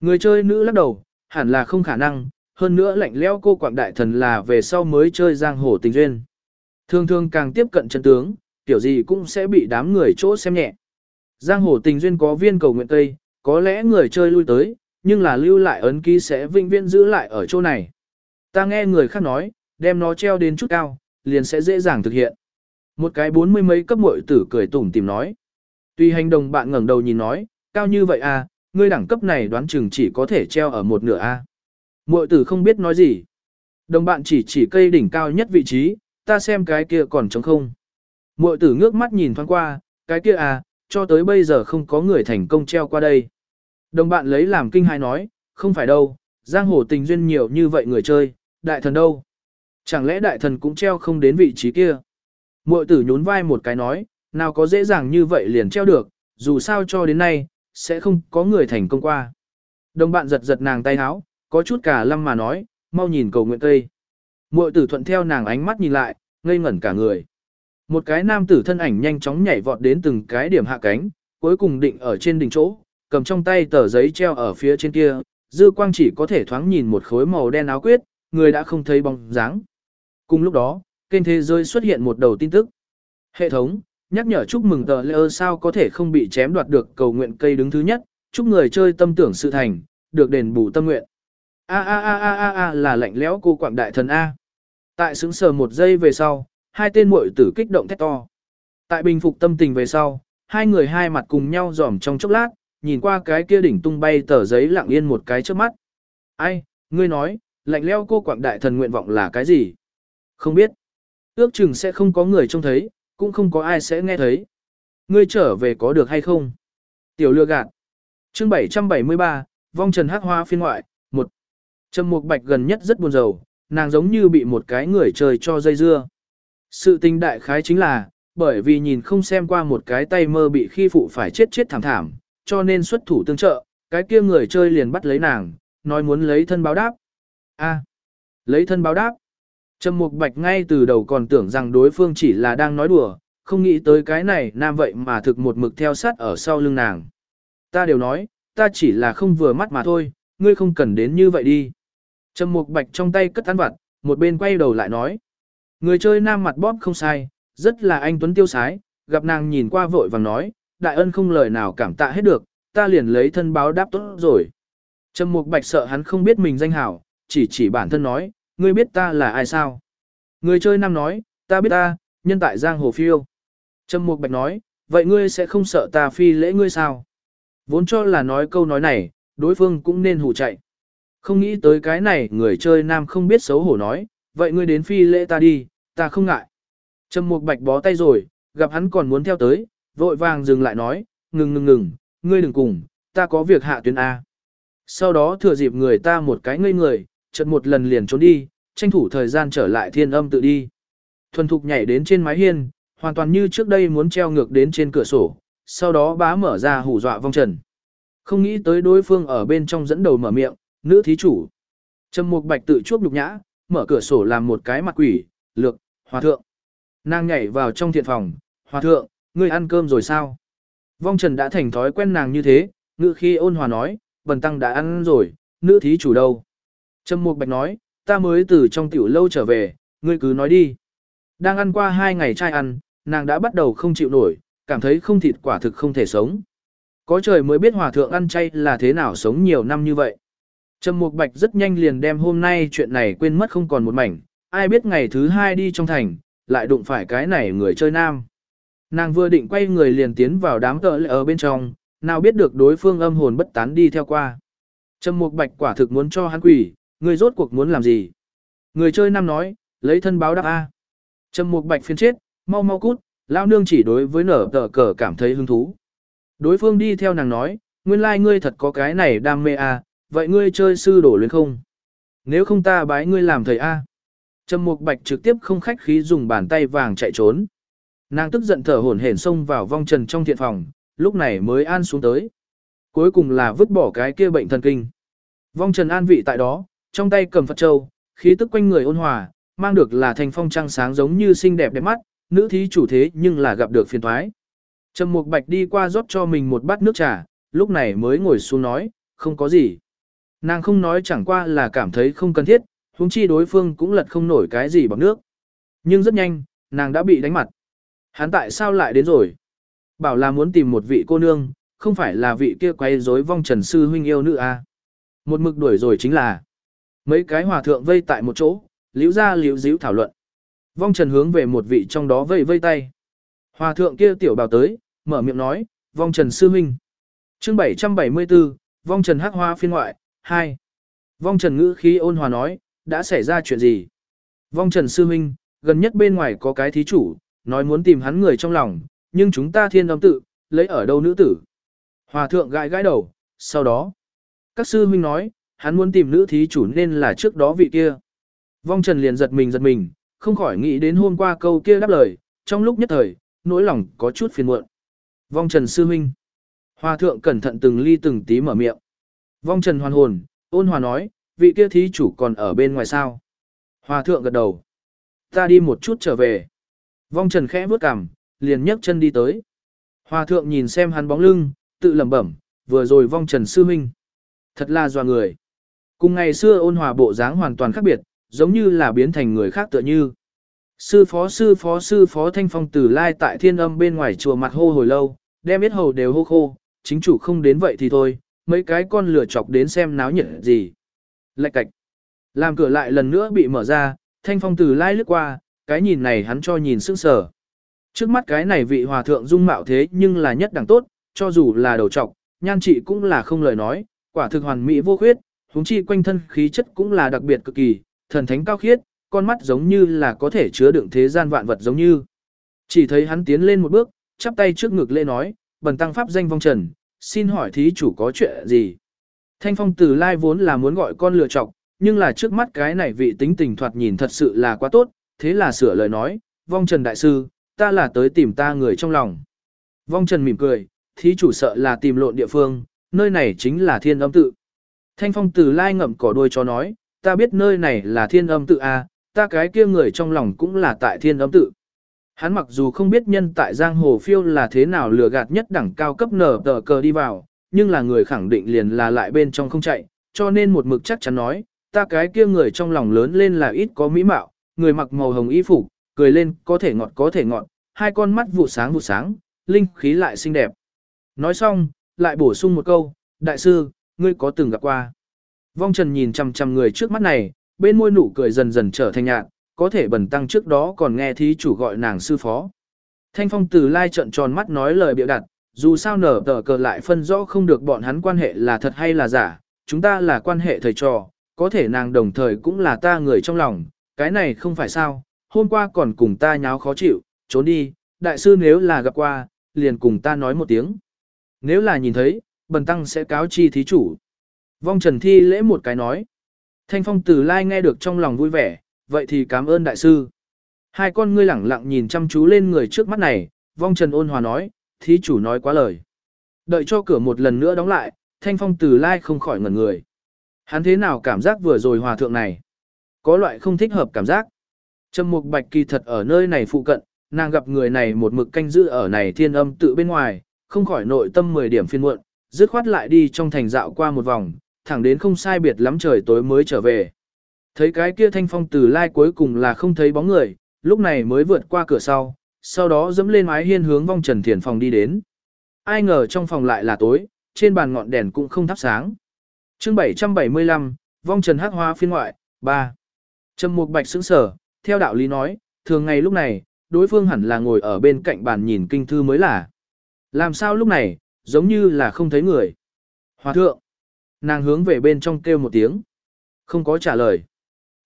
Người chơi nữ lắc đầu, hẳn là không khả năng, hơn nữa lạnh lẽo cô quạng đại thần là về sau mới chơi giang hồ tình duyên. Thường thường càng tiếp cận chân tướng, tiểu gì cũng sẽ bị đám người chỗ xem nhẹ. Giang hồ tình duyên có viên cầu nguyện tây, có lẽ người chơi lui tới, nhưng là lưu lại ấn ký sẽ vinh viên giữ lại ở chỗ này. Ta nghe người khác nói, đem nó treo đến chút cao, liền sẽ dễ dàng thực hiện. Một cái bốn mươi mấy cấp muội tử cười tủm tìm nói. Tuy hành đồng bạn ngẩng đầu nhìn nói, cao như vậy à, ngươi đẳng cấp này đoán chừng chỉ có thể treo ở một nửa a. À. Muội tử không biết nói gì. Đồng bạn chỉ chỉ cây đỉnh cao nhất vị trí, ta xem cái kia còn trống không. Muội tử ngước mắt nhìn thoáng qua, cái kia à, cho tới bây giờ không có người thành công treo qua đây. Đồng bạn lấy làm kinh hài nói, không phải đâu, giang hồ tình duyên nhiều như vậy người chơi, đại thần đâu. Chẳng lẽ đại thần cũng treo không đến vị trí kia? Muội tử nhún vai một cái nói, nào có dễ dàng như vậy liền treo được, dù sao cho đến nay, sẽ không có người thành công qua. Đồng bạn giật giật nàng tay áo, có chút cả lâm mà nói, mau nhìn cầu nguyện cây. Muội tử thuận theo nàng ánh mắt nhìn lại, ngây ngẩn cả người. Một cái nam tử thân ảnh nhanh chóng nhảy vọt đến từng cái điểm hạ cánh, cuối cùng định ở trên đỉnh chỗ, cầm trong tay tờ giấy treo ở phía trên kia, dư quang chỉ có thể thoáng nhìn một khối màu đen áo quyết, người đã không thấy bóng dáng. Cùng lúc đó, kênh thế giới xuất hiện một đầu tin tức. Hệ thống, nhắc nhở chúc mừng tờ lễ sao có thể không bị chém đoạt được cầu nguyện cây đứng thứ nhất, chúc người chơi tâm tưởng sự thành, được đền bù tâm nguyện. A a a a a a là lạnh lẽo cô quảng đại thần A. Tại xứng sờ một giây về sau, hai tên muội tử kích động thét to. Tại bình phục tâm tình về sau, hai người hai mặt cùng nhau dòm trong chốc lát, nhìn qua cái kia đỉnh tung bay tờ giấy lặng yên một cái trước mắt. Ai, ngươi nói, lạnh lẽo cô quảng đại thần nguyện vọng là cái gì? Không biết. Ước chừng sẽ không có người trông thấy, cũng không có ai sẽ nghe thấy. Ngươi trở về có được hay không? Tiểu lừa gạt. Chương 773, vong trần hắc hoa phiên ngoại, 1. Trầm Mục Bạch gần nhất rất buồn rầu, nàng giống như bị một cái người trời cho dây dưa. Sự tình đại khái chính là, bởi vì nhìn không xem qua một cái tay mơ bị khi phụ phải chết chết thảm thảm, cho nên xuất thủ tương trợ, cái kia người chơi liền bắt lấy nàng, nói muốn lấy thân báo đáp. A, lấy thân báo đáp. Trầm Mục Bạch ngay từ đầu còn tưởng rằng đối phương chỉ là đang nói đùa, không nghĩ tới cái này nam vậy mà thực một mực theo sát ở sau lưng nàng. Ta đều nói, ta chỉ là không vừa mắt mà thôi, ngươi không cần đến như vậy đi. Trầm Mục Bạch trong tay cất ăn vặt, một bên quay đầu lại nói. Người chơi nam mặt bóp không sai, rất là anh tuấn tiêu sái, gặp nàng nhìn qua vội vàng nói, đại ân không lời nào cảm tạ hết được, ta liền lấy thân báo đáp tốt rồi. Trầm Mục Bạch sợ hắn không biết mình danh hảo, chỉ chỉ bản thân nói, ngươi biết ta là ai sao? Người chơi nam nói, ta biết ta, nhân tại giang hồ phiêu. Trầm Mục Bạch nói, vậy ngươi sẽ không sợ ta phi lễ ngươi sao? Vốn cho là nói câu nói này, đối phương cũng nên hù chạy. Không nghĩ tới cái này người chơi nam không biết xấu hổ nói, vậy ngươi đến phi lễ ta đi, ta không ngại. Trầm Mục Bạch bó tay rồi, gặp hắn còn muốn theo tới, vội vàng dừng lại nói, ngừng ngừng ngừng, ngươi đừng cùng, ta có việc hạ tuyến A. Sau đó thừa dịp người ta một cái ngây người, chợt một lần liền trốn đi, tranh thủ thời gian trở lại thiên âm tự đi. Thuần thục nhảy đến trên mái hiên, hoàn toàn như trước đây muốn treo ngược đến trên cửa sổ, sau đó bá mở ra hù dọa vong trần. Không nghĩ tới đối phương ở bên trong dẫn đầu mở miệng, nữ thí chủ. Trầm Mục Bạch tự chuốc nhục nhã, mở cửa sổ làm một cái mặt quỷ, lược, hòa thượng. Nàng nhảy vào trong thiện phòng, hòa thượng, ngươi ăn cơm rồi sao? Vong Trần đã thành thói quen nàng như thế, ngự khi ôn hòa nói, bần tăng đã ăn rồi, nữ thí chủ đâu? Trầm Mục Bạch nói, ta mới từ trong tiểu lâu trở về, ngươi cứ nói đi. Đang ăn qua hai ngày trai ăn, nàng đã bắt đầu không chịu nổi, cảm thấy không thịt quả thực không thể sống. Có trời mới biết hòa thượng ăn chay là thế nào sống nhiều năm như vậy. Trầm Mục Bạch rất nhanh liền đem hôm nay chuyện này quên mất không còn một mảnh, ai biết ngày thứ hai đi trong thành, lại đụng phải cái này người chơi nam. Nàng vừa định quay người liền tiến vào đám tợ ở bên trong, nào biết được đối phương âm hồn bất tán đi theo qua. Trầm Mục Bạch quả thực muốn cho hắn quỷ, người rốt cuộc muốn làm gì? Người chơi nam nói, lấy thân báo đáp A. Trầm Mục Bạch phiền chết, mau mau cút, lao nương chỉ đối với nở tờ cờ cảm thấy hứng thú. Đối phương đi theo nàng nói, nguyên lai like ngươi thật có cái này đam mê A, vậy ngươi chơi sư đổ lên không? Nếu không ta bái ngươi làm thầy A. Trầm Mục Bạch trực tiếp không khách khí dùng bàn tay vàng chạy trốn. Nàng tức giận thở hổn hển xông vào vong trần trong thiện phòng, lúc này mới an xuống tới. Cuối cùng là vứt bỏ cái kia bệnh thần kinh. Vong trần an vị tại đó, trong tay cầm Phật Châu, khí tức quanh người ôn hòa, mang được là thành phong trăng sáng giống như xinh đẹp đẹp mắt, nữ thí chủ thế nhưng là gặp được phiền thoái. Trầm Mục Bạch đi qua rót cho mình một bát nước trà, lúc này mới ngồi xuống nói, không có gì. Nàng không nói chẳng qua là cảm thấy không cần thiết, huống chi đối phương cũng lật không nổi cái gì bằng nước. Nhưng rất nhanh, nàng đã bị đánh mặt. Hắn tại sao lại đến rồi? Bảo là muốn tìm một vị cô nương, không phải là vị kia quay rối vong trần sư huynh yêu nữ à. Một mực đuổi rồi chính là mấy cái hòa thượng vây tại một chỗ, liễu ra liễu díu thảo luận. Vong trần hướng về một vị trong đó vây vây tay. Hòa thượng kia tiểu bào tới, mở miệng nói, vong trần sư huynh. chương 774, vong trần hắc hoa phiên ngoại, hai, Vong trần ngữ khí ôn hòa nói, đã xảy ra chuyện gì? Vong trần sư huynh, gần nhất bên ngoài có cái thí chủ, nói muốn tìm hắn người trong lòng, nhưng chúng ta thiên âm tự, lấy ở đâu nữ tử? Hòa thượng gãi gãi đầu, sau đó, các sư huynh nói, hắn muốn tìm nữ thí chủ nên là trước đó vị kia. Vong Trần liền giật mình giật mình, không khỏi nghĩ đến hôm qua câu kia đáp lời, trong lúc nhất thời, nỗi lòng có chút phiền muộn. Vong Trần sư huynh. Hòa thượng cẩn thận từng ly từng tí mở miệng. Vong Trần hoàn hồn, ôn hòa nói, vị kia thí chủ còn ở bên ngoài sao? Hòa thượng gật đầu. Ta đi một chút trở về. Vong Trần khẽ bước cằm, liền nhấc chân đi tới. Hòa thượng nhìn xem hắn bóng lưng, tự lẩm bẩm, vừa rồi Vong Trần sư minh, Thật là dò người. Cùng ngày xưa ôn hòa bộ dáng hoàn toàn khác biệt, giống như là biến thành người khác tựa như. Sư phó sư phó sư phó thanh phong tử lai tại thiên âm bên ngoài chùa mặt hô hồi lâu, đem biết hầu đều hô khô, chính chủ không đến vậy thì thôi, mấy cái con lửa chọc đến xem náo nhiệt gì. Lạch cạch. Làm cửa lại lần nữa bị mở ra, thanh phong từ lai lướt qua, cái nhìn này hắn cho nhìn sững sờ. Trước mắt cái này vị hòa thượng dung mạo thế nhưng là nhất đẳng tốt, cho dù là đầu trọc, nhan trị cũng là không lời nói, quả thực hoàn mỹ vô khuyết, huống chi quanh thân khí chất cũng là đặc biệt cực kỳ, thần thánh cao khiết, con mắt giống như là có thể chứa đựng thế gian vạn vật giống như. Chỉ thấy hắn tiến lên một bước, chắp tay trước ngực lễ nói, bần tăng pháp danh vong trần, xin hỏi thí chủ có chuyện gì? Thanh phong từ lai vốn là muốn gọi con lựa chọc, nhưng là trước mắt cái này vị tính tình thoạt nhìn thật sự là quá tốt, thế là sửa lời nói, vong trần đại sư, ta là tới tìm ta người trong lòng. Vong trần mỉm cười, thí chủ sợ là tìm lộn địa phương, nơi này chính là thiên âm tự. Thanh phong từ lai ngậm cỏ đuôi cho nói, ta biết nơi này là thiên âm tự A, ta cái kia người trong lòng cũng là tại thiên âm tự. Hắn mặc dù không biết nhân tại giang hồ phiêu là thế nào lừa gạt nhất đẳng cao cấp nở tờ cờ đi vào, nhưng là người khẳng định liền là lại bên trong không chạy, cho nên một mực chắc chắn nói, ta cái kia người trong lòng lớn lên là ít có mỹ mạo, người mặc màu hồng y phục, cười lên có thể ngọt có thể ngọt, hai con mắt vụ sáng vụ sáng, linh khí lại xinh đẹp. Nói xong, lại bổ sung một câu, đại sư, ngươi có từng gặp qua. Vong Trần nhìn chằm chằm người trước mắt này, bên môi nụ cười dần dần trở thành nhạt, có thể bần tăng trước đó còn nghe thí chủ gọi nàng sư phó. Thanh Phong từ lai trận tròn mắt nói lời biểu đặt, dù sao nở tờ cờ lại phân rõ không được bọn hắn quan hệ là thật hay là giả, chúng ta là quan hệ thầy trò, có thể nàng đồng thời cũng là ta người trong lòng, cái này không phải sao, hôm qua còn cùng ta nháo khó chịu, trốn đi, đại sư nếu là gặp qua, liền cùng ta nói một tiếng. Nếu là nhìn thấy, bần tăng sẽ cáo chi thí chủ. Vong Trần Thi lễ một cái nói. Thanh Phong Từ Lai nghe được trong lòng vui vẻ, vậy thì cảm ơn đại sư. Hai con ngươi lẳng lặng nhìn chăm chú lên người trước mắt này, Vong Trần ôn hòa nói, thí chủ nói quá lời. Đợi cho cửa một lần nữa đóng lại, Thanh Phong Từ Lai không khỏi ngẩn người. Hắn thế nào cảm giác vừa rồi hòa thượng này? Có loại không thích hợp cảm giác. Trầm Mục Bạch kỳ thật ở nơi này phụ cận, nàng gặp người này một mực canh giữ ở này thiên âm tự bên ngoài, không khỏi nội tâm 10 điểm phiên muộn, dứt khoát lại đi trong thành dạo qua một vòng, thẳng đến không sai biệt lắm trời tối mới trở về. Thấy cái kia thanh phong từ lai cuối cùng là không thấy bóng người, lúc này mới vượt qua cửa sau, sau đó dẫm lên mái hiên hướng vong trần thiền phòng đi đến. Ai ngờ trong phòng lại là tối, trên bàn ngọn đèn cũng không thắp sáng. chương 775, vong trần hắc hoa phiên ngoại, 3. Trầm mục bạch sững sở, theo đạo lý nói, thường ngày lúc này, đối phương hẳn là ngồi ở bên cạnh bàn nhìn kinh thư mới là. Làm sao lúc này, giống như là không thấy người. Hòa thượng. Nàng hướng về bên trong kêu một tiếng. Không có trả lời.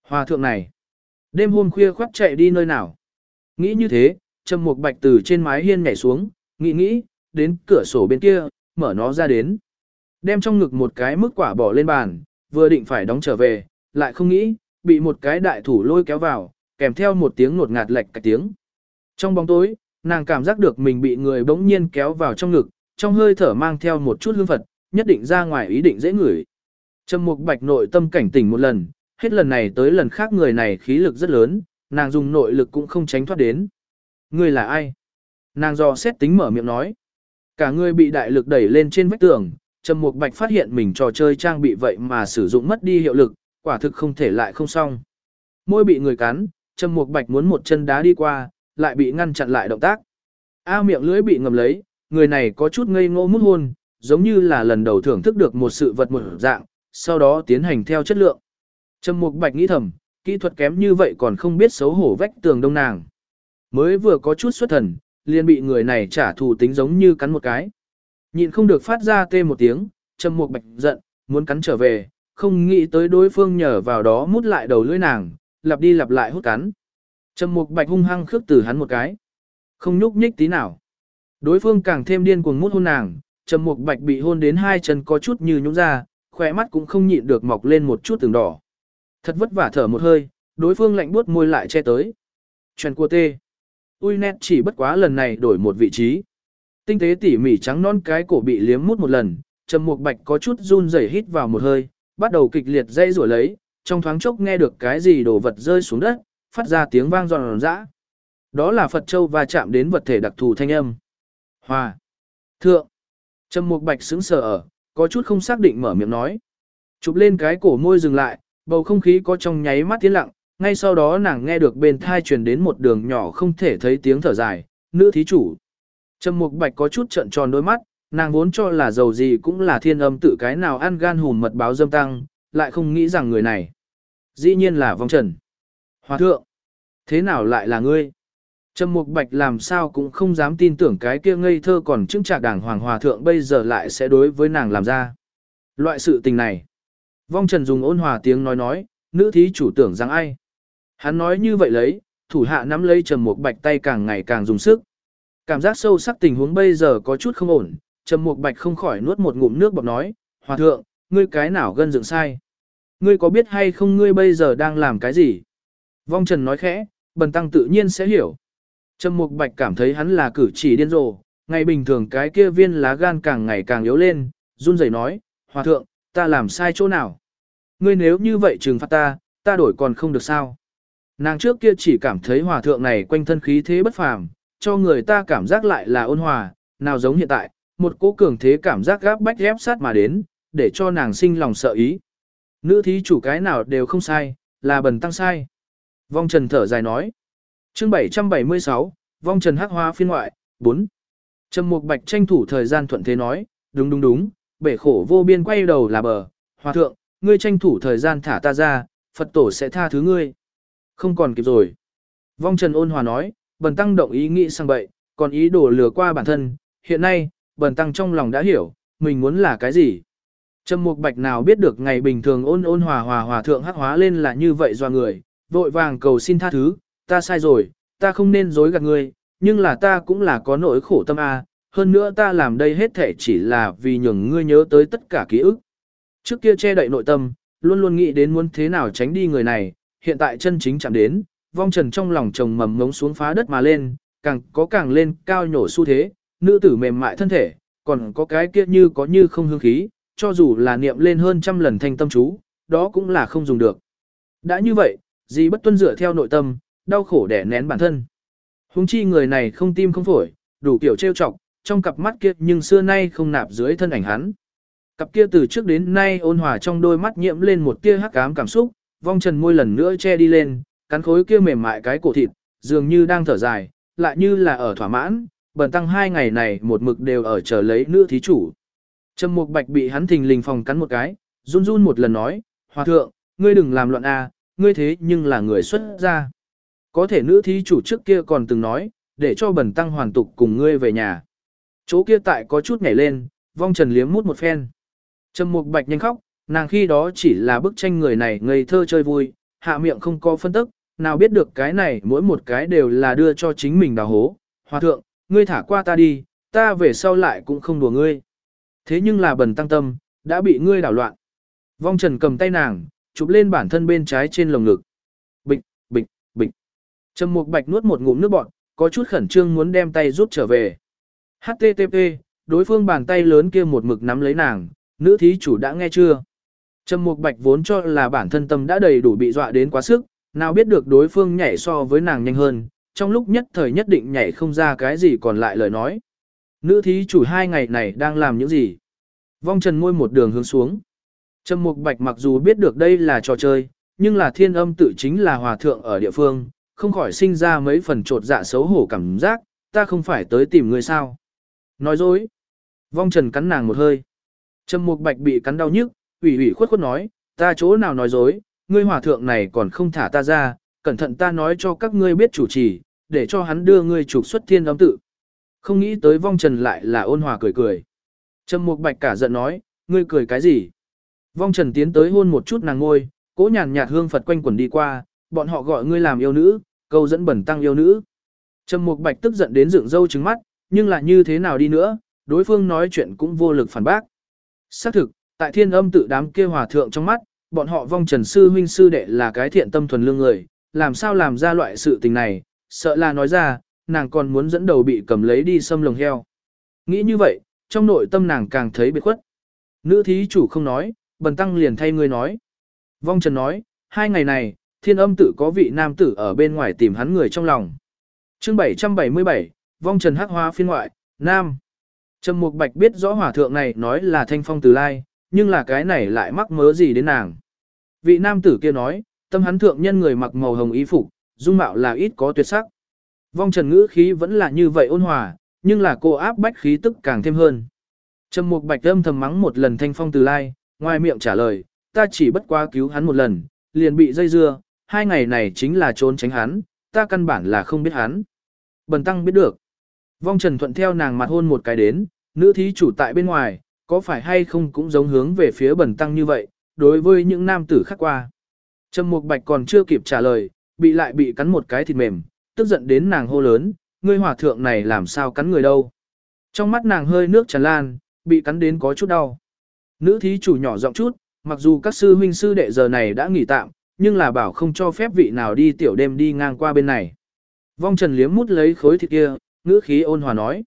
Hòa thượng này. Đêm hôm khuya khoác chạy đi nơi nào. Nghĩ như thế, Trầm Mục Bạch từ trên mái hiên nhảy xuống, nghĩ nghĩ, đến cửa sổ bên kia, mở nó ra đến. Đem trong ngực một cái mức quả bỏ lên bàn, vừa định phải đóng trở về, lại không nghĩ, bị một cái đại thủ lôi kéo vào, kèm theo một tiếng ngột ngạt lệch cả tiếng. Trong bóng tối, nàng cảm giác được mình bị người bỗng nhiên kéo vào trong ngực, trong hơi thở mang theo một chút hương phật, nhất định ra ngoài ý định dễ ngửi. Trầm Mục Bạch nội tâm cảnh tỉnh một lần, hết lần này tới lần khác người này khí lực rất lớn, nàng dùng nội lực cũng không tránh thoát đến. Người là ai? Nàng do xét tính mở miệng nói. Cả người bị đại lực đẩy lên trên vách tường, Trầm Mục Bạch phát hiện mình trò chơi trang bị vậy mà sử dụng mất đi hiệu lực, quả thực không thể lại không xong. Môi bị người cắn, Trầm Mục Bạch muốn một chân đá đi qua, lại bị ngăn chặn lại động tác. A miệng lưỡi bị ngầm lấy, người này có chút ngây ngô mút hôn, giống như là lần đầu thưởng thức được một sự vật một dạng, sau đó tiến hành theo chất lượng. Trầm Mục Bạch nghĩ thầm, kỹ thuật kém như vậy còn không biết xấu hổ vách tường đông nàng. Mới vừa có chút xuất thần, liền bị người này trả thù tính giống như cắn một cái. Nhịn không được phát ra tê một tiếng, Trầm Mục Bạch giận, muốn cắn trở về, không nghĩ tới đối phương nhờ vào đó mút lại đầu lưỡi nàng, lặp đi lặp lại hút cắn. Trầm Mục Bạch hung hăng khước từ hắn một cái. Không nhúc nhích tí nào. Đối phương càng thêm điên cuồng mút hôn nàng, Trầm Mục Bạch bị hôn đến hai chân có chút như nhũn ra, khóe mắt cũng không nhịn được mọc lên một chút từng đỏ. Thật vất vả thở một hơi, đối phương lạnh buốt môi lại che tới. Chuyện của tê. Ui nét chỉ bất quá lần này đổi một vị trí. Tinh tế tỉ mỉ trắng non cái cổ bị liếm mút một lần, Trầm Mục Bạch có chút run rẩy hít vào một hơi, bắt đầu kịch liệt dây rủa lấy, trong thoáng chốc nghe được cái gì đồ vật rơi xuống đất, phát ra tiếng vang giòn giã. Đó là Phật Châu va chạm đến vật thể đặc thù thanh âm. Hòa. Thượng. Trầm Mục Bạch sững sờ ở, có chút không xác định mở miệng nói. Chụp lên cái cổ môi dừng lại, bầu không khí có trong nháy mắt tiến lặng, ngay sau đó nàng nghe được bên thai truyền đến một đường nhỏ không thể thấy tiếng thở dài, nữ thí chủ. Trầm Mục Bạch có chút trợn tròn đôi mắt, nàng vốn cho là giàu gì cũng là thiên âm tự cái nào ăn gan hùm mật báo dâm tăng, lại không nghĩ rằng người này. Dĩ nhiên là vong trần. Hòa thượng, thế nào lại là ngươi? Trầm Mục Bạch làm sao cũng không dám tin tưởng cái kia ngây thơ còn chứng trạc đảng hoàng hòa thượng bây giờ lại sẽ đối với nàng làm ra. Loại sự tình này. Vong Trần dùng ôn hòa tiếng nói nói, nữ thí chủ tưởng rằng ai. Hắn nói như vậy lấy, thủ hạ nắm lấy Trầm Mục Bạch tay càng ngày càng dùng sức. Cảm giác sâu sắc tình huống bây giờ có chút không ổn, Trầm Mục Bạch không khỏi nuốt một ngụm nước bọt nói, "Hòa thượng, ngươi cái nào gân dựng sai? Ngươi có biết hay không ngươi bây giờ đang làm cái gì?" Vong Trần nói khẽ, Bần tăng tự nhiên sẽ hiểu. Trầm Mục Bạch cảm thấy hắn là cử chỉ điên rồ, ngày bình thường cái kia viên lá gan càng ngày càng yếu lên, run rẩy nói, "Hòa thượng, ta làm sai chỗ nào? Ngươi nếu như vậy trừng phạt ta, ta đổi còn không được sao?" Nàng trước kia chỉ cảm thấy hòa thượng này quanh thân khí thế bất phàm, cho người ta cảm giác lại là ôn hòa, nào giống hiện tại, một cỗ cường thế cảm giác gáp bách ép sát mà đến, để cho nàng sinh lòng sợ ý. Nữ thí chủ cái nào đều không sai, là bần tăng sai. Vong Trần thở dài nói. Chương 776, Vong Trần Hắc Hoa phiên ngoại, 4. Trầm Mục Bạch tranh thủ thời gian thuận thế nói, đúng đúng đúng, bể khổ vô biên quay đầu là bờ, hòa thượng, ngươi tranh thủ thời gian thả ta ra, Phật tổ sẽ tha thứ ngươi. Không còn kịp rồi. Vong Trần ôn hòa nói, bần tăng động ý nghĩ sang bậy, còn ý đồ lừa qua bản thân, hiện nay, bần tăng trong lòng đã hiểu, mình muốn là cái gì. Trầm Mục Bạch nào biết được ngày bình thường ôn ôn hòa hòa hòa thượng hắc hóa lên là như vậy do người, vội vàng cầu xin tha thứ, ta sai rồi, ta không nên dối gạt ngươi, nhưng là ta cũng là có nỗi khổ tâm a, hơn nữa ta làm đây hết thể chỉ là vì nhường ngươi nhớ tới tất cả ký ức. Trước kia che đậy nội tâm, luôn luôn nghĩ đến muốn thế nào tránh đi người này, hiện tại chân chính chạm đến, vong trần trong lòng chồng mầm ngống xuống phá đất mà lên, càng có càng lên cao nhổ xu thế, nữ tử mềm mại thân thể, còn có cái kia như có như không hương khí, cho dù là niệm lên hơn trăm lần thanh tâm chú, đó cũng là không dùng được. Đã như vậy, gì bất tuân dựa theo nội tâm, đau khổ để nén bản thân. Hùng chi người này không tim không phổi, đủ kiểu trêu chọc, trong cặp mắt kia nhưng xưa nay không nạp dưới thân ảnh hắn. Cặp kia từ trước đến nay ôn hòa trong đôi mắt nhiễm lên một tia hắc ám cảm xúc, vong trần môi lần nữa che đi lên, cắn khối kia mềm mại cái cổ thịt, dường như đang thở dài, lại như là ở thỏa mãn, bần tăng hai ngày này một mực đều ở chờ lấy nữ thí chủ. Trầm Mục Bạch bị hắn thình lình phòng cắn một cái, run run một lần nói, Hòa thượng, ngươi đừng làm loạn a, ngươi thế nhưng là người xuất gia. có thể nữ thí chủ trước kia còn từng nói, để cho bần tăng hoàn tục cùng ngươi về nhà. Chỗ kia tại có chút nhảy lên, vong trần liếm mút một phen. Trầm mục bạch nhanh khóc, nàng khi đó chỉ là bức tranh người này ngây thơ chơi vui, hạ miệng không có phân tức, nào biết được cái này mỗi một cái đều là đưa cho chính mình đào hố. Hòa thượng, ngươi thả qua ta đi, ta về sau lại cũng không đùa ngươi. Thế nhưng là bần tăng tâm, đã bị ngươi đảo loạn. Vong trần cầm tay nàng, chụp lên bản thân bên trái trên lồng ngực. Bịch, bịch, bịch. Trầm mục bạch nuốt một ngụm nước bọt, có chút khẩn trương muốn đem tay rút trở về. HTTP, đối phương bàn tay lớn kia một mực nắm lấy nàng, nữ thí chủ đã nghe chưa? Trầm mục bạch vốn cho là bản thân tâm đã đầy đủ bị dọa đến quá sức, nào biết được đối phương nhảy so với nàng nhanh hơn, trong lúc nhất thời nhất định nhảy không ra cái gì còn lại lời nói. Nữ thí chủ hai ngày này đang làm những gì? Vong trần môi một đường hướng xuống. Trầm mục bạch mặc dù biết được đây là trò chơi, nhưng là thiên âm tự chính là hòa thượng ở địa phương, không khỏi sinh ra mấy phần trột dạ xấu hổ cảm giác, ta không phải tới tìm người sao. Nói dối. Vong trần cắn nàng một hơi. Trầm mục bạch bị cắn đau nhức, ủy ủy khuất khuất nói, ta chỗ nào nói dối, ngươi hòa thượng này còn không thả ta ra, cẩn thận ta nói cho các ngươi biết chủ trì, để cho hắn đưa ngươi trục xuất thiên âm tự. Không nghĩ tới vong trần lại là ôn hòa cười cười. Trầm mục bạch cả giận nói, ngươi cười cái gì? Vong trần tiến tới hôn một chút nàng ngôi, cố nhàn nhạt hương Phật quanh quẩn đi qua, bọn họ gọi ngươi làm yêu nữ, câu dẫn bẩn tăng yêu nữ. Trầm mục bạch tức giận đến dựng râu trứng mắt, nhưng là như thế nào đi nữa, đối phương nói chuyện cũng vô lực phản bác. Xác thực, tại thiên âm tự đám kia hòa thượng trong mắt, bọn họ vong trần sư huynh sư đệ là cái thiện tâm thuần lương người, làm sao làm ra loại sự tình này, sợ là nói ra, nàng còn muốn dẫn đầu bị cầm lấy đi xâm lồng heo. Nghĩ như vậy, trong nội tâm nàng càng thấy biệt khuất. Nữ thí chủ không nói, bần tăng liền thay người nói. Vong Trần nói, hai ngày này, thiên âm tự có vị nam tử ở bên ngoài tìm hắn người trong lòng. chương 777, Vong Trần hắc hoa phiên ngoại, nam. Trầm Mục Bạch biết rõ hỏa thượng này nói là thanh phong từ lai, nhưng là cái này lại mắc mớ gì đến nàng. Vị nam tử kia nói, tâm hắn thượng nhân người mặc màu hồng y phục, dung mạo là ít có tuyệt sắc. Vong trần ngữ khí vẫn là như vậy ôn hòa, nhưng là cô áp bách khí tức càng thêm hơn. Trầm mục bạch âm thầm mắng một lần thanh phong từ lai, ngoài miệng trả lời, ta chỉ bất quá cứu hắn một lần, liền bị dây dưa, hai ngày này chính là trốn tránh hắn, ta căn bản là không biết hắn. Bần tăng biết được. Vong trần thuận theo nàng mặt hôn một cái đến, nữ thí chủ tại bên ngoài, có phải hay không cũng giống hướng về phía bẩn tăng như vậy, đối với những nam tử khác qua. Trầm mục bạch còn chưa kịp trả lời, bị lại bị cắn một cái thịt mềm, tức giận đến nàng hô lớn, ngươi hỏa thượng này làm sao cắn người đâu. Trong mắt nàng hơi nước tràn lan, bị cắn đến có chút đau. Nữ thí chủ nhỏ giọng chút, mặc dù các sư huynh sư đệ giờ này đã nghỉ tạm, nhưng là bảo không cho phép vị nào đi tiểu đêm đi ngang qua bên này. Vong Trần liếm mút lấy khối thịt kia, ngữ khí ôn hòa nói.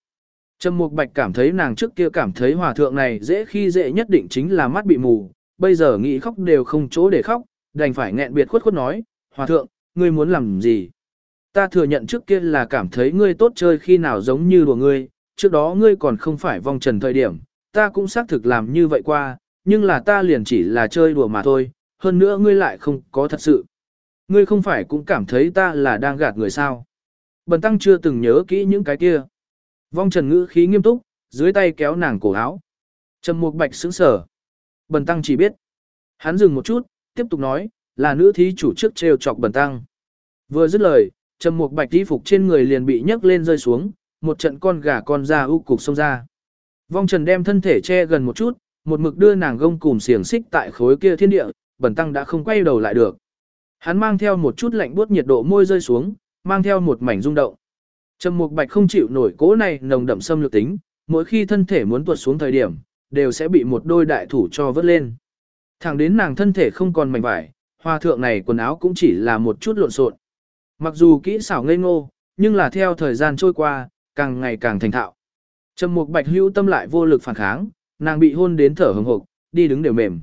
Trầm Mục Bạch cảm thấy nàng trước kia cảm thấy hòa thượng này dễ khi dễ nhất định chính là mắt bị mù, bây giờ nghĩ khóc đều không chỗ để khóc, đành phải nghẹn biệt khuất khuất nói, hòa thượng, ngươi muốn làm gì? Ta thừa nhận trước kia là cảm thấy ngươi tốt chơi khi nào giống như đùa ngươi, trước đó ngươi còn không phải vong trần thời điểm, ta cũng xác thực làm như vậy qua, nhưng là ta liền chỉ là chơi đùa mà thôi, hơn nữa ngươi lại không có thật sự. Ngươi không phải cũng cảm thấy ta là đang gạt người sao. Bần tăng chưa từng nhớ kỹ những cái kia. Vong trần ngữ khí nghiêm túc, dưới tay kéo nàng cổ áo. Trầm mục bạch sững sở. Bần tăng chỉ biết. Hắn dừng một chút, tiếp tục nói, là nữ thí chủ trước trêu chọc bần tăng. Vừa dứt lời, trầm mục bạch y phục trên người liền bị nhấc lên rơi xuống, một trận con gà con ra u cục xông ra. Vong Trần đem thân thể che gần một chút, một mực đưa nàng gông cùm xiềng xích tại khối kia thiên địa, bần tăng đã không quay đầu lại được. Hắn mang theo một chút lạnh buốt nhiệt độ môi rơi xuống, mang theo một mảnh rung động. Trầm Mục Bạch không chịu nổi cố này nồng đậm xâm lược tính, mỗi khi thân thể muốn tuột xuống thời điểm, đều sẽ bị một đôi đại thủ cho vớt lên. Thẳng đến nàng thân thể không còn mảnh vải, hoa thượng này quần áo cũng chỉ là một chút lộn xộn. Mặc dù kỹ xảo ngây ngô, nhưng là theo thời gian trôi qua, càng ngày càng thành thạo. Trầm Mục Bạch hữu tâm lại vô lực phản kháng, nàng bị hôn đến thở hổn hộc, đi đứng đều mềm.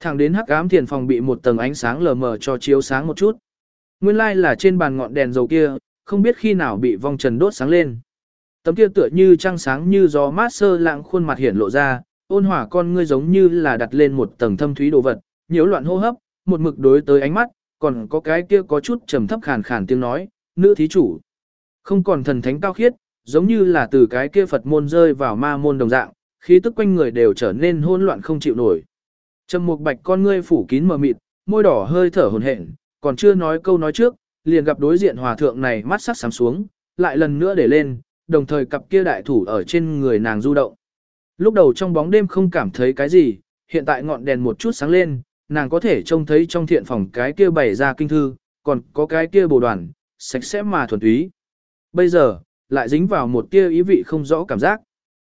Thẳng đến hắc ám thiền phòng bị một tầng ánh sáng lờ mờ cho chiếu sáng một chút. Nguyên lai like là trên bàn ngọn đèn dầu kia, không biết khi nào bị vong trần đốt sáng lên. Tấm kia tựa như trăng sáng như gió mát sơ lạng khuôn mặt hiển lộ ra, ôn hỏa con ngươi giống như là đặt lên một tầng thâm thúy đồ vật, nhiễu loạn hô hấp, một mực đối tới ánh mắt, còn có cái kia có chút trầm thấp khàn khàn tiếng nói, nữ thí chủ. Không còn thần thánh cao khiết, giống như là từ cái kia Phật môn rơi vào ma môn đồng dạng, khí tức quanh người đều trở nên hỗn loạn không chịu nổi. Trầm Mục Bạch con ngươi phủ kín mờ mịt, môi đỏ hơi thở hồn hển, còn chưa nói câu nói trước, liền gặp đối diện hòa thượng này mắt sắc sám xuống, lại lần nữa để lên, đồng thời cặp kia đại thủ ở trên người nàng du động. Lúc đầu trong bóng đêm không cảm thấy cái gì, hiện tại ngọn đèn một chút sáng lên, nàng có thể trông thấy trong thiện phòng cái kia bày ra kinh thư, còn có cái kia bồ đoàn, sạch sẽ mà thuần túy. Bây giờ, lại dính vào một kia ý vị không rõ cảm giác.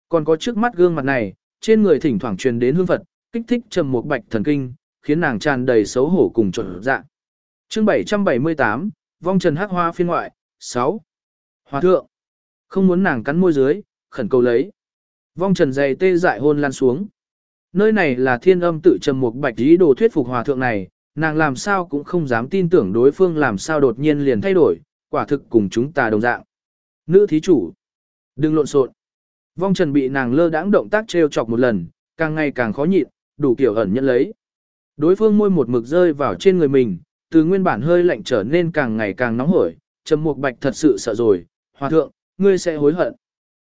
Còn có trước mắt gương mặt này, trên người thỉnh thoảng truyền đến hương Phật, kích thích trầm một bạch thần kinh, khiến nàng tràn đầy xấu hổ cùng trộn dạ. Chương 778, vong trần hắc hoa phiên ngoại, 6. Hòa thượng, không muốn nàng cắn môi dưới, khẩn cầu lấy. Vong trần dày tê dại hôn lan xuống. Nơi này là thiên âm tự trầm một bạch ý đồ thuyết phục hòa thượng này, nàng làm sao cũng không dám tin tưởng đối phương làm sao đột nhiên liền thay đổi, quả thực cùng chúng ta đồng dạng. Nữ thí chủ, đừng lộn xộn. Vong trần bị nàng lơ đãng động tác trêu chọc một lần, càng ngày càng khó nhịn, đủ kiểu ẩn nhận lấy. Đối phương môi một mực rơi vào trên người mình, từ nguyên bản hơi lạnh trở nên càng ngày càng nóng hổi, Trầm Mục Bạch thật sự sợ rồi, "Hòa thượng, ngươi sẽ hối hận."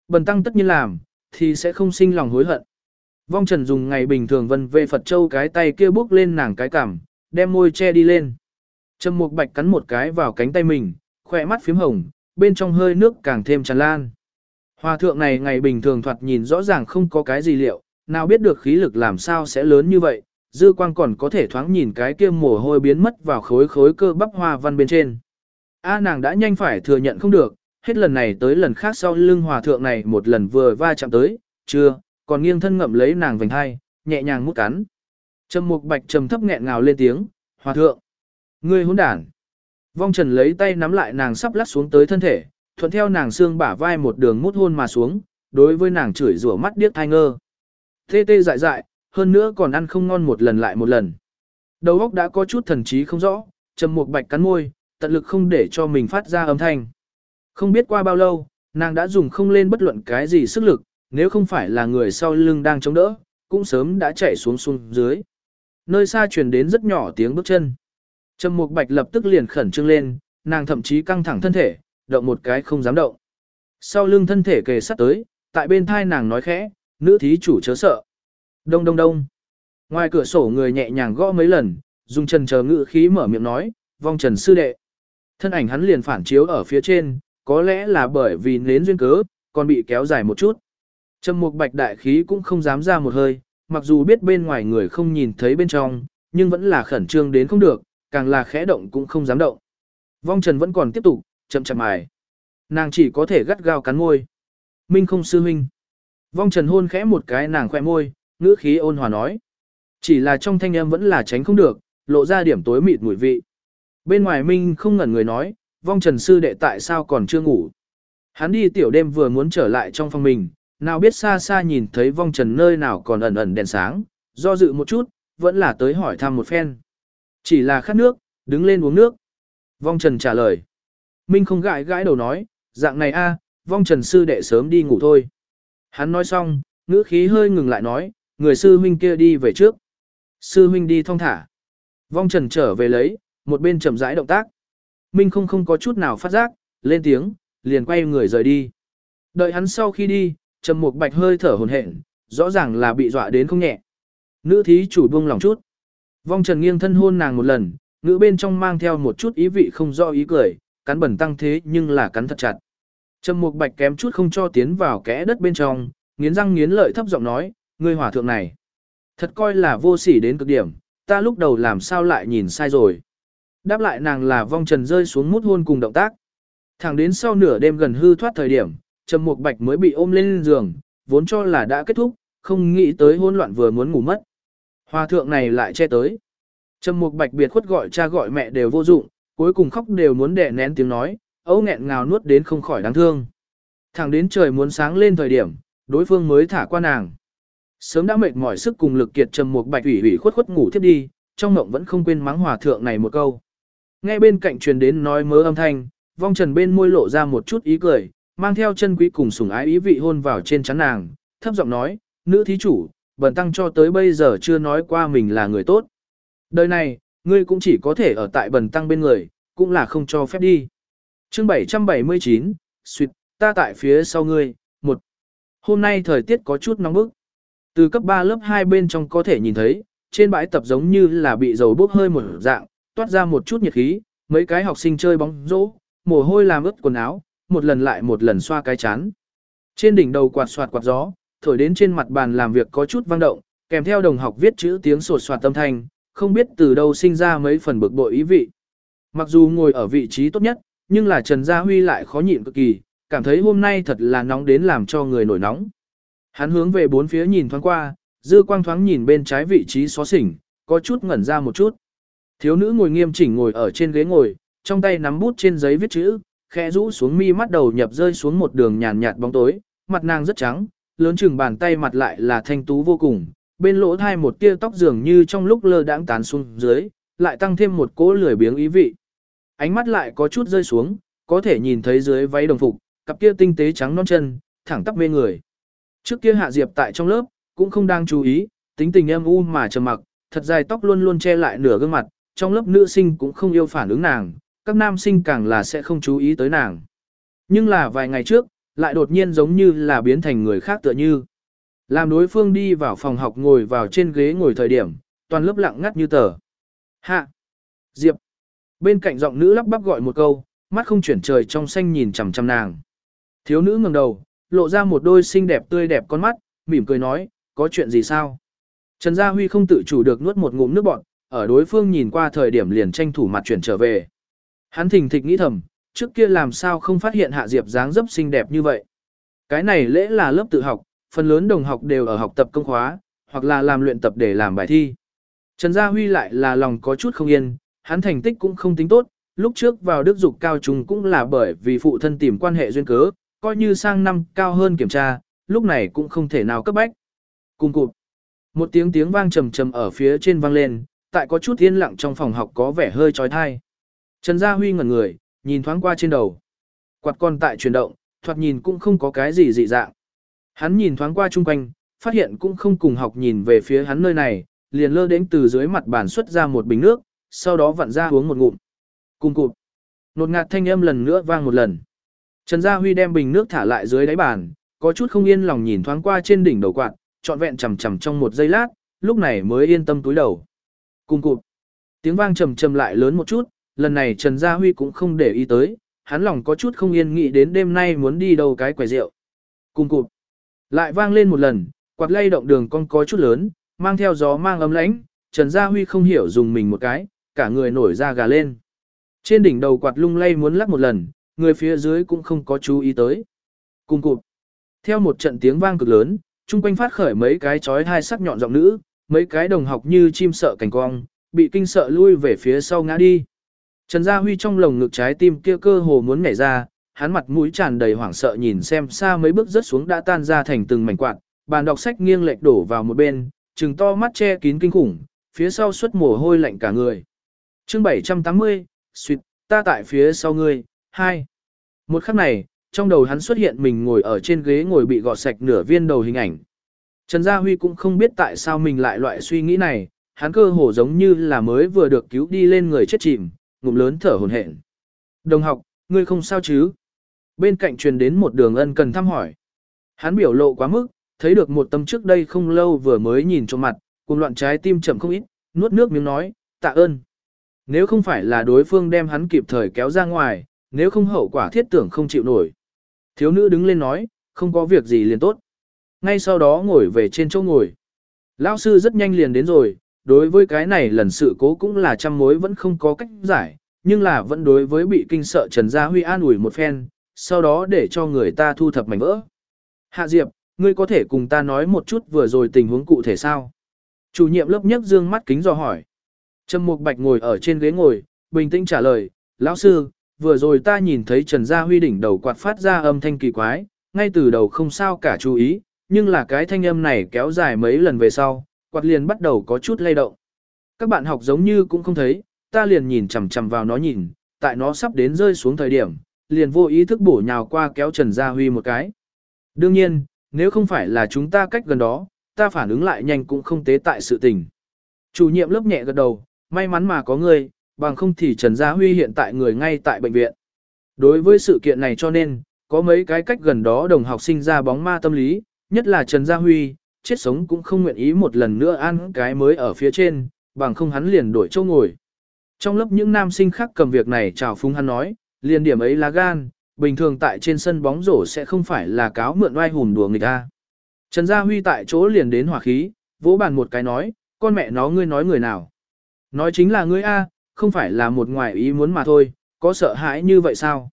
Bần tăng tất nhiên làm, thì sẽ không sinh lòng hối hận. Vong Trần dùng ngày bình thường vân về Phật Châu cái tay kia bước lên nàng cái cằm, đem môi che đi lên. Trầm Mục Bạch cắn một cái vào cánh tay mình, khỏe mắt phím hồng, bên trong hơi nước càng thêm tràn lan. Hòa thượng này ngày bình thường thoạt nhìn rõ ràng không có cái gì liệu, nào biết được khí lực làm sao sẽ lớn như vậy, dư quang còn có thể thoáng nhìn cái kia mồ hôi biến mất vào khối khối cơ bắp hoa văn bên trên. A nàng đã nhanh phải thừa nhận không được, hết lần này tới lần khác sau lưng hòa thượng này một lần vừa va chạm tới, chưa, còn nghiêng thân ngậm lấy nàng vành hai, nhẹ nhàng mút cắn. Trầm mục bạch trầm thấp nghẹn ngào lên tiếng, hòa thượng, ngươi hỗn đản. Vong trần lấy tay nắm lại nàng sắp lắc xuống tới thân thể, thuận theo nàng xương bả vai một đường mút hôn mà xuống, đối với nàng chửi rủa mắt điếc thai ngơ. Tê tê dại dại, hơn nữa còn ăn không ngon một lần lại một lần. Đầu óc đã có chút thần trí không rõ, trầm mục bạch cắn môi, tận lực không để cho mình phát ra âm thanh. Không biết qua bao lâu, nàng đã dùng không lên bất luận cái gì sức lực, nếu không phải là người sau lưng đang chống đỡ, cũng sớm đã chạy xuống xuống dưới. Nơi xa truyền đến rất nhỏ tiếng bước chân. Trầm Mục Bạch lập tức liền khẩn trương lên, nàng thậm chí căng thẳng thân thể, động một cái không dám động. Sau lưng thân thể kề sát tới, tại bên thai nàng nói khẽ, nữ thí chủ chớ sợ. Đông đông đông. Ngoài cửa sổ người nhẹ nhàng gõ mấy lần, dùng trần chờ ngự khí mở miệng nói, vong trần sư đệ. Thân ảnh hắn liền phản chiếu ở phía trên, có lẽ là bởi vì nến duyên cớ, còn bị kéo dài một chút. Trầm mục bạch đại khí cũng không dám ra một hơi, mặc dù biết bên ngoài người không nhìn thấy bên trong, nhưng vẫn là khẩn trương đến không được, càng là khẽ động cũng không dám động. Vong trần vẫn còn tiếp tục, chậm chậm mài. Nàng chỉ có thể gắt gao cắn môi. Minh không sư huynh. Vong trần hôn khẽ một cái nàng khoe môi, ngữ khí ôn hòa nói. Chỉ là trong thanh âm vẫn là tránh không được, lộ ra điểm tối mịt mùi vị. Bên ngoài Minh không ngẩn người nói, vong trần sư đệ tại sao còn chưa ngủ. Hắn đi tiểu đêm vừa muốn trở lại trong phòng mình, nào biết xa xa nhìn thấy vong trần nơi nào còn ẩn ẩn đèn sáng, do dự một chút, vẫn là tới hỏi thăm một phen. Chỉ là khát nước, đứng lên uống nước. Vong trần trả lời. Minh không gãi gãi đầu nói, dạng này a, vong trần sư đệ sớm đi ngủ thôi. Hắn nói xong, ngữ khí hơi ngừng lại nói, người sư huynh kia đi về trước. Sư huynh đi thong thả. Vong trần trở về lấy, một bên chậm rãi động tác. Minh không không có chút nào phát giác, lên tiếng, liền quay người rời đi. Đợi hắn sau khi đi, trầm một bạch hơi thở hồn hển, rõ ràng là bị dọa đến không nhẹ. Nữ thí chủ buông lòng chút. Vong trần nghiêng thân hôn nàng một lần, ngữ bên trong mang theo một chút ý vị không do ý cười, cắn bẩn tăng thế nhưng là cắn thật chặt. Trầm Mục Bạch kém chút không cho tiến vào kẽ đất bên trong, nghiến răng nghiến lợi thấp giọng nói, ngươi hòa thượng này, thật coi là vô sỉ đến cực điểm, ta lúc đầu làm sao lại nhìn sai rồi. Đáp lại nàng là vong trần rơi xuống mút hôn cùng động tác. Thẳng đến sau nửa đêm gần hư thoát thời điểm, Trầm Mục Bạch mới bị ôm lên giường, vốn cho là đã kết thúc, không nghĩ tới hỗn loạn vừa muốn ngủ mất. Hòa thượng này lại che tới. Trầm Mục Bạch biệt khuất gọi cha gọi mẹ đều vô dụng, cuối cùng khóc đều muốn đè nén tiếng nói, ấu nghẹn ngào nuốt đến không khỏi đáng thương. Thẳng đến trời muốn sáng lên thời điểm, đối phương mới thả qua nàng. Sớm đã mệt mỏi sức cùng lực kiệt trầm một bạch ủy ủy khuất khuất ngủ tiếp đi, trong mộng vẫn không quên mắng hòa thượng này một câu. Nghe bên cạnh truyền đến nói mớ âm thanh, vong trần bên môi lộ ra một chút ý cười, mang theo chân quý cùng sủng ái ý vị hôn vào trên chắn nàng, thấp giọng nói, nữ thí chủ, bần tăng cho tới bây giờ chưa nói qua mình là người tốt. Đời này, ngươi cũng chỉ có thể ở tại bần tăng bên người, cũng là không cho phép đi. chương 779, suyệt, ta tại phía sau ngươi, một. Hôm nay thời tiết có chút nóng bức. Từ cấp 3 lớp 2 bên trong có thể nhìn thấy, trên bãi tập giống như là bị dầu bốc hơi một dạng, toát ra một chút nhiệt khí, mấy cái học sinh chơi bóng rổ, mồ hôi làm ướt quần áo, một lần lại một lần xoa cái chán. Trên đỉnh đầu quạt soạt quạt gió, thổi đến trên mặt bàn làm việc có chút vang động, kèm theo đồng học viết chữ tiếng sột soạt tâm thanh, không biết từ đâu sinh ra mấy phần bực bội ý vị. Mặc dù ngồi ở vị trí tốt nhất, nhưng là Trần Gia Huy lại khó nhịn cực kỳ, cảm thấy hôm nay thật là nóng đến làm cho người nổi nóng. Hắn hướng về bốn phía nhìn thoáng qua, dư quang thoáng nhìn bên trái vị trí xó xỉnh, có chút ngẩn ra một chút. Thiếu nữ ngồi nghiêm chỉnh ngồi ở trên ghế ngồi, trong tay nắm bút trên giấy viết chữ, khẽ rũ xuống mi mắt đầu nhập rơi xuống một đường nhàn nhạt bóng tối, mặt nàng rất trắng, lớn chừng bàn tay mặt lại là thanh tú vô cùng, bên lỗ thai một tia tóc dường như trong lúc lơ đãng tán xuống dưới, lại tăng thêm một cỗ lười biếng ý vị. Ánh mắt lại có chút rơi xuống, có thể nhìn thấy dưới váy đồng phục, cặp kia tinh tế trắng non chân, thẳng tắp mê người. Trước kia Hạ Diệp tại trong lớp, cũng không đang chú ý, tính tình em u mà trầm mặc, thật dài tóc luôn luôn che lại nửa gương mặt, trong lớp nữ sinh cũng không yêu phản ứng nàng, các nam sinh càng là sẽ không chú ý tới nàng. Nhưng là vài ngày trước, lại đột nhiên giống như là biến thành người khác tựa như. Làm đối phương đi vào phòng học ngồi vào trên ghế ngồi thời điểm, toàn lớp lặng ngắt như tờ. Hạ! Diệp! Bên cạnh giọng nữ lắp bắp gọi một câu, mắt không chuyển trời trong xanh nhìn chằm chằm nàng. Thiếu nữ ngẩng đầu, lộ ra một đôi xinh đẹp tươi đẹp con mắt, mỉm cười nói, có chuyện gì sao? Trần Gia Huy không tự chủ được nuốt một ngụm nước bọt, ở đối phương nhìn qua thời điểm liền tranh thủ mặt chuyển trở về. Hắn thình thịch nghĩ thầm, trước kia làm sao không phát hiện Hạ Diệp dáng dấp xinh đẹp như vậy. Cái này lễ là lớp tự học, phần lớn đồng học đều ở học tập công khóa, hoặc là làm luyện tập để làm bài thi. Trần Gia Huy lại là lòng có chút không yên, hắn thành tích cũng không tính tốt, lúc trước vào đức dục cao trung cũng là bởi vì phụ thân tìm quan hệ duyên cớ, coi như sang năm cao hơn kiểm tra, lúc này cũng không thể nào cấp bách. Cùng cụt. Một tiếng tiếng vang trầm trầm ở phía trên vang lên, tại có chút yên lặng trong phòng học có vẻ hơi trói thai. Trần Gia Huy ngẩn người, nhìn thoáng qua trên đầu. Quạt con tại chuyển động, thoạt nhìn cũng không có cái gì dị dạng. Hắn nhìn thoáng qua chung quanh, phát hiện cũng không cùng học nhìn về phía hắn nơi này, liền lơ đến từ dưới mặt bàn xuất ra một bình nước, sau đó vặn ra uống một ngụm. Cùng cụt. Nột ngạt thanh âm lần nữa vang một lần. Trần Gia Huy đem bình nước thả lại dưới đáy bàn, có chút không yên lòng nhìn thoáng qua trên đỉnh đầu quạt, trọn vẹn chầm chầm trong một giây lát, lúc này mới yên tâm túi đầu. Cùng cụt. Tiếng vang trầm trầm lại lớn một chút, lần này Trần Gia Huy cũng không để ý tới, hắn lòng có chút không yên nghĩ đến đêm nay muốn đi đâu cái quẻ rượu. Cùng cụt. Lại vang lên một lần, quạt lay động đường con có chút lớn, mang theo gió mang ấm lãnh, Trần Gia Huy không hiểu dùng mình một cái, cả người nổi da gà lên. Trên đỉnh đầu quạt lung lay muốn lắc một lần, người phía dưới cũng không có chú ý tới. Cùng cụt. Theo một trận tiếng vang cực lớn, chung quanh phát khởi mấy cái chói hai sắc nhọn giọng nữ, mấy cái đồng học như chim sợ cảnh cong, bị kinh sợ lui về phía sau ngã đi. Trần Gia Huy trong lồng ngực trái tim kia cơ hồ muốn nhảy ra, hắn mặt mũi tràn đầy hoảng sợ nhìn xem xa mấy bước rớt xuống đã tan ra thành từng mảnh quạt, bàn đọc sách nghiêng lệch đổ vào một bên, trừng to mắt che kín kinh khủng, phía sau xuất mồ hôi lạnh cả người. Chương 780, suýt, ta tại phía sau ngươi, hai. Một khắc này, trong đầu hắn xuất hiện mình ngồi ở trên ghế ngồi bị gọt sạch nửa viên đầu hình ảnh. Trần Gia Huy cũng không biết tại sao mình lại loại suy nghĩ này, hắn cơ hồ giống như là mới vừa được cứu đi lên người chết chìm, ngụm lớn thở hổn hển. Đồng học, ngươi không sao chứ? Bên cạnh truyền đến một đường ân cần thăm hỏi. Hắn biểu lộ quá mức, thấy được một tâm trước đây không lâu vừa mới nhìn trong mặt, cùng loạn trái tim chậm không ít, nuốt nước miếng nói, tạ ơn. Nếu không phải là đối phương đem hắn kịp thời kéo ra ngoài, nếu không hậu quả thiết tưởng không chịu nổi. Thiếu nữ đứng lên nói, không có việc gì liền tốt. Ngay sau đó ngồi về trên chỗ ngồi. Lão sư rất nhanh liền đến rồi, đối với cái này lần sự cố cũng là trăm mối vẫn không có cách giải, nhưng là vẫn đối với bị kinh sợ Trần Gia Huy an ủi một phen, sau đó để cho người ta thu thập mảnh vỡ. Hạ Diệp, ngươi có thể cùng ta nói một chút vừa rồi tình huống cụ thể sao? Chủ nhiệm lớp nhất dương mắt kính dò hỏi. Trầm Mục Bạch ngồi ở trên ghế ngồi, bình tĩnh trả lời, lão sư, vừa rồi ta nhìn thấy Trần Gia Huy đỉnh đầu quạt phát ra âm thanh kỳ quái, ngay từ đầu không sao cả chú ý, nhưng là cái thanh âm này kéo dài mấy lần về sau, quạt liền bắt đầu có chút lay động. Các bạn học giống như cũng không thấy, ta liền nhìn chằm chằm vào nó nhìn, tại nó sắp đến rơi xuống thời điểm, liền vô ý thức bổ nhào qua kéo Trần Gia Huy một cái. Đương nhiên, nếu không phải là chúng ta cách gần đó, ta phản ứng lại nhanh cũng không tế tại sự tình. Chủ nhiệm lớp nhẹ gật đầu, may mắn mà có người, bằng không thì Trần Gia Huy hiện tại người ngay tại bệnh viện. Đối với sự kiện này cho nên, có mấy cái cách gần đó đồng học sinh ra bóng ma tâm lý, nhất là Trần Gia Huy, chết sống cũng không nguyện ý một lần nữa ăn cái mới ở phía trên, bằng không hắn liền đổi chỗ ngồi. Trong lớp những nam sinh khác cầm việc này chào phúng hắn nói, liền điểm ấy là gan, bình thường tại trên sân bóng rổ sẽ không phải là cáo mượn oai hùn đùa người ta. Trần Gia Huy tại chỗ liền đến hỏa khí, vỗ bàn một cái nói, con mẹ nó ngươi nói người nào. Nói chính là ngươi A, không phải là một ngoài ý muốn mà thôi, có sợ hãi như vậy sao?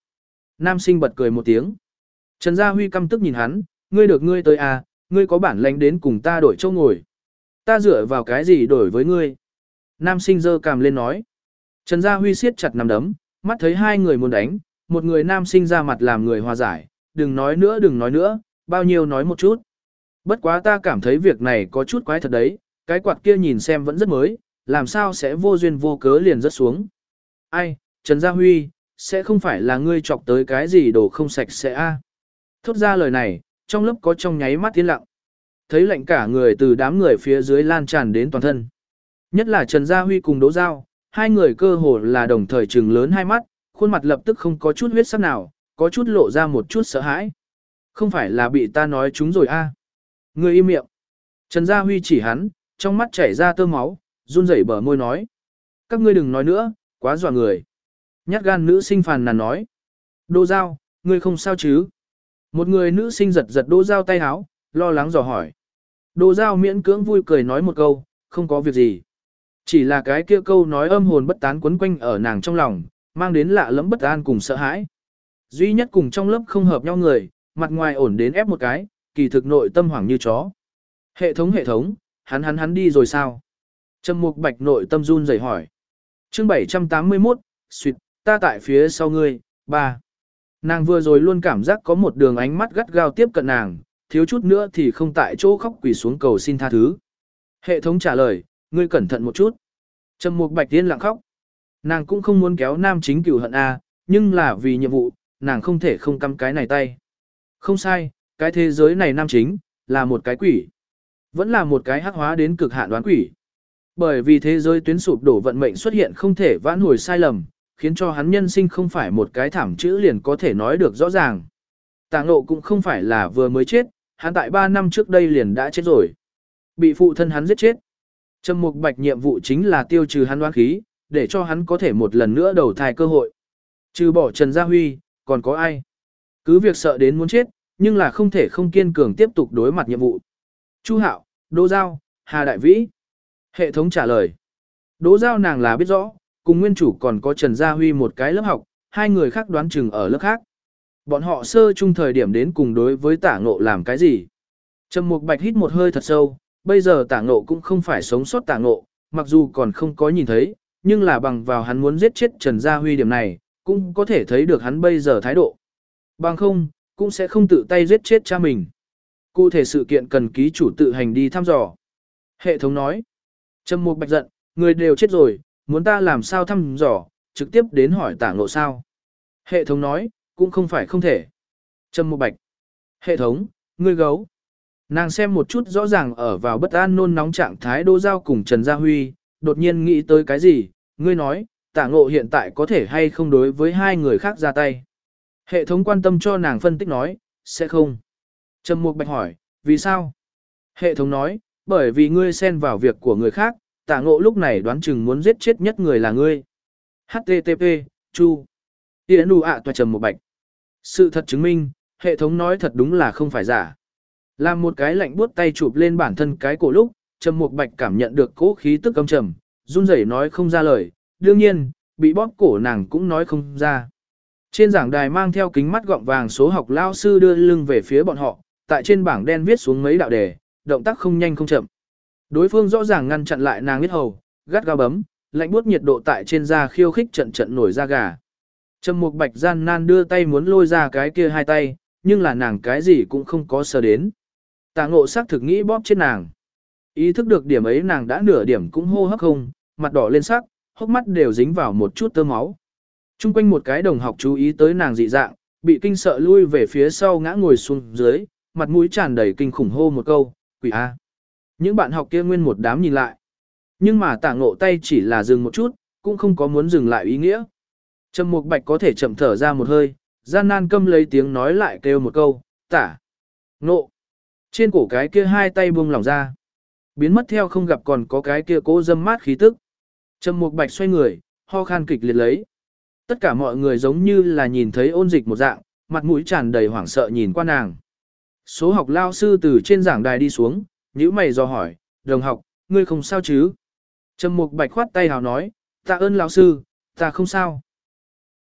Nam sinh bật cười một tiếng. Trần Gia Huy căm tức nhìn hắn, ngươi được ngươi tới à? ngươi có bản lãnh đến cùng ta đổi chỗ ngồi. Ta dựa vào cái gì đổi với ngươi? Nam sinh dơ cằm lên nói. Trần Gia Huy siết chặt nằm đấm, mắt thấy hai người muốn đánh, một người nam sinh ra mặt làm người hòa giải, đừng nói nữa đừng nói nữa, bao nhiêu nói một chút. Bất quá ta cảm thấy việc này có chút quái thật đấy, cái quạt kia nhìn xem vẫn rất mới, làm sao sẽ vô duyên vô cớ liền rớt xuống. Ai, Trần Gia Huy, sẽ không phải là ngươi chọc tới cái gì đồ không sạch sẽ a Thốt ra lời này, trong lớp có trong nháy mắt tiến lặng. Thấy lạnh cả người từ đám người phía dưới lan tràn đến toàn thân. Nhất là Trần Gia Huy cùng Đỗ Giao, hai người cơ hồ là đồng thời trừng lớn hai mắt, khuôn mặt lập tức không có chút huyết sắc nào, có chút lộ ra một chút sợ hãi. Không phải là bị ta nói chúng rồi a à. Người im miệng. Trần Gia Huy chỉ hắn, trong mắt chảy ra tơ máu, run rẩy bờ môi nói. Các ngươi đừng nói nữa, quá dọa người. Nhát gan nữ sinh phàn nàn nói. Đô Giao, ngươi không sao chứ? Một người nữ sinh giật giật Đô Giao tay háo, lo lắng dò hỏi. Đô Giao miễn cưỡng vui cười nói một câu, không có việc gì. Chỉ là cái kia câu nói âm hồn bất tán quấn quanh ở nàng trong lòng, mang đến lạ lẫm bất an cùng sợ hãi. Duy nhất cùng trong lớp không hợp nhau người, mặt ngoài ổn đến ép một cái, kỳ thực nội tâm hoảng như chó. Hệ thống hệ thống, hắn hắn hắn đi rồi sao? Trầm mục bạch nội tâm run rẩy hỏi. chương 781, suyệt, ta tại phía sau ngươi, ba. Nàng vừa rồi luôn cảm giác có một đường ánh mắt gắt gao tiếp cận nàng, thiếu chút nữa thì không tại chỗ khóc quỳ xuống cầu xin tha thứ. Hệ thống trả lời, ngươi cẩn thận một chút. Trầm mục bạch tiên lặng khóc. Nàng cũng không muốn kéo nam chính cửu hận A, nhưng là vì nhiệm vụ, nàng không thể không cắm cái này tay. Không sai, cái thế giới này nam chính, là một cái quỷ. Vẫn là một cái hắc hóa đến cực hạn đoán quỷ. Bởi vì thế giới tuyến sụp đổ vận mệnh xuất hiện không thể vãn hồi sai lầm, khiến cho hắn nhân sinh không phải một cái thảm chữ liền có thể nói được rõ ràng. Tàng nộ cũng không phải là vừa mới chết, hắn tại 3 năm trước đây liền đã chết rồi. Bị phụ thân hắn giết chết. Trầm mục bạch nhiệm vụ chính là tiêu trừ hắn đoán khí, để cho hắn có thể một lần nữa đầu thai cơ hội. Trừ bỏ Trần Gia Huy, còn có ai? Cứ việc sợ đến muốn chết, nhưng là không thể không kiên cường tiếp tục đối mặt nhiệm vụ. Chu Hạo, Đỗ Giao, Hà Đại Vĩ. Hệ thống trả lời. Đỗ Giao nàng là biết rõ, cùng nguyên chủ còn có Trần Gia Huy một cái lớp học, hai người khác đoán chừng ở lớp khác. Bọn họ sơ chung thời điểm đến cùng đối với tả ngộ làm cái gì? Trầm Mục Bạch hít một hơi thật sâu, bây giờ tả ngộ cũng không phải sống sót tả ngộ, mặc dù còn không có nhìn thấy, nhưng là bằng vào hắn muốn giết chết Trần Gia Huy điểm này, cũng có thể thấy được hắn bây giờ thái độ. Bằng không, cũng sẽ không tự tay giết chết cha mình. Cụ thể sự kiện cần ký chủ tự hành đi thăm dò. Hệ thống nói, Trầm Mục Bạch giận, người đều chết rồi, muốn ta làm sao thăm dò, trực tiếp đến hỏi tả ngộ sao. Hệ thống nói, cũng không phải không thể. Trầm Mục Bạch, hệ thống, ngươi gấu. Nàng xem một chút rõ ràng ở vào bất an nôn nóng trạng thái đô giao cùng Trần Gia Huy, đột nhiên nghĩ tới cái gì, ngươi nói, tả ngộ hiện tại có thể hay không đối với hai người khác ra tay. Hệ thống quan tâm cho nàng phân tích nói, sẽ không. Trầm Mục Bạch hỏi, vì sao? Hệ thống nói, bởi vì ngươi xen vào việc của người khác, tả ngộ lúc này đoán chừng muốn giết chết nhất người là ngươi. HTTP, Chu. Tiến đủ ạ toa Trầm một Bạch. Sự thật chứng minh, hệ thống nói thật đúng là không phải giả. Làm một cái lạnh buốt tay chụp lên bản thân cái cổ lúc, Trầm một Bạch cảm nhận được cỗ khí tức âm trầm, run rẩy nói không ra lời, đương nhiên, bị bóp cổ nàng cũng nói không ra. Trên giảng đài mang theo kính mắt gọng vàng số học lao sư đưa lưng về phía bọn họ, tại trên bảng đen viết xuống mấy đạo đề, động tác không nhanh không chậm. Đối phương rõ ràng ngăn chặn lại nàng biết hầu, gắt gao bấm, lạnh buốt nhiệt độ tại trên da khiêu khích trận trận nổi da gà. Trầm Mục Bạch gian nan đưa tay muốn lôi ra cái kia hai tay, nhưng là nàng cái gì cũng không có sờ đến. Tà ngộ sắc thực nghĩ bóp chết nàng. Ý thức được điểm ấy nàng đã nửa điểm cũng hô hấp không, mặt đỏ lên sắc, hốc mắt đều dính vào một chút tơ máu. Trung quanh một cái đồng học chú ý tới nàng dị dạng, bị kinh sợ lui về phía sau ngã ngồi xuống dưới, mặt mũi tràn đầy kinh khủng hô một câu, quỷ A. Những bạn học kia nguyên một đám nhìn lại. Nhưng mà tả ngộ tay chỉ là dừng một chút, cũng không có muốn dừng lại ý nghĩa. Trầm Mục Bạch có thể chậm thở ra một hơi, gian nan câm lấy tiếng nói lại kêu một câu, tả. Ngộ. Trên cổ cái kia hai tay buông lỏng ra. Biến mất theo không gặp còn có cái kia cố dâm mát khí tức. Trầm Mục Bạch xoay người, ho khan kịch liệt lấy. Tất cả mọi người giống như là nhìn thấy ôn dịch một dạng, mặt mũi tràn đầy hoảng sợ nhìn qua nàng. Số học lao sư từ trên giảng đài đi xuống, nhữ mày do hỏi, đồng học, ngươi không sao chứ? Trầm Mục Bạch khoát tay hào nói, ta ơn lão sư, ta không sao.